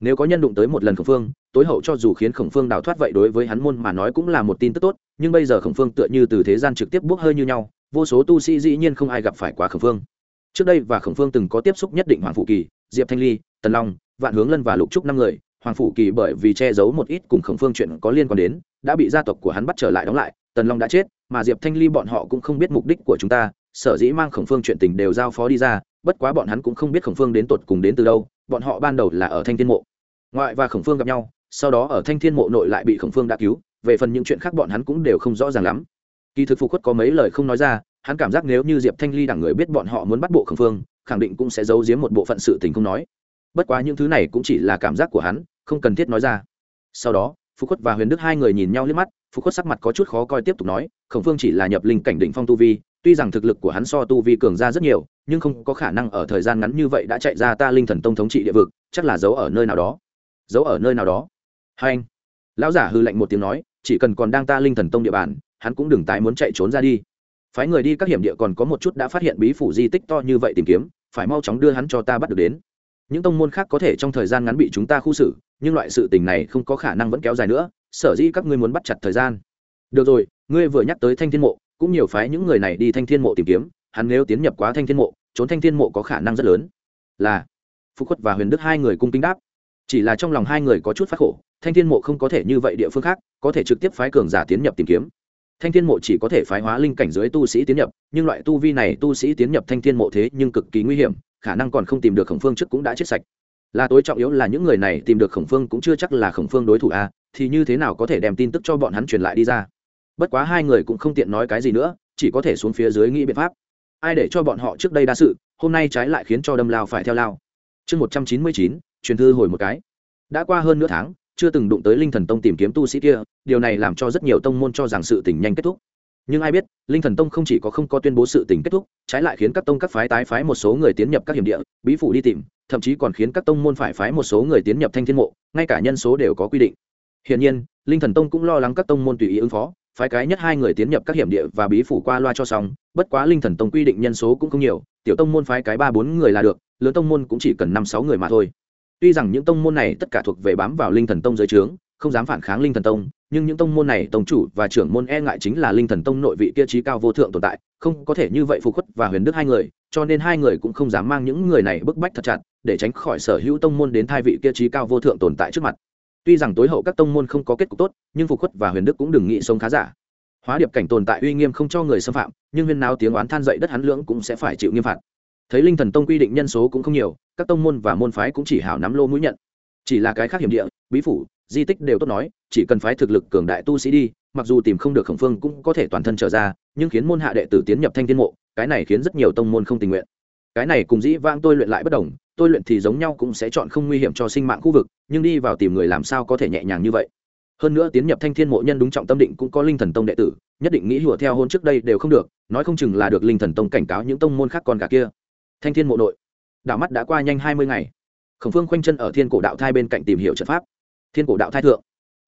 Nếu có nhân đụng tới một lần khổng phương, tối hậu cho dù khiến khổng phương đào thoát vậy đối với hắn môn mà nói cũng là một tin tức tốt, nhưng bây giờ khổng phương tựa như từ thế gian trực tiếp bốc hơi như nhau, vô số tu sĩ dĩ nhiên không ai gặp phải quá khổng phương. Trước đây và khổng phương từng có tiếp xúc nhất định hoàng phụ kỳ, diệp thanh ly, tần long, vạn hướng lân và lục trúc năm người, hoàng phủ kỳ bởi vì che giấu một ít cùng khổng phương chuyện có liên quan đến, đã bị gia tộc của hắn bắt trở lại đóng lại, tần long đã chết mà diệp thanh ly bọn họ cũng không biết mục đích của chúng ta, sở dĩ mang khổng phương chuyện tình đều giao phó đi ra, bất quá bọn hắn cũng không biết khổng phương đến tột cùng đến từ đâu, bọn họ ban đầu là ở thanh thiên mộ. Ngoại và khổng phương gặp nhau, sau đó ở thanh thiên mộ nội lại bị khổng phương đã cứu, về phần những chuyện khác bọn hắn cũng đều không rõ ràng lắm. Kỳ thực phục khuất có mấy lời không nói ra, hắn cảm giác nếu như diệp thanh ly đẳng người biết bọn họ muốn bắt bộ khổng phương, khẳng định cũng sẽ giấu giếm một bộ phận sự tình không nói. Bất quá những thứ này cũng chỉ là cảm giác của hắn, không cần thiết nói ra. Sau đó phú khuất và huyền đức hai người nhìn nhau liếc mắt phú khuất sắc mặt có chút khó coi tiếp tục nói, khổng phương chỉ là nhập linh cảnh đỉnh phong tu vi, tuy rằng thực lực của hắn so tu vi cường ra rất nhiều, nhưng không có khả năng ở thời gian ngắn như vậy đã chạy ra ta linh thần tông thống trị địa vực, chắc là giấu ở nơi nào đó. Giấu ở nơi nào đó. Hai anh, lão giả hư lệnh một tiếng nói, chỉ cần còn đang ta linh thần tông địa bàn, hắn cũng đừng tái muốn chạy trốn ra đi. Phái người đi các hiểm địa còn có một chút đã phát hiện bí phủ di tích to như vậy tìm kiếm, phải mau chóng đưa hắn cho ta bắt được đến. Những tông môn khác có thể trong thời gian ngắn bị chúng ta khu xử, nhưng loại sự tình này không có khả năng vẫn kéo dài nữa sở dĩ các ngươi muốn bắt chặt thời gian. Được rồi, ngươi vừa nhắc tới thanh thiên mộ, cũng nhiều phái những người này đi thanh thiên mộ tìm kiếm, hắn nếu tiến nhập quá thanh thiên mộ, trốn thanh thiên mộ có khả năng rất lớn. Là phúc khuất và huyền đức hai người cung kính đáp. Chỉ là trong lòng hai người có chút phát khổ, thanh thiên mộ không có thể như vậy địa phương khác, có thể trực tiếp phái cường giả tiến nhập tìm kiếm. Thanh thiên mộ chỉ có thể phái hóa linh cảnh dưới tu sĩ tiến nhập, nhưng loại tu vi này tu sĩ tiến nhập thanh thiên mộ thế nhưng cực kỳ nguy hiểm, khả năng còn không tìm được khổng phương trước cũng đã chết sạch là tối trọng yếu là những người này tìm được khổng phương cũng chưa chắc là khổng phương đối thủ a thì như thế nào có thể đem tin tức cho bọn hắn truyền lại đi ra? Bất quá hai người cũng không tiện nói cái gì nữa, chỉ có thể xuống phía dưới nghĩ biện pháp. Ai để cho bọn họ trước đây đa sự, hôm nay trái lại khiến cho đâm lao phải theo lao. Chương một trăm chín mươi chín, truyền thư hồi một cái. Đã qua hơn nửa tháng, chưa từng đụng tới linh thần tông tìm kiếm tu sĩ kia, điều này làm cho rất nhiều tông môn cho rằng sự tình nhanh kết thúc nhưng ai biết, linh thần tông không chỉ có không có tuyên bố sự tình kết thúc, trái lại khiến các tông các phái tái phái một số người tiến nhập các hiểm địa, bí phủ đi tìm, thậm chí còn khiến các tông môn phải phái một số người tiến nhập thanh thiên mộ, ngay cả nhân số đều có quy định. Hiển nhiên, linh thần tông cũng lo lắng các tông môn tùy ý ứng phó, phái cái nhất hai người tiến nhập các hiểm địa và bí phủ qua loa cho xong, bất quá linh thần tông quy định nhân số cũng không nhiều, tiểu tông môn phái cái ba bốn người là được, lớn tông môn cũng chỉ cần năm sáu người mà thôi. Tuy rằng những tông môn này tất cả thuộc về bám vào linh thần tông dưới trướng không dám phản kháng linh thần tông, nhưng những tông môn này, tông chủ và trưởng môn e ngại chính là linh thần tông nội vị kia trí cao vô thượng tồn tại, không có thể như vậy phục khuất và huyền đức hai người, cho nên hai người cũng không dám mang những người này bức bách thật chặt, để tránh khỏi sở hữu tông môn đến thai vị kia trí cao vô thượng tồn tại trước mặt. Tuy rằng tối hậu các tông môn không có kết cục tốt, nhưng phục khuất và huyền đức cũng đừng nghĩ sống khá giả. Hóa điệp cảnh tồn tại uy nghiêm không cho người xâm phạm, nhưng huyên nào tiếng oán than dậy đất hắn lưỡng cũng sẽ phải chịu nghiêm phạt. Thấy linh thần tông quy định nhân số cũng không nhiều, các tông môn và môn phái cũng chỉ hảo nắm lô mũi nhận. Chỉ là cái khác hiểm địa, bí phủ di tích đều tốt nói, chỉ cần phái thực lực cường đại tu sĩ đi, mặc dù tìm không được khổng phương cũng có thể toàn thân trở ra, nhưng khiến môn hạ đệ tử tiến nhập thanh thiên mộ, cái này khiến rất nhiều tông môn không tình nguyện. Cái này cùng dĩ vãng tôi luyện lại bất đồng, tôi luyện thì giống nhau cũng sẽ chọn không nguy hiểm cho sinh mạng khu vực, nhưng đi vào tìm người làm sao có thể nhẹ nhàng như vậy. Hơn nữa tiến nhập thanh thiên mộ nhân đúng trọng tâm định cũng có linh thần tông đệ tử, nhất định nghĩ hùa theo hôn trước đây đều không được, nói không chừng là được linh thần tông cảnh cáo những tông môn khác còn cả kia. Thanh thiên mộ nội, đạo mắt đã qua nhanh hai mươi ngày. Khổng phương khoanh chân ở thiên cổ đạo thai bên cạnh tìm hiểu trận pháp thiên cổ đạo thai thượng.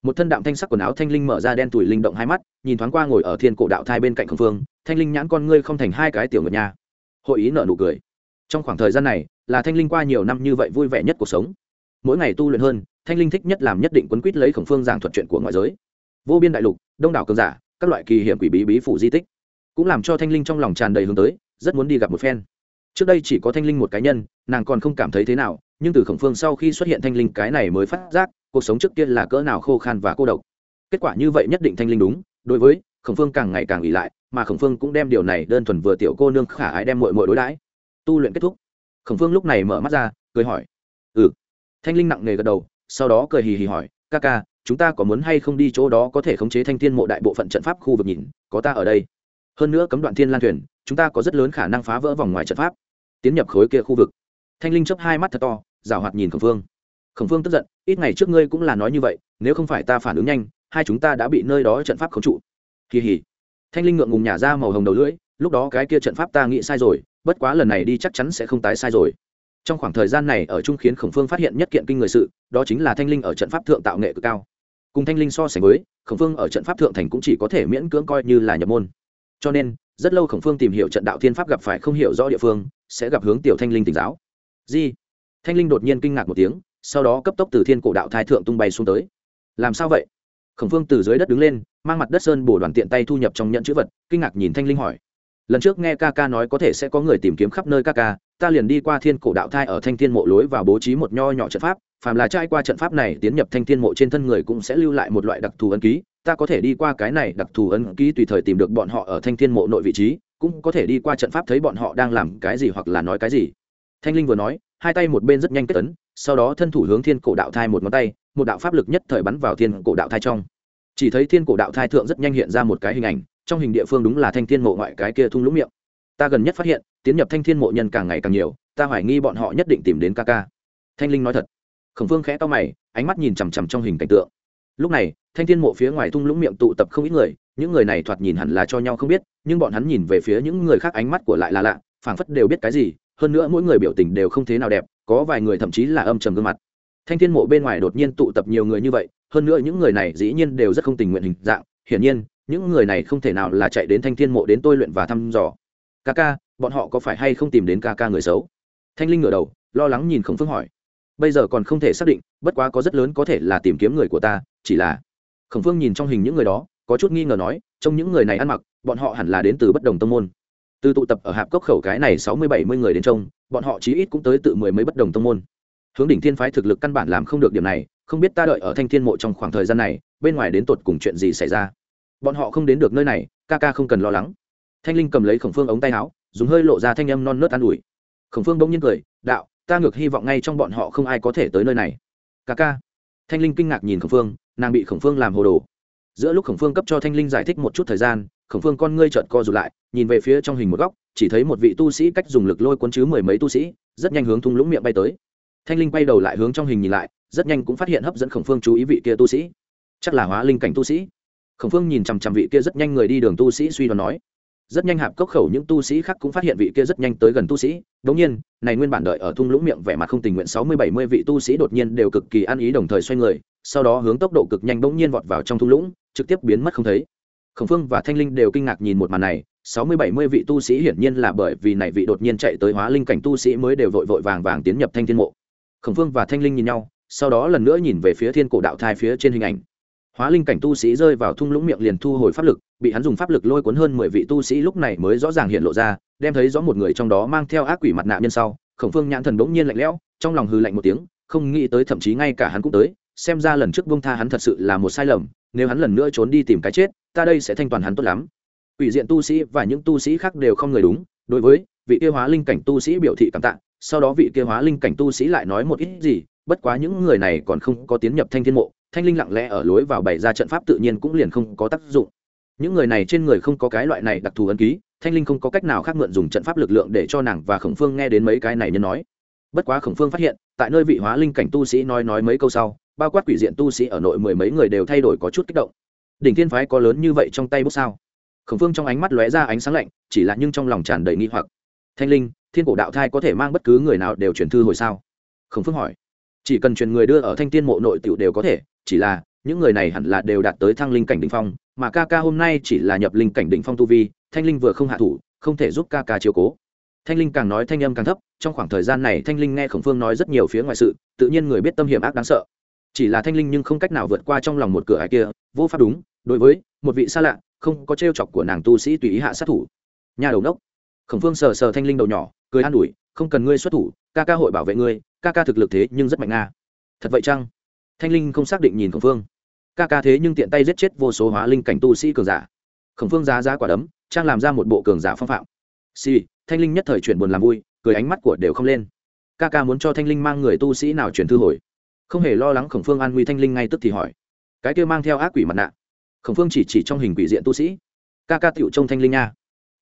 Một thân đạm thanh sắc quần áo thanh linh mở ra đen tủi linh động hai mắt, nhìn thoáng qua ngồi ở thiên cổ đạo thai bên cạnh khổng phương thanh linh nhãn con ngươi không thành hai cái tiểu ngựa nhà hội ý nợ nụ cười. Trong khoảng thời gian này, là thanh linh qua nhiều năm như vậy vui vẻ nhất cuộc sống. Mỗi ngày tu luyện hơn, thanh linh thích nhất làm nhất định quấn quýt lấy khổng phương giảng thuật chuyện của ngoại giới. Vô biên đại lục, đông đảo cường giả, các loại kỳ hiểm quỷ bí bí phủ di tích, cũng làm cho thanh linh trong lòng tràn đầy hướng tới, rất muốn đi gặp một phen. Trước đây chỉ có thanh linh một cá nhân, nàng còn không cảm thấy thế nào, nhưng từ khổng phương sau khi xuất hiện thanh linh cái này mới phát giác cuộc sống trước kia là cỡ nào khô khan và cô độc. Kết quả như vậy nhất định thanh linh đúng, đối với khổng phương càng ngày càng ỉ lại, mà khổng phương cũng đem điều này đơn thuần vừa tiểu cô nương khả ái đem mội mội đối đãi. Tu luyện kết thúc. Khổng phương lúc này mở mắt ra, cười hỏi ừ. Thanh linh nặng nề gật đầu, sau đó cười hì hì hỏi, ca ca, chúng ta có muốn hay không đi chỗ đó có thể khống chế thanh thiên mộ đại bộ phận trận pháp khu vực nhìn, có ta ở đây. Hơn nữa cấm đoạn thiên lan thuyền, chúng ta có rất lớn khả năng phá vỡ vòng ngoài trận pháp, tiến nhập khối kia khu vực. Thanh linh chấp hai mắt thật to rào hoạt nhìn khổng phương khổng phương tức giận, ít ngày trước ngươi cũng là nói như vậy, nếu không phải ta phản ứng nhanh, hai chúng ta đã bị nơi đó trận pháp khống trụ. Kỳ hỉ. Thanh linh ngượng ngùng nhả ra màu hồng đầu lưỡi, lúc đó cái kia trận pháp ta nghĩ sai rồi, bất quá lần này đi chắc chắn sẽ không tái sai rồi. Trong khoảng thời gian này ở trung khiến khổng phương phát hiện nhất kiện kinh người sự, đó chính là thanh linh ở trận pháp thượng tạo nghệ cực cao. Cùng thanh linh so sánh với, khổng phương ở trận pháp thượng thành cũng chỉ có thể miễn cưỡng coi như là nhập môn. Cho nên, rất lâu khổng phương tìm hiểu trận đạo thiên pháp gặp phải không hiểu rõ địa phương, sẽ gặp hướng tiểu thanh linh tỉnh giáo. Di thanh linh đột nhiên kinh ngạc một tiếng sau đó cấp tốc từ thiên cổ đạo thai thượng tung bay xuống tới. Làm sao vậy? Khổng phương từ dưới đất đứng lên, mang mặt đất sơn bổ đoàn tiện tay thu nhập trong nhận chữ vật, kinh ngạc nhìn thanh linh hỏi. Lần trước nghe ca ca nói có thể sẽ có người tìm kiếm khắp nơi ca ca, ta liền đi qua thiên cổ đạo thai ở thanh thiên mộ lối và bố trí một nho nhỏ trận pháp, phàm là trai qua trận pháp này tiến nhập thanh thiên mộ trên thân người cũng sẽ lưu lại một loại đặc thù ấn ký, ta có thể đi qua cái này đặc thù ấn ký tùy thời tìm được bọn họ ở thanh thiên mộ nội vị trí, cũng có thể đi qua trận pháp thấy bọn họ đang làm cái gì hoặc là nói cái gì. Thanh linh vừa nói hai tay một bên rất nhanh kết ấn, sau đó thân thủ hướng thiên cổ đạo thai một ngón tay, một đạo pháp lực nhất thời bắn vào thiên cổ đạo thai trong. Chỉ thấy thiên cổ đạo thai thượng rất nhanh hiện ra một cái hình ảnh, trong hình địa phương đúng là thanh thiên mộ ngoại cái kia thung lũng miệng. Ta gần nhất phát hiện, tiến nhập thanh thiên mộ nhân càng ngày càng nhiều, ta hoài nghi bọn họ nhất định tìm đến ca ca. Thanh linh nói thật. Khổng phương khẽ to mày, ánh mắt nhìn chằm chằm trong hình cảnh tượng. Lúc này, thanh thiên mộ phía ngoài thung lũng miệng tụ tập không ít người, những người này thoạt nhìn hẳn là cho nhau không biết, nhưng bọn hắn nhìn về phía những người khác ánh mắt của lại là lạ, phảng phất đều biết cái gì hơn nữa mỗi người biểu tình đều không thế nào đẹp, có vài người thậm chí là âm trầm gương mặt. Thanh thiên mộ bên ngoài đột nhiên tụ tập nhiều người như vậy, hơn nữa những người này dĩ nhiên đều rất không tình nguyện hình dạng, hiển nhiên, những người này không thể nào là chạy đến thanh thiên mộ đến tôi luyện và thăm dò. Ca ca, bọn họ có phải hay không tìm đến ca ca người xấu? Thanh linh ngửa đầu, lo lắng nhìn khổng phương hỏi. Bây giờ còn không thể xác định, bất quá có rất lớn có thể là tìm kiếm người của ta, chỉ là khổng phương nhìn trong hình những người đó, có chút nghi ngờ nói trong những người này ăn mặc, bọn họ hẳn là đến từ bất đồng tông môn từ tụ tập ở hạp cốc khẩu cái này sáu mươi bảy mươi người đến trông, bọn họ chí ít cũng tới tự mười mấy bất đồng tông môn. Hướng đỉnh thiên phái thực lực căn bản làm không được điểm này, không biết ta đợi ở thanh thiên mộ trong khoảng thời gian này, bên ngoài đến tột cùng chuyện gì xảy ra. Bọn họ không đến được nơi này, ca ca không cần lo lắng. Thanh linh cầm lấy khổng phương ống tay áo, dùng hơi lộ ra thanh âm non nớt an ủi. Khổng phương bỗng nhiên cười, đạo, ta ngược hy vọng ngay trong bọn họ không ai có thể tới nơi này. Ca ca. Thanh linh kinh ngạc nhìn khổng phương, nàng bị khổng phương làm hồ đồ. Giữa lúc khổng phương cấp cho thanh linh giải thích một chút thời gian khổng phương con ngươi trợn co rụt lại, nhìn về phía trong hình một góc, chỉ thấy một vị tu sĩ cách dùng lực lôi cuốn chứ mười mấy tu sĩ, rất nhanh hướng thung lũng miệng bay tới. Thanh linh quay đầu lại hướng trong hình nhìn lại, rất nhanh cũng phát hiện hấp dẫn khổng phương chú ý vị kia tu sĩ. Chắc là hóa linh cảnh tu sĩ. Khổng phương nhìn chằm chằm vị kia rất nhanh người đi đường tu sĩ suy đoán nói. Rất nhanh hạp cốc khẩu những tu sĩ khác cũng phát hiện vị kia rất nhanh tới gần tu sĩ. Đống nhiên, này nguyên bản đợi ở thung lũng miệng vẻ mặt không tình nguyện sáu mươi bảy mươi vị tu sĩ đột nhiên đều cực kỳ ăn ý đồng thời xoay người, sau đó hướng tốc độ cực nhanh bỗng nhiên vọt vào trong thung lũng, trực tiếp biến mất không thấy khổng phương và thanh linh đều kinh ngạc nhìn một màn này, sáu mươi bảy mươi vị tu sĩ hiển nhiên là bởi vì này vị đột nhiên chạy tới hóa linh cảnh tu sĩ mới đều vội vội vàng vàng tiến nhập thanh thiên mộ. Khổng phương và thanh linh nhìn nhau, sau đó lần nữa nhìn về phía thiên cổ đạo thai phía trên hình ảnh. Hóa linh cảnh tu sĩ rơi vào thung lũng miệng liền thu hồi pháp lực, bị hắn dùng pháp lực lôi cuốn hơn mười vị tu sĩ lúc này mới rõ ràng hiện lộ ra, đem thấy rõ một người trong đó mang theo ác quỷ mặt nạ nhân sau. Khổng phương nhãn thần bỗng nhiên lạnh lẽo, trong lòng hư lạnh một tiếng, không nghĩ tới thậm chí ngay cả hắn cũng tới, xem ra lần trước bông tha hắn thật sự là một sai lầm, nếu hắn lần nữa trốn đi tìm cái chết ta đây sẽ thanh toàn hắn tốt lắm. Ủy diện tu sĩ và những tu sĩ khác đều không người đúng, đối với vị kia hóa linh cảnh tu sĩ biểu thị cảm tạ, sau đó vị kia hóa linh cảnh tu sĩ lại nói một ít gì, bất quá những người này còn không có tiến nhập thanh thiên mộ, thanh linh lặng lẽ ở lối vào bày ra trận pháp tự nhiên cũng liền không có tác dụng. Những người này trên người không có cái loại này đặc thù ấn ký, thanh linh không có cách nào khác mượn dùng trận pháp lực lượng để cho nàng và khổng phương nghe đến mấy cái này nhân nói. Bất quá khổng phương phát hiện, tại nơi vị hóa linh cảnh tu sĩ nói nói mấy câu sau, bao quát quỷ diện tu sĩ ở nội mười mấy người đều thay đổi có chút kích động đỉnh thiên phái có lớn như vậy trong tay bút sao? Khổng phương trong ánh mắt lóe ra ánh sáng lạnh, chỉ là nhưng trong lòng tràn đầy nghi hoặc. Thanh linh, thiên cổ đạo thai có thể mang bất cứ người nào đều truyền thư hồi sao? Khổng phương hỏi. Chỉ cần truyền người đưa ở thanh tiên mộ nội tiểu đều có thể, chỉ là những người này hẳn là đều đạt tới thăng linh cảnh đỉnh phong, mà ca ca hôm nay chỉ là nhập linh cảnh đỉnh phong tu vi, thanh linh vừa không hạ thủ, không thể giúp ca ca chiếu cố. Thanh linh càng nói thanh âm càng thấp, trong khoảng thời gian này thanh linh nghe khổng phương nói rất nhiều phía ngoài sự, tự nhiên người biết tâm hiểm ác đáng sợ chỉ là thanh linh nhưng không cách nào vượt qua trong lòng một cửa ải kia vô pháp đúng đối với một vị xa lạ không có t chọc của nàng tu sĩ tùy ý hạ sát thủ. Nhà đầu nốc khổng phương sờ sờ thanh linh đầu nhỏ cười an ủi không cần ngươi xuất thủ ca ca hội bảo vệ ngươi ca ca thực lực thế nhưng rất mạnh nga thật vậy chăng? Thanh linh không xác định nhìn khổng phương. Ca ca thế nhưng tiện tay giết chết vô số hóa linh cảnh tu sĩ cường giả. Khổng phương giá giá quả đấm trang làm ra một bộ cường giả phong phạm. Xì、sì, thanh linh nhất thời chuyển buồn làm vui cười ánh mắt của đều không lên. Ca ca muốn cho thanh linh mang người tu sĩ nào chuyển thư hồi không hề lo lắng khổng phương an nguy thanh linh ngay tức thì hỏi, cái kia mang theo ác quỷ mặt nạ, khổng phương chỉ chỉ trong hình quỷ diện tu sĩ, ca ca tựu trông thanh linh nha,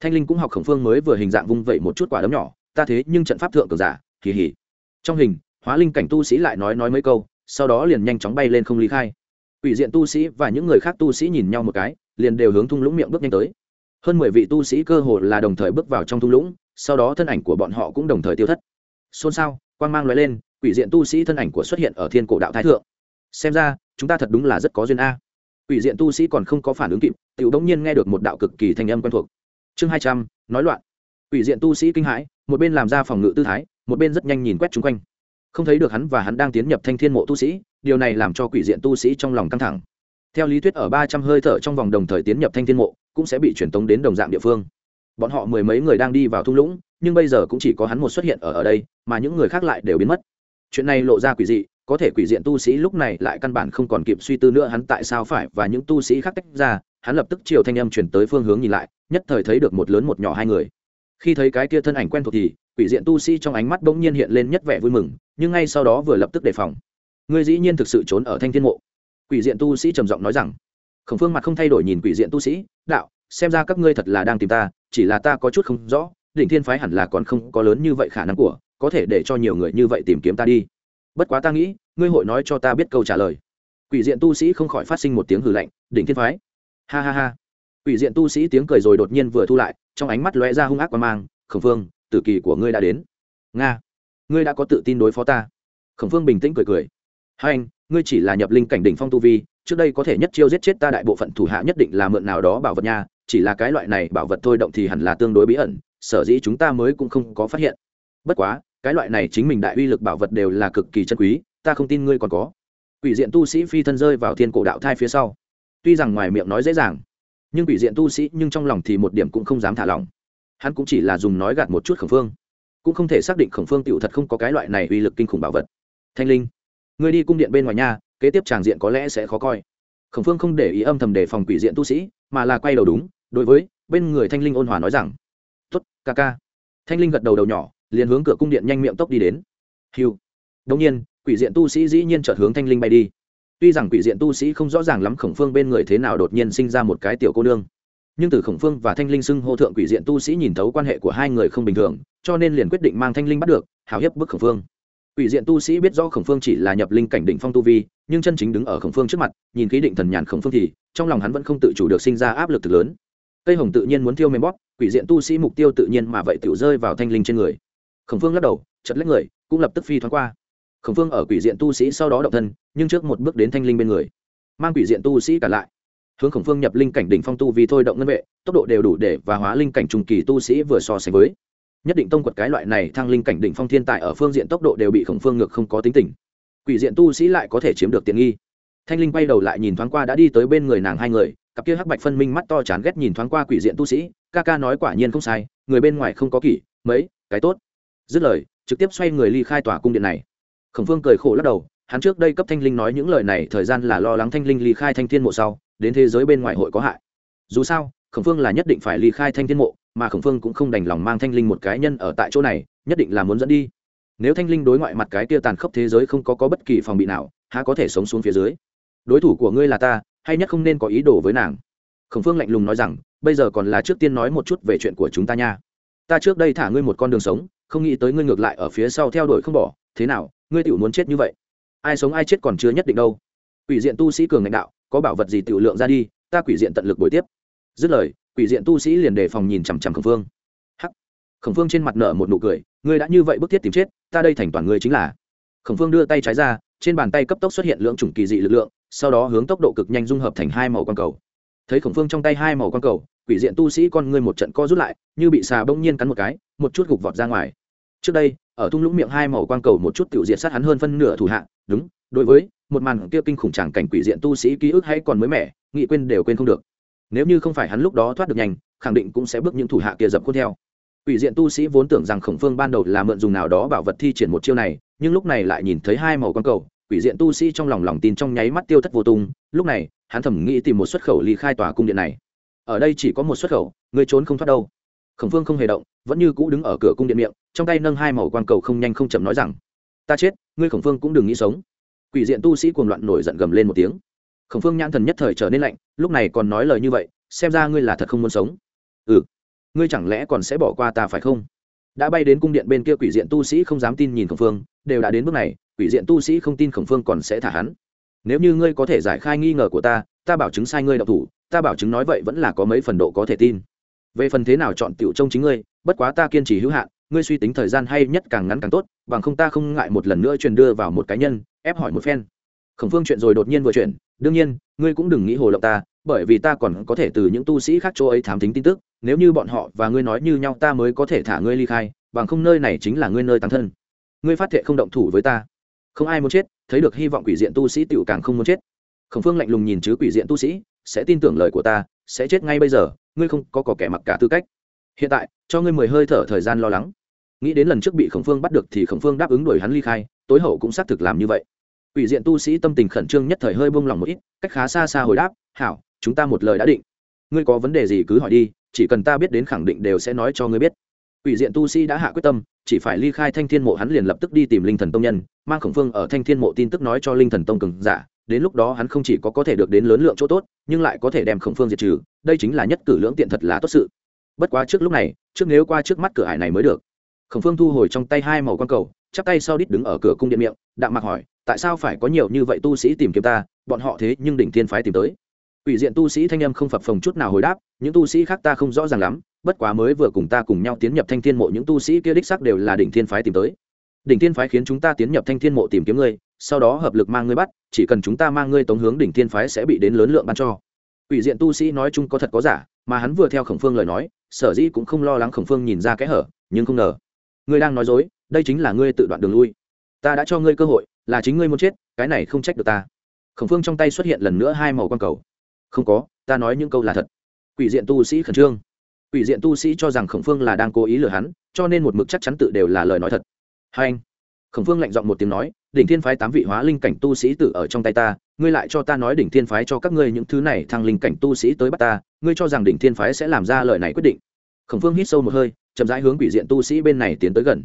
thanh linh cũng học khổng phương mới vừa hình dạng vung vẩy một chút quả đấm nhỏ, ta thế nhưng trận pháp thượng cường giả kỳ hỉ trong hình, hóa linh cảnh tu sĩ lại nói nói mấy câu, sau đó liền nhanh chóng bay lên không lý khai. Quỷ diện tu sĩ và những người khác tu sĩ nhìn nhau một cái, liền đều hướng thung lũng miệng bước nhanh tới. Hơn mười vị tu sĩ cơ hồ là đồng thời bước vào trong thung lũng, sau đó thân ảnh của bọn họ cũng đồng thời tiêu thất. Xôn xao, quang mang loại lên quỷ diện tu sĩ thân ảnh của xuất hiện ở thiên cổ đạo thái thượng. Xem ra, chúng ta thật đúng là rất có duyên a. Quỷ diện tu sĩ còn không có phản ứng kịp, tiểu đống nhiên nghe được một đạo cực kỳ thanh âm quen thuộc. Chương hai trăm, nói loạn. Quỷ diện tu sĩ kinh hãi, một bên làm ra phòng ngự tư thái, một bên rất nhanh nhìn quét chung quanh. Không thấy được hắn và hắn đang tiến nhập thanh thiên mộ tu sĩ, điều này làm cho quỷ diện tu sĩ trong lòng căng thẳng. Theo lý thuyết ở ba trăm hơi thở trong vòng đồng thời tiến nhập thanh thiên mộ, cũng sẽ bị truyền tống đến đồng dạng địa phương. Bọn họ mười mấy người đang đi vào thung lũng, nhưng bây giờ cũng chỉ có hắn một xuất hiện ở ở đây, mà những người khác lại đều biến mất chuyện này lộ ra quỷ dị, có thể quỷ diện tu sĩ lúc này lại căn bản không còn kịp suy tư nữa hắn tại sao phải và những tu sĩ khác tách ra, hắn lập tức chiều thanh âm chuyển tới phương hướng nhìn lại, nhất thời thấy được một lớn một nhỏ hai người. Khi thấy cái kia thân ảnh quen thuộc thì, quỷ diện tu sĩ trong ánh mắt bỗng nhiên hiện lên nhất vẻ vui mừng, nhưng ngay sau đó vừa lập tức đề phòng. Ngươi dĩ nhiên thực sự trốn ở thanh thiên mộ. Quỷ diện tu sĩ trầm giọng nói rằng, khổng phương mặt không thay đổi nhìn quỷ diện tu sĩ, đạo, xem ra các ngươi thật là đang tìm ta, chỉ là ta có chút không rõ, đỉnh thiên phái hẳn là còn không có lớn như vậy khả năng của có thể để cho nhiều người như vậy tìm kiếm ta đi. Bất quá ta nghĩ, ngươi hội nói cho ta biết câu trả lời. Quỷ diện tu sĩ không khỏi phát sinh một tiếng hừ lạnh, đỉnh thiên phái. Ha ha ha. Quỷ diện tu sĩ tiếng cười rồi đột nhiên vừa thu lại, trong ánh mắt lóe ra hung ác quan mang, khổng phương tử kỳ của ngươi đã đến. Nga, ngươi đã có tự tin đối phó ta. Khổng phương bình tĩnh cười cười. Hai anh, ngươi chỉ là nhập linh cảnh đỉnh phong tu vi, trước đây có thể nhất chiêu giết chết ta đại bộ phận thủ hạ nhất định là mượn nào đó bảo vật nha, chỉ là cái loại này bảo vật thôi động thì hẳn là tương đối bí ẩn, sở dĩ chúng ta mới cũng không có phát hiện. Bất quá cái loại này chính mình đại uy lực bảo vật đều là cực kỳ chân quý, ta không tin ngươi còn có. Quỷ diện tu sĩ phi thân rơi vào thiên cổ đạo thai phía sau. Tuy rằng ngoài miệng nói dễ dàng, nhưng quỷ diện tu sĩ nhưng trong lòng thì một điểm cũng không dám thả lỏng. Hắn cũng chỉ là dùng nói gạt một chút khổng phương. Cũng không thể xác định khổng phương tiểu thật không có cái loại này uy lực kinh khủng bảo vật. Thanh linh người đi cung điện bên ngoài nhà kế tiếp tràng diện có lẽ sẽ khó coi. Khổng phương không để ý âm thầm đề phòng quỷ diện tu sĩ, mà là quay đầu đúng, đối với bên người thanh linh ôn hòa nói rằng tuất ca ca. Thanh linh gật đầu đầu nhỏ liền hướng cửa cung điện nhanh miệng tốc đi đến. Hiu. Đông nhiên, quỷ diện tu sĩ dĩ nhiên chợt hướng thanh linh bay đi. Tuy rằng quỷ diện tu sĩ không rõ ràng lắm khổng phương bên người thế nào đột nhiên sinh ra một cái tiểu cô nương. Nhưng từ khổng phương và thanh linh xưng hô thượng quỷ diện tu sĩ nhìn thấu quan hệ của hai người không bình thường, cho nên liền quyết định mang thanh linh bắt được, hào hiếp bức khổng phương. Quỷ diện tu sĩ biết rõ khổng phương chỉ là nhập linh cảnh định phong tu vi, nhưng chân chính đứng ở khổng phương trước mặt, nhìn khí định thần nhàn khổng phương thì, trong lòng hắn vẫn không tự chủ được sinh ra áp lực thực lớn. Cây hồng tự nhiên muốn thiêu mềm bóp, quỷ diện tu sĩ mục tiêu tự nhiên mà vậy tự rơi vào thanh linh trên người khổng phương lắc đầu chật lấy người, cũng lập tức phi thoáng qua. Khổng phương ở quỷ diện tu sĩ sau đó động thân, nhưng trước một bước đến thanh linh bên người. Mang quỷ diện tu sĩ cả lại. Hướng khổng phương nhập linh cảnh đỉnh phong tu vì thôi động ngân vệ, tốc độ đều đủ để và hóa linh cảnh trùng kỳ tu sĩ vừa so sánh với. Nhất định tông quật cái loại này thăng linh cảnh đỉnh phong thiên tài ở phương diện tốc độ đều bị khổng phương ngược không có tính tình. Quỷ diện tu sĩ lại có thể chiếm được tiện nghi. Thanh linh quay đầu lại nhìn thoáng qua đã đi tới bên người nàng hai người, cặp kia hắc bạch phân minh mắt to chán ghét nhìn thoáng qua quỷ diện tu sĩ, ca ca nói quả nhiên không sai, người bên ngoài không có kỷ, mấy, cái tốt dứt lời trực tiếp xoay người ly khai tòa cung điện này. Khổng phương cười khổ lắc đầu hắn trước đây cấp thanh linh nói những lời này thời gian là lo lắng thanh linh ly khai thanh thiên mộ sau đến thế giới bên ngoài hội có hại. Dù sao khổng phương là nhất định phải ly khai thanh thiên mộ mà khổng phương cũng không đành lòng mang thanh linh một cái nhân ở tại chỗ này nhất định là muốn dẫn đi. Nếu thanh linh đối ngoại mặt cái kia tàn khốc thế giới không có, có bất kỳ phòng bị nào há có thể sống xuống phía dưới? Đối thủ của ngươi là ta hay nhất không nên có ý đồ với nàng? Khổng phương lạnh lùng nói rằng bây giờ còn là trước tiên nói một chút về chuyện của chúng ta nha. Ta trước đây thả ngươi một con đường sống không nghĩ tới ngươi ngược lại ở phía sau theo đuổi không bỏ, thế nào, ngươi tiểu muốn chết như vậy? Ai sống ai chết còn chưa nhất định đâu. Quỷ diện tu sĩ cường ngạnh đạo, có bảo vật gì tiểu lượng ra đi, ta quỷ diện tận lực bồi tiếp. Dứt lời, quỷ diện tu sĩ liền đề phòng nhìn chằm chằm khổng phương. Hắc. Khổng phương trên mặt nở một nụ cười, ngươi đã như vậy bức thiết tìm chết, ta đây thành toàn ngươi chính là. Khổng phương đưa tay trái ra, trên bàn tay cấp tốc xuất hiện lưỡng chủng kỳ dị lực lượng, sau đó hướng tốc độ cực nhanh dung hợp thành hai màu quang cầu. Thấy khổng phương trong tay hai màu quang cầu, quỷ diện tu sĩ con ngươi một trận co rút lại, như bị xà bỗng nhiên cắn một cái, một chút gục vọt ra ngoài trước đây, ở thung lũng miệng hai màu quang cầu một chút tiểu diện sát hắn hơn phân nửa thủ hạ, đúng, đối với một màn kia kinh khủng tràng cảnh quỷ diện tu sĩ ký ức hay còn mới mẻ nghị quên đều quên không được. Nếu như không phải hắn lúc đó thoát được nhanh, khẳng định cũng sẽ bước những thủ hạ kia dập khuôn theo. Quỷ diện tu sĩ vốn tưởng rằng khổng phương ban đầu là mượn dùng nào đó bảo vật thi triển một chiêu này, nhưng lúc này lại nhìn thấy hai màu quang cầu, quỷ diện tu sĩ trong lòng lòng tin trong nháy mắt tiêu thất vô tung, lúc này, hắn thầm nghĩ tìm một xuất khẩu ly khai tòa cung điện này. Ở đây chỉ có một xuất khẩu, người trốn không thoát đâu khổng phương không hề động, vẫn như cũ đứng ở cửa cung điện miệng, trong tay nâng hai màu quang cầu không nhanh không chậm nói rằng, ta chết, ngươi khổng phương cũng đừng nghĩ sống. Quỷ diện tu sĩ cuồng loạn nổi giận gầm lên một tiếng. Khổng phương nhãn thần nhất thời trở nên lạnh, lúc này còn nói lời như vậy, xem ra ngươi là thật không muốn sống. Ừ ngươi chẳng lẽ còn sẽ bỏ qua ta phải không? Đã bay đến cung điện bên kia quỷ diện tu sĩ không dám tin nhìn khổng phương, đều đã đến bước này, quỷ diện tu sĩ không tin khổng phương còn sẽ thả hắn. Nếu như ngươi có thể giải khai nghi ngờ của ta ta bảo chứng sai ngươi đọc thủ, ta bảo chứng nói vậy vẫn là có mấy phần độ có thể tin về phần thế nào chọn tiểu trông chính ngươi, bất quá ta kiên trì hữu hạn, ngươi suy tính thời gian hay nhất càng ngắn càng tốt, bằng không ta không ngại một lần nữa truyền đưa vào một cá nhân, ép hỏi một phen. Khổng phương chuyện rồi đột nhiên vừa chuyển, đương nhiên, ngươi cũng đừng nghĩ hồ lộng ta, bởi vì ta còn có thể từ những tu sĩ khác chỗ ấy thám tính tin tức, nếu như bọn họ và ngươi nói như nhau ta mới có thể thả ngươi ly khai, bằng không nơi này chính là ngươi nơi tăng thân. Ngươi phát thệ không động thủ với ta. Không ai muốn chết, thấy được hy vọng quỷ diện tu sĩ tựu càng không muốn chết. Khổng phương lạnh lùng nhìn chứ quỷ diện tu sĩ, sẽ tin tưởng lời của ta, sẽ chết ngay bây giờ ngươi không có có kẻ mặc cả tư cách. Hiện tại, cho ngươi mười hơi thở thời gian lo lắng. Nghĩ đến lần trước bị khổng phương bắt được thì khổng phương đáp ứng đuổi hắn ly khai, tối hậu cũng xác thực làm như vậy. Quỷ diện tu sĩ tâm tình khẩn trương nhất thời hơi bông lòng một ít, cách khá xa xa hồi đáp, hảo, chúng ta một lời đã định. Ngươi có vấn đề gì cứ hỏi đi, chỉ cần ta biết đến khẳng định đều sẽ nói cho ngươi biết. Quỷ diện tu sĩ đã hạ quyết tâm, chỉ phải ly khai thanh thiên mộ, hắn liền lập tức đi tìm linh thần tông nhân, mang khổng phương ở thanh thiên mộ tin tức nói cho linh thần tông cường giả đến lúc đó hắn không chỉ có có thể được đến lớn lượng chỗ tốt, nhưng lại có thể đem khổng phương diệt trừ, đây chính là nhất cử lưỡng tiện thật là tốt sự. Bất quá trước lúc này, trước nếu qua trước mắt cửa hải này mới được. Khổng phương thu hồi trong tay hai màu q cầu, chắp tay sau đít đứng ở cửa cung điện miệng, đạm mặc hỏi, tại sao phải có nhiều như vậy tu sĩ tìm kiếm ta, bọn họ thế nhưng đỉnh thiên phái tìm tới. Ủy diện tu sĩ thanh em không phập phồng chút nào hồi đáp, những tu sĩ khác ta không rõ ràng lắm, bất quá mới vừa cùng ta cùng nhau tiến nhập thanh thiên mộ, những tu sĩ kia đích xác đều là đỉnh thiên phái tìm tới đỉnh thiên phái khiến chúng ta tiến nhập thanh thiên mộ tìm kiếm ngươi, sau đó hợp lực mang ngươi bắt, chỉ cần chúng ta mang ngươi tống hướng đỉnh thiên phái sẽ bị đến lớn lượng ban cho. Ủy diện tu sĩ nói chung có thật có giả, mà hắn vừa theo khổng phương lời nói, sở dĩ cũng không lo lắng khổng phương nhìn ra kẽ hở, nhưng không ngờ. Ngươi đang nói dối, đây chính là ngươi tự đoạn đường lui. Ta đã cho ngươi cơ hội, là chính ngươi muốn chết, cái này không trách được ta. Khổng phương trong tay xuất hiện lần nữa hai màu quang cầu. Không có, ta nói những câu là thật. Quỷ diện tu sĩ khẩn trương. Quỷ diện tu sĩ cho rằng khổng phương là đang cố ý lừa hắn, cho nên một mực chắc chắn tự đều là lời nói thật hai anh. Khổng phương lạnh giọng một tiếng nói, đỉnh thiên phái tám vị hóa linh cảnh tu sĩ tử ở trong tay ta, ngươi lại cho ta nói đỉnh thiên phái cho các ngươi những thứ này thăng linh cảnh tu sĩ tới bắt ta, ngươi cho rằng đỉnh thiên phái sẽ làm ra lời này quyết định. Khổng phương hít sâu một hơi, chậm rãi hướng quỷ diện tu sĩ bên này tiến tới gần.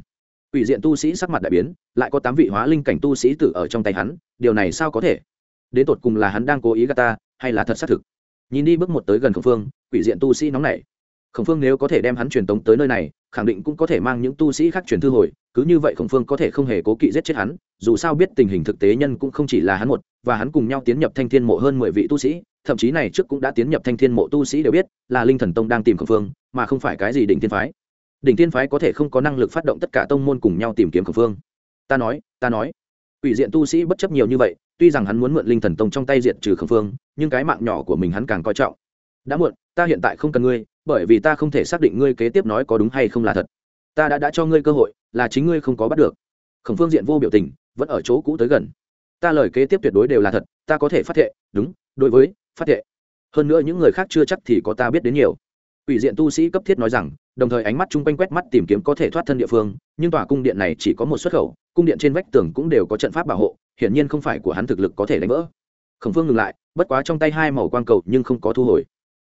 Quỷ diện tu sĩ sắc mặt đại biến, lại có tám vị hóa linh cảnh tu sĩ tử ở trong tay hắn, điều này sao có thể? Đến tột cùng là hắn đang cố ý gạt ta, hay là thật xác thực? Nhìn đi bước một tới gần khổng phương, quỷ diện tu sĩ nóng nảy. Khổng phương nếu có thể đem hắn truyền tống tới nơi này khẳng định cũng có thể mang những tu sĩ khác truyền thư hồi, cứ như vậy khổng phương có thể không hề cố kỵ giết chết hắn, dù sao biết tình hình thực tế nhân cũng không chỉ là hắn một, và hắn cùng nhau tiến nhập thanh thiên mộ hơn mười vị tu sĩ, thậm chí này trước cũng đã tiến nhập thanh thiên mộ tu sĩ đều biết, là linh thần tông đang tìm khổng phương, mà không phải cái gì đỉnh thiên phái. Đỉnh thiên phái có thể không có năng lực phát động tất cả tông môn cùng nhau tìm kiếm khổng phương. Ta nói ta nói. Ủy diện tu sĩ bất chấp nhiều như vậy, tuy rằng hắn muốn mượn linh thần tông trong tay diện trừ khổng phương, nhưng cái mạng nhỏ của mình hắn càng coi trọng. Đã muộn, ta hiện tại không cần ngươi bởi vì ta không thể xác định ngươi kế tiếp nói có đúng hay không là thật. Ta đã đã cho ngươi cơ hội, là chính ngươi không có bắt được. Khổng phương diện vô biểu tình, vẫn ở chỗ cũ tới gần. Ta lời kế tiếp tuyệt đối đều là thật, ta có thể phát thệ, đúng, đối với, phát thệ. Hơn nữa những người khác chưa chắc thì có ta biết đến nhiều. Ủy diện tu sĩ cấp thiết nói rằng, đồng thời ánh mắt chung quanh quét mắt tìm kiếm có thể thoát thân địa phương, nhưng tòa cung điện này chỉ có một xuất khẩu, cung điện trên vách tường cũng đều có trận pháp bảo hộ, hiển nhiên không phải của hắn thực lực có thể đánh vỡ. Khổng phương ngừng lại, bất quá trong tay hai màu quang cầu nhưng không có thu hồi.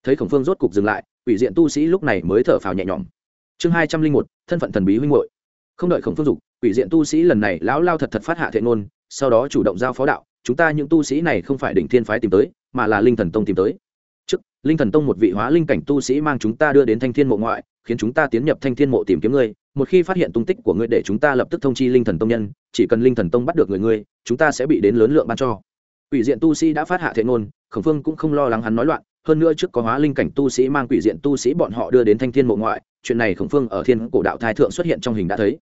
Thấy khổng phương rốt cục dừng lại ủy diện tu sĩ lúc này mới thở phào nhẹ nhõm. Chương hai trăm linh một, thân phận thần bí huynh hội không đợi khổng phương dục ủy diện tu sĩ lần này lão lao thật thật phát hạ thệ ngôn, sau đó chủ động giao phó đạo, chúng ta những tu sĩ này không phải đỉnh thiên phái tìm tới, mà là linh thần tông tìm tới. Trước, linh thần tông một vị hóa linh cảnh tu sĩ mang chúng ta đưa đến thanh thiên mộ ngoại, khiến chúng ta tiến nhập thanh thiên mộ tìm kiếm ngươi. Một khi phát hiện tung tích của ngươi để chúng ta lập tức thông chi linh thần tông nhân, chỉ cần linh thần tông bắt được người ngươi, chúng ta sẽ bị đến lớn lượng ban cho. Ủy diện tu sĩ đã phát hạ thệ ngôn, khổng phương cũng không lo lắng hắn nói loạn hơn nữa trước có hóa linh cảnh tu sĩ mang quỷ diện tu sĩ bọn họ đưa đến thanh thiên mộ ngoại, chuyện này khổng phương ở thiên cổ đạo thái thượng xuất hiện trong hình đã thấy.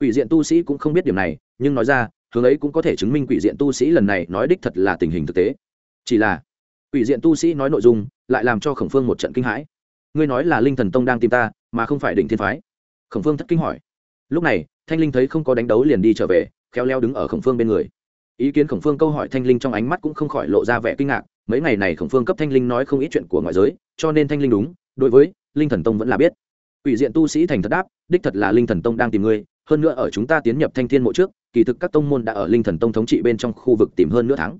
Quỷ diện tu sĩ cũng không biết điểm này, nhưng nói ra, hướng ấy cũng có thể chứng minh quỷ diện tu sĩ lần này nói đích thật là tình hình thực tế. Chỉ là, quỷ diện tu sĩ nói nội dung, lại làm cho khổng phương một trận kinh hãi. Ngươi nói là linh thần tông đang tìm ta, mà không phải đỉnh thiên phái. Khổng phương thất kinh hỏi. Lúc này, thanh linh thấy không có đánh đấu liền đi trở về, khéo leo đứng ở khổng phương bên người. Ý kiến khổng phương câu hỏi thanh linh trong ánh mắt cũng không khỏi lộ ra vẻ kinh ngạc mấy ngày này khổng phương cấp thanh linh nói không ít chuyện của ngoại giới, cho nên thanh linh đúng, đối với linh thần tông vẫn là biết. Ủy diện tu sĩ thành thật đáp, đích thật là linh thần tông đang tìm ngươi, hơn nữa ở chúng ta tiến nhập thanh thiên mộ trước, kỳ thực các tông môn đã ở linh thần tông thống trị bên trong khu vực tìm hơn nửa tháng.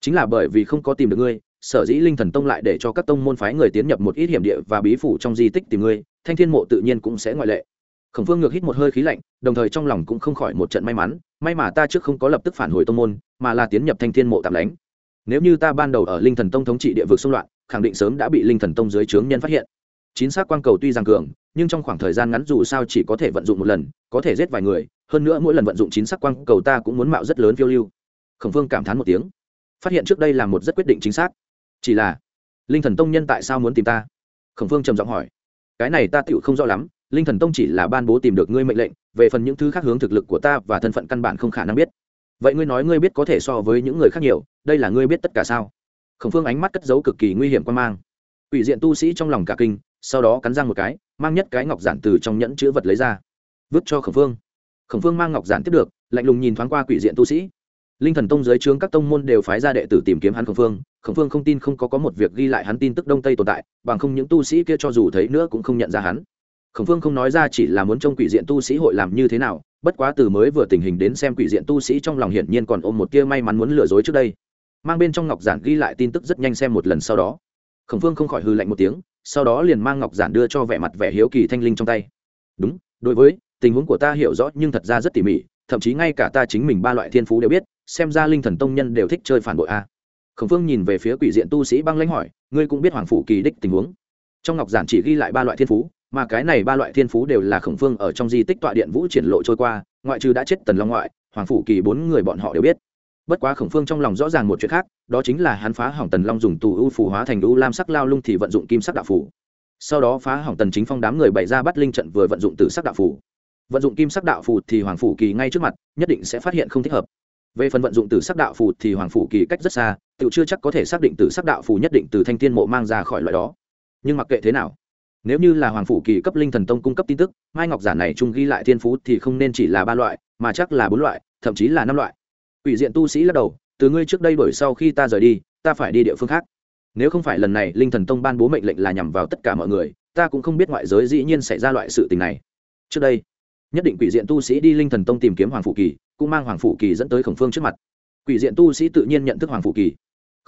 Chính là bởi vì không có tìm được ngươi, sở dĩ linh thần tông lại để cho các tông môn phái người tiến nhập một ít hiểm địa và bí phủ trong di tích tìm ngươi, thanh thiên mộ tự nhiên cũng sẽ ngoại lệ. Khổng phương ngược hít một hơi khí lạnh, đồng thời trong lòng cũng không khỏi một trận may mắn, may mà ta trước không có lập tức phản hồi tông môn, mà là tiến nhập thanh thiên mộ tạm lánh nếu như ta ban đầu ở linh thần tông thống trị địa vực xung loạn, khẳng định sớm đã bị linh thần tông dưới trướng nhân phát hiện. Chính xác quang cầu tuy rằng cường, nhưng trong khoảng thời gian ngắn dù sao chỉ có thể vận dụng một lần, có thể giết vài người, hơn nữa mỗi lần vận dụng chính xác quang cầu ta cũng muốn mạo rất lớn phiêu lưu. Khổng phương cảm thán một tiếng. Phát hiện trước đây là một rất quyết định chính xác. Chỉ là, linh thần tông nhân tại sao muốn tìm ta? Khổng phương trầm giọng hỏi. Cái này ta tựu không rõ lắm, linh thần tông chỉ là ban bố tìm được ngươi mệnh lệnh, về phần những thứ khác hướng thực lực của ta và thân phận căn bản không khả năng biết vậy ngươi nói ngươi biết có thể so với những người khác nhiều, đây là ngươi biết tất cả sao? Khổng phương ánh mắt cất giấu cực kỳ nguy hiểm quan mang. Ủy diện tu sĩ trong lòng cả kinh, sau đó cắn răng một cái, mang nhất cái ngọc giản từ trong nhẫn chữ vật lấy ra. Vứt cho khổng phương. Khổng phương mang ngọc giản tiếp được, lạnh lùng nhìn thoáng qua quỷ diện tu sĩ. Linh thần tông dưới trướng các tông môn đều phái ra đệ tử tìm kiếm hắn khổng phương. Khổng phương không tin không có có một việc ghi lại hắn tin tức đông tây tồn tại, bằng không những tu sĩ kia cho dù thấy nữa cũng không nhận ra hắn. Khổng phương không nói ra chỉ là muốn trông quỷ diện tu sĩ hội làm như thế nào bất quá từ mới vừa tình hình đến xem quỷ diện tu sĩ trong lòng hiển nhiên còn ôm một tia may mắn muốn lừa dối trước đây. Mang bên trong ngọc giản ghi lại tin tức rất nhanh xem một lần sau đó. Khổng phương không khỏi hư lạnh một tiếng, sau đó liền mang ngọc giản đưa cho vẻ mặt vẻ hiếu kỳ thanh linh trong tay. Đúng, đối với, tình huống của ta hiểu rõ nhưng thật ra rất tỉ mỉ, thậm chí ngay cả ta chính mình ba loại thiên phú đều biết, xem ra linh thần tông nhân đều thích chơi phản bội a. Khổng phương nhìn về phía quỷ diện tu sĩ băng lãnh hỏi, ngươi cũng biết hoàng phủ kỳ đích tình huống? Trong ngọc giản chỉ ghi lại ba loại thiên phú mà cái này ba loại thiên phú đều là khổng phương ở trong di tích tọa điện vũ triển lộ trôi qua, ngoại trừ đã chết tần long ngoại, hoàng phủ kỳ bốn người bọn họ đều biết. Bất quá khổng phương trong lòng rõ ràng một chuyện khác, đó chính là hắn phá hỏng tần long dùng tù u phù hóa thành u lam sắc lao lung thì vận dụng kim sắc đạo phủ sau đó phá hỏng tần chính phong đám người bày ra bắt linh trận vừa vận dụng từ sắc đạo phủ vận dụng kim sắc đạo phù thì hoàng phủ kỳ ngay trước mặt, nhất định sẽ phát hiện không thích hợp. Về phần vận dụng từ sắc đạo phù thì hoàng phủ kỳ cách rất xa, tự chưa chắc có thể xác định từ sắc đạo phù nhất định từ thanh thiên mộ mang ra khỏi loại đó. Nhưng mặc kệ thế nào nếu như là hoàng phủ kỳ cấp linh thần tông cung cấp tin tức, mai ngọc giả này trung ghi lại thiên phú thì không nên chỉ là ba loại, mà chắc là bốn loại, thậm chí là năm loại. Ủy diện tu sĩ lắc đầu, từ ngươi trước đây đổi sau khi ta rời đi, ta phải đi địa phương khác. Nếu không phải lần này linh thần tông ban bố mệnh lệnh là nhằm vào tất cả mọi người, ta cũng không biết ngoại giới dĩ nhiên xảy ra loại sự tình này. Trước đây, nhất định quỷ diện tu sĩ đi linh thần tông tìm kiếm hoàng phủ kỳ, cũng mang hoàng phủ kỳ dẫn tới khổng phương trước mặt. Quỷ diện tu sĩ tự nhiên nhận thức hoàng phủ kỳ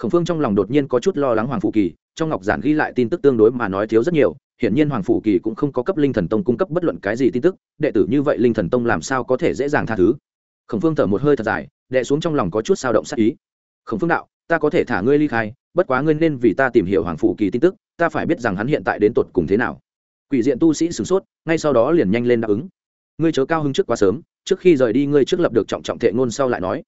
khổng phương trong lòng đột nhiên có chút lo lắng hoàng phụ kỳ, trong ngọc giản ghi lại tin tức tương đối mà nói thiếu rất nhiều, hiển nhiên hoàng phủ kỳ cũng không có cấp linh thần tông cung cấp bất luận cái gì tin tức, đệ tử như vậy linh thần tông làm sao có thể dễ dàng tha thứ? Khổng phương thở một hơi thật dài, đệ xuống trong lòng có chút sao động sắc ý. Khổng phương đạo, ta có thể thả ngươi ly khai, bất quá ngươi nên vì ta tìm hiểu hoàng phủ kỳ tin tức, ta phải biết rằng hắn hiện tại đến tột cùng thế nào. Quỷ diện tu sĩ sửng sốt, ngay sau đó liền nhanh lên đáp ứng. Ngươi chớ cao hứng trước quá sớm, trước khi rời đi ngươi trước lập được trọng trọng thệ ngôn sau lại nói.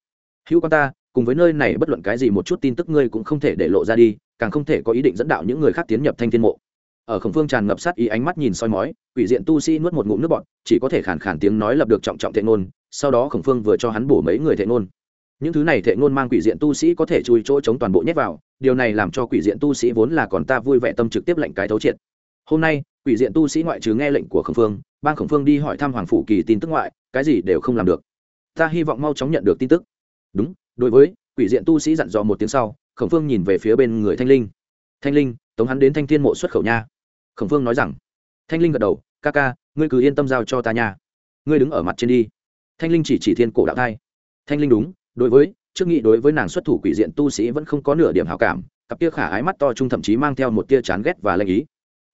Hữu quan ta cùng với nơi này bất luận cái gì một chút tin tức ngươi cũng không thể để lộ ra đi, càng không thể có ý định dẫn đạo những người khác tiến nhập thanh thiên mộ. Ở khổng phương tràn ngập sát ý ánh mắt nhìn soi mói, quỷ diện tu sĩ nuốt một ngụm nước bọt, chỉ có thể khản khản tiếng nói lập được trọng trọng thệ ngôn, sau đó khổng phương vừa cho hắn bổ mấy người thệ ngôn. Những thứ này thệ ngôn mang quỷ diện tu sĩ có thể chui chỗ chống toàn bộ nhét vào, điều này làm cho quỷ diện tu sĩ vốn là còn ta vui vẻ tâm trực tiếp lệnh cái thấu triệt. Hôm nay, quỷ diện tu sĩ ngoại trừ nghe lệnh của khổng phương ban khổng phương đi hỏi thăm hoàng phủ kỳ tin tức ngoại, cái gì đều không làm được. Ta hy vọng mau chóng nhận được tin tức. Đúng đối với, quỷ diện tu sĩ dặn dò một tiếng sau, khổng phương nhìn về phía bên người thanh linh. Thanh linh, tống hắn đến thanh thiên mộ xuất khẩu nha. Khổng phương nói rằng. Thanh linh gật đầu, ca ca, ngươi cứ yên tâm giao cho ta nha. Ngươi đứng ở mặt trên đi. Thanh linh chỉ chỉ thiên cổ đạo thai. Thanh linh đúng, đối với, trước nghị đối với nàng xuất thủ quỷ diện tu sĩ vẫn không có nửa điểm hảo cảm, cặp tia khả ái mắt to trung thậm chí mang theo một tia chán ghét và lanh ý.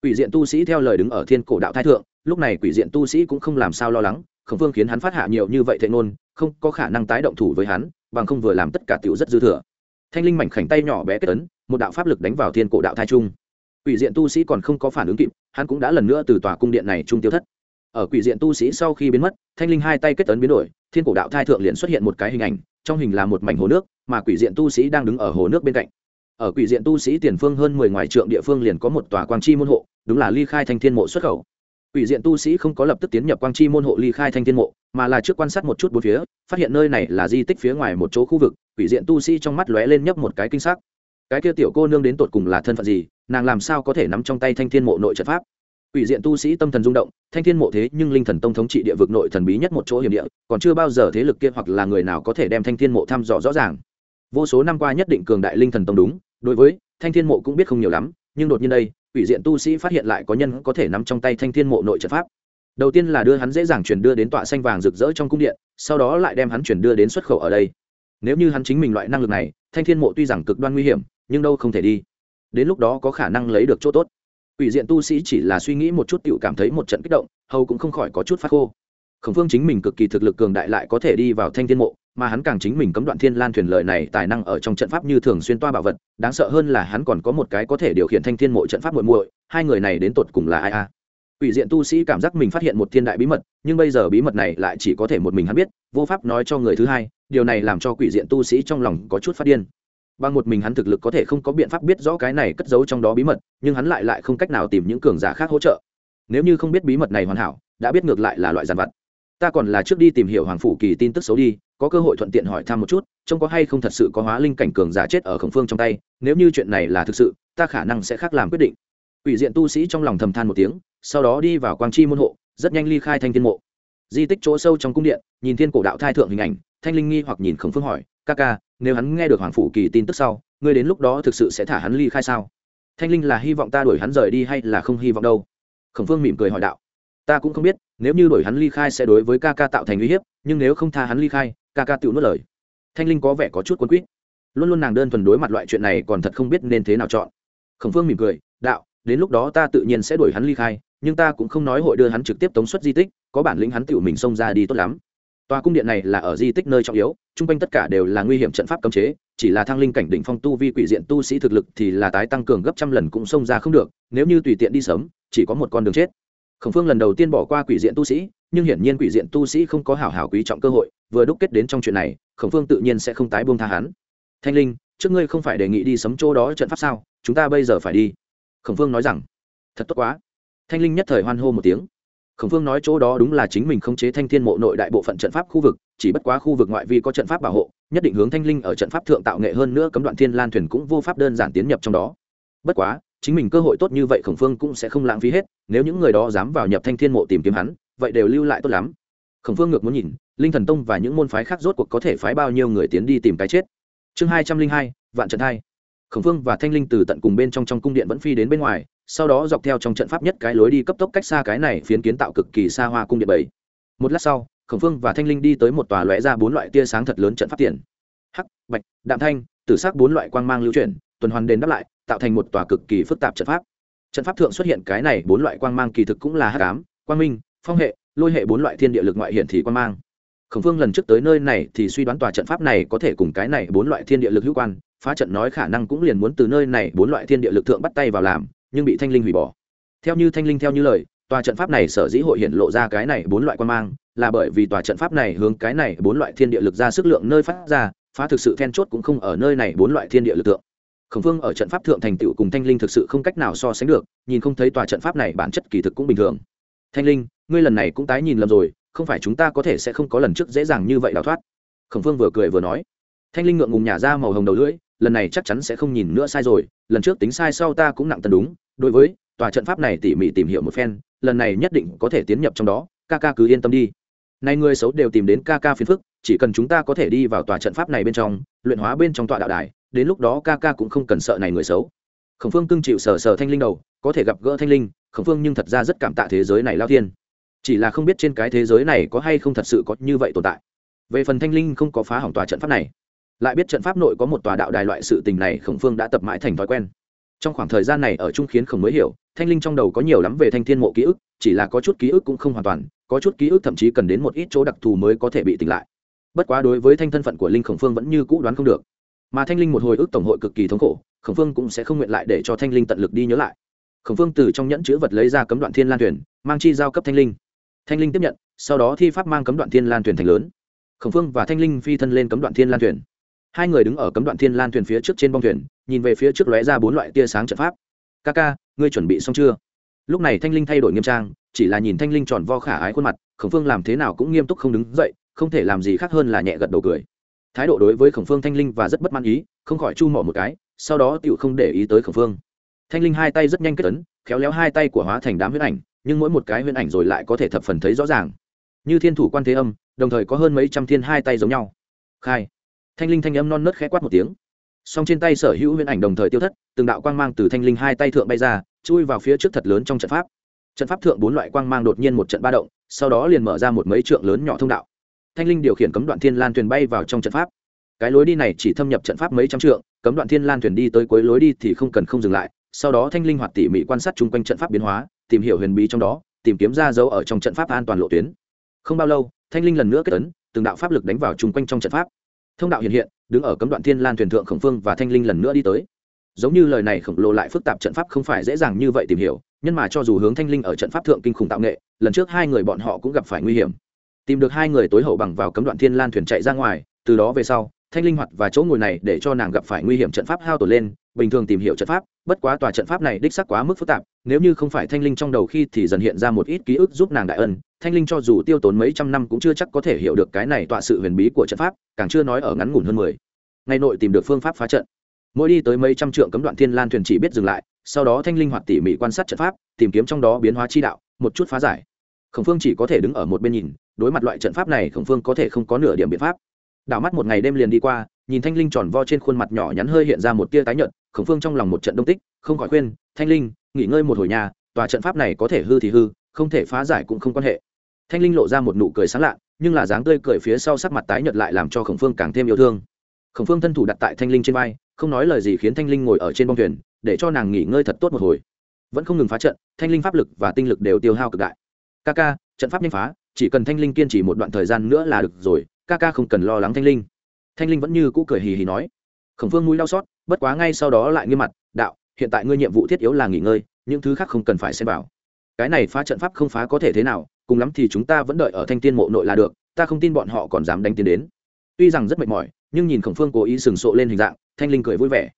Quỷ diện tu sĩ theo lời đứng ở thiên cổ đạo thai thượng, lúc này quỷ diện tu sĩ cũng không làm sao lo lắng, khổng phương khiến hắn phát hạ nhiều như vậy thệ ngôn, không có khả năng tái động thủ với hắn bằng không vừa làm tất cả tiểu rất dư thừa. Thanh linh mảnh khảnh tay nhỏ bé kết ấn, một đạo pháp lực đánh vào thiên cổ đạo thai trung. Quỷ diện tu sĩ còn không có phản ứng kịp, hắn cũng đã lần nữa từ tòa cung điện này trung tiêu thất. Ở quỷ diện tu sĩ sau khi biến mất, thanh linh hai tay kết ấn biến đổi, thiên cổ đạo thai thượng liền xuất hiện một cái hình ảnh, trong hình là một mảnh hồ nước, mà quỷ diện tu sĩ đang đứng ở hồ nước bên cạnh. Ở quỷ diện tu sĩ tiền phương hơn mười ngoài trượng địa phương liền có một tòa quang chi môn hộ, đúng là ly khai thanh thiên mộ xuất khẩu. Quỷ diện tu sĩ không có lập tức tiến nhập quang chi môn hộ ly khai thanh thiên mộ mà là trước quan sát một chút bốn phía, phát hiện nơi này là di tích phía ngoài một chỗ khu vực, quỷ diện tu sĩ trong mắt lóe lên nhấp một cái kinh sắc. Cái kia tiểu cô nương đến tột cùng là thân phận gì, nàng làm sao có thể nắm trong tay thanh thiên mộ nội trận pháp? Quỷ diện tu sĩ tâm thần rung động, thanh thiên mộ thế nhưng linh thần tông thống trị địa vực nội thần bí nhất một chỗ hiểm địa, còn chưa bao giờ thế lực kia hoặc là người nào có thể đem thanh thiên mộ thăm dò rõ ràng. Vô số năm qua nhất định cường đại linh thần tông đúng, đối với thanh thiên mộ cũng biết không nhiều lắm, nhưng đột nhiên đây, quỷ diện tu sĩ phát hiện lại có nhân có thể nắm trong tay thanh thiên mộ nội trận pháp đầu tiên là đưa hắn dễ dàng chuyển đưa đến tọa xanh vàng rực rỡ trong cung điện sau đó lại đem hắn chuyển đưa đến xuất khẩu ở đây nếu như hắn chính mình loại năng lực này thanh thiên mộ tuy rằng cực đoan nguy hiểm nhưng đâu không thể đi đến lúc đó có khả năng lấy được chỗ tốt ủy diện tu sĩ chỉ là suy nghĩ một chút tựu cảm thấy một trận kích động, hầu cũng không khỏi có chút phát khô. Khổng Phương chính mình cực kỳ thực lực cường đại lại có thể đi vào Thanh Thiên mộ, mà hắn càng chính mình cấm đoạn Thiên Lan thuyền lợi này tài năng ở trong trận pháp như thường xuyên toa bảo vật, đáng sợ hơn là hắn còn có một cái có thể điều khiển Thanh Thiên mộ trận pháp muội muội, hai người này đến tột cùng là ai a? Quỷ diện tu sĩ cảm giác mình phát hiện một thiên đại bí mật, nhưng bây giờ bí mật này lại chỉ có thể một mình hắn biết, vô pháp nói cho người thứ hai, điều này làm cho quỷ diện tu sĩ trong lòng có chút phát điên. Bằng một mình hắn thực lực có thể không có biện pháp biết rõ cái này cất giấu trong đó bí mật nhưng hắn lại lại không cách nào tìm những cường giả khác hỗ trợ. Nếu như không biết bí mật này hoàn hảo đã biết ngược lại là loại giàn vật ta còn là trước đi tìm hiểu hoàng phủ kỳ tin tức xấu đi có cơ hội thuận tiện hỏi thăm một chút trông có hay không thật sự có hóa linh cảnh cường giả chết ở khổng phương trong tay nếu như chuyện này là thực sự ta khả năng sẽ khác làm quyết định ủy diện tu sĩ trong lòng thầm than một tiếng, sau đó đi vào quang chi môn hộ, rất nhanh ly khai thanh thiên mộ. Di tích chỗ sâu trong cung điện, nhìn thiên cổ đạo thai thượng hình ảnh, thanh linh nghi hoặc nhìn khổng phương hỏi, ca ca, nếu hắn nghe được hoàng phủ kỳ tin tức sau, ngươi đến lúc đó thực sự sẽ thả hắn ly khai sao? Thanh linh là hy vọng ta đuổi hắn rời đi hay là không hy vọng đâu? Khổng phương mỉm cười hỏi đạo. Ta cũng không biết, nếu như đuổi hắn ly khai sẽ đối với ca ca tạo thành uy hiếp, nhưng nếu không tha hắn ly khai, ca ca tự nuốt lời. Thanh linh có vẻ có chút quân quýt. Luôn luôn nàng đơn thuần đối mặt loại chuyện này còn thật không biết nên thế nào chọn. Khổng phương mỉm cười, đạo đến lúc đó ta tự nhiên sẽ đuổi hắn ly khai, nhưng ta cũng không nói hội đưa hắn trực tiếp tống xuất di tích, có bản lĩnh hắn tự mình xông ra đi tốt lắm. Tòa cung điện này là ở di tích nơi trọng yếu, chung quanh tất cả đều là nguy hiểm trận pháp cấm chế, chỉ là thang linh cảnh đỉnh phong tu vi quỷ diện tu sĩ thực lực thì là tái tăng cường gấp trăm lần cũng xông ra không được, nếu như tùy tiện đi sớm, chỉ có một con đường chết. Khổng phương lần đầu tiên bỏ qua quỷ diện tu sĩ, nhưng hiển nhiên quỷ diện tu sĩ không có hảo hảo quý trọng cơ hội, vừa đúc kết đến trong chuyện này, khổng phương tự nhiên sẽ không tái buông tha hắn. Thanh linh, trước ngươi không phải đề nghị đi sấm chỗ đó trận pháp sao? Chúng ta bây giờ phải đi khổng phương nói rằng, thật tốt quá. Thanh linh nhất thời hoan hô một tiếng. Khổng phương nói chỗ đó đúng là chính mình không chế thanh thiên mộ nội đại bộ phận trận pháp khu vực, chỉ bất quá khu vực ngoại vi có trận pháp bảo hộ, nhất định hướng thanh linh ở trận pháp thượng tạo nghệ hơn nữa cấm đoạn thiên lan thuyền cũng vô pháp đơn giản tiến nhập trong đó. Bất quá, chính mình cơ hội tốt như vậy khổng phương cũng sẽ không lãng phí hết, nếu những người đó dám vào nhập thanh thiên mộ tìm kiếm hắn, vậy đều lưu lại tốt lắm. Khổng phương ngược muốn nhìn, linh thần tông và những môn phái khác rốt cuộc có thể phái bao nhiêu người tiến đi tìm cái chết. Chương hai trăm linh hai, vạn trận hai khổng phương và thanh linh từ tận cùng bên trong trong cung điện vẫn phi đến bên ngoài, sau đó dọc theo trong trận pháp nhất cái lối đi cấp tốc cách xa cái này phiến kiến tạo cực kỳ xa hoa cung điện bảy. Một lát sau, khổng phương và thanh linh đi tới một tòa lóe ra bốn loại tia sáng thật lớn trận pháp tiền. Hắc, bạch, đạm thanh, tử sắc bốn loại quang mang lưu chuyển, tuần hoàn đền đáp lại, tạo thành một tòa cực kỳ phức tạp trận pháp. Trận pháp thượng xuất hiện cái này bốn loại quang mang kỳ thực cũng là hắc ám, quang minh, phong hệ, lôi hệ bốn loại thiên địa lực ngoại hiện thì quang mang. Khổng phương lần trước tới nơi này thì suy đoán tòa trận pháp này có thể cùng cái này bốn loại thiên địa lực hữu quan phá trận nói khả năng cũng liền muốn từ nơi này bốn loại thiên địa lực thượng bắt tay vào làm, nhưng bị thanh linh hủy bỏ. Theo như thanh linh theo như lời, tòa trận pháp này sở dĩ hội hiện lộ ra cái này bốn loại quan mang, là bởi vì tòa trận pháp này hướng cái này bốn loại thiên địa lực ra sức lượng nơi phát ra, phá thực sự then chốt cũng không ở nơi này bốn loại thiên địa lực tượng khổng phương ở trận pháp thượng thành tựu cùng thanh linh thực sự không cách nào so sánh được, nhìn không thấy tòa trận pháp này bản chất kỳ thực cũng bình thường. Thanh linh, ngươi lần này cũng tái nhìn lầm rồi, không phải chúng ta có thể sẽ không có lần trước dễ dàng như vậy đào thoát. Khổng phương vừa cười vừa nói. Thanh linh ngượng ngùng nhả ra màu hồng đầu lưỡi lần này chắc chắn sẽ không nhìn nữa sai rồi, lần trước tính sai sau ta cũng nặng tần đúng, đối với tòa trận pháp này tỉ mỉ tìm hiểu một phen, lần này nhất định có thể tiến nhập trong đó, ca ca cứ yên tâm đi. Nay người xấu đều tìm đến ca ca phiền phức, chỉ cần chúng ta có thể đi vào tòa trận pháp này bên trong, luyện hóa bên trong tòa đạo đài, đến lúc đó ca ca cũng không cần sợ này người xấu. Khổng phương cưng chịu sờ sờ thanh linh đầu, có thể gặp gỡ thanh linh, khổng phương nhưng thật ra rất cảm tạ thế giới này lao thiên. Chỉ là không biết trên cái thế giới này có hay không thật sự có như vậy tồn tại. Về phần thanh linh không có phá hỏng tòa trận pháp này lại biết trận pháp nội có một tòa đạo đài loại sự tình này, khổng phương đã tập mãi thành thói quen. Trong khoảng thời gian này ở trung khiến khổng mới hiểu, thanh linh trong đầu có nhiều lắm về thanh thiên mộ ký ức, chỉ là có chút ký ức cũng không hoàn toàn, có chút ký ức thậm chí cần đến một ít chỗ đặc thù mới có thể bị tỉnh lại. Bất quá đối với thanh thân phận của linh khổng phương vẫn như cũ đoán không được. Mà thanh linh một hồi ức tổng hội cực kỳ thống khổ, khổng phương cũng sẽ không nguyện lại để cho thanh linh tận lực đi nhớ lại. Khổng phương từ trong nhẫn chữ vật lấy ra cấm đoạn thiên lan thuyền, mang chi giao cấp thanh linh. Thanh linh tiếp nhận, sau đó thi pháp mang cấm đoạn thiên lan thuyền thành lớn. Khổng phương và thanh linh phi thân lên cấm đoạn thiên lan thuyền hai người đứng ở cấm đoạn thiên lan thuyền phía trước trên bong thuyền, nhìn về phía trước lóe ra bốn loại tia sáng trận pháp. Ca ca, ngươi chuẩn bị xong chưa? Lúc này thanh linh thay đổi nghiêm trang, chỉ là nhìn thanh linh tròn vo khả ái khuôn mặt, khổng phương làm thế nào cũng nghiêm túc không đứng dậy, không thể làm gì khác hơn là nhẹ gật đầu cười. Thái độ đối với khổng phương thanh linh và rất bất mãn ý, không khỏi chu mỏ một cái, sau đó tựu không để ý tới khổng phương. Thanh linh hai tay rất nhanh kết ấn, khéo léo hai tay của hóa thành đám huyết ảnh, nhưng mỗi một cái huyễn ảnh rồi lại có thể thập phần thấy rõ ràng. Như thiên thủ quan thế âm, đồng thời có hơn mấy trăm thiên hai tay giống nhau. Khai thanh linh thanh âm non nớt khẽ quát một tiếng. Song trên tay sở hữu huyễn ảnh đồng thời tiêu thất, từng đạo quang mang từ thanh linh hai tay thượng bay ra, chui vào phía trước thật lớn trong trận pháp. Trận pháp thượng bốn loại quang mang đột nhiên một trận ba động, sau đó liền mở ra một mấy trượng lớn nhỏ thông đạo. Thanh linh điều khiển cấm đoạn thiên lan thuyền bay vào trong trận pháp. Cái lối đi này chỉ thâm nhập trận pháp mấy trăm trượng, cấm đoạn thiên lan thuyền đi tới cuối lối đi thì không cần không dừng lại, sau đó thanh linh hoạt tỉ mỉ quan sát chung quanh trận pháp biến hóa, tìm hiểu huyền bí trong đó, tìm kiếm ra dấu ở trong trận pháp an toàn lộ tuyến. Không bao lâu, thanh linh lần nữa kết ấn, từng đạo pháp lực đánh vào chung quanh trong trận pháp thông đạo hiện hiện, đứng ở cấm đoạn thiên lan thuyền thượng khổng phương và thanh linh lần nữa đi tới. Giống như lời này khổng lồ lại phức tạp trận pháp không phải dễ dàng như vậy tìm hiểu nhưng mà cho dù hướng thanh linh ở trận pháp thượng kinh khủng tạo nghệ, lần trước hai người bọn họ cũng gặp phải nguy hiểm. Tìm được hai người tối hậu bằng vào cấm đoạn thiên lan thuyền chạy ra ngoài, từ đó về sau thanh linh hoạt và chỗ ngồi này để cho nàng gặp phải nguy hiểm trận pháp hao tổn lên, bình thường tìm hiểu trận pháp, bất quá tòa trận pháp này đích sắc quá mức phức tạp, nếu như không phải thanh linh trong đầu khi thì dần hiện ra một ít ký ức giúp nàng đại ân, thanh linh cho dù tiêu tốn mấy trăm năm cũng chưa chắc có thể hiểu được cái này tọa sự huyền bí của trận pháp, càng chưa nói ở ngắn ngủn hơn mười. Ngày nội tìm được phương pháp phá trận. Mỗi đi tới mấy trăm trượng cấm đoạn thiên lan thuyền chỉ biết dừng lại, sau đó thanh linh hoạt tỉ mỉ quan sát trận pháp, tìm kiếm trong đó biến hóa chi đạo, một chút phá giải. Khổng phương chỉ có thể đứng ở một bên nhìn, đối mặt loại trận pháp này khổng phương có thể không có nửa điểm biện pháp đảo mắt một ngày đêm liền đi qua, nhìn thanh linh tròn vo trên khuôn mặt nhỏ nhắn hơi hiện ra một tia tái nhợt, khổng phương trong lòng một trận đông tích, không khỏi khuyên, thanh linh, nghỉ ngơi một hồi nhà tòa trận pháp này có thể hư thì hư, không thể phá giải cũng không quan hệ. Thanh linh lộ ra một nụ cười sáng lạ, nhưng là dáng tươi cười phía sau sắc mặt tái nhợt lại làm cho khổng phương càng thêm yêu thương. Khổng phương thân thủ đặt tại thanh linh trên vai, không nói lời gì khiến thanh linh ngồi ở trên bông thuyền, để cho nàng nghỉ ngơi thật tốt một hồi. Vẫn không ngừng phá trận, thanh linh pháp lực và tinh lực đều tiêu hao cực đại. Ca ca, trận pháp nhanh phá, chỉ cần thanh linh kiên trì một đoạn thời gian nữa là được rồi ca ca không cần lo lắng thanh linh. Thanh linh vẫn như cũ cười hì hì nói, khổng phương mũi đau xót, bất quá ngay sau đó lại nghiêm mặt, đạo, hiện tại ngươi nhiệm vụ thiết yếu là nghỉ ngơi, những thứ khác không cần phải xem vào. Cái này phá trận pháp không phá có thể thế nào, cùng lắm thì chúng ta vẫn đợi ở thanh tiên mộ nội là được, ta không tin bọn họ còn dám đánh tiến đến. Tuy rằng rất mệt mỏi, nhưng nhìn khổng phương cố ý sừng sộ lên hình dạng, thanh linh cười vui vẻ.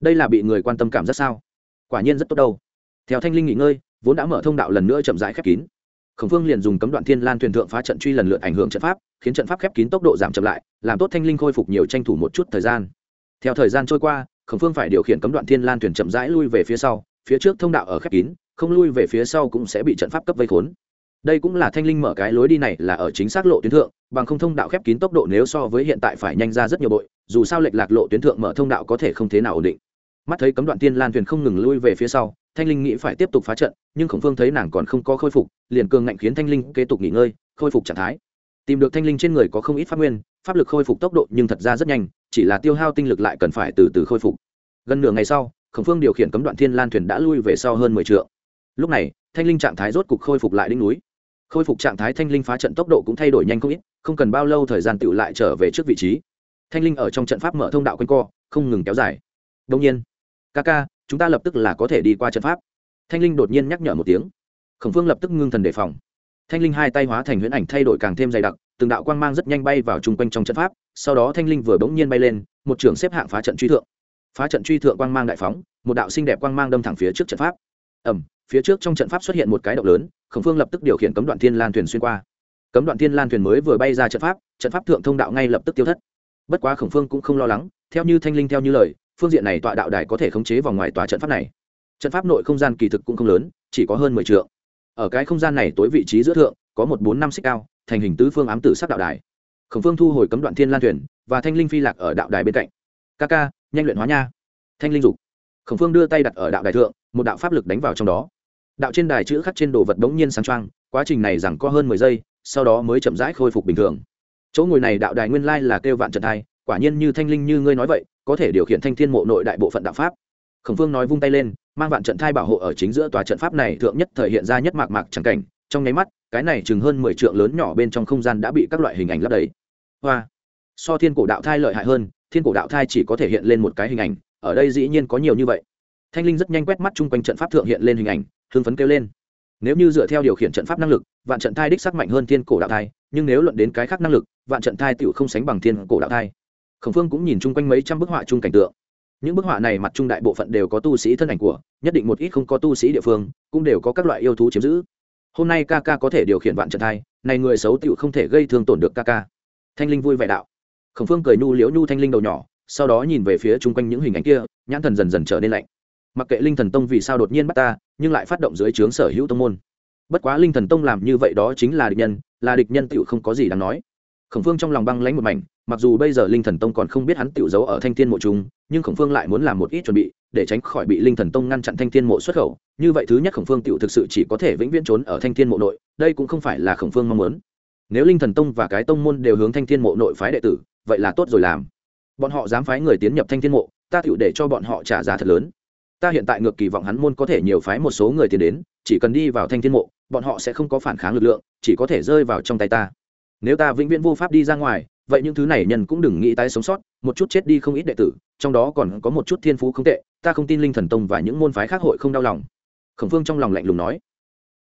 Đây là bị người quan tâm cảm rất sao? Quả nhiên rất tốt đâu. Theo thanh linh nghỉ ngơi, vốn đã mở thông đạo lần nữa chậm rãi khép kín khổng phương liền dùng cấm đoạn thiên lan thuyền thượng phá trận truy lần lượt ảnh hưởng trận pháp, khiến trận pháp khép kín tốc độ giảm chậm lại, làm tốt thanh linh khôi phục nhiều tranh thủ một chút thời gian. Theo thời gian trôi qua, khổng phương phải điều khiển cấm đoạn thiên lan thuyền chậm rãi lui về phía sau, phía trước thông đạo ở khép kín, không lui về phía sau cũng sẽ bị trận pháp cấp vây khốn. Đây cũng là thanh linh mở cái lối đi này là ở chính xác lộ tuyến thượng, bằng không thông đạo khép kín tốc độ nếu so với hiện tại phải nhanh ra rất nhiều bội, dù sao lệch lạc lộ tuyến thượng mở thông đạo có thể không thế nào ổn định. Mắt thấy cấm đoạn tiên lan thuyền không ngừng lui về phía sau thanh linh nghĩ phải tiếp tục phá trận, nhưng khổng phương thấy nàng còn không có khôi phục, liền cường ngạnh khiến thanh linh kế tục nghỉ ngơi, khôi phục trạng thái. Tìm được thanh linh trên người có không ít pháp nguyên, pháp lực khôi phục tốc độ nhưng thật ra rất nhanh, chỉ là tiêu hao tinh lực lại cần phải từ từ khôi phục. Gần nửa ngày sau, khổng phương điều khiển cấm đoạn thiên lan thuyền đã lui về sau hơn mười t lúc này, thanh linh trạng thái rốt cục khôi phục lại đỉnh núi. Khôi phục trạng thái thanh linh phá trận tốc độ cũng thay đổi nhanh không ít, không cần bao lâu thời gian tựu lại trở về trước vị trí. Thanh linh ở trong trận pháp mở thông đạo quanh co, không ngừng kéo dài. Đông nhiên, ca ca chúng ta lập tức là có thể đi qua trận pháp. Thanh linh đột nhiên nhắc nhở một tiếng. Khổng phương lập tức ngưng thần đề phòng. Thanh linh hai tay hóa thành huyễn ảnh thay đổi càng thêm dày đặc, từng đạo quang mang rất nhanh bay vào chung quanh trong trận pháp, sau đó thanh linh vừa bỗng nhiên bay lên, một trưởng xếp hạng phá trận truy thượng. Phá trận truy thượng quang mang đại phóng, một đạo xinh đẹp quang mang đâm thẳng phía trước trận pháp. Ẩm phía trước trong trận pháp xuất hiện một cái động lớn, khổng phương lập tức điều khiển cấm đoạn thiên lan thuyền xuyên qua. Cấm đoạn thiên lan thuyền mới vừa bay ra trận pháp trận pháp thượng thông đạo ngay lập tức tiêu thất. Bất quá khổng phương cũng không lo lắng, theo như thanh linh theo như lời phương diện này tọa đạo đài có thể khống chế vòng ngoài tòa trận pháp này. Trận pháp nội không gian kỳ thực cũng không lớn, chỉ có hơn mười t ở cái không gian này tối vị trí giữa thượng, có một bốn năm xích cao, thành hình tứ phương ám tử sắc đạo đài. Khổng phương thu hồi cấm đoạn thiên lan thuyền, và thanh linh phi lạc ở đạo đài bên cạnh. Ca ca, nhanh luyện hóa nha. Thanh linh dục. Khổng phương đưa tay đặt ở đạo đài thượng, một đạo pháp lực đánh vào trong đó. Đạo trên đài chữ khắc trên đồ vật bỗng nhiên sáng trăng quá trình này rằng có hơn mười giây, sau đó mới chậm rãi khôi phục bình thường. Chỗ ngồi này đạo đài nguyên lai là kêu vạn trận thai quả nhiên như thanh linh như ngươi nói vậy có thể điều khiển thanh thiên mộ nội đại bộ phận đạo pháp. Khổng phương nói vung tay lên, mang vạn trận thai bảo hộ ở chính giữa tòa trận pháp này thượng nhất thời hiện ra nhất mạc mạc chẳng cảnh, trong nháy mắt, cái này chừng hơn mười trượng lớn nhỏ bên trong không gian đã bị các loại hình ảnh lấp đầy. Hoa! So thiên cổ đạo thai lợi hại hơn, thiên cổ đạo thai chỉ có thể hiện lên một cái hình ảnh, ở đây dĩ nhiên có nhiều như vậy. Thanh linh rất nhanh quét mắt chung quanh trận pháp thượng hiện lên hình ảnh, hưng phấn kêu lên. Nếu như dựa theo điều khiển trận pháp năng lực, vạn trận thai đích sắc mạnh hơn thiên cổ đạo thai, nhưng nếu luận đến cái khác năng lực, vạn trận thai tựu không sánh bằng thiên cổ đạo thai khổng phương cũng nhìn chung quanh mấy trăm bức họa chung cảnh tượng. Những bức họa này mặt trung đại bộ phận đều có tu sĩ thân ảnh của, nhất định một ít không có tu sĩ địa phương, cũng đều có các loại yêu thú chiếm giữ. Hôm nay ca ca có thể điều khiển vạn trận thai, này người xấu tựu không thể gây thương tổn được ca ca. Thanh linh vui vẻ đạo. Khổng phương cười nhu liễu nhu thanh linh đầu nhỏ, sau đó nhìn về phía chung quanh những hình ảnh kia, nhãn thần dần dần trở nên lạnh. Mặc kệ linh thần tông vì sao đột nhiên bắt ta, nhưng lại phát động dưới trướng sở hữu tông môn. Bất quá linh thần tông làm như vậy đó chính là địch nhân, là địch nhân tựu không có gì đáng nói khổng phương trong lòng băng lánh một mảnh, mặc dù bây giờ linh thần tông còn không biết hắn tự giấu ở thanh thiên mộ chúng nhưng khổng phương lại muốn làm một ít chuẩn bị, để tránh khỏi bị linh thần tông ngăn chặn thanh thiên mộ xuất khẩu. Như vậy thứ nhất khổng phương tự thực sự chỉ có thể vĩnh viễn trốn ở thanh thiên mộ nội, đây cũng không phải là khổng phương mong muốn. Nếu linh thần tông và cái tông môn đều hướng thanh thiên mộ nội phái đệ tử, vậy là tốt rồi làm. Bọn họ dám phái người tiến nhập thanh thiên mộ, ta tự để cho bọn họ trả giá thật lớn. Ta hiện tại ngược kỳ vọng hắn môn có thể nhiều phái một số người tiến đến, chỉ cần đi vào thanh thiên mộ, bọn họ sẽ không có phản kháng lực lượng, chỉ có thể rơi vào trong tay ta nếu ta vĩnh viễn vô pháp đi ra ngoài, vậy những thứ này nhân cũng đừng nghĩ tái sống sót, một chút chết đi không ít đệ tử, trong đó còn có một chút thiên phú không tệ, ta không tin linh thần tông và những môn phái khác hội không đau lòng. Khổng phương trong lòng lạnh lùng nói.